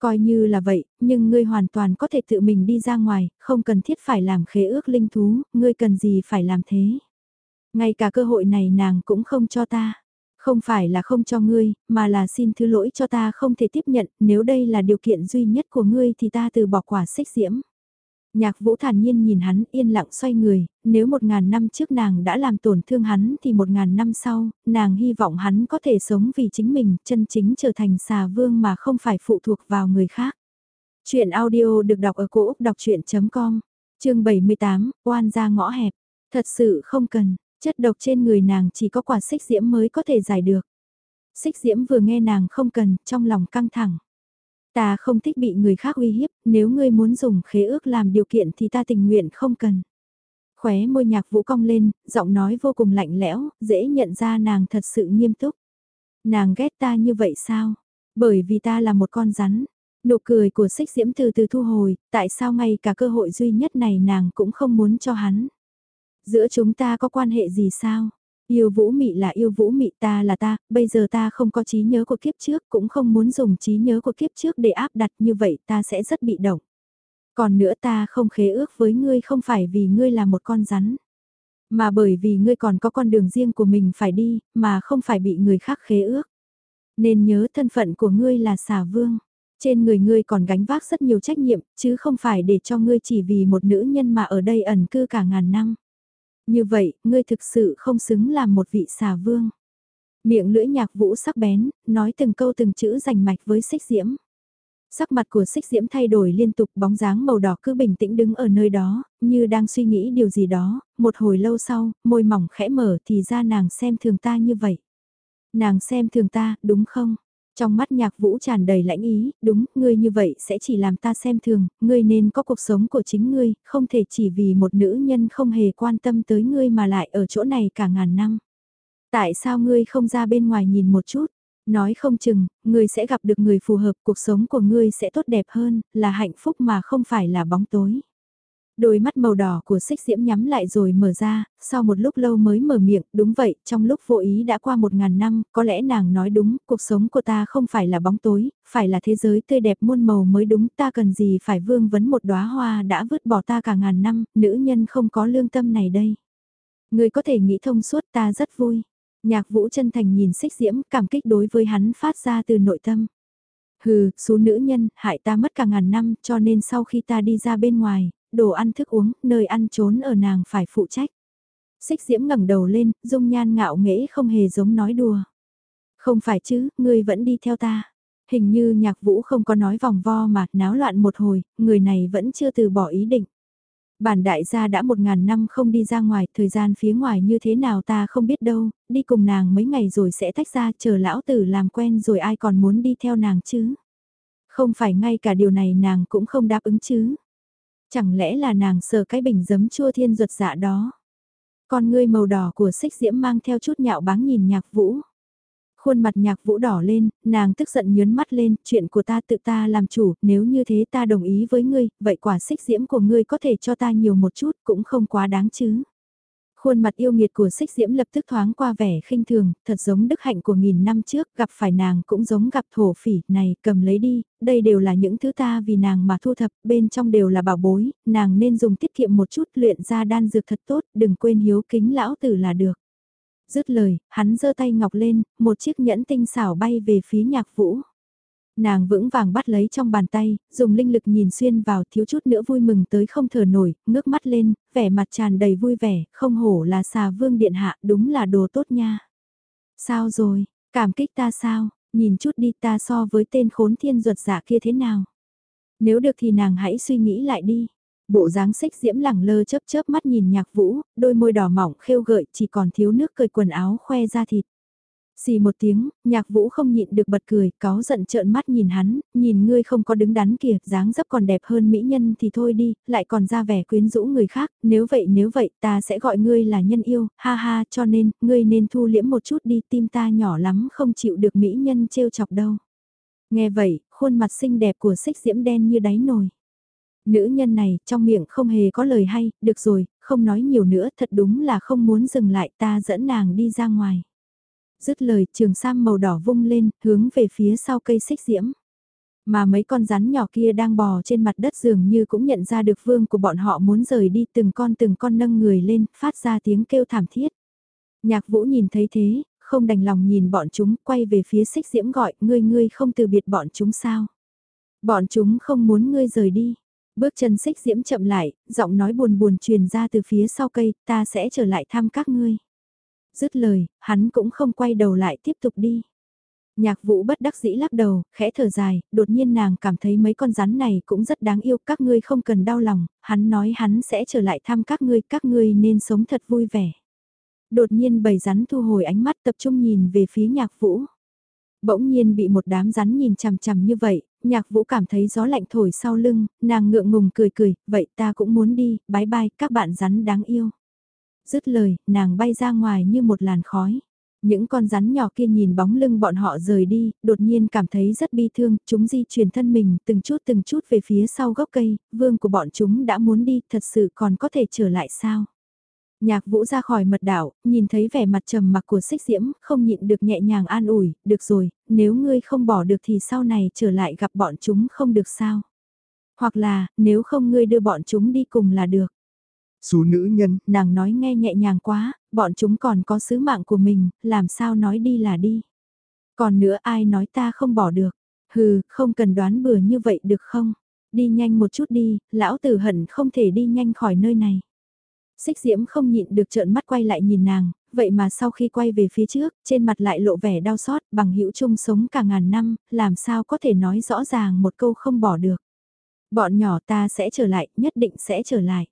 Coi như là vậy, nhưng ngươi hoàn toàn có thể tự mình đi ra ngoài, không cần thiết phải làm khế ước linh thú, ngươi cần gì phải làm thế. Ngay cả cơ hội này nàng cũng không cho ta. Không phải là không cho ngươi, mà là xin thứ lỗi cho ta không thể tiếp nhận, nếu đây là điều kiện duy nhất của ngươi thì ta từ bỏ quả xích diễm. Nhạc vũ thản nhiên nhìn hắn yên lặng xoay người, nếu một ngàn năm trước nàng đã làm tổn thương hắn thì một ngàn năm sau, nàng hy vọng hắn có thể sống vì chính mình, chân chính trở thành xà vương mà không phải phụ thuộc vào người khác. Chuyện audio được đọc ở cổ Úc đọc chuyện.com, chương 78, oan ra ngõ hẹp. Thật sự không cần, chất độc trên người nàng chỉ có quả xích diễm mới có thể giải được. Xích diễm vừa nghe nàng không cần, trong lòng căng thẳng. Ta không thích bị người khác uy hiếp, nếu ngươi muốn dùng khế ước làm điều kiện thì ta tình nguyện không cần. Khóe môi nhạc vũ cong lên, giọng nói vô cùng lạnh lẽo, dễ nhận ra nàng thật sự nghiêm túc. Nàng ghét ta như vậy sao? Bởi vì ta là một con rắn. Nụ cười của xích diễm từ từ thu hồi, tại sao ngay cả cơ hội duy nhất này nàng cũng không muốn cho hắn? Giữa chúng ta có quan hệ gì sao? Yêu vũ mị là yêu vũ mị ta là ta, bây giờ ta không có trí nhớ của kiếp trước cũng không muốn dùng trí nhớ của kiếp trước để áp đặt như vậy ta sẽ rất bị động. Còn nữa ta không khế ước với ngươi không phải vì ngươi là một con rắn. Mà bởi vì ngươi còn có con đường riêng của mình phải đi, mà không phải bị người khác khế ước. Nên nhớ thân phận của ngươi là xà vương. Trên người ngươi còn gánh vác rất nhiều trách nhiệm, chứ không phải để cho ngươi chỉ vì một nữ nhân mà ở đây ẩn cư cả ngàn năm. Như vậy, ngươi thực sự không xứng làm một vị xà vương. Miệng lưỡi nhạc vũ sắc bén, nói từng câu từng chữ rành mạch với xích diễm. Sắc mặt của xích diễm thay đổi liên tục bóng dáng màu đỏ cứ bình tĩnh đứng ở nơi đó, như đang suy nghĩ điều gì đó, một hồi lâu sau, môi mỏng khẽ mở thì ra nàng xem thường ta như vậy. Nàng xem thường ta, đúng không? Trong mắt nhạc vũ tràn đầy lãnh ý, đúng, ngươi như vậy sẽ chỉ làm ta xem thường, ngươi nên có cuộc sống của chính ngươi, không thể chỉ vì một nữ nhân không hề quan tâm tới ngươi mà lại ở chỗ này cả ngàn năm. Tại sao ngươi không ra bên ngoài nhìn một chút? Nói không chừng, ngươi sẽ gặp được người phù hợp, cuộc sống của ngươi sẽ tốt đẹp hơn, là hạnh phúc mà không phải là bóng tối. Đôi mắt màu đỏ của xích diễm nhắm lại rồi mở ra, sau một lúc lâu mới mở miệng, đúng vậy, trong lúc vô ý đã qua một ngàn năm, có lẽ nàng nói đúng, cuộc sống của ta không phải là bóng tối, phải là thế giới tươi đẹp muôn màu mới đúng, ta cần gì phải vương vấn một đóa hoa đã vứt bỏ ta cả ngàn năm, nữ nhân không có lương tâm này đây. Người có thể nghĩ thông suốt ta rất vui. Nhạc vũ chân thành nhìn xích diễm, cảm kích đối với hắn phát ra từ nội tâm. Hừ, số nữ nhân, hại ta mất cả ngàn năm, cho nên sau khi ta đi ra bên ngoài, đồ ăn thức uống, nơi ăn trốn ở nàng phải phụ trách. Xích diễm ngẩng đầu lên, dung nhan ngạo nghễ không hề giống nói đùa. Không phải chứ, ngươi vẫn đi theo ta. Hình như nhạc vũ không có nói vòng vo mà náo loạn một hồi, người này vẫn chưa từ bỏ ý định. Bản đại gia đã một ngàn năm không đi ra ngoài, thời gian phía ngoài như thế nào ta không biết đâu, đi cùng nàng mấy ngày rồi sẽ tách ra chờ lão tử làm quen rồi ai còn muốn đi theo nàng chứ. Không phải ngay cả điều này nàng cũng không đáp ứng chứ. Chẳng lẽ là nàng sờ cái bình giấm chua thiên ruột dạ đó. Con ngươi màu đỏ của xích diễm mang theo chút nhạo báng nhìn nhạc vũ. Khuôn mặt nhạc vũ đỏ lên, nàng tức giận nhớn mắt lên, chuyện của ta tự ta làm chủ, nếu như thế ta đồng ý với ngươi, vậy quả xích diễm của ngươi có thể cho ta nhiều một chút, cũng không quá đáng chứ. Khuôn mặt yêu nghiệt của xích diễm lập tức thoáng qua vẻ khinh thường, thật giống đức hạnh của nghìn năm trước, gặp phải nàng cũng giống gặp thổ phỉ, này, cầm lấy đi, đây đều là những thứ ta vì nàng mà thu thập, bên trong đều là bảo bối, nàng nên dùng tiết kiệm một chút luyện ra đan dược thật tốt, đừng quên hiếu kính lão tử là được. Dứt lời, hắn giơ tay ngọc lên, một chiếc nhẫn tinh xảo bay về phía nhạc vũ. Nàng vững vàng bắt lấy trong bàn tay, dùng linh lực nhìn xuyên vào thiếu chút nữa vui mừng tới không thở nổi, ngước mắt lên, vẻ mặt tràn đầy vui vẻ, không hổ là xà vương điện hạ, đúng là đồ tốt nha. Sao rồi, cảm kích ta sao, nhìn chút đi ta so với tên khốn thiên ruột dạ kia thế nào. Nếu được thì nàng hãy suy nghĩ lại đi. Bộ dáng xích diễm lẳng lơ chớp chớp mắt nhìn nhạc vũ, đôi môi đỏ mỏng khêu gợi chỉ còn thiếu nước cởi quần áo khoe ra thịt. Xì một tiếng, nhạc vũ không nhịn được bật cười, có giận trợn mắt nhìn hắn, nhìn ngươi không có đứng đắn kìa, dáng dấp còn đẹp hơn mỹ nhân thì thôi đi, lại còn ra vẻ quyến rũ người khác, nếu vậy nếu vậy ta sẽ gọi ngươi là nhân yêu, ha ha, cho nên, ngươi nên thu liễm một chút đi, tim ta nhỏ lắm không chịu được mỹ nhân trêu chọc đâu. Nghe vậy, khuôn mặt xinh đẹp của xích diễm đen như đáy nồi. Nữ nhân này, trong miệng không hề có lời hay, được rồi, không nói nhiều nữa, thật đúng là không muốn dừng lại ta dẫn nàng đi ra ngoài. Dứt lời trường sam màu đỏ vung lên, hướng về phía sau cây xích diễm. Mà mấy con rắn nhỏ kia đang bò trên mặt đất dường như cũng nhận ra được vương của bọn họ muốn rời đi từng con từng con nâng người lên, phát ra tiếng kêu thảm thiết. Nhạc vũ nhìn thấy thế, không đành lòng nhìn bọn chúng, quay về phía xích diễm gọi, ngươi ngươi không từ biệt bọn chúng sao. Bọn chúng không muốn ngươi rời đi. Bước chân xích diễm chậm lại, giọng nói buồn buồn truyền ra từ phía sau cây, ta sẽ trở lại thăm các ngươi. Dứt lời, hắn cũng không quay đầu lại tiếp tục đi. Nhạc vũ bất đắc dĩ lắc đầu, khẽ thở dài, đột nhiên nàng cảm thấy mấy con rắn này cũng rất đáng yêu, các ngươi không cần đau lòng, hắn nói hắn sẽ trở lại thăm các ngươi, các ngươi nên sống thật vui vẻ. Đột nhiên bầy rắn thu hồi ánh mắt tập trung nhìn về phía nhạc vũ. Bỗng nhiên bị một đám rắn nhìn chằm chằm như vậy, nhạc vũ cảm thấy gió lạnh thổi sau lưng, nàng ngượng ngùng cười cười, vậy ta cũng muốn đi, bye bye các bạn rắn đáng yêu. Dứt lời, nàng bay ra ngoài như một làn khói. Những con rắn nhỏ kia nhìn bóng lưng bọn họ rời đi, đột nhiên cảm thấy rất bi thương, chúng di chuyển thân mình từng chút từng chút về phía sau gốc cây, vương của bọn chúng đã muốn đi, thật sự còn có thể trở lại sao? Nhạc vũ ra khỏi mật đảo, nhìn thấy vẻ mặt trầm mặc của xích diễm, không nhịn được nhẹ nhàng an ủi, được rồi, nếu ngươi không bỏ được thì sau này trở lại gặp bọn chúng không được sao. Hoặc là, nếu không ngươi đưa bọn chúng đi cùng là được. Số nữ nhân, nàng nói nghe nhẹ nhàng quá, bọn chúng còn có sứ mạng của mình, làm sao nói đi là đi. Còn nữa ai nói ta không bỏ được, hừ, không cần đoán bừa như vậy được không? Đi nhanh một chút đi, lão tử hận không thể đi nhanh khỏi nơi này. Xích diễm không nhịn được trợn mắt quay lại nhìn nàng, vậy mà sau khi quay về phía trước, trên mặt lại lộ vẻ đau xót, bằng hữu chung sống cả ngàn năm, làm sao có thể nói rõ ràng một câu không bỏ được. Bọn nhỏ ta sẽ trở lại, nhất định sẽ trở lại.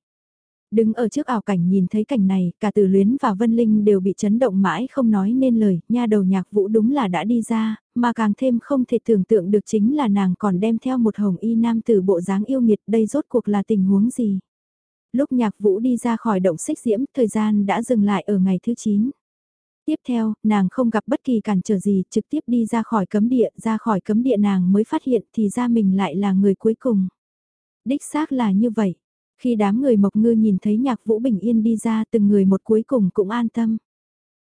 Đứng ở trước ảo cảnh nhìn thấy cảnh này, cả từ luyến và Vân Linh đều bị chấn động mãi không nói nên lời, nha đầu nhạc vũ đúng là đã đi ra, mà càng thêm không thể tưởng tượng được chính là nàng còn đem theo một hồng y nam từ bộ dáng yêu nghiệt đây rốt cuộc là tình huống gì. Lúc nhạc vũ đi ra khỏi động xích diễm, thời gian đã dừng lại ở ngày thứ 9. Tiếp theo, nàng không gặp bất kỳ cản trở gì, trực tiếp đi ra khỏi cấm địa, ra khỏi cấm địa nàng mới phát hiện thì ra mình lại là người cuối cùng. Đích xác là như vậy. Khi đám người mộc ngư nhìn thấy nhạc vũ bình yên đi ra từng người một cuối cùng cũng an tâm.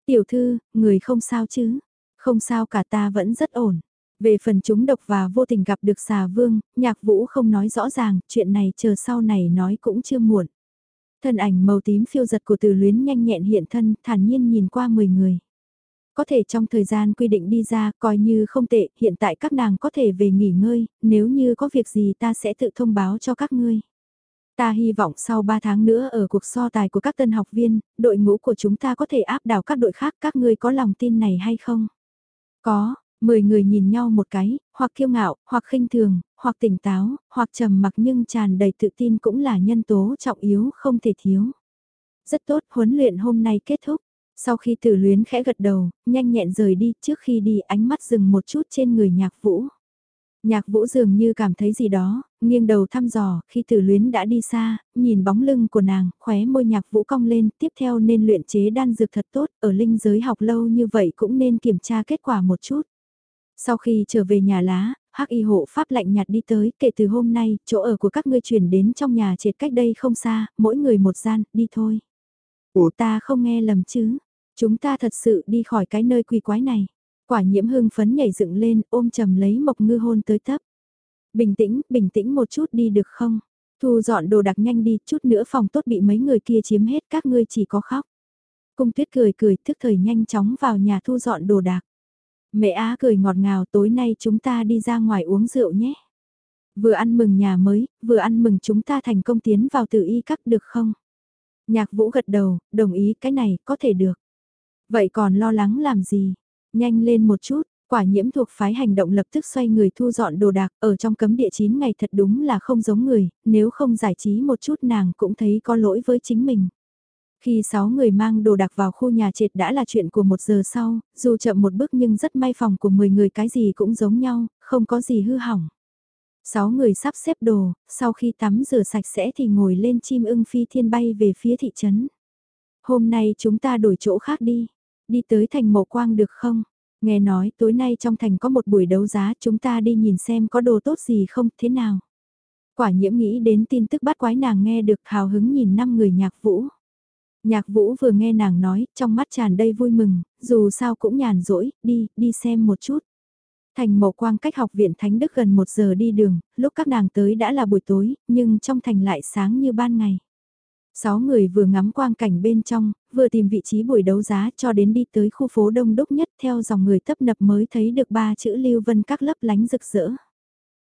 Tiểu thư, người không sao chứ? Không sao cả ta vẫn rất ổn. Về phần chúng độc và vô tình gặp được xà vương, nhạc vũ không nói rõ ràng, chuyện này chờ sau này nói cũng chưa muộn. Thân ảnh màu tím phiêu giật của từ luyến nhanh nhẹn hiện thân, thản nhiên nhìn qua 10 người. Có thể trong thời gian quy định đi ra, coi như không tệ, hiện tại các nàng có thể về nghỉ ngơi, nếu như có việc gì ta sẽ tự thông báo cho các ngươi. Ta hy vọng sau 3 tháng nữa ở cuộc so tài của các tân học viên, đội ngũ của chúng ta có thể áp đảo các đội khác, các ngươi có lòng tin này hay không? Có, 10 người nhìn nhau một cái, hoặc kiêu ngạo, hoặc khinh thường, hoặc tỉnh táo, hoặc trầm mặc nhưng tràn đầy tự tin cũng là nhân tố trọng yếu không thể thiếu. Rất tốt, huấn luyện hôm nay kết thúc. Sau khi tử luyến khẽ gật đầu, nhanh nhẹn rời đi, trước khi đi ánh mắt dừng một chút trên người nhạc vũ. Nhạc vũ dường như cảm thấy gì đó, nghiêng đầu thăm dò, khi tử luyến đã đi xa, nhìn bóng lưng của nàng, khóe môi nhạc vũ cong lên, tiếp theo nên luyện chế đan dược thật tốt, ở linh giới học lâu như vậy cũng nên kiểm tra kết quả một chút. Sau khi trở về nhà lá, hắc y hộ pháp lạnh nhạt đi tới, kể từ hôm nay, chỗ ở của các ngươi chuyển đến trong nhà triệt cách đây không xa, mỗi người một gian, đi thôi. Ủa ta không nghe lầm chứ, chúng ta thật sự đi khỏi cái nơi quỷ quái này. Quả nhiễm hưng phấn nhảy dựng lên, ôm chầm lấy mộc ngư hôn tới tấp. Bình tĩnh, bình tĩnh một chút đi được không? Thu dọn đồ đặc nhanh đi, chút nữa phòng tốt bị mấy người kia chiếm hết, các ngươi chỉ có khóc. Cung tuyết cười cười, thức thời nhanh chóng vào nhà thu dọn đồ đạc. Mẹ Á cười ngọt ngào tối nay chúng ta đi ra ngoài uống rượu nhé. Vừa ăn mừng nhà mới, vừa ăn mừng chúng ta thành công tiến vào tự y các được không? Nhạc vũ gật đầu, đồng ý cái này có thể được. Vậy còn lo lắng làm gì? Nhanh lên một chút, quả nhiễm thuộc phái hành động lập tức xoay người thu dọn đồ đạc ở trong cấm địa chín ngày thật đúng là không giống người, nếu không giải trí một chút nàng cũng thấy có lỗi với chính mình. Khi 6 người mang đồ đạc vào khu nhà trệt đã là chuyện của một giờ sau, dù chậm một bước nhưng rất may phòng của 10 người cái gì cũng giống nhau, không có gì hư hỏng. 6 người sắp xếp đồ, sau khi tắm rửa sạch sẽ thì ngồi lên chim ưng phi thiên bay về phía thị trấn. Hôm nay chúng ta đổi chỗ khác đi, đi tới thành mộ quang được không? Nghe nói tối nay trong thành có một buổi đấu giá chúng ta đi nhìn xem có đồ tốt gì không thế nào. Quả nhiễm nghĩ đến tin tức bắt quái nàng nghe được hào hứng nhìn năm người nhạc vũ. Nhạc vũ vừa nghe nàng nói, trong mắt tràn đầy vui mừng, dù sao cũng nhàn rỗi, đi, đi xem một chút. Thành mộ quang cách học viện Thánh Đức gần một giờ đi đường, lúc các nàng tới đã là buổi tối, nhưng trong thành lại sáng như ban ngày. Sáu người vừa ngắm quang cảnh bên trong, vừa tìm vị trí buổi đấu giá cho đến đi tới khu phố đông đúc nhất theo dòng người tấp nập mới thấy được ba chữ Lưu Vân các lấp lánh rực rỡ.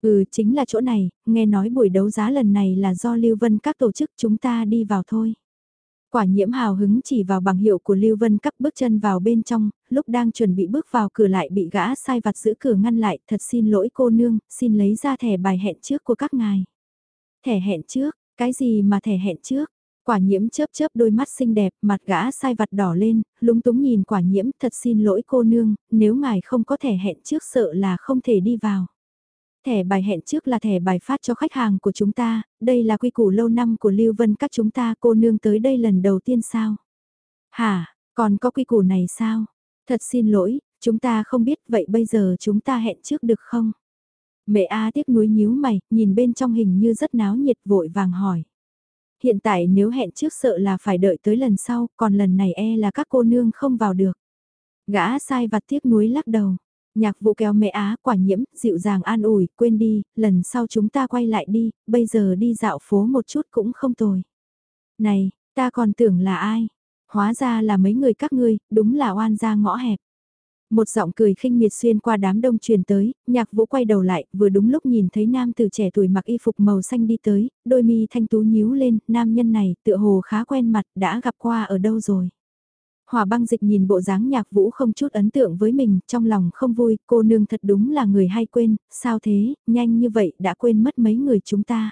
Ừ chính là chỗ này, nghe nói buổi đấu giá lần này là do Lưu Vân các tổ chức chúng ta đi vào thôi. Quả nhiễm hào hứng chỉ vào bằng hiệu của Lưu Vân cắp bước chân vào bên trong, lúc đang chuẩn bị bước vào cửa lại bị gã sai vặt giữ cửa ngăn lại, thật xin lỗi cô nương, xin lấy ra thẻ bài hẹn trước của các ngài. Thẻ hẹn trước, cái gì mà thẻ hẹn trước? Quả nhiễm chớp chớp đôi mắt xinh đẹp, mặt gã sai vặt đỏ lên, lúng túng nhìn quả nhiễm, thật xin lỗi cô nương, nếu ngài không có thẻ hẹn trước sợ là không thể đi vào. Thẻ bài hẹn trước là thẻ bài phát cho khách hàng của chúng ta, đây là quy củ lâu năm của Lưu Vân các chúng ta cô nương tới đây lần đầu tiên sao? Hả, còn có quy củ này sao? Thật xin lỗi, chúng ta không biết vậy bây giờ chúng ta hẹn trước được không? Mẹ A tiếc nuối nhíu mày, nhìn bên trong hình như rất náo nhiệt vội vàng hỏi. Hiện tại nếu hẹn trước sợ là phải đợi tới lần sau, còn lần này e là các cô nương không vào được. Gã sai vặt tiếc nuối lắc đầu. Nhạc vụ kéo mẹ á quả nhiễm, dịu dàng an ủi, quên đi, lần sau chúng ta quay lại đi, bây giờ đi dạo phố một chút cũng không tồi. Này, ta còn tưởng là ai? Hóa ra là mấy người các ngươi, đúng là oan gia ngõ hẹp. Một giọng cười khinh miệt xuyên qua đám đông truyền tới, nhạc vũ quay đầu lại, vừa đúng lúc nhìn thấy nam từ trẻ tuổi mặc y phục màu xanh đi tới, đôi mi thanh tú nhíu lên, nam nhân này tựa hồ khá quen mặt, đã gặp qua ở đâu rồi. Hòa băng dịch nhìn bộ dáng nhạc vũ không chút ấn tượng với mình, trong lòng không vui, cô nương thật đúng là người hay quên, sao thế, nhanh như vậy đã quên mất mấy người chúng ta.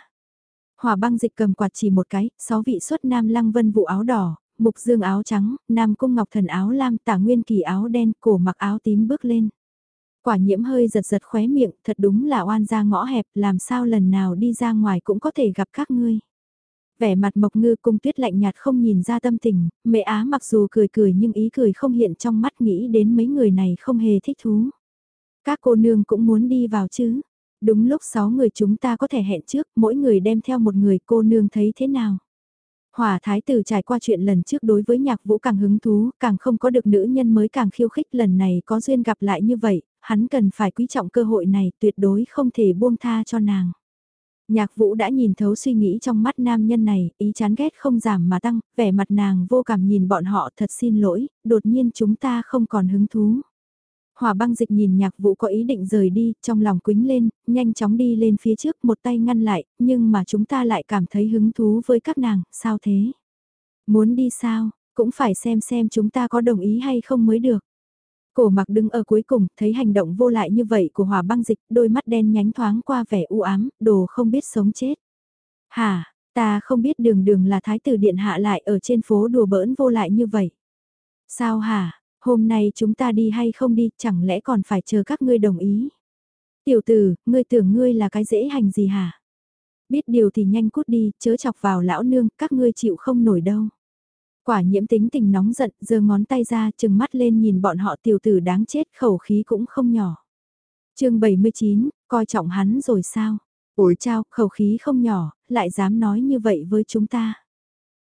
Hòa băng dịch cầm quạt chỉ một cái, sáu vị xuất nam lăng vân vụ áo đỏ, mục dương áo trắng, nam cung ngọc thần áo lam, tả nguyên kỳ áo đen, cổ mặc áo tím bước lên. Quả nhiễm hơi giật giật khóe miệng, thật đúng là oan ra ngõ hẹp, làm sao lần nào đi ra ngoài cũng có thể gặp các ngươi. Vẻ mặt mộc ngư cung tuyết lạnh nhạt không nhìn ra tâm tình, mẹ á mặc dù cười cười nhưng ý cười không hiện trong mắt nghĩ đến mấy người này không hề thích thú. Các cô nương cũng muốn đi vào chứ. Đúng lúc sáu người chúng ta có thể hẹn trước, mỗi người đem theo một người cô nương thấy thế nào. Hòa thái tử trải qua chuyện lần trước đối với nhạc vũ càng hứng thú, càng không có được nữ nhân mới càng khiêu khích lần này có duyên gặp lại như vậy, hắn cần phải quý trọng cơ hội này tuyệt đối không thể buông tha cho nàng. Nhạc vũ đã nhìn thấu suy nghĩ trong mắt nam nhân này, ý chán ghét không giảm mà tăng, vẻ mặt nàng vô cảm nhìn bọn họ thật xin lỗi, đột nhiên chúng ta không còn hứng thú. Hỏa băng dịch nhìn nhạc vũ có ý định rời đi, trong lòng quính lên, nhanh chóng đi lên phía trước một tay ngăn lại, nhưng mà chúng ta lại cảm thấy hứng thú với các nàng, sao thế? Muốn đi sao, cũng phải xem xem chúng ta có đồng ý hay không mới được. Cổ mặc đứng ở cuối cùng, thấy hành động vô lại như vậy của hỏa băng dịch, đôi mắt đen nhánh thoáng qua vẻ u ám, đồ không biết sống chết. Hả, ta không biết đường đường là thái tử điện hạ lại ở trên phố đùa bỡn vô lại như vậy. Sao hả, hôm nay chúng ta đi hay không đi, chẳng lẽ còn phải chờ các ngươi đồng ý. Tiểu tử, ngươi tưởng ngươi là cái dễ hành gì hả? Biết điều thì nhanh cút đi, chớ chọc vào lão nương, các ngươi chịu không nổi đâu. Quả nhiễm tính tình nóng giận, giơ ngón tay ra, chừng mắt lên nhìn bọn họ tiểu tử đáng chết, khẩu khí cũng không nhỏ. chương 79, coi trọng hắn rồi sao? Ủi trao, khẩu khí không nhỏ, lại dám nói như vậy với chúng ta.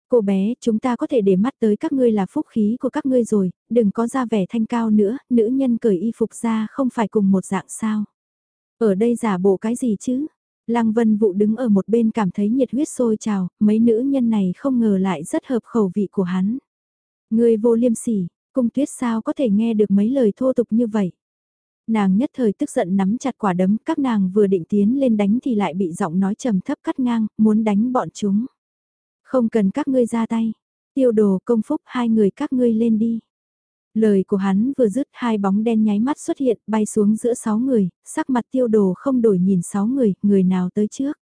Cô bé, chúng ta có thể để mắt tới các ngươi là phúc khí của các ngươi rồi, đừng có ra vẻ thanh cao nữa, nữ nhân cởi y phục ra không phải cùng một dạng sao. Ở đây giả bộ cái gì chứ? Lăng Vân Vụ đứng ở một bên cảm thấy nhiệt huyết sôi trào, mấy nữ nhân này không ngờ lại rất hợp khẩu vị của hắn. Người vô liêm sỉ, cung tuyết sao có thể nghe được mấy lời thô tục như vậy. Nàng nhất thời tức giận nắm chặt quả đấm, các nàng vừa định tiến lên đánh thì lại bị giọng nói trầm thấp cắt ngang, muốn đánh bọn chúng. Không cần các ngươi ra tay, tiêu đồ công phúc hai người các ngươi lên đi. Lời của hắn vừa dứt hai bóng đen nháy mắt xuất hiện bay xuống giữa sáu người, sắc mặt tiêu đồ không đổi nhìn sáu người, người nào tới trước.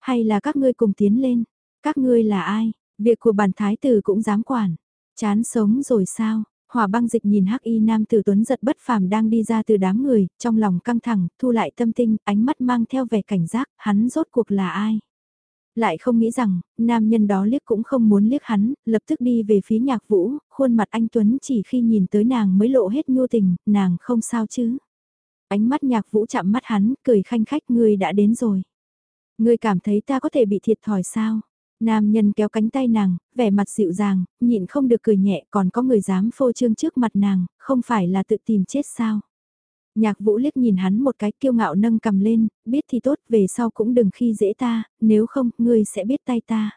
Hay là các ngươi cùng tiến lên, các ngươi là ai, việc của bản thái tử cũng dám quản, chán sống rồi sao, Hỏa băng dịch nhìn hắc y nam tử tuấn giật bất phàm đang đi ra từ đám người, trong lòng căng thẳng, thu lại tâm tinh, ánh mắt mang theo vẻ cảnh giác, hắn rốt cuộc là ai? Lại không nghĩ rằng, nam nhân đó liếc cũng không muốn liếc hắn, lập tức đi về phía nhạc vũ, khuôn mặt anh Tuấn chỉ khi nhìn tới nàng mới lộ hết nhu tình, nàng không sao chứ. Ánh mắt nhạc vũ chạm mắt hắn, cười khanh khách ngươi đã đến rồi. Ngươi cảm thấy ta có thể bị thiệt thòi sao? Nam nhân kéo cánh tay nàng, vẻ mặt dịu dàng, nhịn không được cười nhẹ còn có người dám phô trương trước mặt nàng, không phải là tự tìm chết sao? Nhạc vũ liếc nhìn hắn một cái kiêu ngạo nâng cầm lên, biết thì tốt về sau cũng đừng khi dễ ta, nếu không, ngươi sẽ biết tay ta.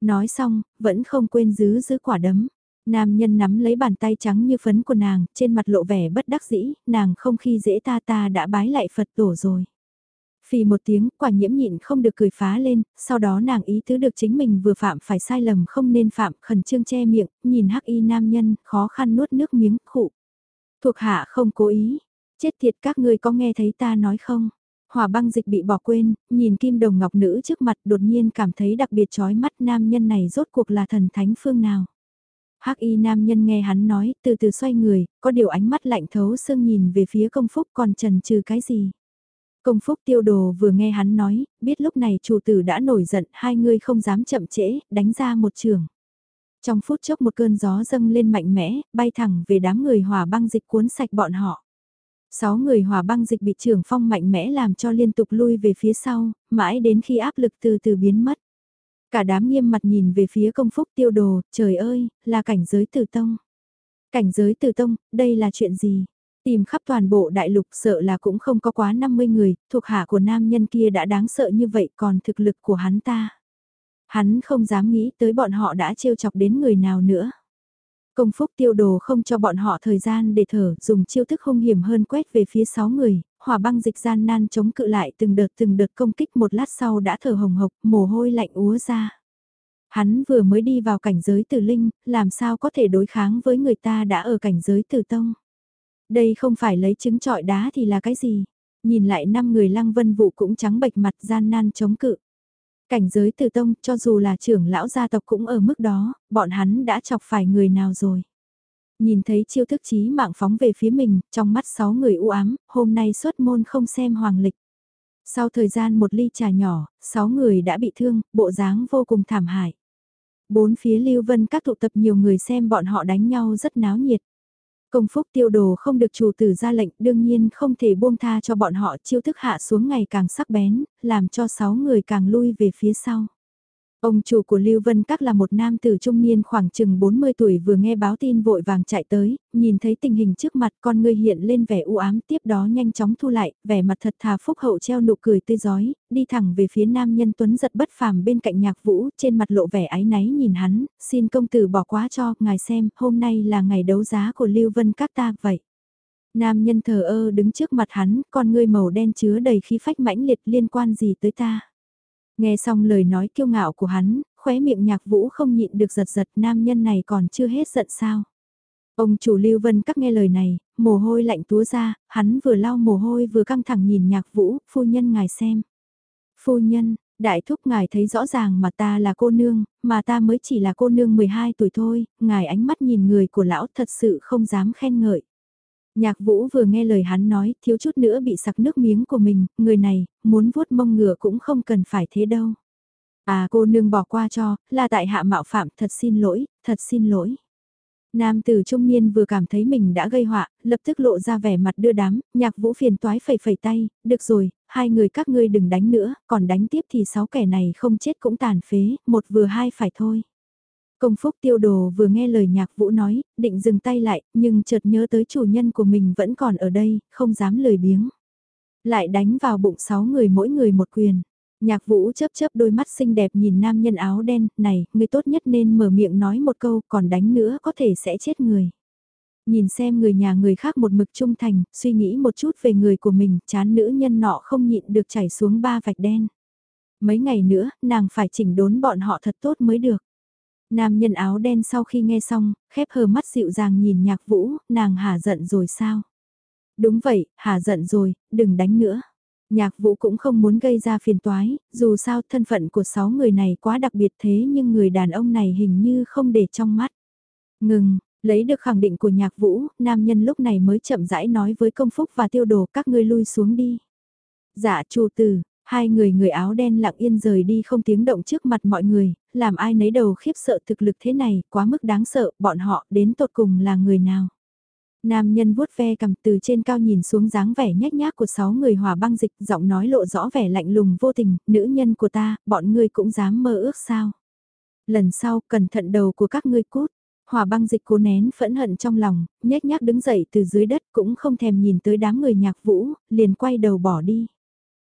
Nói xong, vẫn không quên giữ giữ quả đấm. Nam nhân nắm lấy bàn tay trắng như phấn của nàng, trên mặt lộ vẻ bất đắc dĩ, nàng không khi dễ ta ta đã bái lại Phật tổ rồi. Phì một tiếng, quả nhiễm nhịn không được cười phá lên, sau đó nàng ý tứ được chính mình vừa phạm phải sai lầm không nên phạm, khẩn trương che miệng, nhìn hắc y nam nhân, khó khăn nuốt nước miếng, khụ. Thuộc hạ không cố ý, Chết thiệt các ngươi có nghe thấy ta nói không? Hòa băng dịch bị bỏ quên, nhìn kim đồng ngọc nữ trước mặt đột nhiên cảm thấy đặc biệt chói mắt nam nhân này rốt cuộc là thần thánh phương nào. Hắc y nam nhân nghe hắn nói, từ từ xoay người, có điều ánh mắt lạnh thấu xương nhìn về phía công phúc còn trần trừ cái gì. Công phúc tiêu đồ vừa nghe hắn nói, biết lúc này chủ tử đã nổi giận, hai người không dám chậm trễ, đánh ra một trường. Trong phút chốc một cơn gió dâng lên mạnh mẽ, bay thẳng về đám người hòa băng dịch cuốn sạch bọn họ. Sáu người hòa băng dịch bị trưởng phong mạnh mẽ làm cho liên tục lui về phía sau, mãi đến khi áp lực từ từ biến mất. Cả đám nghiêm mặt nhìn về phía công phúc tiêu đồ, trời ơi, là cảnh giới tử tông. Cảnh giới tử tông, đây là chuyện gì? Tìm khắp toàn bộ đại lục sợ là cũng không có quá 50 người, thuộc hạ của nam nhân kia đã đáng sợ như vậy còn thực lực của hắn ta. Hắn không dám nghĩ tới bọn họ đã trêu chọc đến người nào nữa. Công phúc tiêu đồ không cho bọn họ thời gian để thở, dùng chiêu thức hung hiểm hơn quét về phía sáu người, hỏa băng dịch gian nan chống cự lại từng đợt từng đợt công kích một lát sau đã thở hồng hộc, mồ hôi lạnh úa ra. Hắn vừa mới đi vào cảnh giới tử linh, làm sao có thể đối kháng với người ta đã ở cảnh giới tử tông. Đây không phải lấy trứng trọi đá thì là cái gì. Nhìn lại năm người lăng vân vụ cũng trắng bệch mặt gian nan chống cự. Cảnh giới từ tông cho dù là trưởng lão gia tộc cũng ở mức đó, bọn hắn đã chọc phải người nào rồi. Nhìn thấy chiêu thức chí mạng phóng về phía mình, trong mắt sáu người u ám, hôm nay xuất môn không xem hoàng lịch. Sau thời gian một ly trà nhỏ, sáu người đã bị thương, bộ dáng vô cùng thảm hại. Bốn phía Lưu Vân các tụ tập nhiều người xem bọn họ đánh nhau rất náo nhiệt. Công phúc tiêu đồ không được chủ tử ra lệnh đương nhiên không thể buông tha cho bọn họ chiêu thức hạ xuống ngày càng sắc bén, làm cho sáu người càng lui về phía sau. Ông chủ của Lưu Vân Các là một nam tử trung niên khoảng chừng 40 tuổi vừa nghe báo tin vội vàng chạy tới, nhìn thấy tình hình trước mặt con người hiện lên vẻ u ám tiếp đó nhanh chóng thu lại, vẻ mặt thật thà phúc hậu treo nụ cười tươi giói, đi thẳng về phía nam nhân tuấn giật bất phàm bên cạnh nhạc vũ, trên mặt lộ vẻ ái náy nhìn hắn, xin công tử bỏ quá cho, ngài xem, hôm nay là ngày đấu giá của Lưu Vân Các ta vậy. Nam nhân thờ ơ đứng trước mặt hắn, con ngươi màu đen chứa đầy khí phách mãnh liệt liên quan gì tới ta. Nghe xong lời nói kiêu ngạo của hắn, khóe miệng nhạc vũ không nhịn được giật giật nam nhân này còn chưa hết giận sao. Ông chủ Lưu Vân các nghe lời này, mồ hôi lạnh túa ra, hắn vừa lau mồ hôi vừa căng thẳng nhìn nhạc vũ, phu nhân ngài xem. Phu nhân, đại thúc ngài thấy rõ ràng mà ta là cô nương, mà ta mới chỉ là cô nương 12 tuổi thôi, ngài ánh mắt nhìn người của lão thật sự không dám khen ngợi. Nhạc vũ vừa nghe lời hắn nói, thiếu chút nữa bị sặc nước miếng của mình, người này, muốn vuốt mông ngựa cũng không cần phải thế đâu. À cô nương bỏ qua cho, là tại hạ mạo phạm, thật xin lỗi, thật xin lỗi. Nam tử trung niên vừa cảm thấy mình đã gây họa, lập tức lộ ra vẻ mặt đưa đám, nhạc vũ phiền toái phẩy phẩy tay, được rồi, hai người các ngươi đừng đánh nữa, còn đánh tiếp thì sáu kẻ này không chết cũng tàn phế, một vừa hai phải thôi. Công phúc tiêu đồ vừa nghe lời nhạc vũ nói, định dừng tay lại, nhưng chợt nhớ tới chủ nhân của mình vẫn còn ở đây, không dám lời biếng. Lại đánh vào bụng sáu người mỗi người một quyền. Nhạc vũ chớp chớp đôi mắt xinh đẹp nhìn nam nhân áo đen, này, người tốt nhất nên mở miệng nói một câu, còn đánh nữa có thể sẽ chết người. Nhìn xem người nhà người khác một mực trung thành, suy nghĩ một chút về người của mình, chán nữ nhân nọ không nhịn được chảy xuống ba vạch đen. Mấy ngày nữa, nàng phải chỉnh đốn bọn họ thật tốt mới được. Nam nhân áo đen sau khi nghe xong, khép hờ mắt dịu dàng nhìn nhạc vũ, nàng hả giận rồi sao? Đúng vậy, hả giận rồi, đừng đánh nữa. Nhạc vũ cũng không muốn gây ra phiền toái, dù sao thân phận của sáu người này quá đặc biệt thế nhưng người đàn ông này hình như không để trong mắt. Ngừng, lấy được khẳng định của nhạc vũ, nam nhân lúc này mới chậm rãi nói với công phúc và tiêu đồ các ngươi lui xuống đi. Dạ chủ tử, Hai người người áo đen lặng yên rời đi không tiếng động trước mặt mọi người, làm ai nấy đầu khiếp sợ thực lực thế này, quá mức đáng sợ, bọn họ đến tột cùng là người nào. Nam nhân vuốt ve cầm từ trên cao nhìn xuống dáng vẻ nhếch nhác của sáu người hòa băng dịch, giọng nói lộ rõ vẻ lạnh lùng vô tình, nữ nhân của ta, bọn ngươi cũng dám mơ ước sao. Lần sau, cẩn thận đầu của các ngươi cút. Hòa băng dịch cố nén phẫn hận trong lòng, nhếch nhác đứng dậy từ dưới đất cũng không thèm nhìn tới đám người nhạc vũ, liền quay đầu bỏ đi.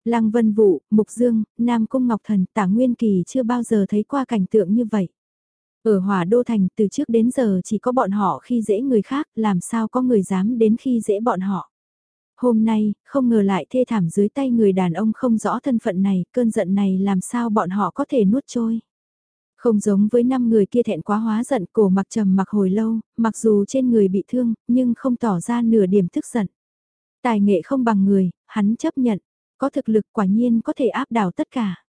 Lăng Vân Vũ, Mục Dương, Nam Cung Ngọc Thần, Tả Nguyên Kỳ chưa bao giờ thấy qua cảnh tượng như vậy. Ở Hỏa Đô Thành từ trước đến giờ chỉ có bọn họ khi dễ người khác, làm sao có người dám đến khi dễ bọn họ. Hôm nay, không ngờ lại thê thảm dưới tay người đàn ông không rõ thân phận này, cơn giận này làm sao bọn họ có thể nuốt trôi. Không giống với năm người kia thẹn quá hóa giận cổ mặc trầm mặc hồi lâu, mặc dù trên người bị thương, nhưng không tỏ ra nửa điểm tức giận. Tài nghệ không bằng người, hắn chấp nhận, có thực lực quả nhiên có thể áp đảo tất cả.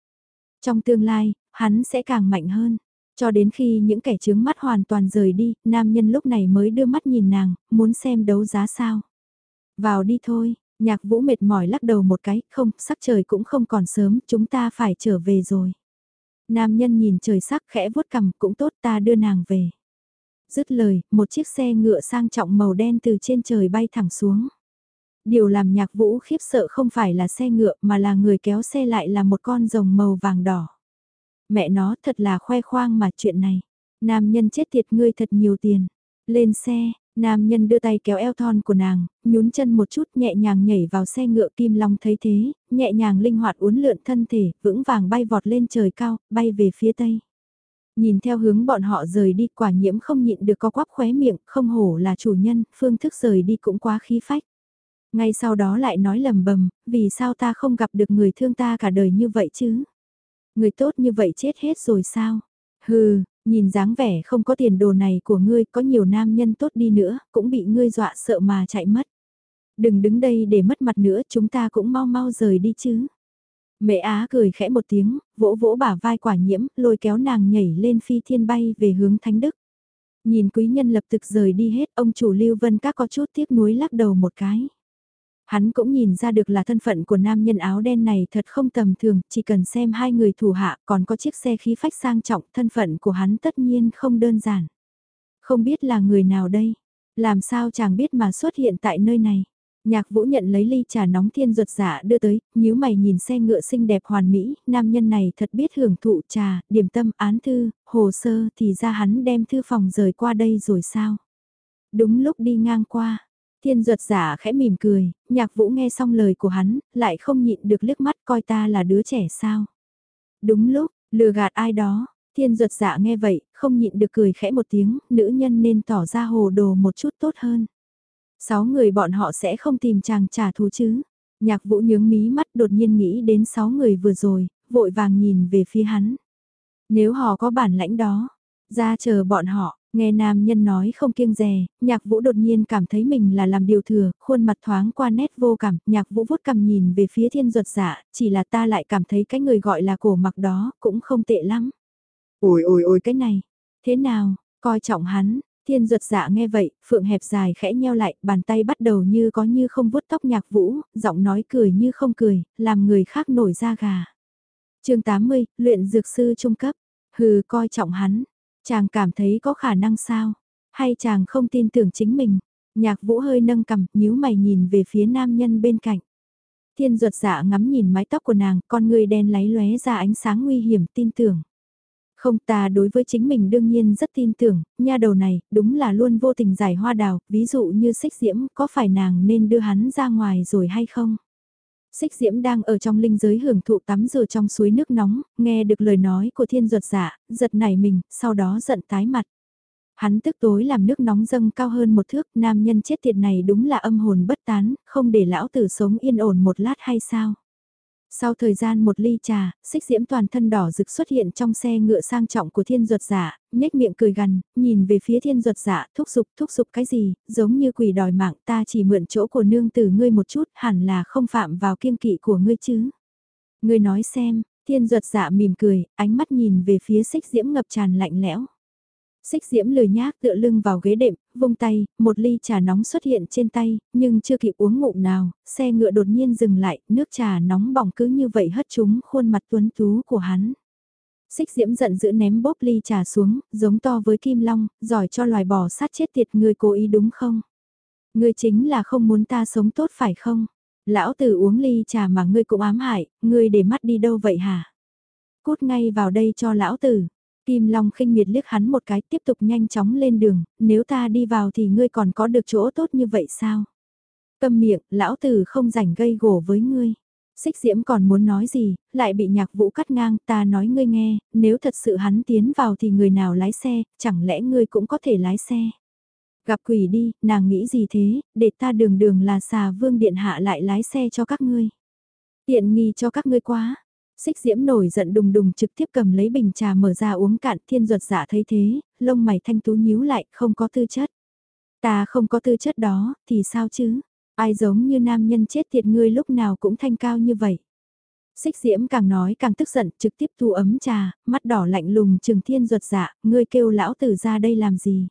Trong tương lai, hắn sẽ càng mạnh hơn. Cho đến khi những kẻ chướng mắt hoàn toàn rời đi, nam nhân lúc này mới đưa mắt nhìn nàng, muốn xem đấu giá sao. Vào đi thôi, nhạc vũ mệt mỏi lắc đầu một cái, không, sắc trời cũng không còn sớm, chúng ta phải trở về rồi. Nam nhân nhìn trời sắc khẽ vuốt cằm cũng tốt ta đưa nàng về. Dứt lời, một chiếc xe ngựa sang trọng màu đen từ trên trời bay thẳng xuống. Điều làm nhạc vũ khiếp sợ không phải là xe ngựa mà là người kéo xe lại là một con rồng màu vàng đỏ. Mẹ nó thật là khoe khoang mà chuyện này. Nam nhân chết tiệt ngươi thật nhiều tiền. Lên xe, nam nhân đưa tay kéo eo thon của nàng, nhún chân một chút nhẹ nhàng nhảy vào xe ngựa kim long thấy thế, nhẹ nhàng linh hoạt uốn lượn thân thể, vững vàng bay vọt lên trời cao, bay về phía tây. Nhìn theo hướng bọn họ rời đi quả nhiễm không nhịn được có quắp khóe miệng, không hổ là chủ nhân, phương thức rời đi cũng quá khí phách. Ngay sau đó lại nói lầm bầm, vì sao ta không gặp được người thương ta cả đời như vậy chứ? Người tốt như vậy chết hết rồi sao? Hừ, nhìn dáng vẻ không có tiền đồ này của ngươi, có nhiều nam nhân tốt đi nữa, cũng bị ngươi dọa sợ mà chạy mất. Đừng đứng đây để mất mặt nữa, chúng ta cũng mau mau rời đi chứ. Mẹ Á cười khẽ một tiếng, vỗ vỗ bả vai quả nhiễm, lôi kéo nàng nhảy lên phi thiên bay về hướng Thánh Đức. Nhìn quý nhân lập tức rời đi hết, ông chủ Lưu Vân Các có chút tiếc nuối lắc đầu một cái. Hắn cũng nhìn ra được là thân phận của nam nhân áo đen này thật không tầm thường, chỉ cần xem hai người thủ hạ còn có chiếc xe khí phách sang trọng, thân phận của hắn tất nhiên không đơn giản. Không biết là người nào đây, làm sao chàng biết mà xuất hiện tại nơi này. Nhạc vũ nhận lấy ly trà nóng thiên ruột giả đưa tới, nhíu mày nhìn xe ngựa xinh đẹp hoàn mỹ, nam nhân này thật biết hưởng thụ trà, điểm tâm, án thư, hồ sơ thì ra hắn đem thư phòng rời qua đây rồi sao? Đúng lúc đi ngang qua, thiên ruột giả khẽ mỉm cười, nhạc vũ nghe xong lời của hắn, lại không nhịn được liếc mắt coi ta là đứa trẻ sao? Đúng lúc, lừa gạt ai đó, thiên ruột giả nghe vậy, không nhịn được cười khẽ một tiếng, nữ nhân nên tỏ ra hồ đồ một chút tốt hơn. Sáu người bọn họ sẽ không tìm chàng trả thù chứ. Nhạc vũ nhướng mí mắt đột nhiên nghĩ đến sáu người vừa rồi, vội vàng nhìn về phía hắn. Nếu họ có bản lãnh đó, ra chờ bọn họ, nghe nam nhân nói không kiêng rè, nhạc vũ đột nhiên cảm thấy mình là làm điều thừa, khuôn mặt thoáng qua nét vô cảm, nhạc vũ vuốt cầm nhìn về phía thiên ruột dạ, chỉ là ta lại cảm thấy cái người gọi là cổ mặc đó cũng không tệ lắm. Ôi ôi ôi cái này, thế nào, coi trọng hắn, Thiên ruột dạ nghe vậy, phượng hẹp dài khẽ nheo lại, bàn tay bắt đầu như có như không vuốt tóc nhạc vũ, giọng nói cười như không cười, làm người khác nổi da gà. chương 80, luyện dược sư trung cấp, hừ coi trọng hắn, chàng cảm thấy có khả năng sao, hay chàng không tin tưởng chính mình, nhạc vũ hơi nâng cầm, nhíu mày nhìn về phía nam nhân bên cạnh. Thiên ruột dạ ngắm nhìn mái tóc của nàng, con người đen láy lóe ra ánh sáng nguy hiểm tin tưởng. Không ta đối với chính mình đương nhiên rất tin tưởng, nha đầu này, đúng là luôn vô tình giải hoa đào, ví dụ như xích diễm, có phải nàng nên đưa hắn ra ngoài rồi hay không? Xích diễm đang ở trong linh giới hưởng thụ tắm rửa trong suối nước nóng, nghe được lời nói của thiên ruột giả, giật nảy mình, sau đó giận tái mặt. Hắn tức tối làm nước nóng dâng cao hơn một thước, nam nhân chết tiệt này đúng là âm hồn bất tán, không để lão tử sống yên ổn một lát hay sao? Sau thời gian một ly trà, xích diễm toàn thân đỏ rực xuất hiện trong xe ngựa sang trọng của thiên ruột giả, nhếch miệng cười gằn, nhìn về phía thiên ruột giả, thúc giục thúc giục cái gì, giống như quỷ đòi mạng ta chỉ mượn chỗ của nương tử ngươi một chút, hẳn là không phạm vào kiêng kỵ của ngươi chứ. Ngươi nói xem, thiên ruột giả mỉm cười, ánh mắt nhìn về phía xích diễm ngập tràn lạnh lẽo. Xích diễm lười nhác tựa lưng vào ghế đệm, vung tay, một ly trà nóng xuất hiện trên tay, nhưng chưa kịp uống ngụm nào, xe ngựa đột nhiên dừng lại, nước trà nóng bỏng cứ như vậy hất trúng khuôn mặt tuấn tú của hắn. Xích diễm giận dữ ném bốp ly trà xuống, giống to với kim long, giỏi cho loài bò sát chết tiệt người cố ý đúng không? Ngươi chính là không muốn ta sống tốt phải không? Lão tử uống ly trà mà ngươi cũng ám hại, ngươi để mắt đi đâu vậy hả? Cút ngay vào đây cho lão tử. Kim Long khinh miệt liếc hắn một cái tiếp tục nhanh chóng lên đường, nếu ta đi vào thì ngươi còn có được chỗ tốt như vậy sao? Câm miệng, lão tử không rảnh gây gổ với ngươi. Xích diễm còn muốn nói gì, lại bị nhạc vũ cắt ngang, ta nói ngươi nghe, nếu thật sự hắn tiến vào thì người nào lái xe, chẳng lẽ ngươi cũng có thể lái xe. Gặp quỷ đi, nàng nghĩ gì thế, để ta đường đường là xà vương điện hạ lại lái xe cho các ngươi. Tiện nghi cho các ngươi quá, Xích diễm nổi giận đùng đùng trực tiếp cầm lấy bình trà mở ra uống cạn thiên ruột giả thấy thế, lông mày thanh tú nhíu lại không có tư chất. Ta không có tư chất đó, thì sao chứ? Ai giống như nam nhân chết thiệt ngươi lúc nào cũng thanh cao như vậy. Xích diễm càng nói càng tức giận trực tiếp thu ấm trà, mắt đỏ lạnh lùng trừng thiên ruột dạ, ngươi kêu lão tử ra đây làm gì?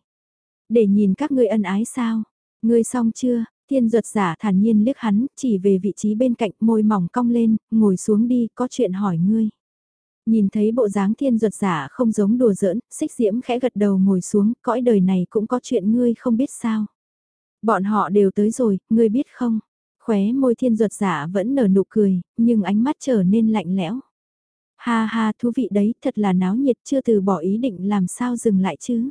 Để nhìn các ngươi ân ái sao? Ngươi xong chưa? Thiên ruột giả thản nhiên liếc hắn, chỉ về vị trí bên cạnh môi mỏng cong lên, ngồi xuống đi, có chuyện hỏi ngươi. Nhìn thấy bộ dáng thiên ruột giả không giống đùa giỡn, xích diễm khẽ gật đầu ngồi xuống, cõi đời này cũng có chuyện ngươi không biết sao. Bọn họ đều tới rồi, ngươi biết không? Khóe môi thiên ruột giả vẫn nở nụ cười, nhưng ánh mắt trở nên lạnh lẽo. Ha ha thú vị đấy, thật là náo nhiệt chưa từ bỏ ý định làm sao dừng lại chứ.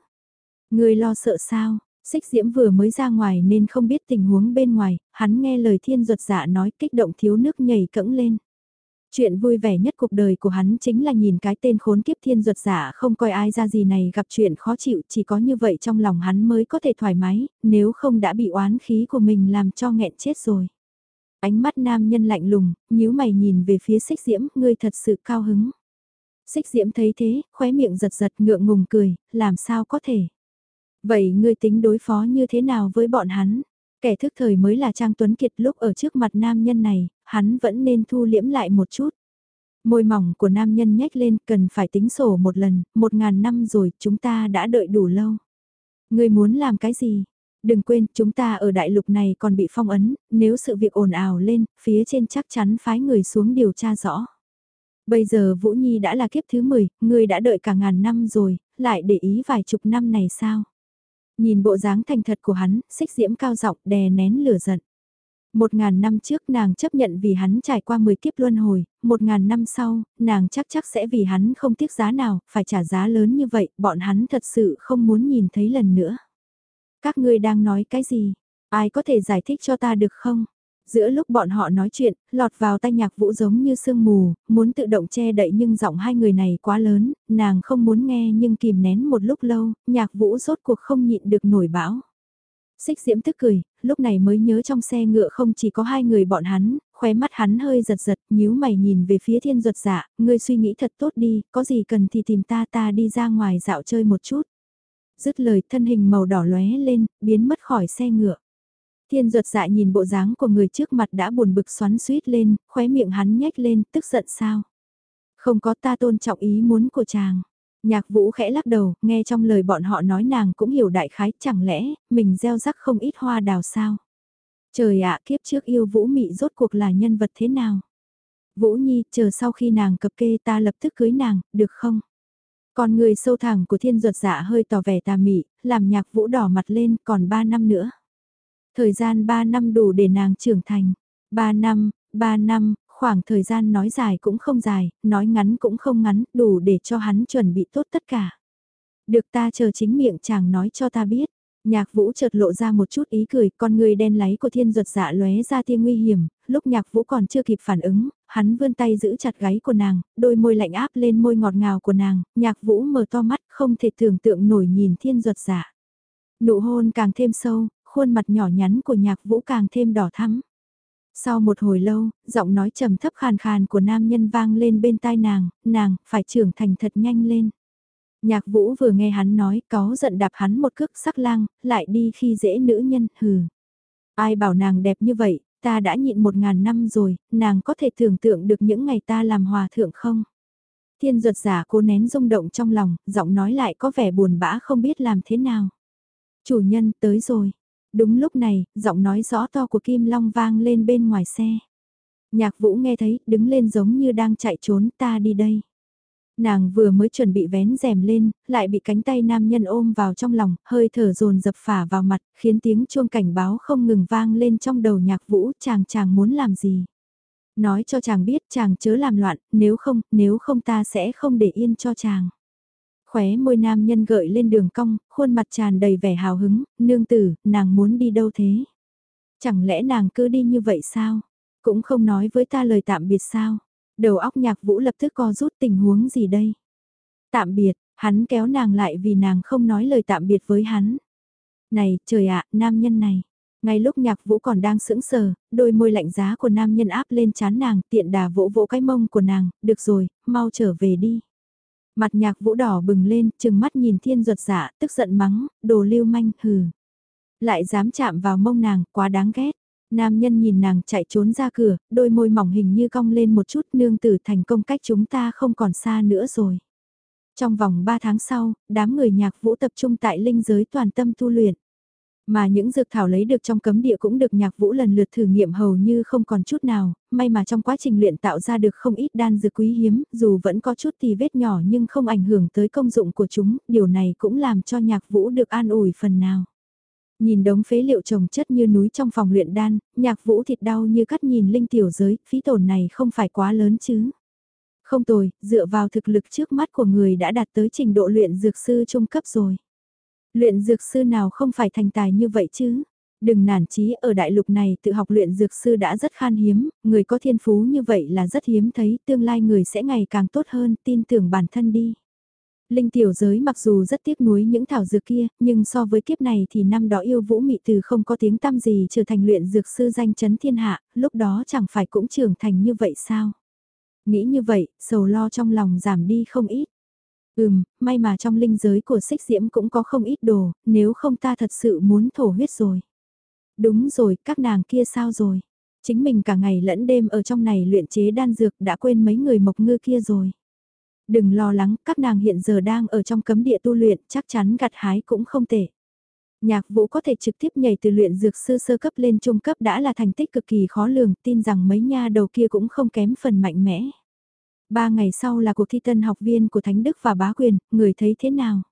Ngươi lo sợ sao, Xích diễm vừa mới ra ngoài nên không biết tình huống bên ngoài, hắn nghe lời thiên ruột dạ nói kích động thiếu nước nhảy cẫng lên. Chuyện vui vẻ nhất cuộc đời của hắn chính là nhìn cái tên khốn kiếp thiên ruột giả không coi ai ra gì này gặp chuyện khó chịu chỉ có như vậy trong lòng hắn mới có thể thoải mái, nếu không đã bị oán khí của mình làm cho nghẹn chết rồi. Ánh mắt nam nhân lạnh lùng, nhíu mày nhìn về phía xích diễm, ngươi thật sự cao hứng. Xích diễm thấy thế, khóe miệng giật giật ngượng ngùng cười, làm sao có thể. Vậy ngươi tính đối phó như thế nào với bọn hắn? Kẻ thức thời mới là Trang Tuấn Kiệt lúc ở trước mặt nam nhân này, hắn vẫn nên thu liễm lại một chút. Môi mỏng của nam nhân nhếch lên cần phải tính sổ một lần, một ngàn năm rồi chúng ta đã đợi đủ lâu. Ngươi muốn làm cái gì? Đừng quên, chúng ta ở đại lục này còn bị phong ấn, nếu sự việc ồn ào lên, phía trên chắc chắn phái người xuống điều tra rõ. Bây giờ Vũ Nhi đã là kiếp thứ 10, ngươi đã đợi cả ngàn năm rồi, lại để ý vài chục năm này sao? Nhìn bộ dáng thành thật của hắn, xích diễm cao giọng đè nén lửa giận. Một ngàn năm trước nàng chấp nhận vì hắn trải qua 10 kiếp luân hồi, một ngàn năm sau, nàng chắc chắc sẽ vì hắn không tiếc giá nào, phải trả giá lớn như vậy, bọn hắn thật sự không muốn nhìn thấy lần nữa. Các ngươi đang nói cái gì? Ai có thể giải thích cho ta được không? Giữa lúc bọn họ nói chuyện, lọt vào tay nhạc vũ giống như sương mù, muốn tự động che đậy nhưng giọng hai người này quá lớn, nàng không muốn nghe nhưng kìm nén một lúc lâu, nhạc vũ rốt cuộc không nhịn được nổi bão. Xích diễm tức cười, lúc này mới nhớ trong xe ngựa không chỉ có hai người bọn hắn, khóe mắt hắn hơi giật giật, nhíu mày nhìn về phía thiên ruột dạ, ngươi suy nghĩ thật tốt đi, có gì cần thì tìm ta ta đi ra ngoài dạo chơi một chút. Dứt lời thân hình màu đỏ lóe lên, biến mất khỏi xe ngựa. Thiên ruột dạ nhìn bộ dáng của người trước mặt đã buồn bực xoắn suýt lên, khóe miệng hắn nhếch lên, tức giận sao. Không có ta tôn trọng ý muốn của chàng. Nhạc vũ khẽ lắc đầu, nghe trong lời bọn họ nói nàng cũng hiểu đại khái, chẳng lẽ, mình gieo rắc không ít hoa đào sao? Trời ạ, kiếp trước yêu vũ mị rốt cuộc là nhân vật thế nào? Vũ Nhi, chờ sau khi nàng cập kê ta lập tức cưới nàng, được không? Còn người sâu thẳng của thiên ruột dạ hơi tỏ vẻ tà mị, làm nhạc vũ đỏ mặt lên, còn 3 năm nữa. Thời gian 3 năm đủ để nàng trưởng thành. 3 năm, 3 năm, khoảng thời gian nói dài cũng không dài, nói ngắn cũng không ngắn, đủ để cho hắn chuẩn bị tốt tất cả. Được ta chờ chính miệng chàng nói cho ta biết. Nhạc vũ chợt lộ ra một chút ý cười, con người đen láy của thiên ruột dạ lóe ra tia nguy hiểm, lúc nhạc vũ còn chưa kịp phản ứng, hắn vươn tay giữ chặt gáy của nàng, đôi môi lạnh áp lên môi ngọt ngào của nàng, nhạc vũ mở to mắt không thể tưởng tượng nổi nhìn thiên ruột dạ. Nụ hôn càng thêm sâu, khuôn mặt nhỏ nhắn của nhạc vũ càng thêm đỏ thắm. Sau một hồi lâu, giọng nói trầm thấp khàn khàn của nam nhân vang lên bên tai nàng, nàng, phải trưởng thành thật nhanh lên. Nhạc vũ vừa nghe hắn nói, có giận đạp hắn một cước sắc lang, lại đi khi dễ nữ nhân, hừ. Ai bảo nàng đẹp như vậy, ta đã nhịn một ngàn năm rồi, nàng có thể tưởng tượng được những ngày ta làm hòa thượng không? Thiên ruột giả cố nén rung động trong lòng, giọng nói lại có vẻ buồn bã không biết làm thế nào. Chủ nhân tới rồi. Đúng lúc này, giọng nói rõ to của Kim Long vang lên bên ngoài xe. Nhạc vũ nghe thấy, đứng lên giống như đang chạy trốn ta đi đây. Nàng vừa mới chuẩn bị vén rèm lên, lại bị cánh tay nam nhân ôm vào trong lòng, hơi thở dồn dập phả vào mặt, khiến tiếng chuông cảnh báo không ngừng vang lên trong đầu nhạc vũ, chàng chàng muốn làm gì. Nói cho chàng biết chàng chớ làm loạn, nếu không, nếu không ta sẽ không để yên cho chàng. Khóe môi nam nhân gợi lên đường cong, khuôn mặt tràn đầy vẻ hào hứng, nương tử, nàng muốn đi đâu thế? Chẳng lẽ nàng cứ đi như vậy sao? Cũng không nói với ta lời tạm biệt sao? Đầu óc nhạc vũ lập tức co rút tình huống gì đây? Tạm biệt, hắn kéo nàng lại vì nàng không nói lời tạm biệt với hắn. Này, trời ạ, nam nhân này. Ngay lúc nhạc vũ còn đang sững sờ, đôi môi lạnh giá của nam nhân áp lên chán nàng, tiện đà vỗ vỗ cái mông của nàng, được rồi, mau trở về đi. Mặt nhạc vũ đỏ bừng lên, chừng mắt nhìn thiên ruột dạ, tức giận mắng, đồ lưu manh, hừ. Lại dám chạm vào mông nàng, quá đáng ghét. Nam nhân nhìn nàng chạy trốn ra cửa, đôi môi mỏng hình như cong lên một chút nương tử thành công cách chúng ta không còn xa nữa rồi. Trong vòng 3 tháng sau, đám người nhạc vũ tập trung tại linh giới toàn tâm tu luyện. Mà những dược thảo lấy được trong cấm địa cũng được nhạc vũ lần lượt thử nghiệm hầu như không còn chút nào, may mà trong quá trình luyện tạo ra được không ít đan dược quý hiếm, dù vẫn có chút thì vết nhỏ nhưng không ảnh hưởng tới công dụng của chúng, điều này cũng làm cho nhạc vũ được an ủi phần nào. Nhìn đống phế liệu trồng chất như núi trong phòng luyện đan, nhạc vũ thịt đau như cắt nhìn linh tiểu giới, phí tổn này không phải quá lớn chứ. Không tồi, dựa vào thực lực trước mắt của người đã đạt tới trình độ luyện dược sư trung cấp rồi. Luyện dược sư nào không phải thành tài như vậy chứ? Đừng nản chí ở đại lục này tự học luyện dược sư đã rất khan hiếm, người có thiên phú như vậy là rất hiếm thấy, tương lai người sẽ ngày càng tốt hơn, tin tưởng bản thân đi. Linh tiểu giới mặc dù rất tiếc nuối những thảo dược kia, nhưng so với kiếp này thì năm đó yêu vũ mị từ không có tiếng tăm gì trở thành luyện dược sư danh chấn thiên hạ, lúc đó chẳng phải cũng trưởng thành như vậy sao? Nghĩ như vậy, sầu lo trong lòng giảm đi không ít. Ừm, may mà trong linh giới của xích diễm cũng có không ít đồ, nếu không ta thật sự muốn thổ huyết rồi. Đúng rồi, các nàng kia sao rồi? Chính mình cả ngày lẫn đêm ở trong này luyện chế đan dược đã quên mấy người mộc ngư kia rồi. Đừng lo lắng, các nàng hiện giờ đang ở trong cấm địa tu luyện, chắc chắn gặt hái cũng không tệ. Nhạc vũ có thể trực tiếp nhảy từ luyện dược sư sơ cấp lên trung cấp đã là thành tích cực kỳ khó lường, tin rằng mấy nha đầu kia cũng không kém phần mạnh mẽ. Ba ngày sau là cuộc thi tân học viên của Thánh Đức và Bá Quyền, người thấy thế nào?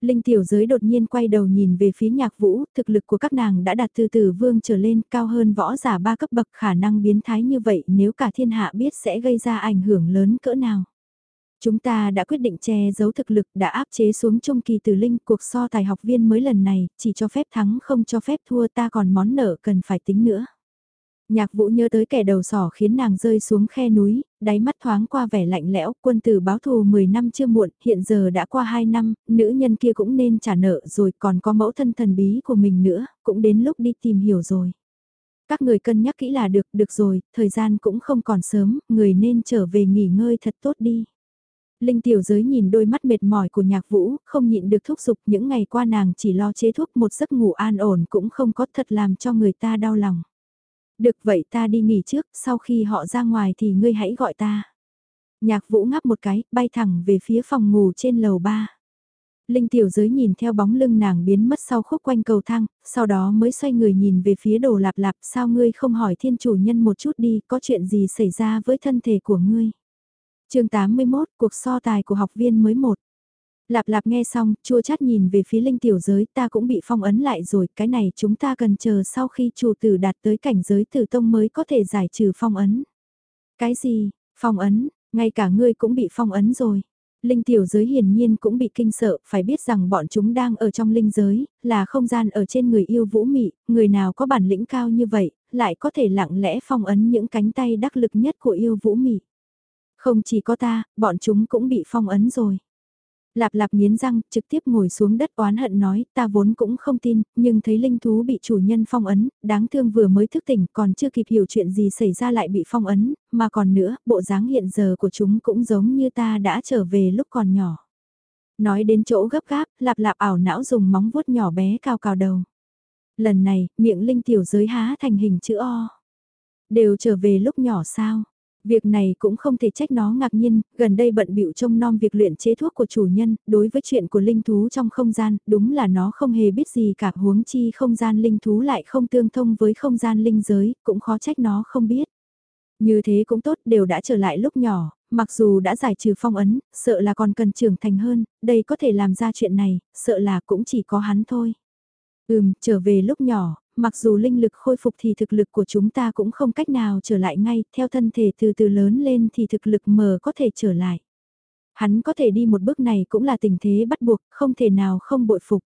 Linh tiểu giới đột nhiên quay đầu nhìn về phía nhạc vũ, thực lực của các nàng đã đạt từ từ vương trở lên cao hơn võ giả ba cấp bậc khả năng biến thái như vậy nếu cả thiên hạ biết sẽ gây ra ảnh hưởng lớn cỡ nào. Chúng ta đã quyết định che giấu thực lực đã áp chế xuống trung kỳ từ linh cuộc so tài học viên mới lần này, chỉ cho phép thắng không cho phép thua ta còn món nợ cần phải tính nữa. Nhạc vũ nhớ tới kẻ đầu sỏ khiến nàng rơi xuống khe núi, đáy mắt thoáng qua vẻ lạnh lẽo, quân tử báo thù 10 năm chưa muộn, hiện giờ đã qua 2 năm, nữ nhân kia cũng nên trả nợ rồi còn có mẫu thân thần bí của mình nữa, cũng đến lúc đi tìm hiểu rồi. Các người cân nhắc kỹ là được, được rồi, thời gian cũng không còn sớm, người nên trở về nghỉ ngơi thật tốt đi. Linh tiểu giới nhìn đôi mắt mệt mỏi của nhạc vũ, không nhịn được thúc giục những ngày qua nàng chỉ lo chế thuốc một giấc ngủ an ổn cũng không có thật làm cho người ta đau lòng. Được vậy ta đi nghỉ trước, sau khi họ ra ngoài thì ngươi hãy gọi ta. Nhạc vũ ngáp một cái, bay thẳng về phía phòng ngủ trên lầu ba. Linh tiểu giới nhìn theo bóng lưng nàng biến mất sau khúc quanh cầu thang, sau đó mới xoay người nhìn về phía đồ lạp lạp sao ngươi không hỏi thiên chủ nhân một chút đi, có chuyện gì xảy ra với thân thể của ngươi. chương 81, cuộc so tài của học viên mới một. Lạp lạp nghe xong, chua chát nhìn về phía linh tiểu giới ta cũng bị phong ấn lại rồi, cái này chúng ta cần chờ sau khi chủ tử đạt tới cảnh giới tử tông mới có thể giải trừ phong ấn. Cái gì, phong ấn, ngay cả ngươi cũng bị phong ấn rồi. Linh tiểu giới hiển nhiên cũng bị kinh sợ, phải biết rằng bọn chúng đang ở trong linh giới, là không gian ở trên người yêu vũ mị, người nào có bản lĩnh cao như vậy, lại có thể lặng lẽ phong ấn những cánh tay đắc lực nhất của yêu vũ mị. Không chỉ có ta, bọn chúng cũng bị phong ấn rồi. Lạp lạp nghiến răng, trực tiếp ngồi xuống đất oán hận nói, ta vốn cũng không tin, nhưng thấy linh thú bị chủ nhân phong ấn, đáng thương vừa mới thức tỉnh, còn chưa kịp hiểu chuyện gì xảy ra lại bị phong ấn, mà còn nữa, bộ dáng hiện giờ của chúng cũng giống như ta đã trở về lúc còn nhỏ. Nói đến chỗ gấp gáp, lạp lạp ảo não dùng móng vuốt nhỏ bé cao cao đầu. Lần này, miệng linh tiểu giới há thành hình chữ O. Đều trở về lúc nhỏ sao? Việc này cũng không thể trách nó ngạc nhiên, gần đây bận bịu trông nom việc luyện chế thuốc của chủ nhân, đối với chuyện của linh thú trong không gian, đúng là nó không hề biết gì cả huống chi không gian linh thú lại không tương thông với không gian linh giới, cũng khó trách nó không biết. Như thế cũng tốt, đều đã trở lại lúc nhỏ, mặc dù đã giải trừ phong ấn, sợ là còn cần trưởng thành hơn, đây có thể làm ra chuyện này, sợ là cũng chỉ có hắn thôi. Ừm, trở về lúc nhỏ, mặc dù linh lực khôi phục thì thực lực của chúng ta cũng không cách nào trở lại ngay, theo thân thể từ từ lớn lên thì thực lực mờ có thể trở lại. Hắn có thể đi một bước này cũng là tình thế bắt buộc, không thể nào không bội phục.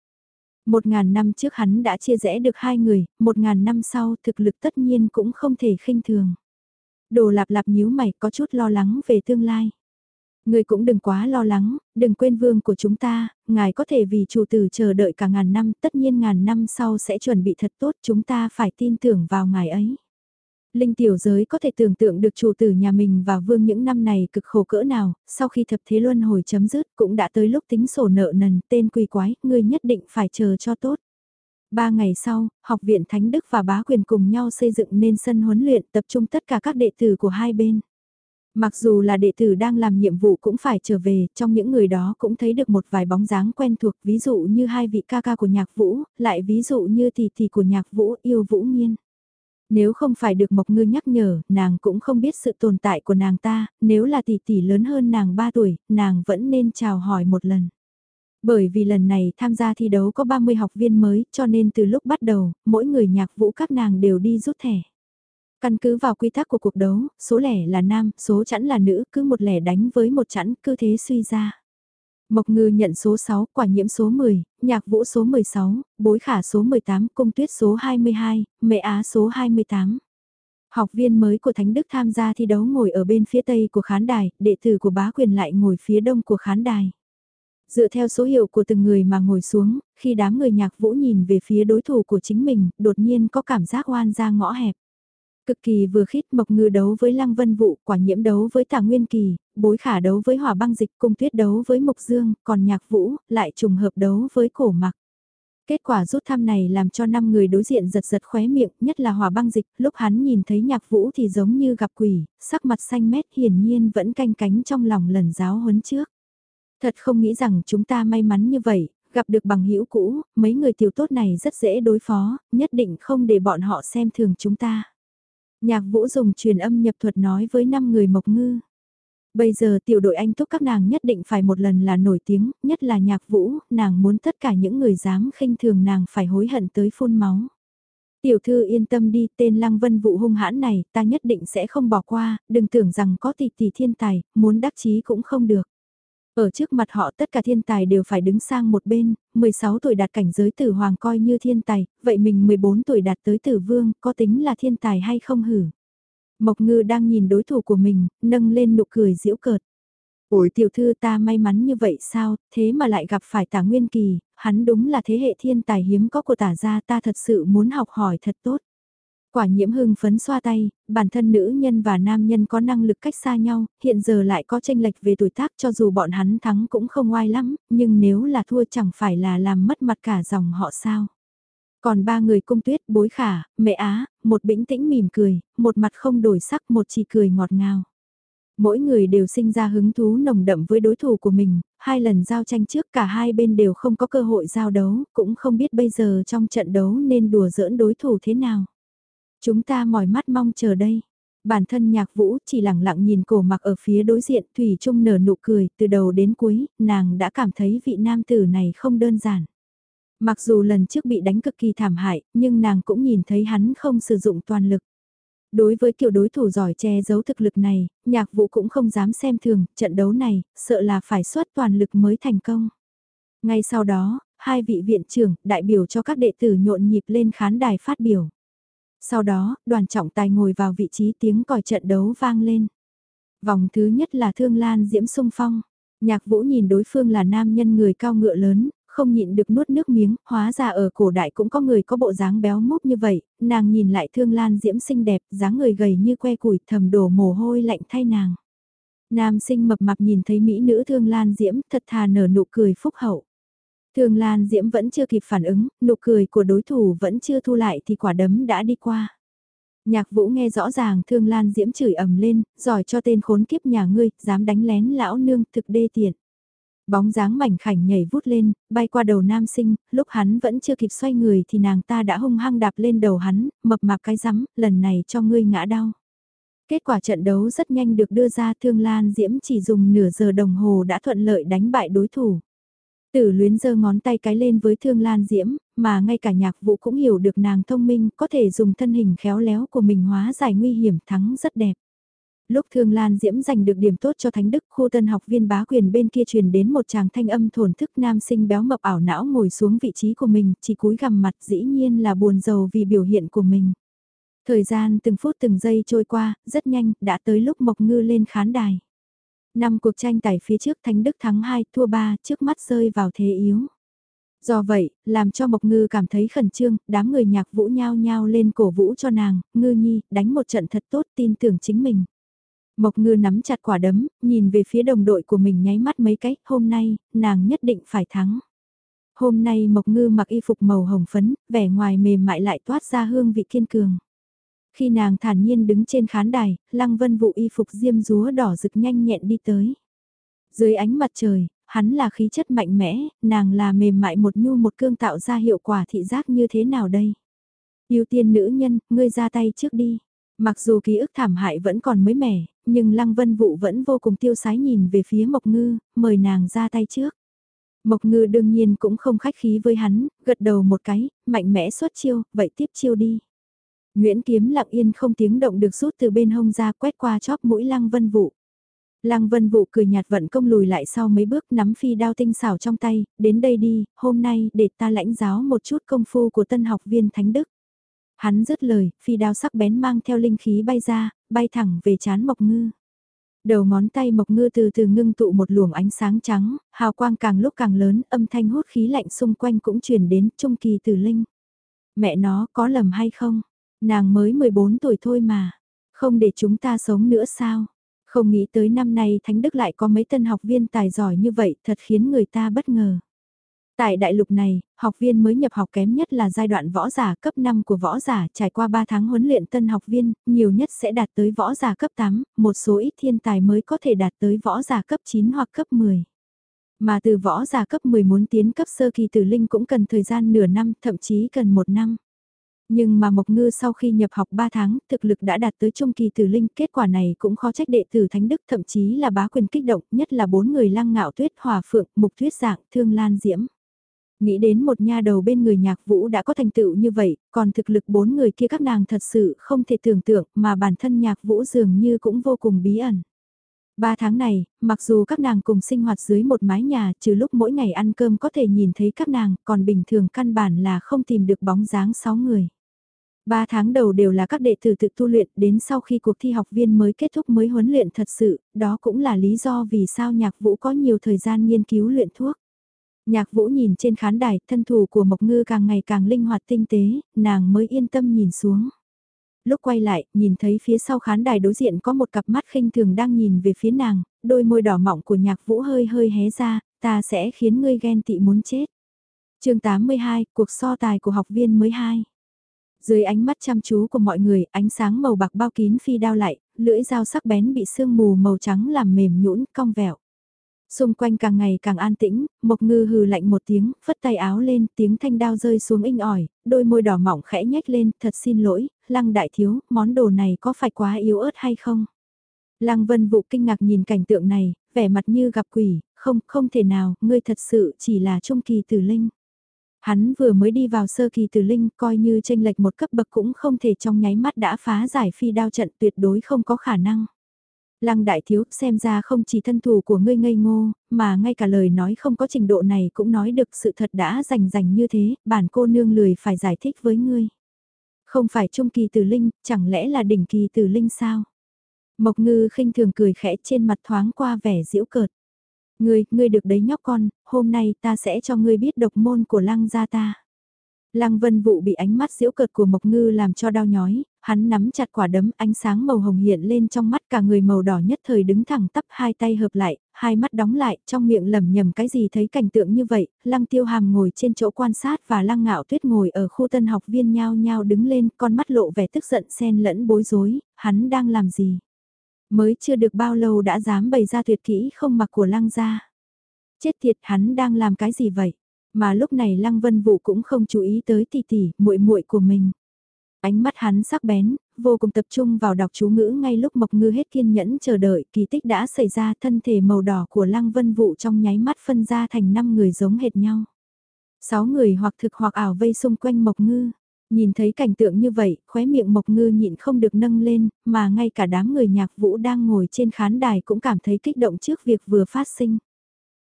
Một ngàn năm trước hắn đã chia rẽ được hai người, một ngàn năm sau thực lực tất nhiên cũng không thể khinh thường. Đồ lạp lạp nhíu mày có chút lo lắng về tương lai. Người cũng đừng quá lo lắng, đừng quên vương của chúng ta, ngài có thể vì chủ tử chờ đợi cả ngàn năm, tất nhiên ngàn năm sau sẽ chuẩn bị thật tốt, chúng ta phải tin tưởng vào ngài ấy. Linh tiểu giới có thể tưởng tượng được chủ tử nhà mình và vương những năm này cực khổ cỡ nào, sau khi thập thế luân hồi chấm dứt cũng đã tới lúc tính sổ nợ nần tên quỳ quái, ngươi nhất định phải chờ cho tốt. Ba ngày sau, học viện Thánh Đức và Bá Quyền cùng nhau xây dựng nên sân huấn luyện tập trung tất cả các đệ tử của hai bên. Mặc dù là đệ tử đang làm nhiệm vụ cũng phải trở về, trong những người đó cũng thấy được một vài bóng dáng quen thuộc, ví dụ như hai vị ca ca của nhạc vũ, lại ví dụ như tỷ tỷ của nhạc vũ yêu vũ nghiên. Nếu không phải được Mộc Ngư nhắc nhở, nàng cũng không biết sự tồn tại của nàng ta, nếu là tỷ tỷ lớn hơn nàng 3 tuổi, nàng vẫn nên chào hỏi một lần. Bởi vì lần này tham gia thi đấu có 30 học viên mới, cho nên từ lúc bắt đầu, mỗi người nhạc vũ các nàng đều đi rút thẻ. Căn cứ vào quy tắc của cuộc đấu, số lẻ là nam, số chẵn là nữ, cứ một lẻ đánh với một chẵn, cứ thế suy ra. Mộc ngư nhận số 6, quả nhiễm số 10, nhạc vũ số 16, bối khả số 18, cung tuyết số 22, mẹ á số 28. Học viên mới của Thánh Đức tham gia thi đấu ngồi ở bên phía tây của khán đài, đệ tử của bá quyền lại ngồi phía đông của khán đài. Dựa theo số hiệu của từng người mà ngồi xuống, khi đám người nhạc vũ nhìn về phía đối thủ của chính mình, đột nhiên có cảm giác oan ra ngõ hẹp. Cực kỳ vừa khít Mộc Ngư đấu với Lăng Vân Vụ, quả nhiễm đấu với Tả Nguyên Kỳ, bối khả đấu với Hỏa Băng Dịch, cung tuyết đấu với Mộc Dương, còn Nhạc Vũ lại trùng hợp đấu với Cổ Mặc. Kết quả rút thăm này làm cho năm người đối diện giật giật khóe miệng, nhất là Hỏa Băng Dịch, lúc hắn nhìn thấy Nhạc Vũ thì giống như gặp quỷ, sắc mặt xanh mét hiển nhiên vẫn canh cánh trong lòng lần giáo huấn trước. Thật không nghĩ rằng chúng ta may mắn như vậy, gặp được bằng hữu cũ, mấy người tiểu tốt này rất dễ đối phó, nhất định không để bọn họ xem thường chúng ta. Nhạc vũ dùng truyền âm nhập thuật nói với 5 người mộc ngư. Bây giờ tiểu đội anh thúc các nàng nhất định phải một lần là nổi tiếng, nhất là nhạc vũ, nàng muốn tất cả những người dám khinh thường nàng phải hối hận tới phun máu. Tiểu thư yên tâm đi, tên lăng vân vụ hung hãn này, ta nhất định sẽ không bỏ qua, đừng tưởng rằng có tỷ tỷ thiên tài, muốn đắc chí cũng không được. Ở trước mặt họ tất cả thiên tài đều phải đứng sang một bên, 16 tuổi đạt cảnh giới tử hoàng coi như thiên tài, vậy mình 14 tuổi đạt tới tử vương, có tính là thiên tài hay không hử? Mộc ngư đang nhìn đối thủ của mình, nâng lên nụ cười giễu cợt. ủi tiểu thư ta may mắn như vậy sao, thế mà lại gặp phải tả nguyên kỳ, hắn đúng là thế hệ thiên tài hiếm có của tả gia ta thật sự muốn học hỏi thật tốt. Quả nhiễm hưng phấn xoa tay, bản thân nữ nhân và nam nhân có năng lực cách xa nhau, hiện giờ lại có tranh lệch về tuổi tác cho dù bọn hắn thắng cũng không oai lắm, nhưng nếu là thua chẳng phải là làm mất mặt cả dòng họ sao. Còn ba người cung tuyết, bối khả, mẹ á, một bĩnh tĩnh mỉm cười, một mặt không đổi sắc, một chỉ cười ngọt ngào. Mỗi người đều sinh ra hứng thú nồng đậm với đối thủ của mình, hai lần giao tranh trước cả hai bên đều không có cơ hội giao đấu, cũng không biết bây giờ trong trận đấu nên đùa giỡn đối thủ thế nào. Chúng ta mỏi mắt mong chờ đây. Bản thân nhạc vũ chỉ lặng lặng nhìn cổ mặc ở phía đối diện Thủy Trung nở nụ cười từ đầu đến cuối, nàng đã cảm thấy vị nam tử này không đơn giản. Mặc dù lần trước bị đánh cực kỳ thảm hại, nhưng nàng cũng nhìn thấy hắn không sử dụng toàn lực. Đối với kiểu đối thủ giỏi che giấu thực lực này, nhạc vũ cũng không dám xem thường, trận đấu này, sợ là phải xuất toàn lực mới thành công. Ngay sau đó, hai vị viện trưởng, đại biểu cho các đệ tử nhộn nhịp lên khán đài phát biểu. Sau đó, đoàn trọng tài ngồi vào vị trí tiếng còi trận đấu vang lên. Vòng thứ nhất là Thương Lan Diễm Sung Phong. Nhạc Vũ nhìn đối phương là nam nhân người cao ngựa lớn, không nhịn được nuốt nước miếng, hóa ra ở cổ đại cũng có người có bộ dáng béo múp như vậy, nàng nhìn lại Thương Lan Diễm xinh đẹp, dáng người gầy như que củi, thầm đổ mồ hôi lạnh thay nàng. Nam sinh mập mạp nhìn thấy mỹ nữ Thương Lan Diễm, thật thà nở nụ cười phúc hậu. Thương Lan Diễm vẫn chưa kịp phản ứng, nụ cười của đối thủ vẫn chưa thu lại thì quả đấm đã đi qua. Nhạc Vũ nghe rõ ràng Thương Lan Diễm chửi ầm lên, giỏi cho tên khốn kiếp nhà ngươi, dám đánh lén lão nương thực đê tiện. Bóng dáng mảnh khảnh nhảy vút lên, bay qua đầu nam sinh, lúc hắn vẫn chưa kịp xoay người thì nàng ta đã hung hăng đạp lên đầu hắn, mập mạp cái rắm, lần này cho ngươi ngã đau. Kết quả trận đấu rất nhanh được đưa ra Thương Lan Diễm chỉ dùng nửa giờ đồng hồ đã thuận lợi đánh bại đối thủ. Tử luyến giơ ngón tay cái lên với thương lan diễm, mà ngay cả nhạc vũ cũng hiểu được nàng thông minh có thể dùng thân hình khéo léo của mình hóa giải nguy hiểm thắng rất đẹp. Lúc Thương Lan Diễm giành được điểm tốt cho Thánh Đức, khu tân học viên bá quyền bên kia truyền đến một chàng thanh âm thổn thức nam sinh béo mập ảo não ngồi xuống vị trí của mình, chỉ cúi gằm mặt dĩ nhiên là buồn giàu vì biểu hiện của mình. Thời gian từng phút từng giây trôi qua, rất nhanh, đã tới lúc Mộc Ngư lên khán đài. Năm cuộc tranh tài phía trước Thánh Đức thắng 2, thua 3, trước mắt rơi vào thế yếu. Do vậy, làm cho Mộc Ngư cảm thấy khẩn trương, đám người nhạc vũ nhao nhao lên cổ vũ cho nàng, Ngư Nhi, đánh một trận thật tốt tin tưởng chính mình. Mộc Ngư nắm chặt quả đấm, nhìn về phía đồng đội của mình nháy mắt mấy cái, hôm nay, nàng nhất định phải thắng. Hôm nay Mộc Ngư mặc y phục màu hồng phấn, vẻ ngoài mềm mại lại toát ra hương vị kiên cường. Khi nàng thản nhiên đứng trên khán đài, Lăng Vân vũ y phục diêm rúa đỏ rực nhanh nhẹn đi tới. Dưới ánh mặt trời, hắn là khí chất mạnh mẽ, nàng là mềm mại một nhu một cương tạo ra hiệu quả thị giác như thế nào đây? yêu tiên nữ nhân, ngươi ra tay trước đi. Mặc dù ký ức thảm hại vẫn còn mới mẻ, nhưng Lăng Vân vũ vẫn vô cùng tiêu sái nhìn về phía Mộc Ngư, mời nàng ra tay trước. Mộc Ngư đương nhiên cũng không khách khí với hắn, gật đầu một cái, mạnh mẽ xuất chiêu, vậy tiếp chiêu đi. Nguyễn Kiếm lặng yên không tiếng động được rút từ bên hông ra quét qua chóp mũi Lăng Vân Vũ. Lăng Vân Vũ cười nhạt vận công lùi lại sau mấy bước nắm phi đao tinh xảo trong tay, đến đây đi, hôm nay để ta lãnh giáo một chút công phu của tân học viên Thánh Đức. Hắn dứt lời, phi đao sắc bén mang theo linh khí bay ra, bay thẳng về chán Mộc Ngư. Đầu ngón tay Mộc Ngư từ từ ngưng tụ một luồng ánh sáng trắng, hào quang càng lúc càng lớn, âm thanh hút khí lạnh xung quanh cũng truyền đến trung kỳ từ linh. Mẹ nó có lầm hay không? Nàng mới 14 tuổi thôi mà, không để chúng ta sống nữa sao? Không nghĩ tới năm nay Thánh Đức lại có mấy tân học viên tài giỏi như vậy thật khiến người ta bất ngờ. Tại đại lục này, học viên mới nhập học kém nhất là giai đoạn võ giả cấp 5 của võ giả trải qua 3 tháng huấn luyện tân học viên, nhiều nhất sẽ đạt tới võ giả cấp 8, một số ít thiên tài mới có thể đạt tới võ giả cấp 9 hoặc cấp 10. Mà từ võ giả cấp 10 muốn tiến cấp sơ kỳ tử linh cũng cần thời gian nửa năm, thậm chí cần một năm. Nhưng mà Mộc Ngư sau khi nhập học 3 tháng, thực lực đã đạt tới trung kỳ tử linh, kết quả này cũng khó trách đệ tử Thánh Đức thậm chí là bá quyền kích động, nhất là bốn người lăng ngạo tuyết hòa phượng, mục tuyết dạng, thương lan diễm. Nghĩ đến một nha đầu bên người nhạc vũ đã có thành tựu như vậy, còn thực lực bốn người kia các nàng thật sự không thể tưởng tượng mà bản thân nhạc vũ dường như cũng vô cùng bí ẩn. Ba tháng này, mặc dù các nàng cùng sinh hoạt dưới một mái nhà, trừ lúc mỗi ngày ăn cơm có thể nhìn thấy các nàng, còn bình thường căn bản là không tìm được bóng dáng sáu người. Ba tháng đầu đều là các đệ tử tự tu luyện, đến sau khi cuộc thi học viên mới kết thúc mới huấn luyện thật sự, đó cũng là lý do vì sao nhạc vũ có nhiều thời gian nghiên cứu luyện thuốc. Nhạc vũ nhìn trên khán đài, thân thủ của Mộc Ngư càng ngày càng linh hoạt tinh tế, nàng mới yên tâm nhìn xuống. Lúc quay lại, nhìn thấy phía sau khán đài đối diện có một cặp mắt khinh thường đang nhìn về phía nàng, đôi môi đỏ mọng của nhạc vũ hơi hơi hé ra, ta sẽ khiến ngươi ghen tị muốn chết. chương 82, cuộc so tài của học viên mới 2. Dưới ánh mắt chăm chú của mọi người, ánh sáng màu bạc bao kín phi đao lại, lưỡi dao sắc bén bị sương mù màu trắng làm mềm nhũn cong vẹo. Xung quanh càng ngày càng an tĩnh, Mộc Ngư hừ lạnh một tiếng, phất tay áo lên, tiếng thanh đao rơi xuống inh ỏi, đôi môi đỏ mỏng khẽ nhếch lên, thật xin lỗi, Lăng đại thiếu, món đồ này có phải quá yếu ớt hay không? Lăng Vân Vụ kinh ngạc nhìn cảnh tượng này, vẻ mặt như gặp quỷ, không, không thể nào, ngươi thật sự chỉ là trung kỳ tử linh. Hắn vừa mới đi vào sơ kỳ tử linh, coi như tranh lệch một cấp bậc cũng không thể trong nháy mắt đã phá giải phi đao trận tuyệt đối không có khả năng. Lăng đại thiếu, xem ra không chỉ thân thủ của ngươi ngây ngô, mà ngay cả lời nói không có trình độ này cũng nói được sự thật đã rành rành như thế, bản cô nương lười phải giải thích với ngươi. Không phải trung kỳ tử linh, chẳng lẽ là đỉnh kỳ tử linh sao? Mộc ngư khinh thường cười khẽ trên mặt thoáng qua vẻ diễu cợt. Ngươi, ngươi được đấy nhóc con, hôm nay ta sẽ cho ngươi biết độc môn của lăng gia ta. Lăng vân vụ bị ánh mắt diễu cợt của Mộc Ngư làm cho đau nhói, hắn nắm chặt quả đấm ánh sáng màu hồng hiện lên trong mắt cả người màu đỏ nhất thời đứng thẳng tắp hai tay hợp lại, hai mắt đóng lại, trong miệng lẩm nhẩm cái gì thấy cảnh tượng như vậy, lăng tiêu hàm ngồi trên chỗ quan sát và lăng ngạo tuyết ngồi ở khu tân học viên nhao nhao đứng lên, con mắt lộ vẻ tức giận xen lẫn bối rối, hắn đang làm gì? Mới chưa được bao lâu đã dám bày ra tuyệt kỹ không mặc của lăng gia Chết thiệt hắn đang làm cái gì vậy? Mà lúc này Lăng Vân Vũ cũng không chú ý tới tỷ tỷ, muội muội của mình. Ánh mắt hắn sắc bén, vô cùng tập trung vào đọc chú ngữ ngay lúc Mộc Ngư hết kiên nhẫn chờ đợi, kỳ tích đã xảy ra, thân thể màu đỏ của Lăng Vân Vũ trong nháy mắt phân ra thành 5 người giống hệt nhau. Sáu người hoặc thực hoặc ảo vây xung quanh Mộc Ngư. Nhìn thấy cảnh tượng như vậy, khóe miệng Mộc Ngư nhịn không được nâng lên, mà ngay cả đám người nhạc vũ đang ngồi trên khán đài cũng cảm thấy kích động trước việc vừa phát sinh.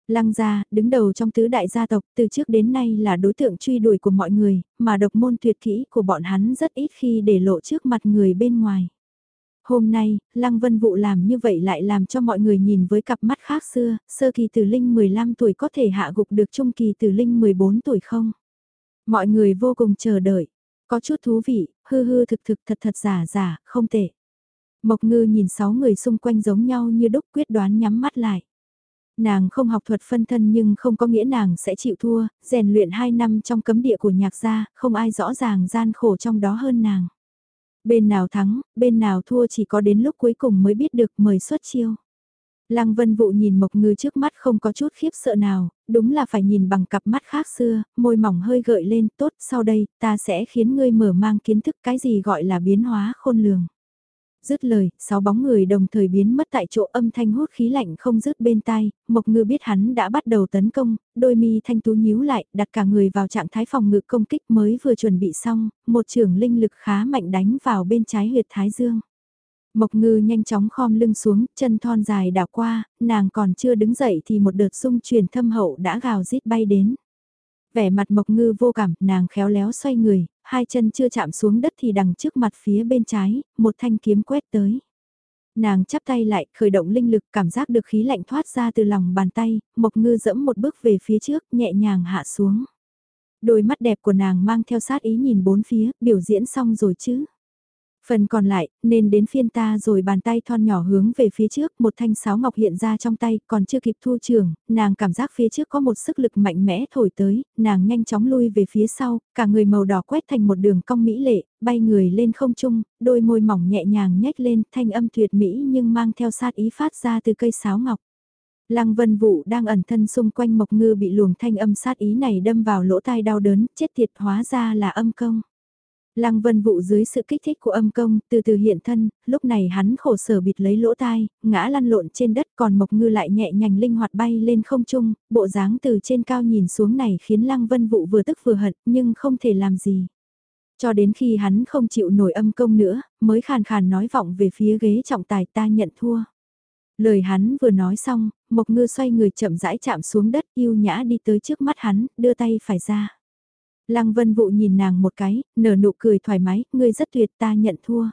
Lăng gia, đứng đầu trong tứ đại gia tộc, từ trước đến nay là đối tượng truy đuổi của mọi người, mà độc môn tuyệt kỹ của bọn hắn rất ít khi để lộ trước mặt người bên ngoài. Hôm nay, Lăng Vân Vũ làm như vậy lại làm cho mọi người nhìn với cặp mắt khác xưa, sơ kỳ tử linh 15 tuổi có thể hạ gục được trung kỳ tử linh 14 tuổi không? Mọi người vô cùng chờ đợi, có chút thú vị, hư hư thực thực thật thật giả giả, không tệ. Mộc ngư nhìn sáu người xung quanh giống nhau như đúc quyết đoán nhắm mắt lại. Nàng không học thuật phân thân nhưng không có nghĩa nàng sẽ chịu thua, rèn luyện 2 năm trong cấm địa của nhạc gia, không ai rõ ràng gian khổ trong đó hơn nàng. Bên nào thắng, bên nào thua chỉ có đến lúc cuối cùng mới biết được mời xuất chiêu. Lăng Vân Vụ nhìn Mộc Ngư trước mắt không có chút khiếp sợ nào, đúng là phải nhìn bằng cặp mắt khác xưa, môi mỏng hơi gợi lên, tốt, sau đây, ta sẽ khiến ngươi mở mang kiến thức cái gì gọi là biến hóa khôn lường. Dứt lời, sáu bóng người đồng thời biến mất tại chỗ âm thanh hút khí lạnh không dứt bên tai, Mộc Ngư biết hắn đã bắt đầu tấn công, đôi mi thanh tú nhíu lại, đặt cả người vào trạng thái phòng ngự công kích mới vừa chuẩn bị xong, một trường linh lực khá mạnh đánh vào bên trái huyệt thái dương. Mộc ngư nhanh chóng khom lưng xuống, chân thon dài đảo qua, nàng còn chưa đứng dậy thì một đợt xung truyền thâm hậu đã gào rít bay đến. Vẻ mặt mộc ngư vô cảm, nàng khéo léo xoay người, hai chân chưa chạm xuống đất thì đằng trước mặt phía bên trái, một thanh kiếm quét tới. Nàng chắp tay lại, khởi động linh lực, cảm giác được khí lạnh thoát ra từ lòng bàn tay, mộc ngư dẫm một bước về phía trước, nhẹ nhàng hạ xuống. Đôi mắt đẹp của nàng mang theo sát ý nhìn bốn phía, biểu diễn xong rồi chứ. Phần còn lại, nên đến phiên ta rồi bàn tay thon nhỏ hướng về phía trước, một thanh sáo ngọc hiện ra trong tay, còn chưa kịp thu trường, nàng cảm giác phía trước có một sức lực mạnh mẽ thổi tới, nàng nhanh chóng lui về phía sau, cả người màu đỏ quét thành một đường cong mỹ lệ, bay người lên không trung, đôi môi mỏng nhẹ nhàng nhếch lên, thanh âm tuyệt mỹ nhưng mang theo sát ý phát ra từ cây sáo ngọc. Lăng vân vụ đang ẩn thân xung quanh mộc ngư bị luồng thanh âm sát ý này đâm vào lỗ tai đau đớn, chết thiệt hóa ra là âm công. Lăng vân vụ dưới sự kích thích của âm công, từ từ hiện thân, lúc này hắn khổ sở bịt lấy lỗ tai, ngã lăn lộn trên đất còn mộc ngư lại nhẹ nhàng linh hoạt bay lên không trung, bộ dáng từ trên cao nhìn xuống này khiến lăng vân vụ vừa tức vừa hận nhưng không thể làm gì. Cho đến khi hắn không chịu nổi âm công nữa, mới khàn khàn nói vọng về phía ghế trọng tài ta nhận thua. Lời hắn vừa nói xong, Mộc Ngư xoay người chậm rãi chạm xuống đất yêu nhã đi tới trước mắt hắn, đưa tay phải ra. Lăng Vân Vụ nhìn nàng một cái, nở nụ cười thoải mái, ngươi rất tuyệt ta nhận thua.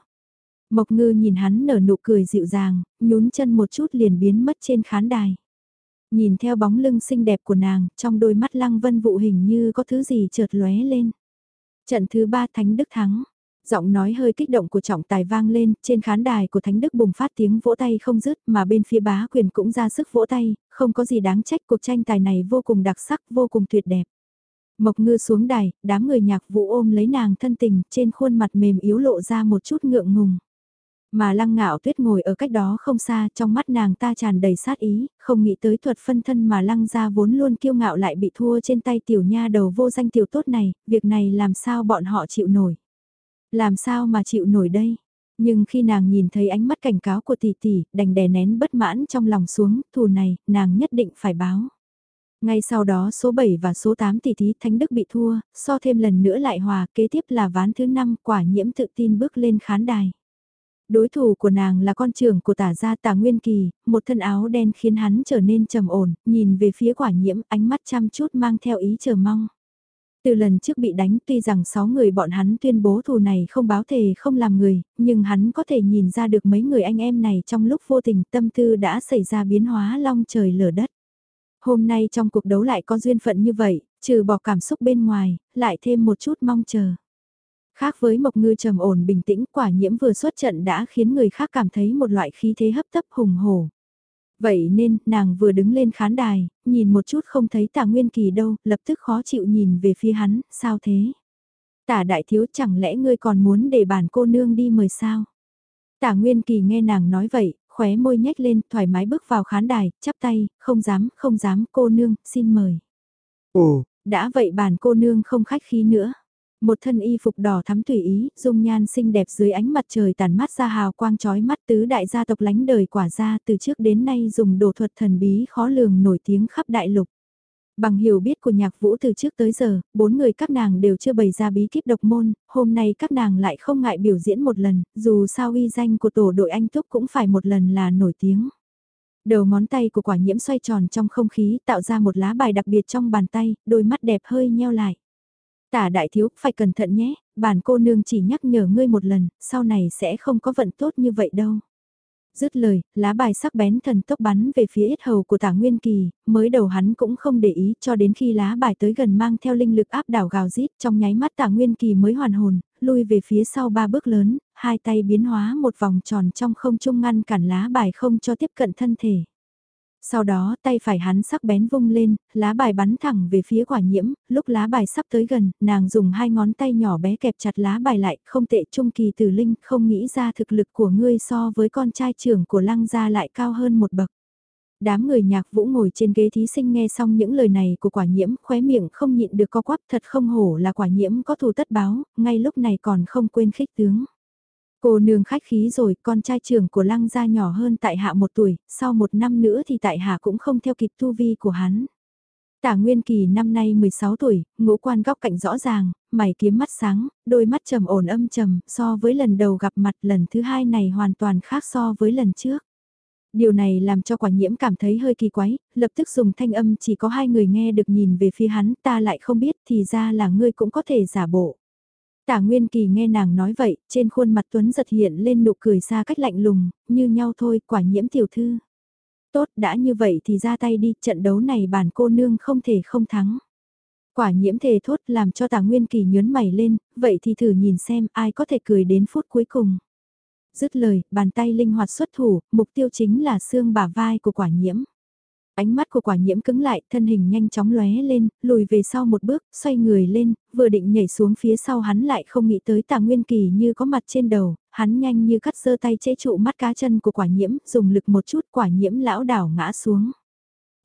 Mộc Ngư nhìn hắn nở nụ cười dịu dàng, nhún chân một chút liền biến mất trên khán đài. Nhìn theo bóng lưng xinh đẹp của nàng, trong đôi mắt Lăng Vân Vụ hình như có thứ gì chợt lóe lên. Trận thứ ba Thánh Đức thắng. Giọng nói hơi kích động của trọng tài vang lên, trên khán đài của Thánh Đức bùng phát tiếng vỗ tay không dứt mà bên phía bá quyền cũng ra sức vỗ tay, không có gì đáng trách cuộc tranh tài này vô cùng đặc sắc, vô cùng tuyệt đẹp. Mộc ngư xuống đài, đám người nhạc vũ ôm lấy nàng thân tình, trên khuôn mặt mềm yếu lộ ra một chút ngượng ngùng. Mà lăng ngạo tuyết ngồi ở cách đó không xa, trong mắt nàng ta tràn đầy sát ý, không nghĩ tới thuật phân thân mà lăng ra vốn luôn kiêu ngạo lại bị thua trên tay tiểu nha đầu vô danh tiểu tốt này, việc này làm sao bọn họ chịu nổi. Làm sao mà chịu nổi đây? Nhưng khi nàng nhìn thấy ánh mắt cảnh cáo của tỷ tỷ, đành đè nén bất mãn trong lòng xuống, thù này, nàng nhất định phải báo. Ngay sau đó số 7 và số 8 tỷ thí Thánh Đức bị thua, so thêm lần nữa lại hòa, kế tiếp là ván thứ 5 quả nhiễm tự tin bước lên khán đài. Đối thủ của nàng là con trưởng của tả gia tả Nguyên Kỳ, một thân áo đen khiến hắn trở nên trầm ổn, nhìn về phía quả nhiễm ánh mắt chăm chút mang theo ý chờ mong. Từ lần trước bị đánh tuy rằng 6 người bọn hắn tuyên bố thù này không báo thề không làm người, nhưng hắn có thể nhìn ra được mấy người anh em này trong lúc vô tình tâm tư đã xảy ra biến hóa long trời lở đất. Hôm nay trong cuộc đấu lại có duyên phận như vậy, trừ bỏ cảm xúc bên ngoài, lại thêm một chút mong chờ. Khác với Mộc Ngư trầm ổn bình tĩnh quả nhiễm vừa xuất trận đã khiến người khác cảm thấy một loại khí thế hấp tấp hùng hổ. Vậy nên, nàng vừa đứng lên khán đài, nhìn một chút không thấy tả nguyên kỳ đâu, lập tức khó chịu nhìn về phía hắn, sao thế? Tả đại thiếu chẳng lẽ ngươi còn muốn để bản cô nương đi mời sao? Tả nguyên kỳ nghe nàng nói vậy, khóe môi nhếch lên, thoải mái bước vào khán đài, chắp tay, không dám, không dám, cô nương, xin mời. Ồ, đã vậy bản cô nương không khách khí nữa. Một thân y phục đỏ thắm tùy ý, dung nhan xinh đẹp dưới ánh mặt trời tàn mắt ra hào quang chói mắt tứ đại gia tộc lánh đời quả ra từ trước đến nay dùng đồ thuật thần bí khó lường nổi tiếng khắp đại lục. Bằng hiểu biết của nhạc vũ từ trước tới giờ, bốn người các nàng đều chưa bày ra bí kíp độc môn, hôm nay các nàng lại không ngại biểu diễn một lần, dù sao uy danh của tổ đội anh Túc cũng phải một lần là nổi tiếng. Đầu ngón tay của quả nhiễm xoay tròn trong không khí tạo ra một lá bài đặc biệt trong bàn tay, đôi mắt đẹp hơi nheo lại. Tả đại thiếu, phải cẩn thận nhé, bản cô nương chỉ nhắc nhở ngươi một lần, sau này sẽ không có vận tốt như vậy đâu. Dứt lời, lá bài sắc bén thần tốc bắn về phía yết hầu của tả Nguyên Kỳ, mới đầu hắn cũng không để ý cho đến khi lá bài tới gần mang theo linh lực áp đảo gào rít trong nháy mắt tả Nguyên Kỳ mới hoàn hồn, lui về phía sau ba bước lớn, hai tay biến hóa một vòng tròn trong không trung ngăn cản lá bài không cho tiếp cận thân thể. Sau đó tay phải hắn sắc bén vung lên, lá bài bắn thẳng về phía quả nhiễm, lúc lá bài sắp tới gần, nàng dùng hai ngón tay nhỏ bé kẹp chặt lá bài lại, không tệ trung kỳ tử linh, không nghĩ ra thực lực của ngươi so với con trai trưởng của lăng gia lại cao hơn một bậc. Đám người nhạc vũ ngồi trên ghế thí sinh nghe xong những lời này của quả nhiễm, khóe miệng không nhịn được co quắp thật không hổ là quả nhiễm có thù tất báo, ngay lúc này còn không quên khích tướng. Cô nương khách khí rồi, con trai trưởng của lăng gia nhỏ hơn tại hạ một tuổi, sau một năm nữa thì tại hạ cũng không theo kịp tu vi của hắn. Tả Nguyên Kỳ năm nay 16 tuổi, ngũ quan góc cạnh rõ ràng, mày kiếm mắt sáng, đôi mắt trầm ổn âm trầm, so với lần đầu gặp mặt lần thứ hai này hoàn toàn khác so với lần trước. Điều này làm cho quả nhiễm cảm thấy hơi kỳ quái, lập tức dùng thanh âm chỉ có hai người nghe được nhìn về phía hắn ta lại không biết thì ra là ngươi cũng có thể giả bộ. Tả Nguyên Kỳ nghe nàng nói vậy, trên khuôn mặt Tuấn giật hiện lên nụ cười xa cách lạnh lùng, như nhau thôi, quả nhiễm tiểu thư. Tốt, đã như vậy thì ra tay đi, trận đấu này bản cô nương không thể không thắng. Quả nhiễm thề thốt làm cho tả nguyên kỳ nhớn mày lên, vậy thì thử nhìn xem ai có thể cười đến phút cuối cùng. Dứt lời, bàn tay linh hoạt xuất thủ, mục tiêu chính là xương bả vai của quả nhiễm. Ánh mắt của quả nhiễm cứng lại, thân hình nhanh chóng lóe lên, lùi về sau một bước, xoay người lên, vừa định nhảy xuống phía sau hắn lại không nghĩ tới tà nguyên kỳ như có mặt trên đầu, hắn nhanh như cắt sơ tay chế trụ mắt cá chân của quả nhiễm, dùng lực một chút quả nhiễm lão đảo ngã xuống.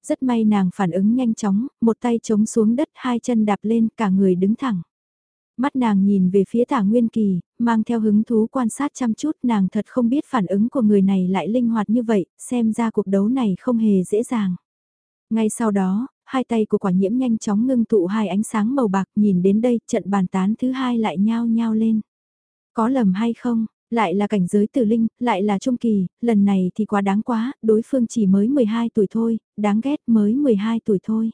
Rất may nàng phản ứng nhanh chóng, một tay chống xuống đất hai chân đạp lên cả người đứng thẳng. Mắt nàng nhìn về phía tả nguyên kỳ, mang theo hứng thú quan sát chăm chút nàng thật không biết phản ứng của người này lại linh hoạt như vậy, xem ra cuộc đấu này không hề dễ dàng. Ngay sau đó, hai tay của quả nhiễm nhanh chóng ngưng tụ hai ánh sáng màu bạc nhìn đến đây trận bàn tán thứ hai lại nhao nhao lên. Có lầm hay không, lại là cảnh giới tử linh, lại là trung kỳ, lần này thì quá đáng quá, đối phương chỉ mới 12 tuổi thôi, đáng ghét mới 12 tuổi thôi.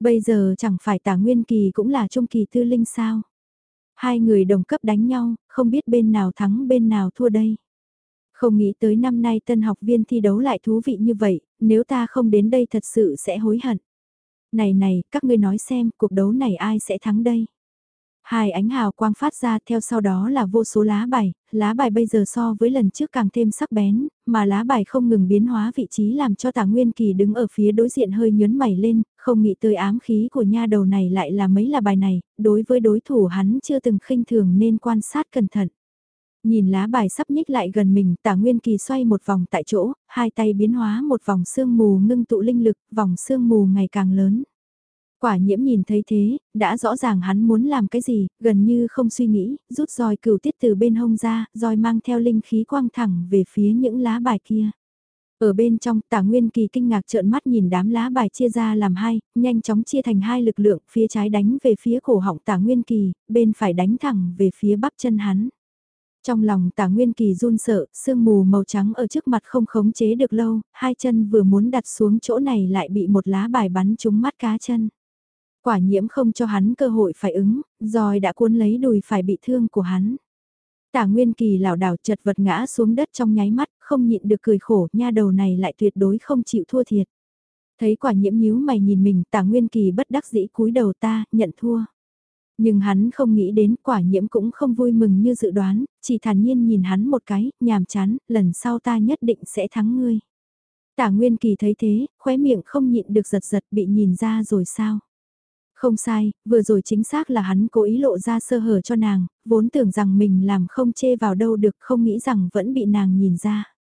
Bây giờ chẳng phải tả nguyên kỳ cũng là trung kỳ tư linh sao. Hai người đồng cấp đánh nhau, không biết bên nào thắng bên nào thua đây. Không nghĩ tới năm nay tân học viên thi đấu lại thú vị như vậy, nếu ta không đến đây thật sự sẽ hối hận. Này này, các ngươi nói xem, cuộc đấu này ai sẽ thắng đây? Hai ánh hào quang phát ra theo sau đó là vô số lá bài, lá bài bây giờ so với lần trước càng thêm sắc bén, mà lá bài không ngừng biến hóa vị trí làm cho tả nguyên kỳ đứng ở phía đối diện hơi nhớn mày lên, không nghĩ tới ám khí của nha đầu này lại là mấy là bài này, đối với đối thủ hắn chưa từng khinh thường nên quan sát cẩn thận. Nhìn lá bài sắp nhích lại gần mình, tả nguyên kỳ xoay một vòng tại chỗ, hai tay biến hóa một vòng sương mù ngưng tụ linh lực, vòng sương mù ngày càng lớn. Quả nhiễm nhìn thấy thế, đã rõ ràng hắn muốn làm cái gì, gần như không suy nghĩ, rút roi cửu tiết từ bên hông ra, roi mang theo linh khí quang thẳng về phía những lá bài kia. Ở bên trong, tả nguyên kỳ kinh ngạc trợn mắt nhìn đám lá bài chia ra làm hai, nhanh chóng chia thành hai lực lượng, phía trái đánh về phía cổ họng tả nguyên kỳ, bên phải đánh thẳng về phía bắp chân hắn. Trong lòng tả nguyên kỳ run sợ, sương mù màu trắng ở trước mặt không khống chế được lâu, hai chân vừa muốn đặt xuống chỗ này lại bị một lá bài bắn trúng mắt cá chân. Quả nhiễm không cho hắn cơ hội phải ứng, rồi đã cuốn lấy đùi phải bị thương của hắn. Tả Nguyên Kỳ lảo đảo chật vật ngã xuống đất trong nháy mắt, không nhịn được cười khổ, nha đầu này lại tuyệt đối không chịu thua thiệt. Thấy quả nhiễm nhíu mày nhìn mình, Tả Nguyên Kỳ bất đắc dĩ cúi đầu ta, nhận thua. Nhưng hắn không nghĩ đến quả nhiễm cũng không vui mừng như dự đoán, chỉ thản nhiên nhìn hắn một cái, nhàm chán, lần sau ta nhất định sẽ thắng ngươi. Tả Nguyên Kỳ thấy thế, khóe miệng không nhịn được giật giật bị nhìn ra rồi sao. Không sai, vừa rồi chính xác là hắn cố ý lộ ra sơ hở cho nàng, vốn tưởng rằng mình làm không chê vào đâu được không nghĩ rằng vẫn bị nàng nhìn ra.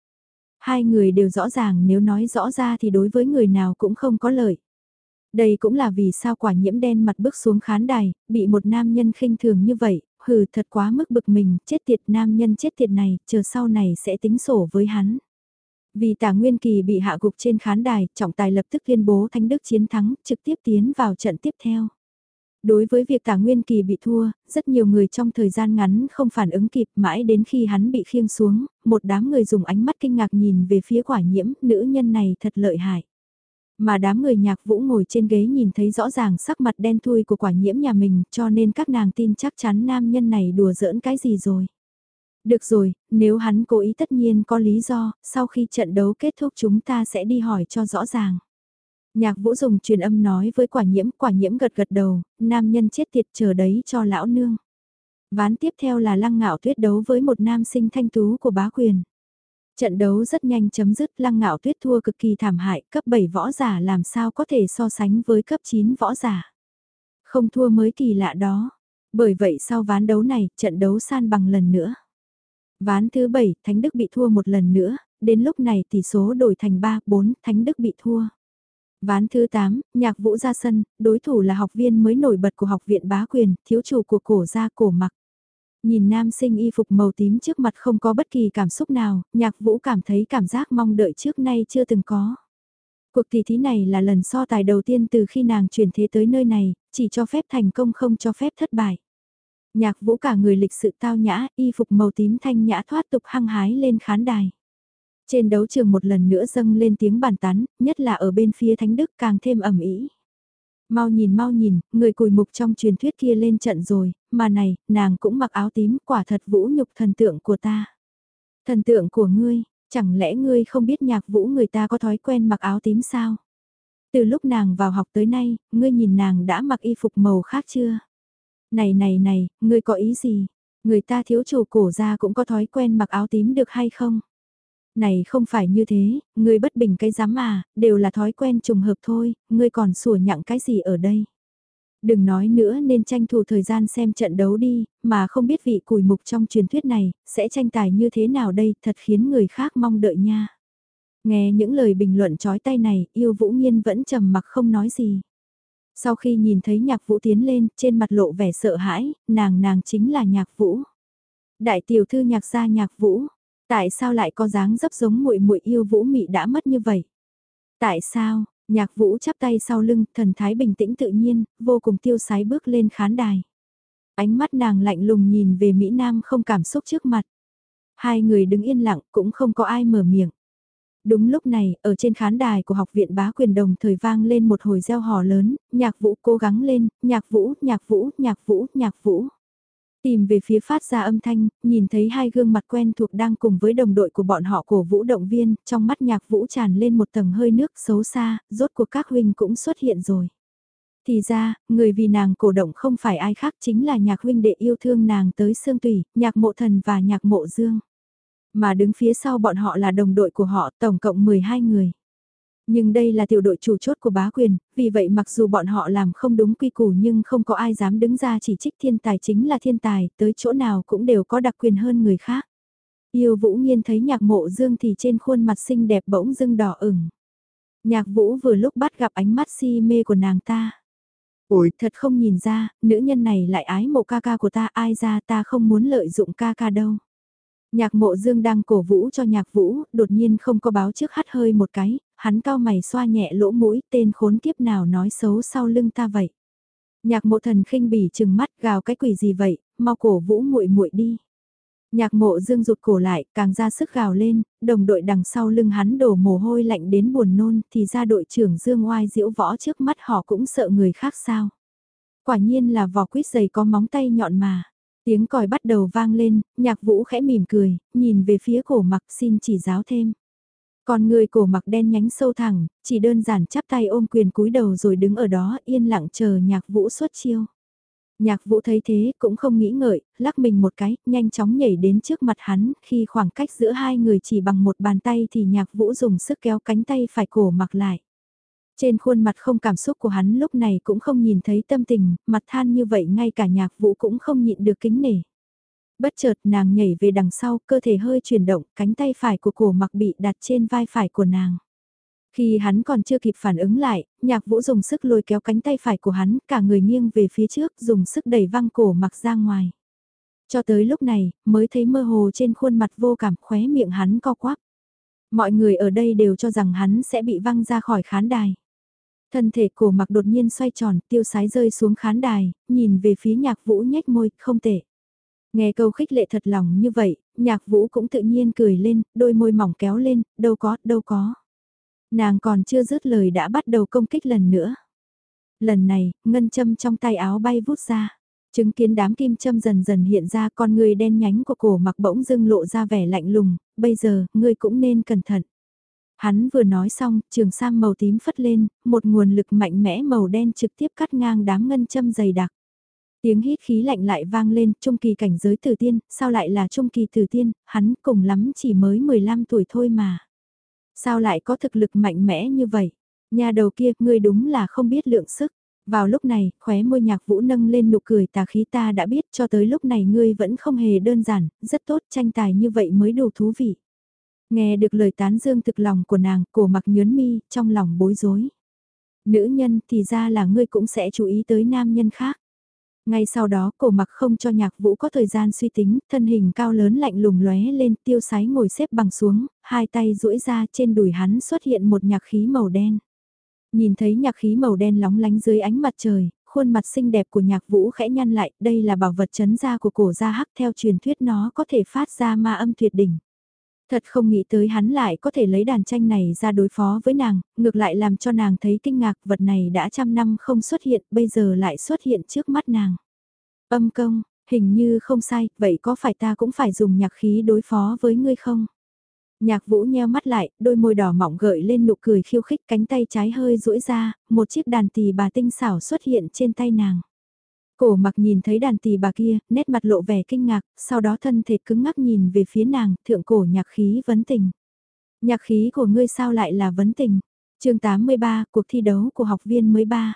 Hai người đều rõ ràng nếu nói rõ ra thì đối với người nào cũng không có lợi. Đây cũng là vì sao quả nhiễm đen mặt bước xuống khán đài, bị một nam nhân khinh thường như vậy, hừ thật quá mức bực mình, chết tiệt nam nhân chết tiệt này, chờ sau này sẽ tính sổ với hắn. Vì tả Nguyên Kỳ bị hạ gục trên khán đài, trọng tài lập tức tuyên bố Thánh Đức chiến thắng, trực tiếp tiến vào trận tiếp theo. Đối với việc tả Nguyên Kỳ bị thua, rất nhiều người trong thời gian ngắn không phản ứng kịp mãi đến khi hắn bị khiêng xuống, một đám người dùng ánh mắt kinh ngạc nhìn về phía quả nhiễm, nữ nhân này thật lợi hại. Mà đám người nhạc vũ ngồi trên ghế nhìn thấy rõ ràng sắc mặt đen thui của quả nhiễm nhà mình cho nên các nàng tin chắc chắn nam nhân này đùa giỡn cái gì rồi. Được rồi, nếu hắn cố ý tất nhiên có lý do, sau khi trận đấu kết thúc chúng ta sẽ đi hỏi cho rõ ràng. Nhạc vũ dùng truyền âm nói với quả nhiễm, quả nhiễm gật gật đầu, nam nhân chết tiệt chờ đấy cho lão nương. Ván tiếp theo là lăng ngạo tuyết đấu với một nam sinh thanh tú của bá quyền. Trận đấu rất nhanh chấm dứt lăng ngạo tuyết thua cực kỳ thảm hại, cấp 7 võ giả làm sao có thể so sánh với cấp 9 võ giả. Không thua mới kỳ lạ đó. Bởi vậy sau ván đấu này, trận đấu san bằng lần nữa. Ván thứ 7, Thánh Đức bị thua một lần nữa, đến lúc này tỷ số đổi thành 3-4, Thánh Đức bị thua. Ván thứ 8, nhạc vũ ra sân, đối thủ là học viên mới nổi bật của học viện bá quyền, thiếu chủ của cổ gia cổ mặc. Nhìn nam sinh y phục màu tím trước mặt không có bất kỳ cảm xúc nào, nhạc vũ cảm thấy cảm giác mong đợi trước nay chưa từng có. Cuộc tỷ thí này là lần so tài đầu tiên từ khi nàng chuyển thế tới nơi này, chỉ cho phép thành công không cho phép thất bại. Nhạc vũ cả người lịch sự tao nhã, y phục màu tím thanh nhã thoát tục hăng hái lên khán đài. Trên đấu trường một lần nữa dâng lên tiếng bàn tán, nhất là ở bên phía Thánh Đức càng thêm ẩm ý. Mau nhìn mau nhìn, người cùi mục trong truyền thuyết kia lên trận rồi, mà này, nàng cũng mặc áo tím, quả thật vũ nhục thần tượng của ta. Thần tượng của ngươi, chẳng lẽ ngươi không biết nhạc vũ người ta có thói quen mặc áo tím sao? Từ lúc nàng vào học tới nay, ngươi nhìn nàng đã mặc y phục màu khác chưa? Này này này, ngươi có ý gì? Người ta thiếu chủ cổ ra cũng có thói quen mặc áo tím được hay không? Này không phải như thế, ngươi bất bình cái dám à, đều là thói quen trùng hợp thôi, ngươi còn sủa nhặng cái gì ở đây? Đừng nói nữa nên tranh thủ thời gian xem trận đấu đi, mà không biết vị cùi mục trong truyền thuyết này, sẽ tranh tài như thế nào đây, thật khiến người khác mong đợi nha. Nghe những lời bình luận chói tay này, yêu Vũ Nhiên vẫn trầm mặc không nói gì. Sau khi nhìn thấy nhạc vũ tiến lên, trên mặt lộ vẻ sợ hãi, nàng nàng chính là nhạc vũ. Đại tiểu thư nhạc gia nhạc vũ, tại sao lại có dáng dấp giống muội muội yêu vũ mị đã mất như vậy? Tại sao, nhạc vũ chắp tay sau lưng, thần thái bình tĩnh tự nhiên, vô cùng tiêu sái bước lên khán đài. Ánh mắt nàng lạnh lùng nhìn về Mỹ Nam không cảm xúc trước mặt. Hai người đứng yên lặng cũng không có ai mở miệng. Đúng lúc này, ở trên khán đài của học viện bá quyền đồng thời vang lên một hồi reo hò lớn, nhạc vũ cố gắng lên, nhạc vũ, nhạc vũ, nhạc vũ, nhạc vũ. Tìm về phía phát ra âm thanh, nhìn thấy hai gương mặt quen thuộc đang cùng với đồng đội của bọn họ cổ vũ động viên, trong mắt nhạc vũ tràn lên một tầng hơi nước xấu xa, rốt cuộc các huynh cũng xuất hiện rồi. Thì ra, người vì nàng cổ động không phải ai khác chính là nhạc huynh đệ yêu thương nàng tới xương tùy, nhạc mộ thần và nhạc mộ dương. Mà đứng phía sau bọn họ là đồng đội của họ tổng cộng 12 người. Nhưng đây là tiểu đội chủ chốt của bá quyền, vì vậy mặc dù bọn họ làm không đúng quy củ nhưng không có ai dám đứng ra chỉ trích thiên tài chính là thiên tài, tới chỗ nào cũng đều có đặc quyền hơn người khác. Yêu Vũ Nhiên thấy nhạc mộ dương thì trên khuôn mặt xinh đẹp bỗng dưng đỏ ửng. Nhạc Vũ vừa lúc bắt gặp ánh mắt si mê của nàng ta. Ôi, thật không nhìn ra, nữ nhân này lại ái mộ ca ca của ta ai ra ta không muốn lợi dụng ca ca đâu. Nhạc mộ dương đang cổ vũ cho nhạc vũ, đột nhiên không có báo trước hắt hơi một cái, hắn cao mày xoa nhẹ lỗ mũi tên khốn kiếp nào nói xấu sau lưng ta vậy. Nhạc mộ thần khinh bỉ chừng mắt gào cái quỷ gì vậy, mau cổ vũ muội muội đi. Nhạc mộ dương rụt cổ lại, càng ra sức gào lên, đồng đội đằng sau lưng hắn đổ mồ hôi lạnh đến buồn nôn, thì ra đội trưởng dương oai diễu võ trước mắt họ cũng sợ người khác sao. Quả nhiên là vỏ quýt giày có móng tay nhọn mà. Tiếng còi bắt đầu vang lên, nhạc vũ khẽ mỉm cười, nhìn về phía cổ mặc xin chỉ giáo thêm. Còn người cổ mặc đen nhánh sâu thẳng, chỉ đơn giản chắp tay ôm quyền cúi đầu rồi đứng ở đó yên lặng chờ nhạc vũ xuất chiêu. Nhạc vũ thấy thế cũng không nghĩ ngợi, lắc mình một cái, nhanh chóng nhảy đến trước mặt hắn, khi khoảng cách giữa hai người chỉ bằng một bàn tay thì nhạc vũ dùng sức kéo cánh tay phải cổ mặc lại. Trên khuôn mặt không cảm xúc của hắn lúc này cũng không nhìn thấy tâm tình, mặt than như vậy ngay cả nhạc vũ cũng không nhịn được kính nể. Bất chợt nàng nhảy về đằng sau, cơ thể hơi chuyển động, cánh tay phải của cổ mặc bị đặt trên vai phải của nàng. Khi hắn còn chưa kịp phản ứng lại, nhạc vũ dùng sức lôi kéo cánh tay phải của hắn, cả người nghiêng về phía trước, dùng sức đẩy văng cổ mặc ra ngoài. Cho tới lúc này, mới thấy mơ hồ trên khuôn mặt vô cảm khóe miệng hắn co quắp. Mọi người ở đây đều cho rằng hắn sẽ bị văng ra khỏi khán đài. Thân thể cổ mặc đột nhiên xoay tròn, tiêu sái rơi xuống khán đài, nhìn về phía nhạc vũ nhếch môi, không tệ. Nghe câu khích lệ thật lòng như vậy, nhạc vũ cũng tự nhiên cười lên, đôi môi mỏng kéo lên, đâu có, đâu có. Nàng còn chưa dứt lời đã bắt đầu công kích lần nữa. Lần này, ngân châm trong tay áo bay vút ra. Chứng kiến đám kim châm dần dần hiện ra con người đen nhánh của cổ mặc bỗng dưng lộ ra vẻ lạnh lùng, bây giờ, ngươi cũng nên cẩn thận. Hắn vừa nói xong, trường sam màu tím phất lên, một nguồn lực mạnh mẽ màu đen trực tiếp cắt ngang đám ngân châm dày đặc. Tiếng hít khí lạnh lại vang lên, trung kỳ cảnh giới tử tiên, sao lại là trung kỳ tử tiên, hắn cùng lắm chỉ mới 15 tuổi thôi mà. Sao lại có thực lực mạnh mẽ như vậy? Nhà đầu kia, ngươi đúng là không biết lượng sức. Vào lúc này, khóe môi nhạc vũ nâng lên nụ cười tà khí ta đã biết cho tới lúc này ngươi vẫn không hề đơn giản, rất tốt tranh tài như vậy mới đủ thú vị. Nghe được lời tán dương thực lòng của nàng, cổ mặc nhớn mi, trong lòng bối rối. Nữ nhân thì ra là ngươi cũng sẽ chú ý tới nam nhân khác. Ngay sau đó cổ mặc không cho nhạc vũ có thời gian suy tính, thân hình cao lớn lạnh lùng lóe lên tiêu sái ngồi xếp bằng xuống, hai tay duỗi ra trên đùi hắn xuất hiện một nhạc khí màu đen. Nhìn thấy nhạc khí màu đen lóng lánh dưới ánh mặt trời, khuôn mặt xinh đẹp của nhạc vũ khẽ nhăn lại, đây là bảo vật chấn gia của cổ gia hắc theo truyền thuyết nó có thể phát ra ma âm tuyệt đỉnh. Thật không nghĩ tới hắn lại có thể lấy đàn tranh này ra đối phó với nàng, ngược lại làm cho nàng thấy kinh ngạc vật này đã trăm năm không xuất hiện, bây giờ lại xuất hiện trước mắt nàng. Âm công, hình như không sai, vậy có phải ta cũng phải dùng nhạc khí đối phó với ngươi không? Nhạc vũ nheo mắt lại, đôi môi đỏ mọng gợi lên nụ cười khiêu khích cánh tay trái hơi duỗi ra, một chiếc đàn tỳ bà tinh xảo xuất hiện trên tay nàng. Cổ mặc nhìn thấy đàn tỳ bà kia, nét mặt lộ vẻ kinh ngạc, sau đó thân thể cứng ngắc nhìn về phía nàng, thượng cổ nhạc khí vấn tình. Nhạc khí của ngươi sao lại là vấn tình? chương 83, cuộc thi đấu của học viên mới ba.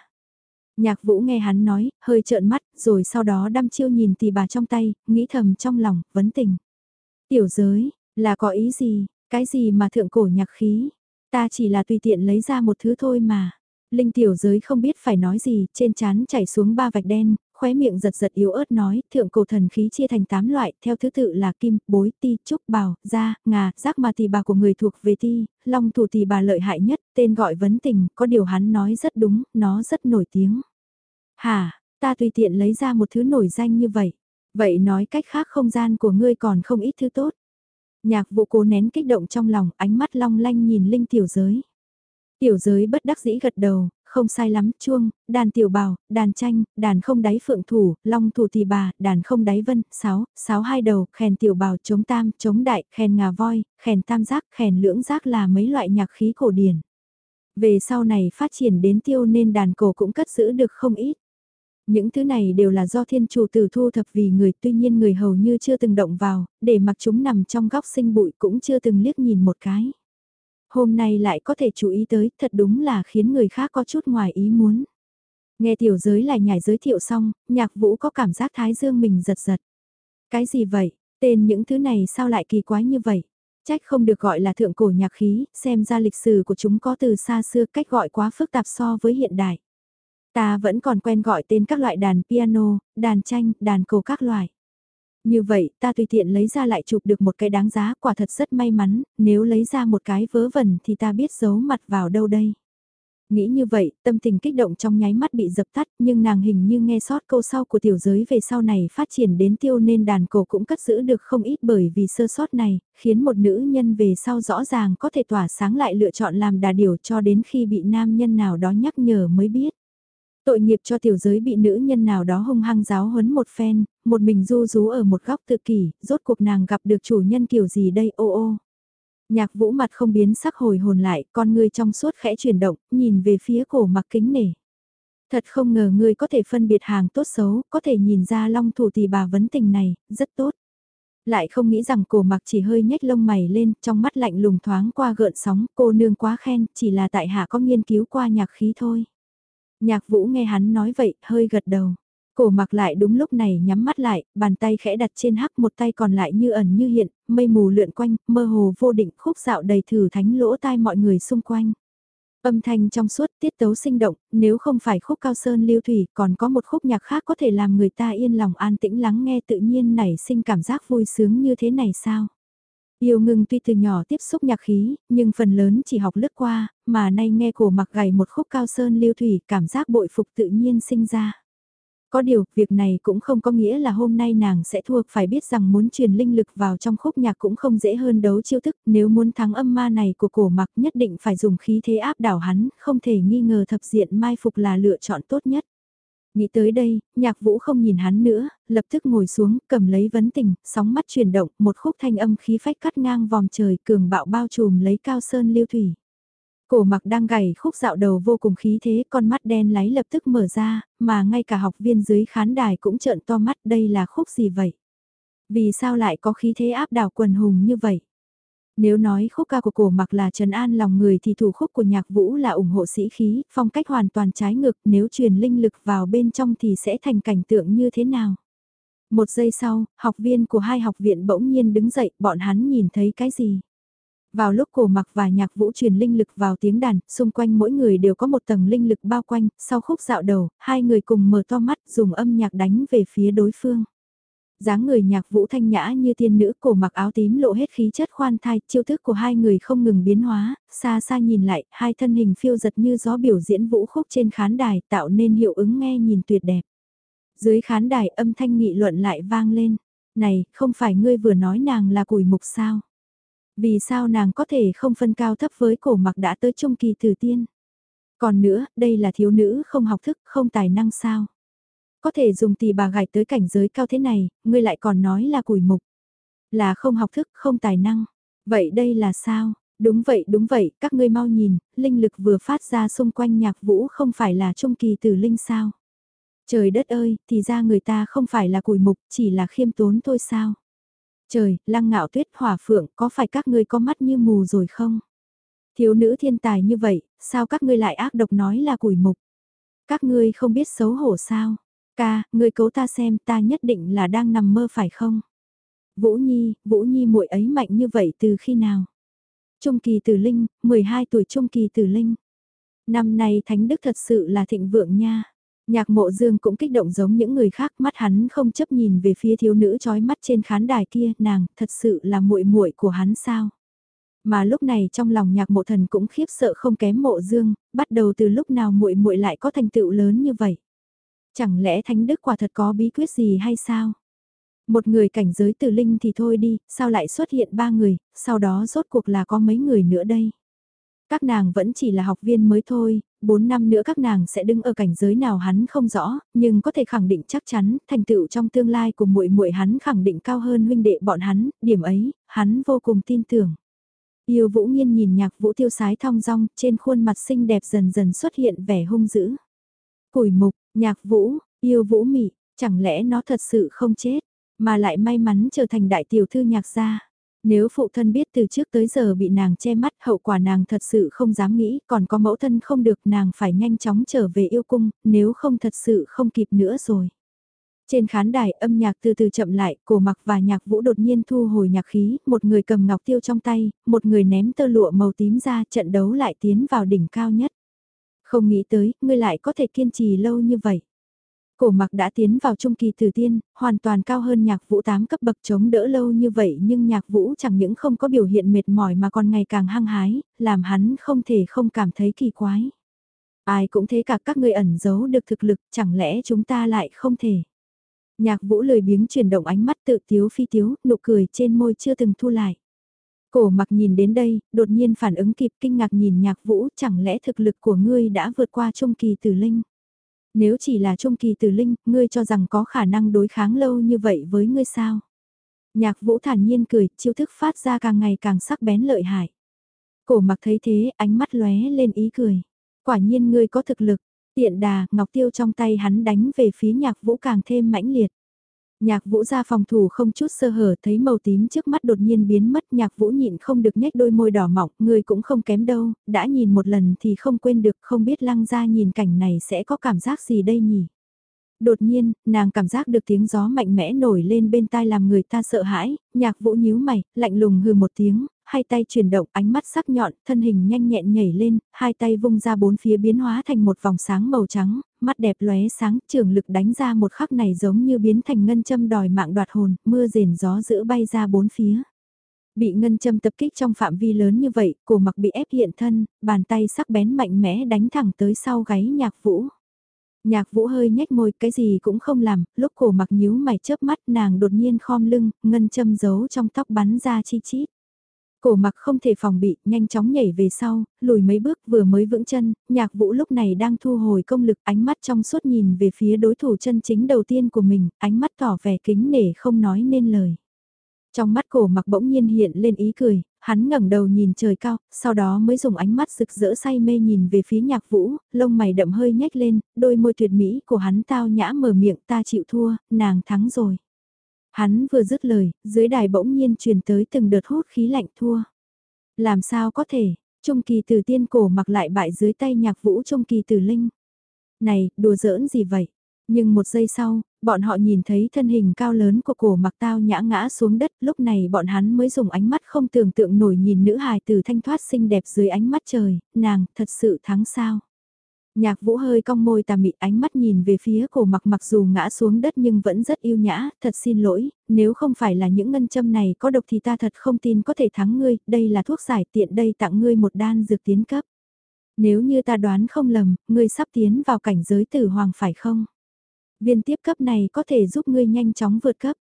Nhạc vũ nghe hắn nói, hơi trợn mắt, rồi sau đó đăm chiêu nhìn tỳ bà trong tay, nghĩ thầm trong lòng, vấn tình. Tiểu giới, là có ý gì, cái gì mà thượng cổ nhạc khí? Ta chỉ là tùy tiện lấy ra một thứ thôi mà. Linh tiểu giới không biết phải nói gì, trên chán chảy xuống ba vạch đen, khóe miệng giật giật yếu ớt nói, thượng cổ thần khí chia thành 8 loại, theo thứ tự là kim, bối, ti, trúc, bào, da, ngà, giác mà tỷ bà của người thuộc về ti, long thủ tỷ bà lợi hại nhất, tên gọi vấn tình, có điều hắn nói rất đúng, nó rất nổi tiếng. hà, ta tùy tiện lấy ra một thứ nổi danh như vậy. Vậy nói cách khác không gian của ngươi còn không ít thứ tốt. Nhạc vụ cố nén kích động trong lòng, ánh mắt long lanh nhìn linh tiểu giới. Tiểu giới bất đắc dĩ gật đầu, không sai lắm, chuông, đàn tiểu bào, đàn tranh, đàn không đáy phượng thủ, long thủ tỳ bà, đàn không đáy vân, sáo, sáo hai đầu, khèn tiểu bào, chống tam, chống đại, khèn ngà voi, khèn tam giác, khèn lưỡng giác là mấy loại nhạc khí cổ điển. Về sau này phát triển đến tiêu nên đàn cổ cũng cất giữ được không ít. Những thứ này đều là do thiên chủ tử thu thập vì người tuy nhiên người hầu như chưa từng động vào, để mặc chúng nằm trong góc sinh bụi cũng chưa từng liếc nhìn một cái. Hôm nay lại có thể chú ý tới, thật đúng là khiến người khác có chút ngoài ý muốn. Nghe tiểu giới lại nhảy giới thiệu xong, nhạc vũ có cảm giác thái dương mình giật giật. Cái gì vậy, tên những thứ này sao lại kỳ quái như vậy? Trách không được gọi là thượng cổ nhạc khí, xem ra lịch sử của chúng có từ xa xưa cách gọi quá phức tạp so với hiện đại. Ta vẫn còn quen gọi tên các loại đàn piano, đàn tranh, đàn cầu các loại. Như vậy, ta tùy tiện lấy ra lại chụp được một cái đáng giá, quả thật rất may mắn, nếu lấy ra một cái vớ vẩn thì ta biết giấu mặt vào đâu đây. Nghĩ như vậy, tâm tình kích động trong nháy mắt bị dập tắt, nhưng nàng hình như nghe sót câu sau của tiểu giới về sau này phát triển đến tiêu nên đàn cổ cũng cất giữ được không ít bởi vì sơ sót này, khiến một nữ nhân về sau rõ ràng có thể tỏa sáng lại lựa chọn làm đà điều cho đến khi bị nam nhân nào đó nhắc nhở mới biết. Tội nghiệp cho tiểu giới bị nữ nhân nào đó hung hăng giáo huấn một phen, một mình du rú ở một góc tự kỷ, rốt cuộc nàng gặp được chủ nhân kiểu gì đây ô ô. Nhạc vũ mặt không biến sắc hồi hồn lại, con người trong suốt khẽ chuyển động, nhìn về phía cổ mặc kính nể. Thật không ngờ ngươi có thể phân biệt hàng tốt xấu, có thể nhìn ra long thủ tỷ bà vấn tình này, rất tốt. Lại không nghĩ rằng cổ mặc chỉ hơi nhếch lông mày lên, trong mắt lạnh lùng thoáng qua gợn sóng, cô nương quá khen, chỉ là tại hạ có nghiên cứu qua nhạc khí thôi. Nhạc vũ nghe hắn nói vậy, hơi gật đầu. Cổ mặc lại đúng lúc này nhắm mắt lại, bàn tay khẽ đặt trên hắc một tay còn lại như ẩn như hiện, mây mù lượn quanh, mơ hồ vô định khúc dạo đầy thử thánh lỗ tai mọi người xung quanh. Âm thanh trong suốt tiết tấu sinh động, nếu không phải khúc cao sơn lưu thủy còn có một khúc nhạc khác có thể làm người ta yên lòng an tĩnh lắng nghe tự nhiên nảy sinh cảm giác vui sướng như thế này sao? Yêu ngưng tuy từ nhỏ tiếp xúc nhạc khí, nhưng phần lớn chỉ học lướt qua, mà nay nghe cổ mặc gầy một khúc cao sơn lưu thủy cảm giác bội phục tự nhiên sinh ra. Có điều, việc này cũng không có nghĩa là hôm nay nàng sẽ thua, phải biết rằng muốn truyền linh lực vào trong khúc nhạc cũng không dễ hơn đấu chiêu thức, nếu muốn thắng âm ma này của cổ mặc nhất định phải dùng khí thế áp đảo hắn, không thể nghi ngờ thập diện mai phục là lựa chọn tốt nhất. Nghĩ tới đây, nhạc vũ không nhìn hắn nữa, lập tức ngồi xuống, cầm lấy vấn tình, sóng mắt chuyển động, một khúc thanh âm khí phách cắt ngang vòng trời, cường bạo bao trùm lấy cao sơn lưu thủy. Cổ mặc đang gảy khúc dạo đầu vô cùng khí thế, con mắt đen láy lập tức mở ra, mà ngay cả học viên dưới khán đài cũng trợn to mắt đây là khúc gì vậy? Vì sao lại có khí thế áp đảo quần hùng như vậy? Nếu nói khúc ca của cổ mặc là trần an lòng người thì thủ khúc của nhạc vũ là ủng hộ sĩ khí, phong cách hoàn toàn trái ngược, nếu truyền linh lực vào bên trong thì sẽ thành cảnh tượng như thế nào? Một giây sau, học viên của hai học viện bỗng nhiên đứng dậy, bọn hắn nhìn thấy cái gì? Vào lúc cổ mặc và nhạc vũ truyền linh lực vào tiếng đàn, xung quanh mỗi người đều có một tầng linh lực bao quanh, sau khúc dạo đầu, hai người cùng mở to mắt dùng âm nhạc đánh về phía đối phương dáng người nhạc vũ thanh nhã như tiên nữ cổ mặc áo tím lộ hết khí chất khoan thai, chiêu thức của hai người không ngừng biến hóa, xa xa nhìn lại, hai thân hình phiêu giật như gió biểu diễn vũ khúc trên khán đài tạo nên hiệu ứng nghe nhìn tuyệt đẹp. Dưới khán đài âm thanh nghị luận lại vang lên, này, không phải ngươi vừa nói nàng là củi mục sao? Vì sao nàng có thể không phân cao thấp với cổ mặc đã tới trung kỳ tử tiên? Còn nữa, đây là thiếu nữ không học thức, không tài năng sao? Có thể dùng tỳ bà gạch tới cảnh giới cao thế này, ngươi lại còn nói là củi mục. Là không học thức, không tài năng. Vậy đây là sao? Đúng vậy, đúng vậy, các ngươi mau nhìn, linh lực vừa phát ra xung quanh nhạc vũ không phải là trung kỳ tử linh sao? Trời đất ơi, thì ra người ta không phải là củi mục, chỉ là khiêm tốn thôi sao? Trời, lăng ngạo tuyết hỏa phượng, có phải các ngươi có mắt như mù rồi không? Thiếu nữ thiên tài như vậy, sao các ngươi lại ác độc nói là củi mục? Các ngươi không biết xấu hổ sao? Ca, ngươi cấu ta xem ta nhất định là đang nằm mơ phải không? Vũ Nhi, Vũ Nhi muội ấy mạnh như vậy từ khi nào? Trung kỳ tử linh, 12 tuổi trung kỳ tử linh. Năm nay Thánh Đức thật sự là thịnh vượng nha. Nhạc mộ dương cũng kích động giống những người khác, mắt hắn không chấp nhìn về phía thiếu nữ trói mắt trên khán đài kia, nàng, thật sự là muội muội của hắn sao? Mà lúc này trong lòng nhạc mộ thần cũng khiếp sợ không kém mộ dương, bắt đầu từ lúc nào muội muội lại có thành tựu lớn như vậy? Chẳng lẽ thánh đức quả thật có bí quyết gì hay sao? Một người cảnh giới từ linh thì thôi đi, sao lại xuất hiện ba người, sau đó rốt cuộc là có mấy người nữa đây? Các nàng vẫn chỉ là học viên mới thôi, 4 năm nữa các nàng sẽ đứng ở cảnh giới nào hắn không rõ, nhưng có thể khẳng định chắc chắn, thành tựu trong tương lai của muội muội hắn khẳng định cao hơn huynh đệ bọn hắn, điểm ấy, hắn vô cùng tin tưởng. Yêu Vũ Nghiên nhìn nhạc Vũ Tiêu sái thong dong, trên khuôn mặt xinh đẹp dần dần xuất hiện vẻ hung dữ. Củi mục, nhạc Vũ, yêu Vũ Mị, chẳng lẽ nó thật sự không chết, mà lại may mắn trở thành đại tiểu thư nhạc gia. Nếu phụ thân biết từ trước tới giờ bị nàng che mắt hậu quả nàng thật sự không dám nghĩ, còn có mẫu thân không được nàng phải nhanh chóng trở về yêu cung, nếu không thật sự không kịp nữa rồi. Trên khán đài âm nhạc từ từ chậm lại, cổ mặc và nhạc vũ đột nhiên thu hồi nhạc khí, một người cầm ngọc tiêu trong tay, một người ném tơ lụa màu tím ra trận đấu lại tiến vào đỉnh cao nhất. Không nghĩ tới, ngươi lại có thể kiên trì lâu như vậy. Cổ mặc đã tiến vào trung kỳ tử tiên, hoàn toàn cao hơn nhạc vũ 8 cấp bậc chống đỡ lâu như vậy nhưng nhạc vũ chẳng những không có biểu hiện mệt mỏi mà còn ngày càng hăng hái, làm hắn không thể không cảm thấy kỳ quái. Ai cũng thế cả các ngươi ẩn giấu được thực lực, chẳng lẽ chúng ta lại không thể. Nhạc vũ lười biếng chuyển động ánh mắt tự tiếu phi tiếu, nụ cười trên môi chưa từng thu lại. Cổ mặc nhìn đến đây, đột nhiên phản ứng kịp kinh ngạc nhìn nhạc vũ, chẳng lẽ thực lực của ngươi đã vượt qua trung kỳ tử linh. Nếu chỉ là trung kỳ tử linh, ngươi cho rằng có khả năng đối kháng lâu như vậy với ngươi sao? Nhạc vũ thản nhiên cười, chiêu thức phát ra càng ngày càng sắc bén lợi hại. Cổ mặc thấy thế, ánh mắt lóe lên ý cười. Quả nhiên ngươi có thực lực, tiện đà, ngọc tiêu trong tay hắn đánh về phía nhạc vũ càng thêm mãnh liệt. Nhạc vũ ra phòng thủ không chút sơ hở thấy màu tím trước mắt đột nhiên biến mất nhạc vũ nhịn không được nhếch đôi môi đỏ mọng, người cũng không kém đâu, đã nhìn một lần thì không quên được không biết lăng ra nhìn cảnh này sẽ có cảm giác gì đây nhỉ. Đột nhiên, nàng cảm giác được tiếng gió mạnh mẽ nổi lên bên tai làm người ta sợ hãi, nhạc vũ nhíu mày, lạnh lùng hừ một tiếng, hai tay chuyển động ánh mắt sắc nhọn, thân hình nhanh nhẹn nhảy lên, hai tay vung ra bốn phía biến hóa thành một vòng sáng màu trắng, mắt đẹp lóe sáng, trường lực đánh ra một khắc này giống như biến thành ngân châm đòi mạng đoạt hồn, mưa rền gió giữ bay ra bốn phía. Bị ngân châm tập kích trong phạm vi lớn như vậy, cổ mặc bị ép hiện thân, bàn tay sắc bén mạnh mẽ đánh thẳng tới sau gáy nhạc vũ. Nhạc vũ hơi nhếch môi, cái gì cũng không làm, lúc cổ mặc nhíu mày chớp mắt nàng đột nhiên khom lưng, ngân châm giấu trong tóc bắn ra chi chít. Cổ mặc không thể phòng bị, nhanh chóng nhảy về sau, lùi mấy bước vừa mới vững chân, nhạc vũ lúc này đang thu hồi công lực ánh mắt trong suốt nhìn về phía đối thủ chân chính đầu tiên của mình, ánh mắt tỏ vẻ kính nể không nói nên lời. Trong mắt cổ mặc bỗng nhiên hiện lên ý cười, hắn ngẩng đầu nhìn trời cao, sau đó mới dùng ánh mắt rực rỡ say mê nhìn về phía nhạc vũ, lông mày đậm hơi nhếch lên, đôi môi tuyệt mỹ của hắn tao nhã mở miệng ta chịu thua, nàng thắng rồi. Hắn vừa dứt lời, dưới đài bỗng nhiên truyền tới từng đợt hút khí lạnh thua. Làm sao có thể, Trung kỳ tử tiên cổ mặc lại bại dưới tay nhạc vũ Trung kỳ tử linh. Này, đùa giỡn gì vậy? Nhưng một giây sau, bọn họ nhìn thấy thân hình cao lớn của cổ mặc tao nhã ngã xuống đất, lúc này bọn hắn mới dùng ánh mắt không tưởng tượng nổi nhìn nữ hài tử thanh thoát xinh đẹp dưới ánh mắt trời, nàng thật sự thắng sao. Nhạc vũ hơi cong môi tà mị ánh mắt nhìn về phía cổ mặc mặc dù ngã xuống đất nhưng vẫn rất yêu nhã, thật xin lỗi, nếu không phải là những ngân châm này có độc thì ta thật không tin có thể thắng ngươi, đây là thuốc giải tiện đây tặng ngươi một đan dược tiến cấp. Nếu như ta đoán không lầm, ngươi sắp tiến vào cảnh giới tử hoàng phải không? Viên tiếp cấp này có thể giúp ngươi nhanh chóng vượt cấp.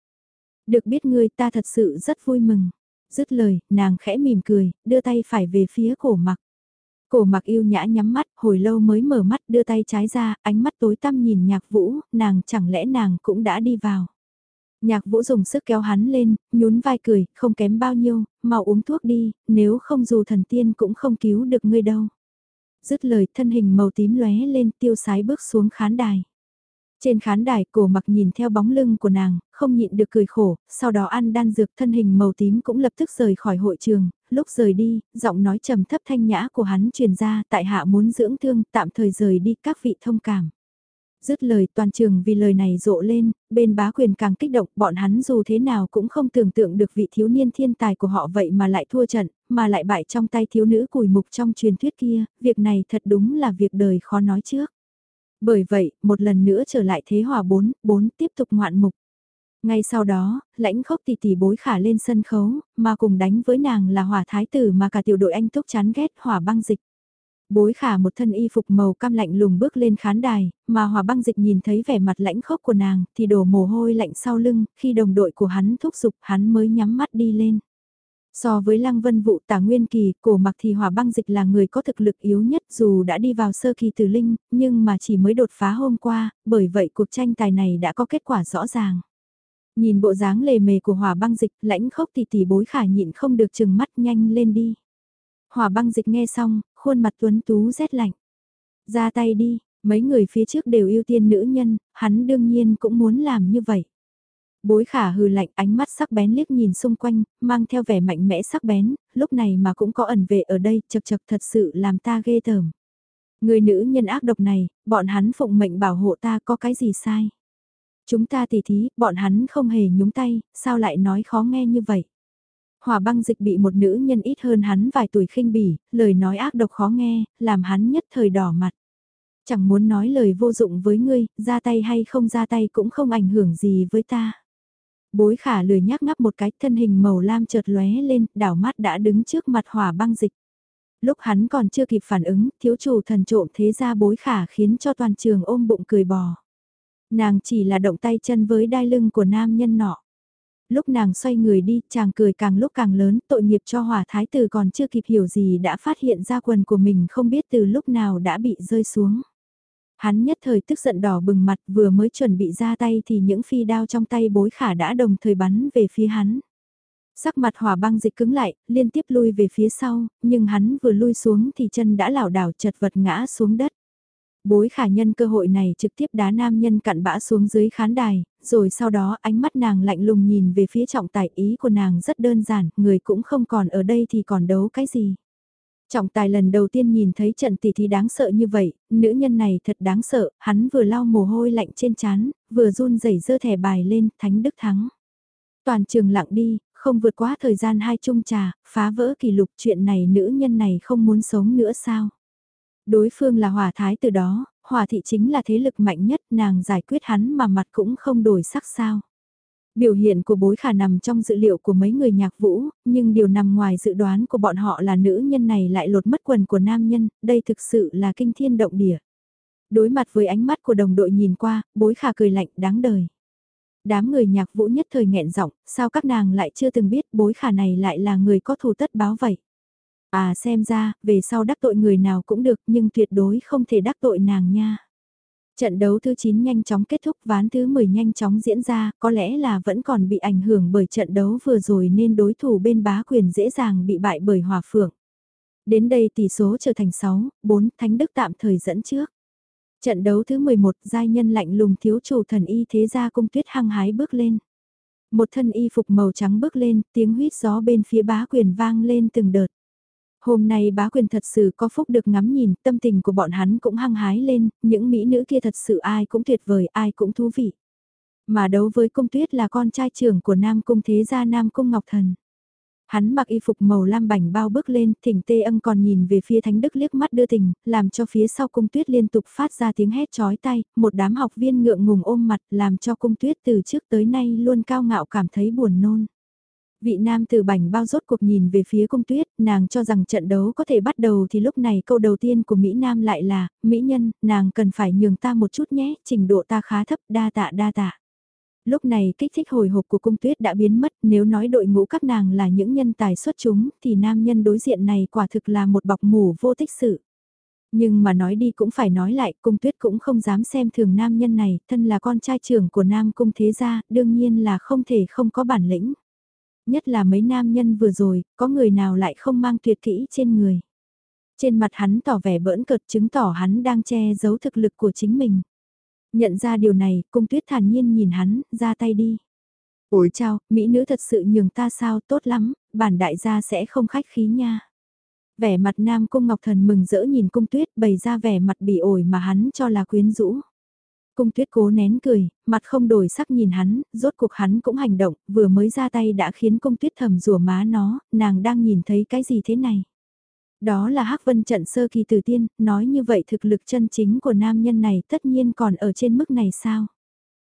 Được biết ngươi ta thật sự rất vui mừng. Dứt lời, nàng khẽ mỉm cười, đưa tay phải về phía cổ mặc. Cổ mặc yêu nhã nhắm mắt, hồi lâu mới mở mắt đưa tay trái ra, ánh mắt tối tăm nhìn nhạc vũ, nàng chẳng lẽ nàng cũng đã đi vào. Nhạc vũ dùng sức kéo hắn lên, nhún vai cười, không kém bao nhiêu, mau uống thuốc đi, nếu không dù thần tiên cũng không cứu được ngươi đâu. Dứt lời thân hình màu tím lóe lên tiêu sái bước xuống khán đài. Trên khán đài cổ mặc nhìn theo bóng lưng của nàng, không nhịn được cười khổ, sau đó ăn đan dược thân hình màu tím cũng lập tức rời khỏi hội trường, lúc rời đi, giọng nói trầm thấp thanh nhã của hắn truyền ra tại hạ muốn dưỡng thương, tạm thời rời đi các vị thông cảm. Dứt lời toàn trường vì lời này rộ lên, bên bá quyền càng kích động, bọn hắn dù thế nào cũng không tưởng tượng được vị thiếu niên thiên tài của họ vậy mà lại thua trận, mà lại bại trong tay thiếu nữ cùi mục trong truyền thuyết kia, việc này thật đúng là việc đời khó nói trước. Bởi vậy, một lần nữa trở lại thế hòa 4, 4 tiếp tục ngoạn mục. Ngay sau đó, lãnh khốc tỷ tỷ bối khả lên sân khấu, mà cùng đánh với nàng là hỏa thái tử mà cả tiểu đội anh túc chán ghét hỏa băng dịch. Bối khả một thân y phục màu cam lạnh lùng bước lên khán đài, mà hỏa băng dịch nhìn thấy vẻ mặt lãnh khốc của nàng thì đổ mồ hôi lạnh sau lưng, khi đồng đội của hắn thúc giục hắn mới nhắm mắt đi lên. So với lăng vân vụ tả nguyên kỳ, cổ mặc thì hỏa băng dịch là người có thực lực yếu nhất dù đã đi vào sơ kỳ tử linh, nhưng mà chỉ mới đột phá hôm qua, bởi vậy cuộc tranh tài này đã có kết quả rõ ràng. Nhìn bộ dáng lề mề của hỏa băng dịch, lãnh khốc thì tỷ bối khả nhịn không được chừng mắt nhanh lên đi. Hỏa băng dịch nghe xong, khuôn mặt tuấn tú rét lạnh. Ra tay đi, mấy người phía trước đều ưu tiên nữ nhân, hắn đương nhiên cũng muốn làm như vậy. Bối khả hừ lạnh ánh mắt sắc bén liếc nhìn xung quanh, mang theo vẻ mạnh mẽ sắc bén, lúc này mà cũng có ẩn vệ ở đây, chật chật thật sự làm ta ghê tởm. Người nữ nhân ác độc này, bọn hắn phụng mệnh bảo hộ ta có cái gì sai. Chúng ta tỉ thí, bọn hắn không hề nhúng tay, sao lại nói khó nghe như vậy. Hòa băng dịch bị một nữ nhân ít hơn hắn vài tuổi khinh bỉ, lời nói ác độc khó nghe, làm hắn nhất thời đỏ mặt. Chẳng muốn nói lời vô dụng với ngươi, ra tay hay không ra tay cũng không ảnh hưởng gì với ta. Bối khả lười nhác ngắp một cái thân hình màu lam chợt lóe lên, đảo mắt đã đứng trước mặt hỏa băng dịch. Lúc hắn còn chưa kịp phản ứng, thiếu chủ thần trộm thế ra bối khả khiến cho toàn trường ôm bụng cười bò. Nàng chỉ là động tay chân với đai lưng của nam nhân nọ. Lúc nàng xoay người đi, chàng cười càng lúc càng lớn, tội nghiệp cho hỏa thái tử còn chưa kịp hiểu gì đã phát hiện ra quần của mình không biết từ lúc nào đã bị rơi xuống. Hắn nhất thời tức giận đỏ bừng mặt vừa mới chuẩn bị ra tay thì những phi đao trong tay bối khả đã đồng thời bắn về phía hắn. Sắc mặt hỏa băng dịch cứng lại, liên tiếp lui về phía sau, nhưng hắn vừa lui xuống thì chân đã lảo đảo chật vật ngã xuống đất. Bối khả nhân cơ hội này trực tiếp đá nam nhân cặn bã xuống dưới khán đài, rồi sau đó ánh mắt nàng lạnh lùng nhìn về phía trọng tài ý của nàng rất đơn giản, người cũng không còn ở đây thì còn đấu cái gì. Trọng tài lần đầu tiên nhìn thấy trận tỷ thí đáng sợ như vậy, nữ nhân này thật đáng sợ, hắn vừa lau mồ hôi lạnh trên chán, vừa run rẩy dơ thẻ bài lên, thánh đức thắng. Toàn trường lặng đi, không vượt quá thời gian hai chung trà, phá vỡ kỷ lục chuyện này nữ nhân này không muốn sống nữa sao. Đối phương là hỏa thái từ đó, hỏa thị chính là thế lực mạnh nhất nàng giải quyết hắn mà mặt cũng không đổi sắc sao. Biểu hiện của bối khả nằm trong dự liệu của mấy người nhạc vũ, nhưng điều nằm ngoài dự đoán của bọn họ là nữ nhân này lại lột mất quần của nam nhân, đây thực sự là kinh thiên động địa. Đối mặt với ánh mắt của đồng đội nhìn qua, bối khả cười lạnh đáng đời. Đám người nhạc vũ nhất thời nghẹn giọng, sao các nàng lại chưa từng biết bối khả này lại là người có thù tất báo vậy. À xem ra, về sau đắc tội người nào cũng được nhưng tuyệt đối không thể đắc tội nàng nha. Trận đấu thứ 9 nhanh chóng kết thúc ván thứ 10 nhanh chóng diễn ra, có lẽ là vẫn còn bị ảnh hưởng bởi trận đấu vừa rồi nên đối thủ bên bá quyền dễ dàng bị bại bởi hòa phượng. Đến đây tỷ số trở thành 6, 4, Thánh Đức tạm thời dẫn trước. Trận đấu thứ 11, giai nhân lạnh lùng thiếu chủ thần y thế gia cung tuyết hăng hái bước lên. Một thân y phục màu trắng bước lên, tiếng huyết gió bên phía bá quyền vang lên từng đợt. Hôm nay bá quyền thật sự có phúc được ngắm nhìn, tâm tình của bọn hắn cũng hăng hái lên, những mỹ nữ kia thật sự ai cũng tuyệt vời, ai cũng thú vị. Mà đấu với cung tuyết là con trai trưởng của Nam Cung Thế Gia Nam Cung Ngọc Thần. Hắn mặc y phục màu lam bảnh bao bước lên, thỉnh tê ân còn nhìn về phía thánh đức liếc mắt đưa tình, làm cho phía sau cung tuyết liên tục phát ra tiếng hét chói tay, một đám học viên ngượng ngùng ôm mặt làm cho cung tuyết từ trước tới nay luôn cao ngạo cảm thấy buồn nôn. Vị nam từ bảnh bao rốt cuộc nhìn về phía cung tuyết, nàng cho rằng trận đấu có thể bắt đầu thì lúc này câu đầu tiên của Mỹ Nam lại là, Mỹ nhân, nàng cần phải nhường ta một chút nhé, trình độ ta khá thấp, đa tạ đa tạ. Lúc này kích thích hồi hộp của cung tuyết đã biến mất, nếu nói đội ngũ các nàng là những nhân tài xuất chúng, thì nam nhân đối diện này quả thực là một bọc mù vô tích sự. Nhưng mà nói đi cũng phải nói lại, cung tuyết cũng không dám xem thường nam nhân này, thân là con trai trưởng của nam cung thế gia, đương nhiên là không thể không có bản lĩnh. Nhất là mấy nam nhân vừa rồi, có người nào lại không mang tuyệt kỹ trên người. Trên mặt hắn tỏ vẻ bỡn cợt chứng tỏ hắn đang che giấu thực lực của chính mình. Nhận ra điều này, cung tuyết thản nhiên nhìn hắn, ra tay đi. Ôi chào, mỹ nữ thật sự nhường ta sao tốt lắm, bản đại gia sẽ không khách khí nha. Vẻ mặt nam cung ngọc thần mừng rỡ nhìn cung tuyết bày ra vẻ mặt bị ổi mà hắn cho là quyến rũ. Cung tuyết cố nén cười, mặt không đổi sắc nhìn hắn, rốt cuộc hắn cũng hành động, vừa mới ra tay đã khiến cung tuyết thầm rủa má nó, nàng đang nhìn thấy cái gì thế này. Đó là hắc vân trận sơ kỳ tử tiên, nói như vậy thực lực chân chính của nam nhân này tất nhiên còn ở trên mức này sao?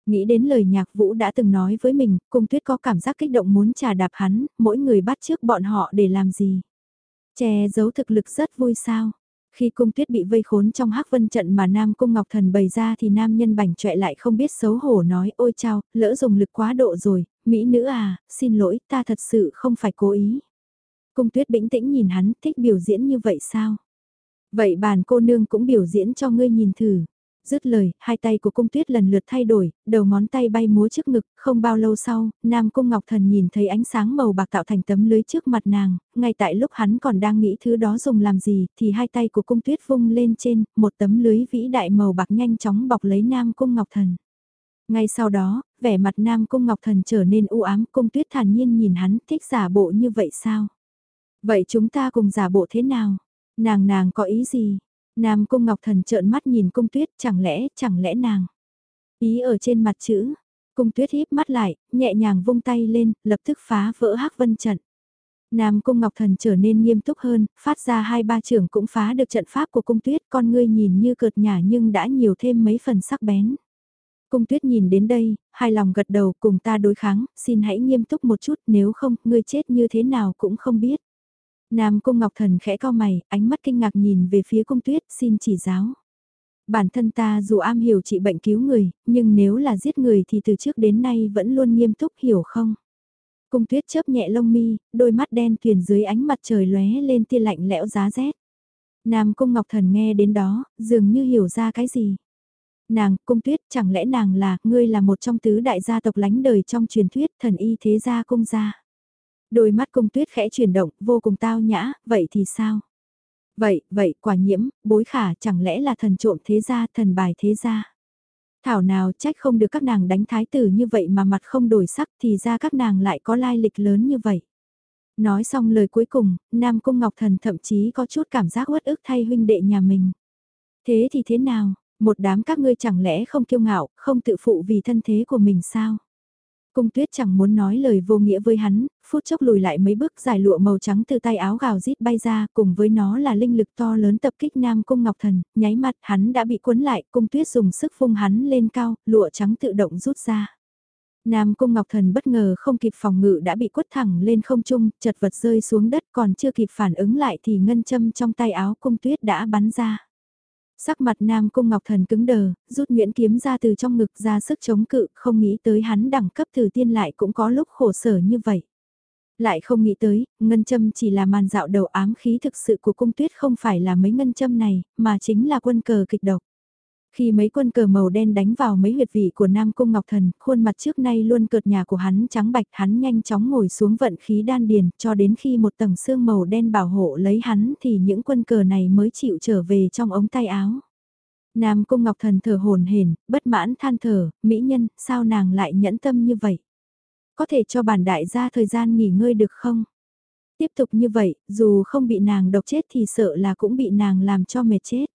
Nghĩ đến lời nhạc vũ đã từng nói với mình, cung tuyết có cảm giác kích động muốn trà đạp hắn, mỗi người bắt trước bọn họ để làm gì? Che giấu thực lực rất vui sao? Khi cung tuyết bị vây khốn trong hắc vân trận mà Nam Cung Ngọc Thần bày ra thì nam nhân bảnh trọe lại không biết xấu hổ nói ôi chao, lỡ dùng lực quá độ rồi, mỹ nữ à, xin lỗi, ta thật sự không phải cố ý. Cung tuyết bĩnh tĩnh nhìn hắn, thích biểu diễn như vậy sao? Vậy bàn cô nương cũng biểu diễn cho ngươi nhìn thử. Dứt lời, hai tay của cung tuyết lần lượt thay đổi, đầu ngón tay bay múa trước ngực, không bao lâu sau, Nam Cung Ngọc Thần nhìn thấy ánh sáng màu bạc tạo thành tấm lưới trước mặt nàng, ngay tại lúc hắn còn đang nghĩ thứ đó dùng làm gì, thì hai tay của cung tuyết vung lên trên, một tấm lưới vĩ đại màu bạc nhanh chóng bọc lấy Nam Cung Ngọc Thần. Ngay sau đó, vẻ mặt Nam Cung Ngọc Thần trở nên u ám, cung tuyết thản nhiên nhìn hắn, thích giả bộ như vậy sao? Vậy chúng ta cùng giả bộ thế nào? Nàng nàng có ý gì? Nam Cung Ngọc Thần trợn mắt nhìn Cung Tuyết, chẳng lẽ, chẳng lẽ nàng? Ý ở trên mặt chữ. Cung Tuyết híp mắt lại, nhẹ nhàng vung tay lên, lập tức phá vỡ hắc vân trận. Nam Cung Ngọc Thần trở nên nghiêm túc hơn, phát ra hai ba trưởng cũng phá được trận pháp của Cung Tuyết, con ngươi nhìn như cợt nhả nhưng đã nhiều thêm mấy phần sắc bén. Cung Tuyết nhìn đến đây, hai lòng gật đầu cùng ta đối kháng, xin hãy nghiêm túc một chút nếu không, ngươi chết như thế nào cũng không biết. Nam Cung Ngọc Thần khẽ cao mày, ánh mắt kinh ngạc nhìn về phía cung tuyết, xin chỉ giáo. Bản thân ta dù am hiểu trị bệnh cứu người, nhưng nếu là giết người thì từ trước đến nay vẫn luôn nghiêm túc hiểu không? Cung tuyết chớp nhẹ lông mi, đôi mắt đen tuyền dưới ánh mặt trời lóe lên tia lạnh lẽo giá rét. Nam Cung Ngọc Thần nghe đến đó, dường như hiểu ra cái gì. Nàng, cung tuyết, chẳng lẽ nàng là, ngươi là một trong tứ đại gia tộc lánh đời trong truyền thuyết thần y thế gia cung gia. Đôi mắt cung tuyết khẽ chuyển động, vô cùng tao nhã, vậy thì sao? Vậy, vậy, quả nhiễm, bối khả chẳng lẽ là thần trộm thế gia, thần bài thế gia? Thảo nào trách không được các nàng đánh thái tử như vậy mà mặt không đổi sắc thì ra các nàng lại có lai lịch lớn như vậy. Nói xong lời cuối cùng, Nam Cung Ngọc Thần thậm chí có chút cảm giác uất ức thay huynh đệ nhà mình. Thế thì thế nào, một đám các ngươi chẳng lẽ không kiêu ngạo, không tự phụ vì thân thế của mình sao? Cung tuyết chẳng muốn nói lời vô nghĩa với hắn, phút chốc lùi lại mấy bước giải lụa màu trắng từ tay áo gào rít bay ra, cùng với nó là linh lực to lớn tập kích Nam Cung Ngọc Thần, nháy mắt hắn đã bị cuốn lại, cung tuyết dùng sức phung hắn lên cao, lụa trắng tự động rút ra. Nam Cung Ngọc Thần bất ngờ không kịp phòng ngự đã bị quất thẳng lên không trung, chật vật rơi xuống đất còn chưa kịp phản ứng lại thì ngân châm trong tay áo cung tuyết đã bắn ra. Sắc mặt Nam Cung Ngọc Thần cứng đờ, rút nguyễn kiếm ra từ trong ngực ra sức chống cự, không nghĩ tới hắn đẳng cấp từ tiên lại cũng có lúc khổ sở như vậy. Lại không nghĩ tới, ngân châm chỉ là màn dạo đầu ám khí thực sự của cung tuyết không phải là mấy ngân châm này, mà chính là quân cờ kịch độc. Khi mấy quân cờ màu đen đánh vào mấy huyệt vị của Nam Cung Ngọc Thần, khuôn mặt trước nay luôn cợt nhà của hắn trắng bạch hắn nhanh chóng ngồi xuống vận khí đan điền cho đến khi một tầng xương màu đen bảo hộ lấy hắn thì những quân cờ này mới chịu trở về trong ống tay áo. Nam Cung Ngọc Thần thở hồn hển, bất mãn than thở, mỹ nhân, sao nàng lại nhẫn tâm như vậy? Có thể cho bản đại gia thời gian nghỉ ngơi được không? Tiếp tục như vậy, dù không bị nàng độc chết thì sợ là cũng bị nàng làm cho mệt chết.